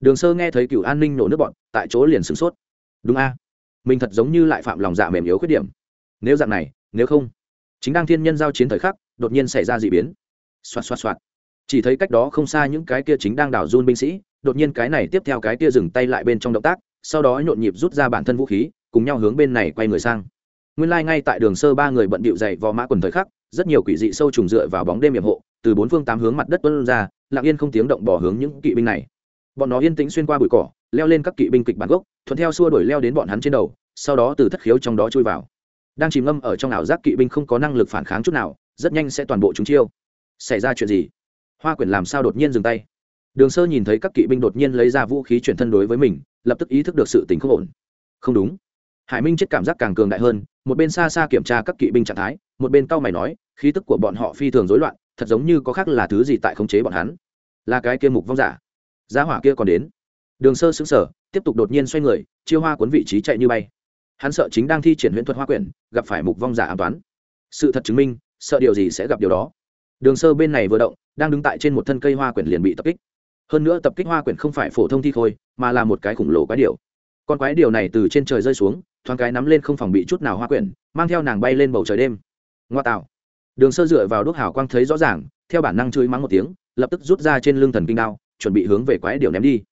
Đường sơ nghe thấy cựu an ninh nổ nước bọn, tại chỗ liền sửng sốt. Đúng a. Mình thật giống như lại phạm lòng dạ mềm yếu khuyết điểm. Nếu dạng này, nếu không, chính đang thiên nhân giao chiến thời khắc, đột nhiên xảy ra d ị biến. Xoạt xoạt xoạt. Chỉ thấy cách đó không xa những cái kia chính đang đảo run binh sĩ đột nhiên cái này tiếp theo cái kia dừng tay lại bên trong động tác, sau đó nhộn nhịp rút ra bản thân vũ khí, cùng nhau hướng bên này quay người sang. Nguyên lai、like、ngay tại đường sơ ba người bận bịu dậy vò mã quần thời khắc, rất nhiều quỷ dị sâu trùng dựa vào bóng đêm hiểm hộ, từ bốn phương tám hướng mặt đất tuân ra, lặng yên không tiếng động bỏ hướng những kỵ binh này. Bọn nó yên tĩnh xuyên qua bụi cỏ, leo lên các kỵ binh kịch bản gốc, thuận theo xua đuổi leo đến bọn hắn trên đầu, sau đó từ thất khiếu trong đó chui vào. Đang chìm ngâm ở trong ảo giác kỵ binh không có năng lực phản kháng chút nào, rất nhanh sẽ toàn bộ chúng chiêu. Xảy ra chuyện gì? Hoa quyển làm sao đột nhiên dừng tay? Đường sơ nhìn thấy các kỵ binh đột nhiên lấy ra vũ khí chuyển thân đối với mình, lập tức ý thức được sự tình không ổn. Không đúng. Hải minh chết cảm giác càng cường đại hơn, một bên xa xa kiểm tra các kỵ binh trạng thái, một bên cau mày nói, khí tức của bọn họ phi thường rối loạn, thật giống như có khác là thứ gì tại khống chế bọn hắn. Là cái kia mục vong giả. Giá hỏa kia còn đến. Đường sơ xứng sở tiếp tục đột nhiên xoay người, chiêu hoa cuốn vị trí chạy như bay. Hắn sợ chính đang thi triển huyễn thuật hoa quyển, gặp phải mục vong giả an toán. Sự thật chứng minh, sợ điều gì sẽ gặp điều đó. Đường sơ bên này vừa động, đang đứng tại trên một thân cây hoa quyển liền bị tập kích hơn nữa tập kích hoa quyển không phải phổ thông thi khôi, mà là một cái khủng lồ quái điểu. Con quái điểu này từ trên trời rơi xuống, thoáng cái nắm lên không phòng bị chút nào hoa quyển, mang theo nàng bay lên bầu trời đêm. Ngoa tạo. Đường sơ dựa vào đốt hào quang thấy rõ ràng, theo bản năng chửi mắng một tiếng, lập tức rút ra trên lưng thần kinh đao, chuẩn bị hướng về quái điểu ném đi.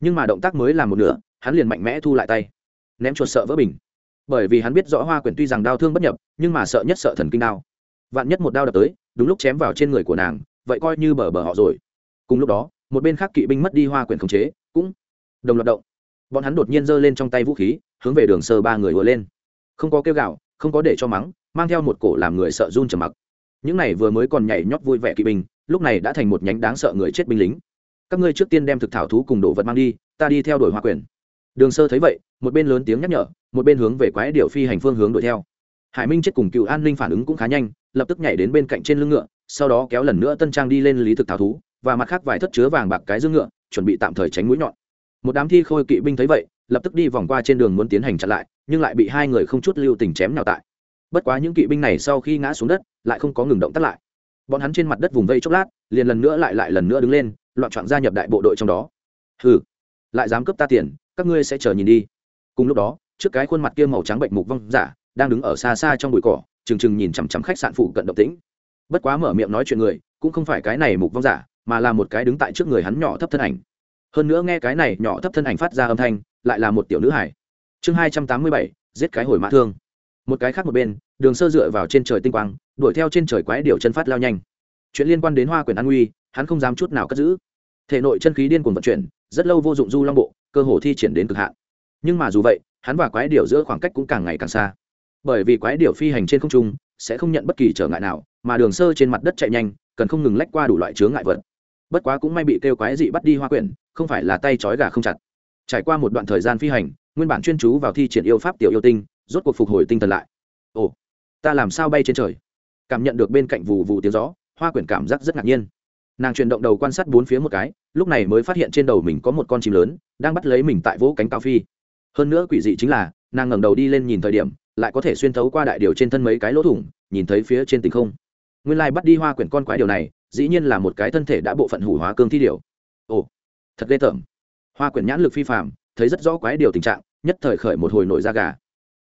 Nhưng mà động tác mới làm một nửa, hắn liền mạnh mẽ thu lại tay. Ném chuột sợ vỡ bình. Bởi vì hắn biết rõ hoa quyển tuy rằng đau thương bất nhập, nhưng mà sợ nhất sợ thần kinh đao. Vạn nhất một đao đập tới, đúng lúc chém vào trên người của nàng, vậy coi như bờ bờ họ rồi. Cùng lúc đó một bên khác kỵ binh mất đi hoa quyển khống chế, cũng đồng loạt động. Bọn hắn đột nhiên giơ lên trong tay vũ khí, hướng về đường sơ ba người vừa lên. Không có kêu gạo không có để cho mắng, mang theo một cổ làm người sợ run trầm mặc. Những này vừa mới còn nhảy nhót vui vẻ kỵ binh, lúc này đã thành một nhánh đáng sợ người chết binh lính. Các ngươi trước tiên đem thực thảo thú cùng đồ vật mang đi, ta đi theo đuổi hoa quyển. Đường sơ thấy vậy, một bên lớn tiếng nhắc nhở, một bên hướng về quái điệu phi hành phương hướng đuổi theo. Hải minh chết cùng cựu an ninh phản ứng cũng khá nhanh, lập tức nhảy đến bên cạnh trên lưng ngựa, sau đó kéo lần nữa tân trang đi lên lý thực thảo thú và mặt khác vài thất chứa vàng bạc cái dương ngựa, chuẩn bị tạm thời tránh mũi nhọn. Một đám thi khôi kỵ binh thấy vậy, lập tức đi vòng qua trên đường muốn tiến hành chặn lại, nhưng lại bị hai người không chút lưu tình chém nào tại. Bất quá những kỵ binh này sau khi ngã xuống đất, lại không có ngừng động tắt lại. Bọn hắn trên mặt đất vùng vây chốc lát, liền lần nữa lại lại lần nữa đứng lên, loạn trọn gia nhập đại bộ đội trong đó. Hừ, lại dám cướp ta tiền, các ngươi sẽ chờ nhìn đi. Cùng lúc đó, trước cái khuôn mặt kia màu trắng bệnh mục vong giả, đang đứng ở xa xa trong bụi cỏ, trừng trừng nhìn chằm chằm khách sạn phụ cận động tĩnh. Bất quá mở miệng nói chuyện người, cũng không phải cái này mục vong giả mà là một cái đứng tại trước người hắn nhỏ thấp thân ảnh. Hơn nữa nghe cái này nhỏ thấp thân ảnh phát ra âm thanh, lại là một tiểu nữ hải. Chương hai trăm tám mươi bảy, giết cái hồi mã thương. Một cái khác một bên, đường sơ dựa vào trên trời tinh quang, đuổi theo trên trời quái điều chân phát lao nhanh. Chuyện liên quan đến hoa quyền an nguy, hắn không dám chút nào cất giữ. Thể nội chân khí điên cuồng vận chuyển, rất lâu vô dụng du long bộ, cơ hồ thi triển đến cực hạn. Nhưng mà dù vậy, hắn và quái điều giữa khoảng cách cũng càng ngày càng xa. Bởi vì quái điều phi hành trên không trung, sẽ không nhận bất kỳ trở ngại nào, mà đường sơ trên mặt đất chạy nhanh, cần không ngừng lách qua đủ loại chướng ngại vật bất quá cũng may bị kêu quái dị bắt đi hoa quyển, không phải là tay trói gà không chặt. Trải qua một đoạn thời gian phi hành, nguyên bản chuyên chú vào thi triển yêu pháp tiểu yêu tinh, rốt cuộc phục hồi tinh thần lại. Ồ, ta làm sao bay trên trời? Cảm nhận được bên cạnh vù vù tiếng gió, hoa quyển cảm giác rất ngạc nhiên. Nàng chuyển động đầu quan sát bốn phía một cái, lúc này mới phát hiện trên đầu mình có một con chim lớn, đang bắt lấy mình tại vỗ cánh cao phi. Hơn nữa quỷ dị chính là, nàng ngẩng đầu đi lên nhìn thời điểm, lại có thể xuyên thấu qua đại điều trên thân mấy cái lỗ thủng, nhìn thấy phía trên tình không. Nguyên lai bắt đi hoa quyển con quái điều này dĩ nhiên là một cái thân thể đã bộ phận hủ hóa cương thi điều. Ồ, thật ghê tởm. Hoa quyển nhãn lực phi phạm thấy rất rõ quái điều tình trạng, nhất thời khởi một hồi nổi da gà.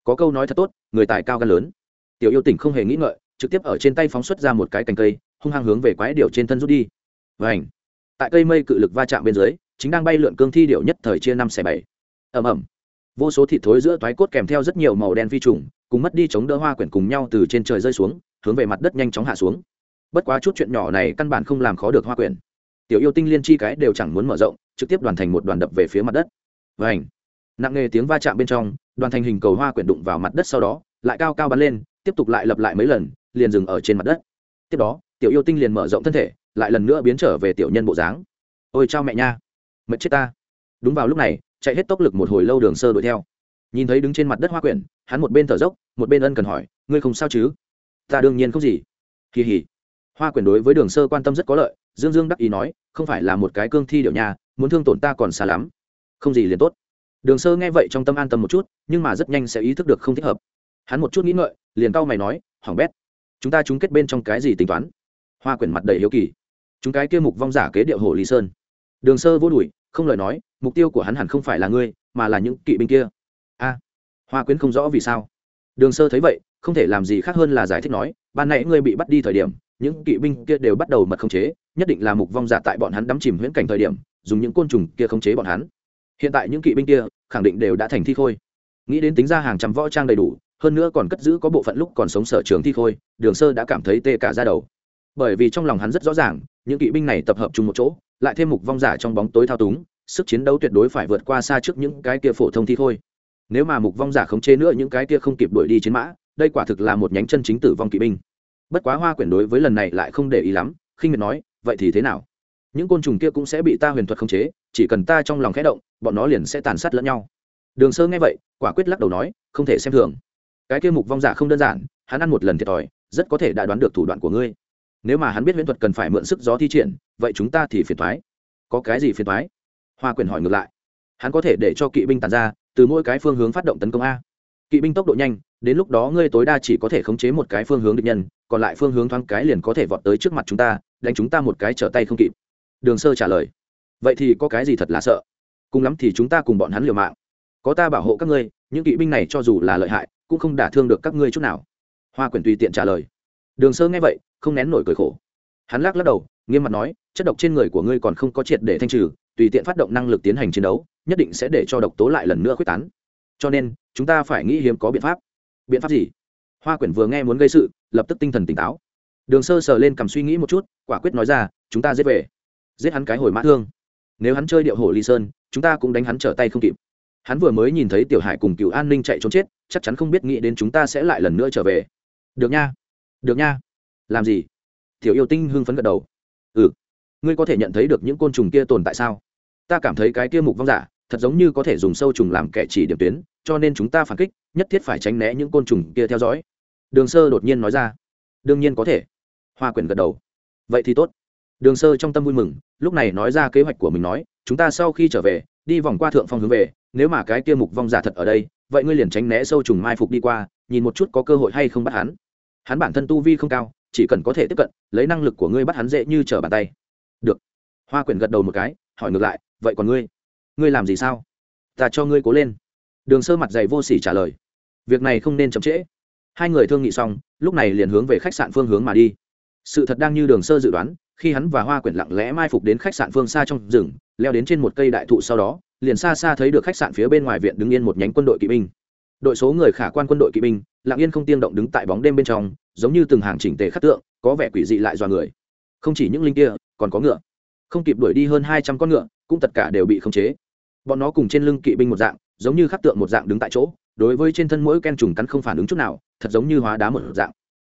Có câu nói thật tốt, người tài cao gan lớn. Tiểu yêu tỉnh không hề nghĩ ngợi, trực tiếp ở trên tay phóng xuất ra một cái cành cây, hung hăng hướng về quái điều trên thân rút đi. Và ảnh tại cây mây cự lực va chạm bên dưới, chính đang bay lượn cương thi điệu nhất thời chia năm xẻ bảy. Ẩm ẩm vô số thịt thối giữa toái cốt kèm theo rất nhiều màu đen phi trùng, cùng mất đi chống đỡ hoa quyển cùng nhau từ trên trời rơi xuống, hướng về mặt đất nhanh chóng hạ xuống bất quá chút chuyện nhỏ này căn bản không làm khó được hoa quyển. Tiểu yêu tinh liên chi cái đều chẳng muốn mở rộng, trực tiếp đoàn thành một đoàn đập về phía mặt đất. Và ảnh nặng nề tiếng va chạm bên trong, đoàn thành hình cầu hoa quyển đụng vào mặt đất sau đó, lại cao cao bắn lên, tiếp tục lại lập lại mấy lần, liền dừng ở trên mặt đất. Tiếp đó, tiểu yêu tinh liền mở rộng thân thể, lại lần nữa biến trở về tiểu nhân bộ dáng. Ôi chao mẹ nha. Mệt chết ta. Đúng vào lúc này, chạy hết tốc lực một hồi lâu đường sơ đuổi theo. Nhìn thấy đứng trên mặt đất hoa quyển, hắn một bên thở dốc, một bên ân cần hỏi, ngươi không sao chứ? Ta đương nhiên không gì. Kỳ hỉ hoa quyển đối với đường sơ quan tâm rất có lợi, dương dương đắc ý nói, không phải là một cái cương thi điệu nhà muốn thương tổn ta còn xa lắm. Không gì liền tốt. Đường sơ nghe vậy trong tâm an tâm một chút, nhưng mà rất nhanh sẽ ý thức được không thích hợp. Hắn một chút nghĩ ngợi, liền cau mày nói hỏng bét, chúng ta chúng kết bên trong cái gì tính toán? Hoa quyển mặt đầy hiếu kỳ. Chúng cái kia mục vong giả kế điệu hồ lý sơn. Đường sơ vô đùi, không lời nói, mục tiêu của hắn hẳn không phải là ngươi, mà là những kỵ binh kia. A, hoa quyến không rõ vì sao. Đường sơ thấy vậy, không thể làm gì khác hơn là giải thích nói, ban nãy ngươi bị bắt đi thời điểm những kỵ binh kia đều bắt đầu mật khống chế, nhất định là mục vong giả tại bọn hắn đắm chìm huyễn cảnh thời điểm, dùng những côn trùng kia khống chế bọn hắn. Hiện tại những kỵ binh kia, khẳng định đều đã thành thi khôi. Nghĩ đến tính ra hàng trăm võ trang đầy đủ, hơn nữa còn cất giữ có bộ phận lúc còn sống sở trường thi khôi, đường sơ đã cảm thấy tê cả ra đầu. Bởi vì trong lòng hắn rất rõ ràng, những kỵ binh này tập hợp chung một chỗ, lại thêm mục vong giả trong bóng tối thao túng, sức chiến đấu tuyệt đối phải vượt qua xa trước những cái kia phổ thông thi khôi. Nếu mà mục vong giả khống chế nữa những cái kia không kịp đuổi đi chiến mã, đây quả thực là một nhánh chân chính tử vong kỵ binh bất quá hoa quyển đối với lần này lại không để ý lắm, khinh miệt nói, vậy thì thế nào? Những côn trùng kia cũng sẽ bị ta huyền thuật khống chế, chỉ cần ta trong lòng khẽ động, bọn nó liền sẽ tàn sát lẫn nhau. Đường sơ nghe vậy, quả quyết lắc đầu nói, không thể xem thường. Cái kia mục vong giả không đơn giản, hắn ăn một lần thiệt thòi, rất có thể đã đoán được thủ đoạn của ngươi. Nếu mà hắn biết huyễn thuật cần phải mượn sức gió thi triển, vậy chúng ta thì phiền thoái có cái gì phiền thoái hoa quyền hỏi ngược lại. Hắn có thể để cho kỵ binh tàn ra, từ mỗi cái phương hướng phát động tấn công a. Kỵ binh tốc độ nhanh, đến lúc đó ngươi tối đa chỉ có thể khống chế một cái phương hướng địch nhân còn lại phương hướng thoáng cái liền có thể vọt tới trước mặt chúng ta, đánh chúng ta một cái trở tay không kịp. Đường sơ trả lời. Vậy thì có cái gì thật là sợ? Cùng lắm thì chúng ta cùng bọn hắn liều mạng. Có ta bảo hộ các ngươi, những kỵ binh này cho dù là lợi hại, cũng không đả thương được các ngươi chút nào. Hoa Quyển tùy tiện trả lời. Đường sơ nghe vậy, không nén nổi cười khổ. Hắn lắc lắc đầu, nghiêm mặt nói, chất độc trên người của ngươi còn không có triệt để thanh trừ, tùy tiện phát động năng lực tiến hành chiến đấu, nhất định sẽ để cho độc tố lại lần nữa quyết tán. Cho nên, chúng ta phải nghĩ hiếm có biện pháp. Biện pháp gì? Hoa quyển vừa nghe muốn gây sự, lập tức tinh thần tỉnh táo. Đường sơ sờ lên cầm suy nghĩ một chút, quả quyết nói ra, chúng ta giết về. Giết hắn cái hồi mã thương. Nếu hắn chơi điệu hồ ly sơn, chúng ta cũng đánh hắn trở tay không kịp. Hắn vừa mới nhìn thấy tiểu hải cùng cựu an ninh chạy trốn chết, chắc chắn không biết nghĩ đến chúng ta sẽ lại lần nữa trở về. Được nha được nha. Làm gì? Tiểu yêu tinh hưng phấn gật đầu. Ừ ngươi có thể nhận thấy được những côn trùng kia tồn tại sao? Ta cảm thấy cái kia mục vong giả, thật giống như có thể dùng sâu trùng làm kẻ chỉ điểm tuyến, cho nên chúng ta phản kích, nhất thiết phải tránh né những côn trùng kia theo dõi đường sơ đột nhiên nói ra. Đương nhiên có thể. Hoa quyển gật đầu. Vậy thì tốt. Đường sơ trong tâm vui mừng, lúc này nói ra kế hoạch của mình nói, chúng ta sau khi trở về, đi vòng qua thượng phong hướng về, nếu mà cái kia mục vong giả thật ở đây, vậy ngươi liền tránh né sâu trùng mai phục đi qua, nhìn một chút có cơ hội hay không bắt hắn. Hắn bản thân tu vi không cao, chỉ cần có thể tiếp cận, lấy năng lực của ngươi bắt hắn dễ như trở bàn tay. Được. Hoa quyển gật đầu một cái, hỏi ngược lại, vậy còn ngươi? Ngươi làm gì sao? Ta cho ngươi cố lên. Đường sơ mặt dày vô s ỉ trả lời, việc này không nên chậm trễ hai người thương nghị xong, lúc này liền hướng về khách sạn phương hướng mà đi. Sự thật đang như đường sơ dự đoán, khi hắn và hoa quyển lặng lẽ mai phục đến khách sạn phương xa trong rừng, leo đến trên một cây đại thụ sau đó, liền xa xa thấy được khách sạn phía bên ngoài viện đứng yên một nhánh quân đội kỵ binh. Đội số người khả quan quân đội kỵ binh, lặng yên không tiên động đứng tại bóng đêm bên trong, giống như từng hàng chỉnh tề khắc tượng, có vẻ quỷ dị lại dọa người. Không chỉ những linh kia, còn có ngựa. Không kịp đuổi đi hơn hai trăm con ngựa, cũng tất cả đều bị khống chế. Bọn nó cùng trên lưng kỵ binh một dạng, giống như khắc tượng một dạng đứng tại chỗ đối với trên thân mỗi ken trùng cắn không phản ứng chút nào, thật giống như hóa đá một dạng.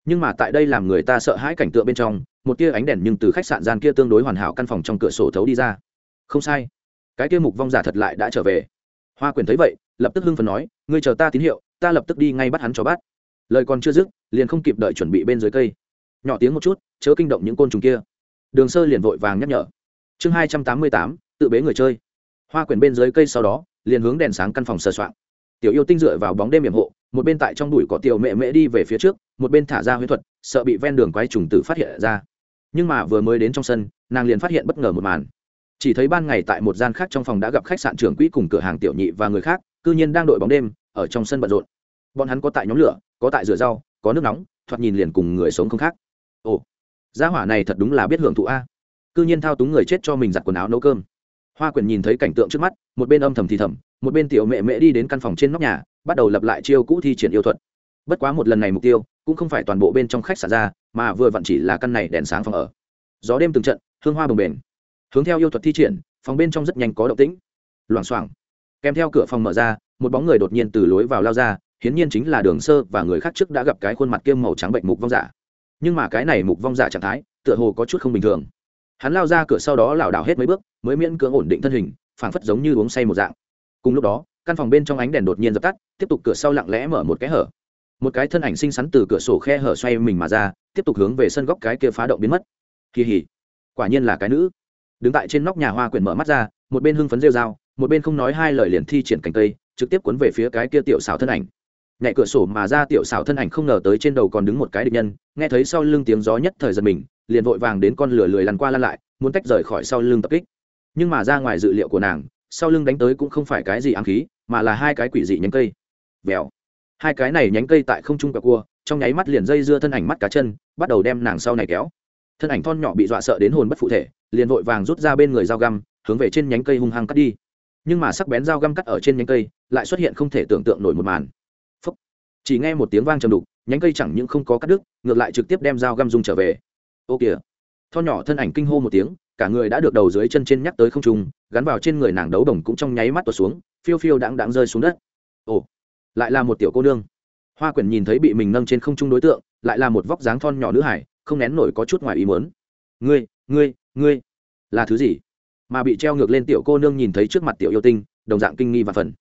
Nhưng mà tại đây làm người ta sợ hãi cảnh tượng bên trong, một tia ánh đèn nhưng từ khách sạn gian kia tương đối hoàn hảo căn phòng trong cửa sổ thấu đi ra. Không sai. Cái kia mục vong giả thật lại đã trở về. Hoa quyền thấy vậy, lập tức hưng phần nói, ngươi chờ ta tín hiệu, ta lập tức đi ngay bắt hắn cho bắt lời còn chưa dứt, liền không kịp đợi chuẩn bị bên dưới cây. Nhỏ tiếng một chút, chớ kinh động những côn trùng kia. Đường sơ liền vội vàng nhắc nhở. Chương hai trăm tám mươi tám, tự bế người chơi. Hoa quyền bên dưới cây sau đó, liền hướng đèn sáng căn phòng sờ soạn tiểu yêu tinh dựa vào bóng đêm hiểm hộ, một bên tại trong đùi cỏ tiểu mẹ mẹ đi về phía trước, một bên thả ra huyết thuật, sợ bị ven đường quái trùng tử phát hiện ra. Nhưng mà vừa mới đến trong sân, nàng liền phát hiện bất ngờ một màn. Chỉ thấy ban ngày tại một gian khác trong phòng đã gặp khách sạn trưởng quỹ cùng cửa hàng tiểu nhị và người khác, cư nhiên đang đội bóng đêm, ở trong sân bận rộn. Bọn hắn có tại nhóm lửa, có tại rửa rau, có nước nóng, thoạt nhìn liền cùng người sống không khác. Ồ, gia hỏa này thật đúng là biết hưởng thụ a. Cư nhiên thao túng người chết cho mình giặt quần áo nấu cơm hoa quyển nhìn thấy cảnh tượng trước mắt, một bên âm thầm thì thầm, một bên tiểu mẹ mẹ đi đến căn phòng trên nóc nhà, bắt đầu lập lại chiêu cũ thi triển yêu thuật. Bất quá một lần này mục tiêu, cũng không phải toàn bộ bên trong khách sạn ra, mà vừa vặn chỉ là căn này đèn sáng phòng ở. Gió đêm từng trận, hương hoa bồng bềnh. Hướng theo yêu thuật thi triển, phòng bên trong rất nhanh có động tĩnh. Loảng xoảng. Kèm theo cửa phòng mở ra, một bóng người đột nhiên từ lối vào lao ra, hiển nhiên chính là đường sơ và người khác trước đã gặp cái khuôn mặt kiêm màu trắng bệnh mục vong giả. Nhưng mà cái này mục vong giả trạng thái, tựa hồ có chút không bình thường hắn lao ra cửa sau đó lảo đảo hết mấy bước, mới miễn cưỡng ổn định thân hình, phảng phất giống như uống say một dạng. Cùng lúc đó, căn phòng bên trong ánh đèn đột nhiên dập tắt, tiếp tục cửa sau lặng lẽ mở một cái hở. Một cái thân ảnh xinh xắn từ cửa sổ khe hở xoay mình mà ra, tiếp tục hướng về sân góc cái kia phá động biến mất. Kỳ hỉ. Quả nhiên là cái nữ. Đứng tại trên nóc nhà hoa quyển mở mắt ra, một bên hưng phấn rêu dao một bên không nói hai lời liền thi triển cành cây, trực tiếp cuốn về phía cái kia tiểu xảo thân ảnh. Nhảy cửa sổ mà ra tiểu xảo thân ảnh không ngờ tới trên đầu còn đứng một cái địch nhân, nghe thấy sau lưng tiếng gió nhất thời giật mình liền vội vàng đến con lửa lười lăn qua lăn lại, muốn tách rời khỏi sau lưng tập kích. Nhưng mà ra ngoài dự liệu của nàng, sau lưng đánh tới cũng không phải cái gì ám khí, mà là hai cái quỷ dị nhánh cây. Vèo. Hai cái này nhánh cây tại không trung cả cua, trong nháy mắt liền dây dưa thân ảnh mắt cá chân, bắt đầu đem nàng sau này kéo. Thân ảnh thon nhỏ bị dọa sợ đến hồn bất phụ thể, liền vội vàng rút ra bên người dao găm, hướng về trên nhánh cây hung hăng cắt đi. Nhưng mà sắc bén dao găm cắt ở trên nhánh cây, lại xuất hiện không thể tưởng tượng nổi một màn. Phúc. chỉ nghe một tiếng vang trầm đục, nhánh cây chẳng những không có cắt đứt, ngược lại trực tiếp đem dao găm dùng trở về ô kìa. Thon nhỏ thân ảnh kinh hô một tiếng, cả người đã được đầu dưới chân trên nhắc tới không trung, gắn vào trên người nàng đấu đồng cũng trong nháy mắt tuột xuống, phiêu phiêu đãng đãng rơi xuống đất. Ồ, lại là một tiểu cô nương. Hoa quyển nhìn thấy bị mình nâng trên không trung đối tượng, lại là một vóc dáng thon nhỏ nữ hải, không nén nổi có chút ngoài ý muốn. Ngươi ngươi ngươi, là thứ gì? Mà bị treo ngược lên tiểu cô nương nhìn thấy trước mặt tiểu yêu tinh, đồng dạng kinh nghi và phần.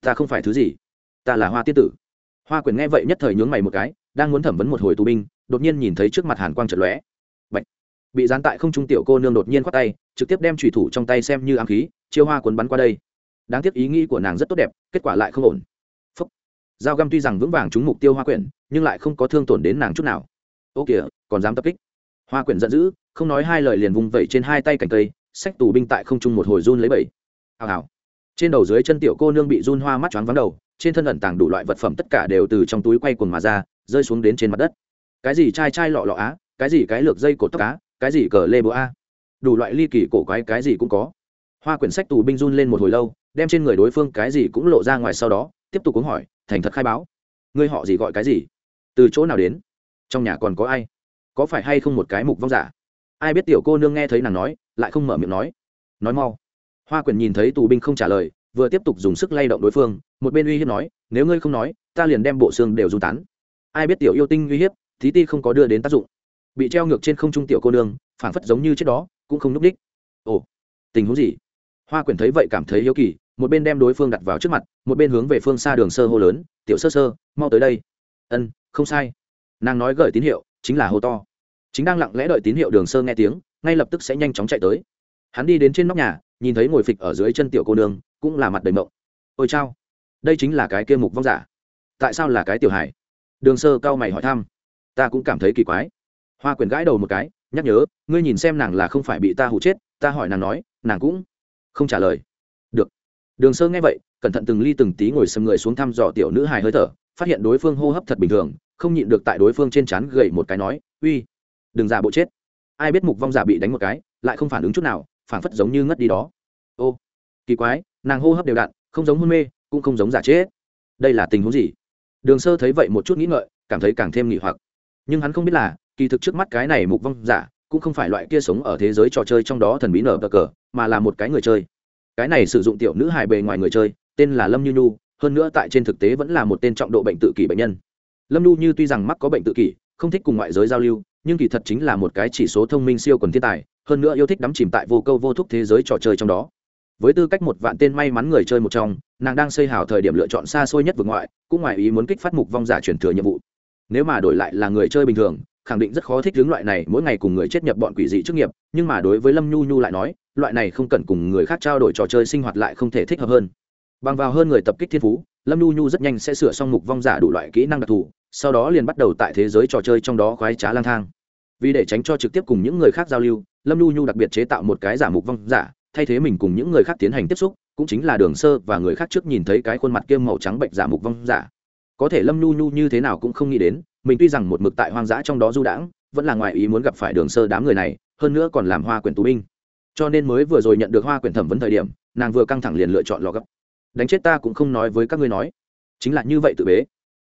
Ta không phải thứ gì? Ta là hoa tiết tử. Hoa quyển nghe vậy nhất thời nhướng mày một cái, đang muốn thẩm vấn một hồi tù binh, đột nhiên nhìn thấy trước mặt hàn quang trật lóe bị dán tại không trung tiểu cô nương đột nhiên khoát tay, trực tiếp đem trùy thủ trong tay xem như ám khí, chiêu hoa cuốn bắn qua đây. Đáng tiếc ý nghĩ của nàng rất tốt đẹp, kết quả lại không ổn. Phúc. dao găm tuy rằng vững vàng trúng mục tiêu hoa quyển, nhưng lại không có thương tổn đến nàng chút nào. Ô kìa, còn dám tập kích. Hoa quyển giận dữ, không nói hai lời liền vùng vẩy trên hai tay cành cây sách tù binh tại không trung một hồi run lấy bẩy hào hào. Trên đầu dưới chân tiểu cô nương bị run hoa mắt choáng vắng đầu, trên thân ẩn tàng đủ loại vật phẩm tất cả đều từ trong túi quay cuồng mà ra, rơi xuống đến trên mặt đất. Cái gì chai chai lọ lọ á, cái gì cái lược dây cột tóc á cái gì cờ lê bố a? Đủ loại ly kỳ cổ quái cái gì cũng có. Hoa quyển sách tù binh run lên một hồi lâu, đem trên người đối phương cái gì cũng lộ ra ngoài sau đó, tiếp tục cũng hỏi, thành thật khai báo. Ngươi họ gì gọi cái gì? Từ chỗ nào đến? Trong nhà còn có ai? Có phải hay không một cái mục vong giả? Ai biết tiểu cô nương nghe thấy nàng nói, lại không mở miệng nói. Nói mau. Hoa quyển nhìn thấy tù binh không trả lời, vừa tiếp tục dùng sức lay động đối phương, một bên uy hiếp nói, nếu ngươi không nói, ta liền đem bộ xương đều dung tán. Ai biết tiểu yêu tinh uy hiếp, thí ti không có đưa đến tác dụng bị treo ngược trên không trung tiểu cô nương, phảng phất giống như trước đó, cũng không núp đích. Ồ, tình huống gì? Hoa quyển thấy vậy cảm thấy hiếu kỳ, một bên đem đối phương đặt vào trước mặt, một bên hướng về phương xa đường sơ hô lớn, tiểu sơ sơ, mau tới đây. Ân, không sai. Nàng nói gửi tín hiệu, chính là hô to. Chính đang lặng lẽ đợi tín hiệu đường sơ nghe tiếng, ngay lập tức sẽ nhanh chóng chạy tới. Hắn đi đến trên nóc nhà, nhìn thấy ngồi phịch ở dưới chân tiểu cô nương, cũng là mặt đầy mộng. Ôi chao, đây chính là cái kia mục vong giả. Tại sao là cái tiểu hải đường sơ cao mày hỏi thăm. Ta cũng cảm thấy kỳ quái hoa quyền gãi đầu một cái, nhắc nhớ, ngươi nhìn xem nàng là không phải bị ta hụ chết, ta hỏi nàng nói, nàng cũng không trả lời. Được. Đường sơ nghe vậy, cẩn thận từng ly từng tí ngồi sầm người xuống thăm dò tiểu nữ hài hơi thở, phát hiện đối phương hô hấp thật bình thường, không nhịn được tại đối phương trên chán gậy một cái nói, uy, đừng giả bộ chết. Ai biết mục vong giả bị đánh một cái, lại không phản ứng chút nào, phản phất giống như ngất đi đó. Ô, kỳ quái, nàng hô hấp đều đặn, không giống hôn mê, cũng không giống giả chết. Đây là tình huống gì? Đường sơ thấy vậy một chút nghĩ ngợi, cảm thấy càng thêm nghỉ hoặc. Nhưng hắn không biết là kỳ thực trước mắt cái này mục vong giả, cũng không phải loại kia sống ở thế giới trò chơi trong đó thần bí nở cờ cờ, mà là một cái người chơi. Cái này sử dụng tiểu nữ hài bề ngoài người chơi, tên là lâm như nhu, hơn nữa tại trên thực tế vẫn là một tên trọng độ bệnh tự kỷ bệnh nhân. Lâm nhu như tuy rằng mắc có bệnh tự kỷ, không thích cùng ngoại giới giao lưu, nhưng kỳ thật chính là một cái chỉ số thông minh siêu quần thiên tài, hơn nữa yêu thích đắm chìm tại vô câu vô thúc thế giới trò chơi trong đó. Với tư cách một vạn tên may mắn người chơi một trong, nàng đang xây hào thời điểm lựa chọn xa xôi nhất vực ngoại, cũng ngoài ý muốn kích phát mục vong giả truyền thừa nhiệm vụ. Nếu mà đổi lại là người chơi bình thường khẳng định rất khó thích hướng loại này, mỗi ngày cùng người chết nhập bọn quỷ dị chức nghiệp, nhưng mà đối với lâm nhu nhu lại nói, loại này không cần cùng người khác trao đổi trò chơi sinh hoạt lại không thể thích hợp hơn. Bằng vào hơn người tập kích thiên phú, lâm nhu nhu rất nhanh sẽ sửa xong mục vong giả đủ loại kỹ năng đặc thù, sau đó liền bắt đầu tại thế giới trò chơi trong đó khoái trá lang thang. Vì để tránh cho trực tiếp cùng những người khác giao lưu, lâm nhu nhu đặc biệt chế tạo một cái giả mục vong giả, thay thế mình cùng những người khác tiến hành tiếp xúc, cũng chính là đường sơ và người khác trước nhìn thấy cái khuôn mặt kiêm màu trắng bệnh giả mục vong giả. Có thể lâm nhu nhu như thế nào cũng không nghĩ đến mình tuy rằng một mực tại hoang dã trong đó du đãng, vẫn là ngoài ý muốn gặp phải đường sơ đám người này, hơn nữa còn làm hoa quyển tù binh. Cho nên mới vừa rồi nhận được hoa quyển thẩm vấn thời điểm, nàng vừa căng thẳng liền lựa chọn lò gấp. Đánh chết ta cũng không nói với các ngươi nói. Chính là như vậy tự bế.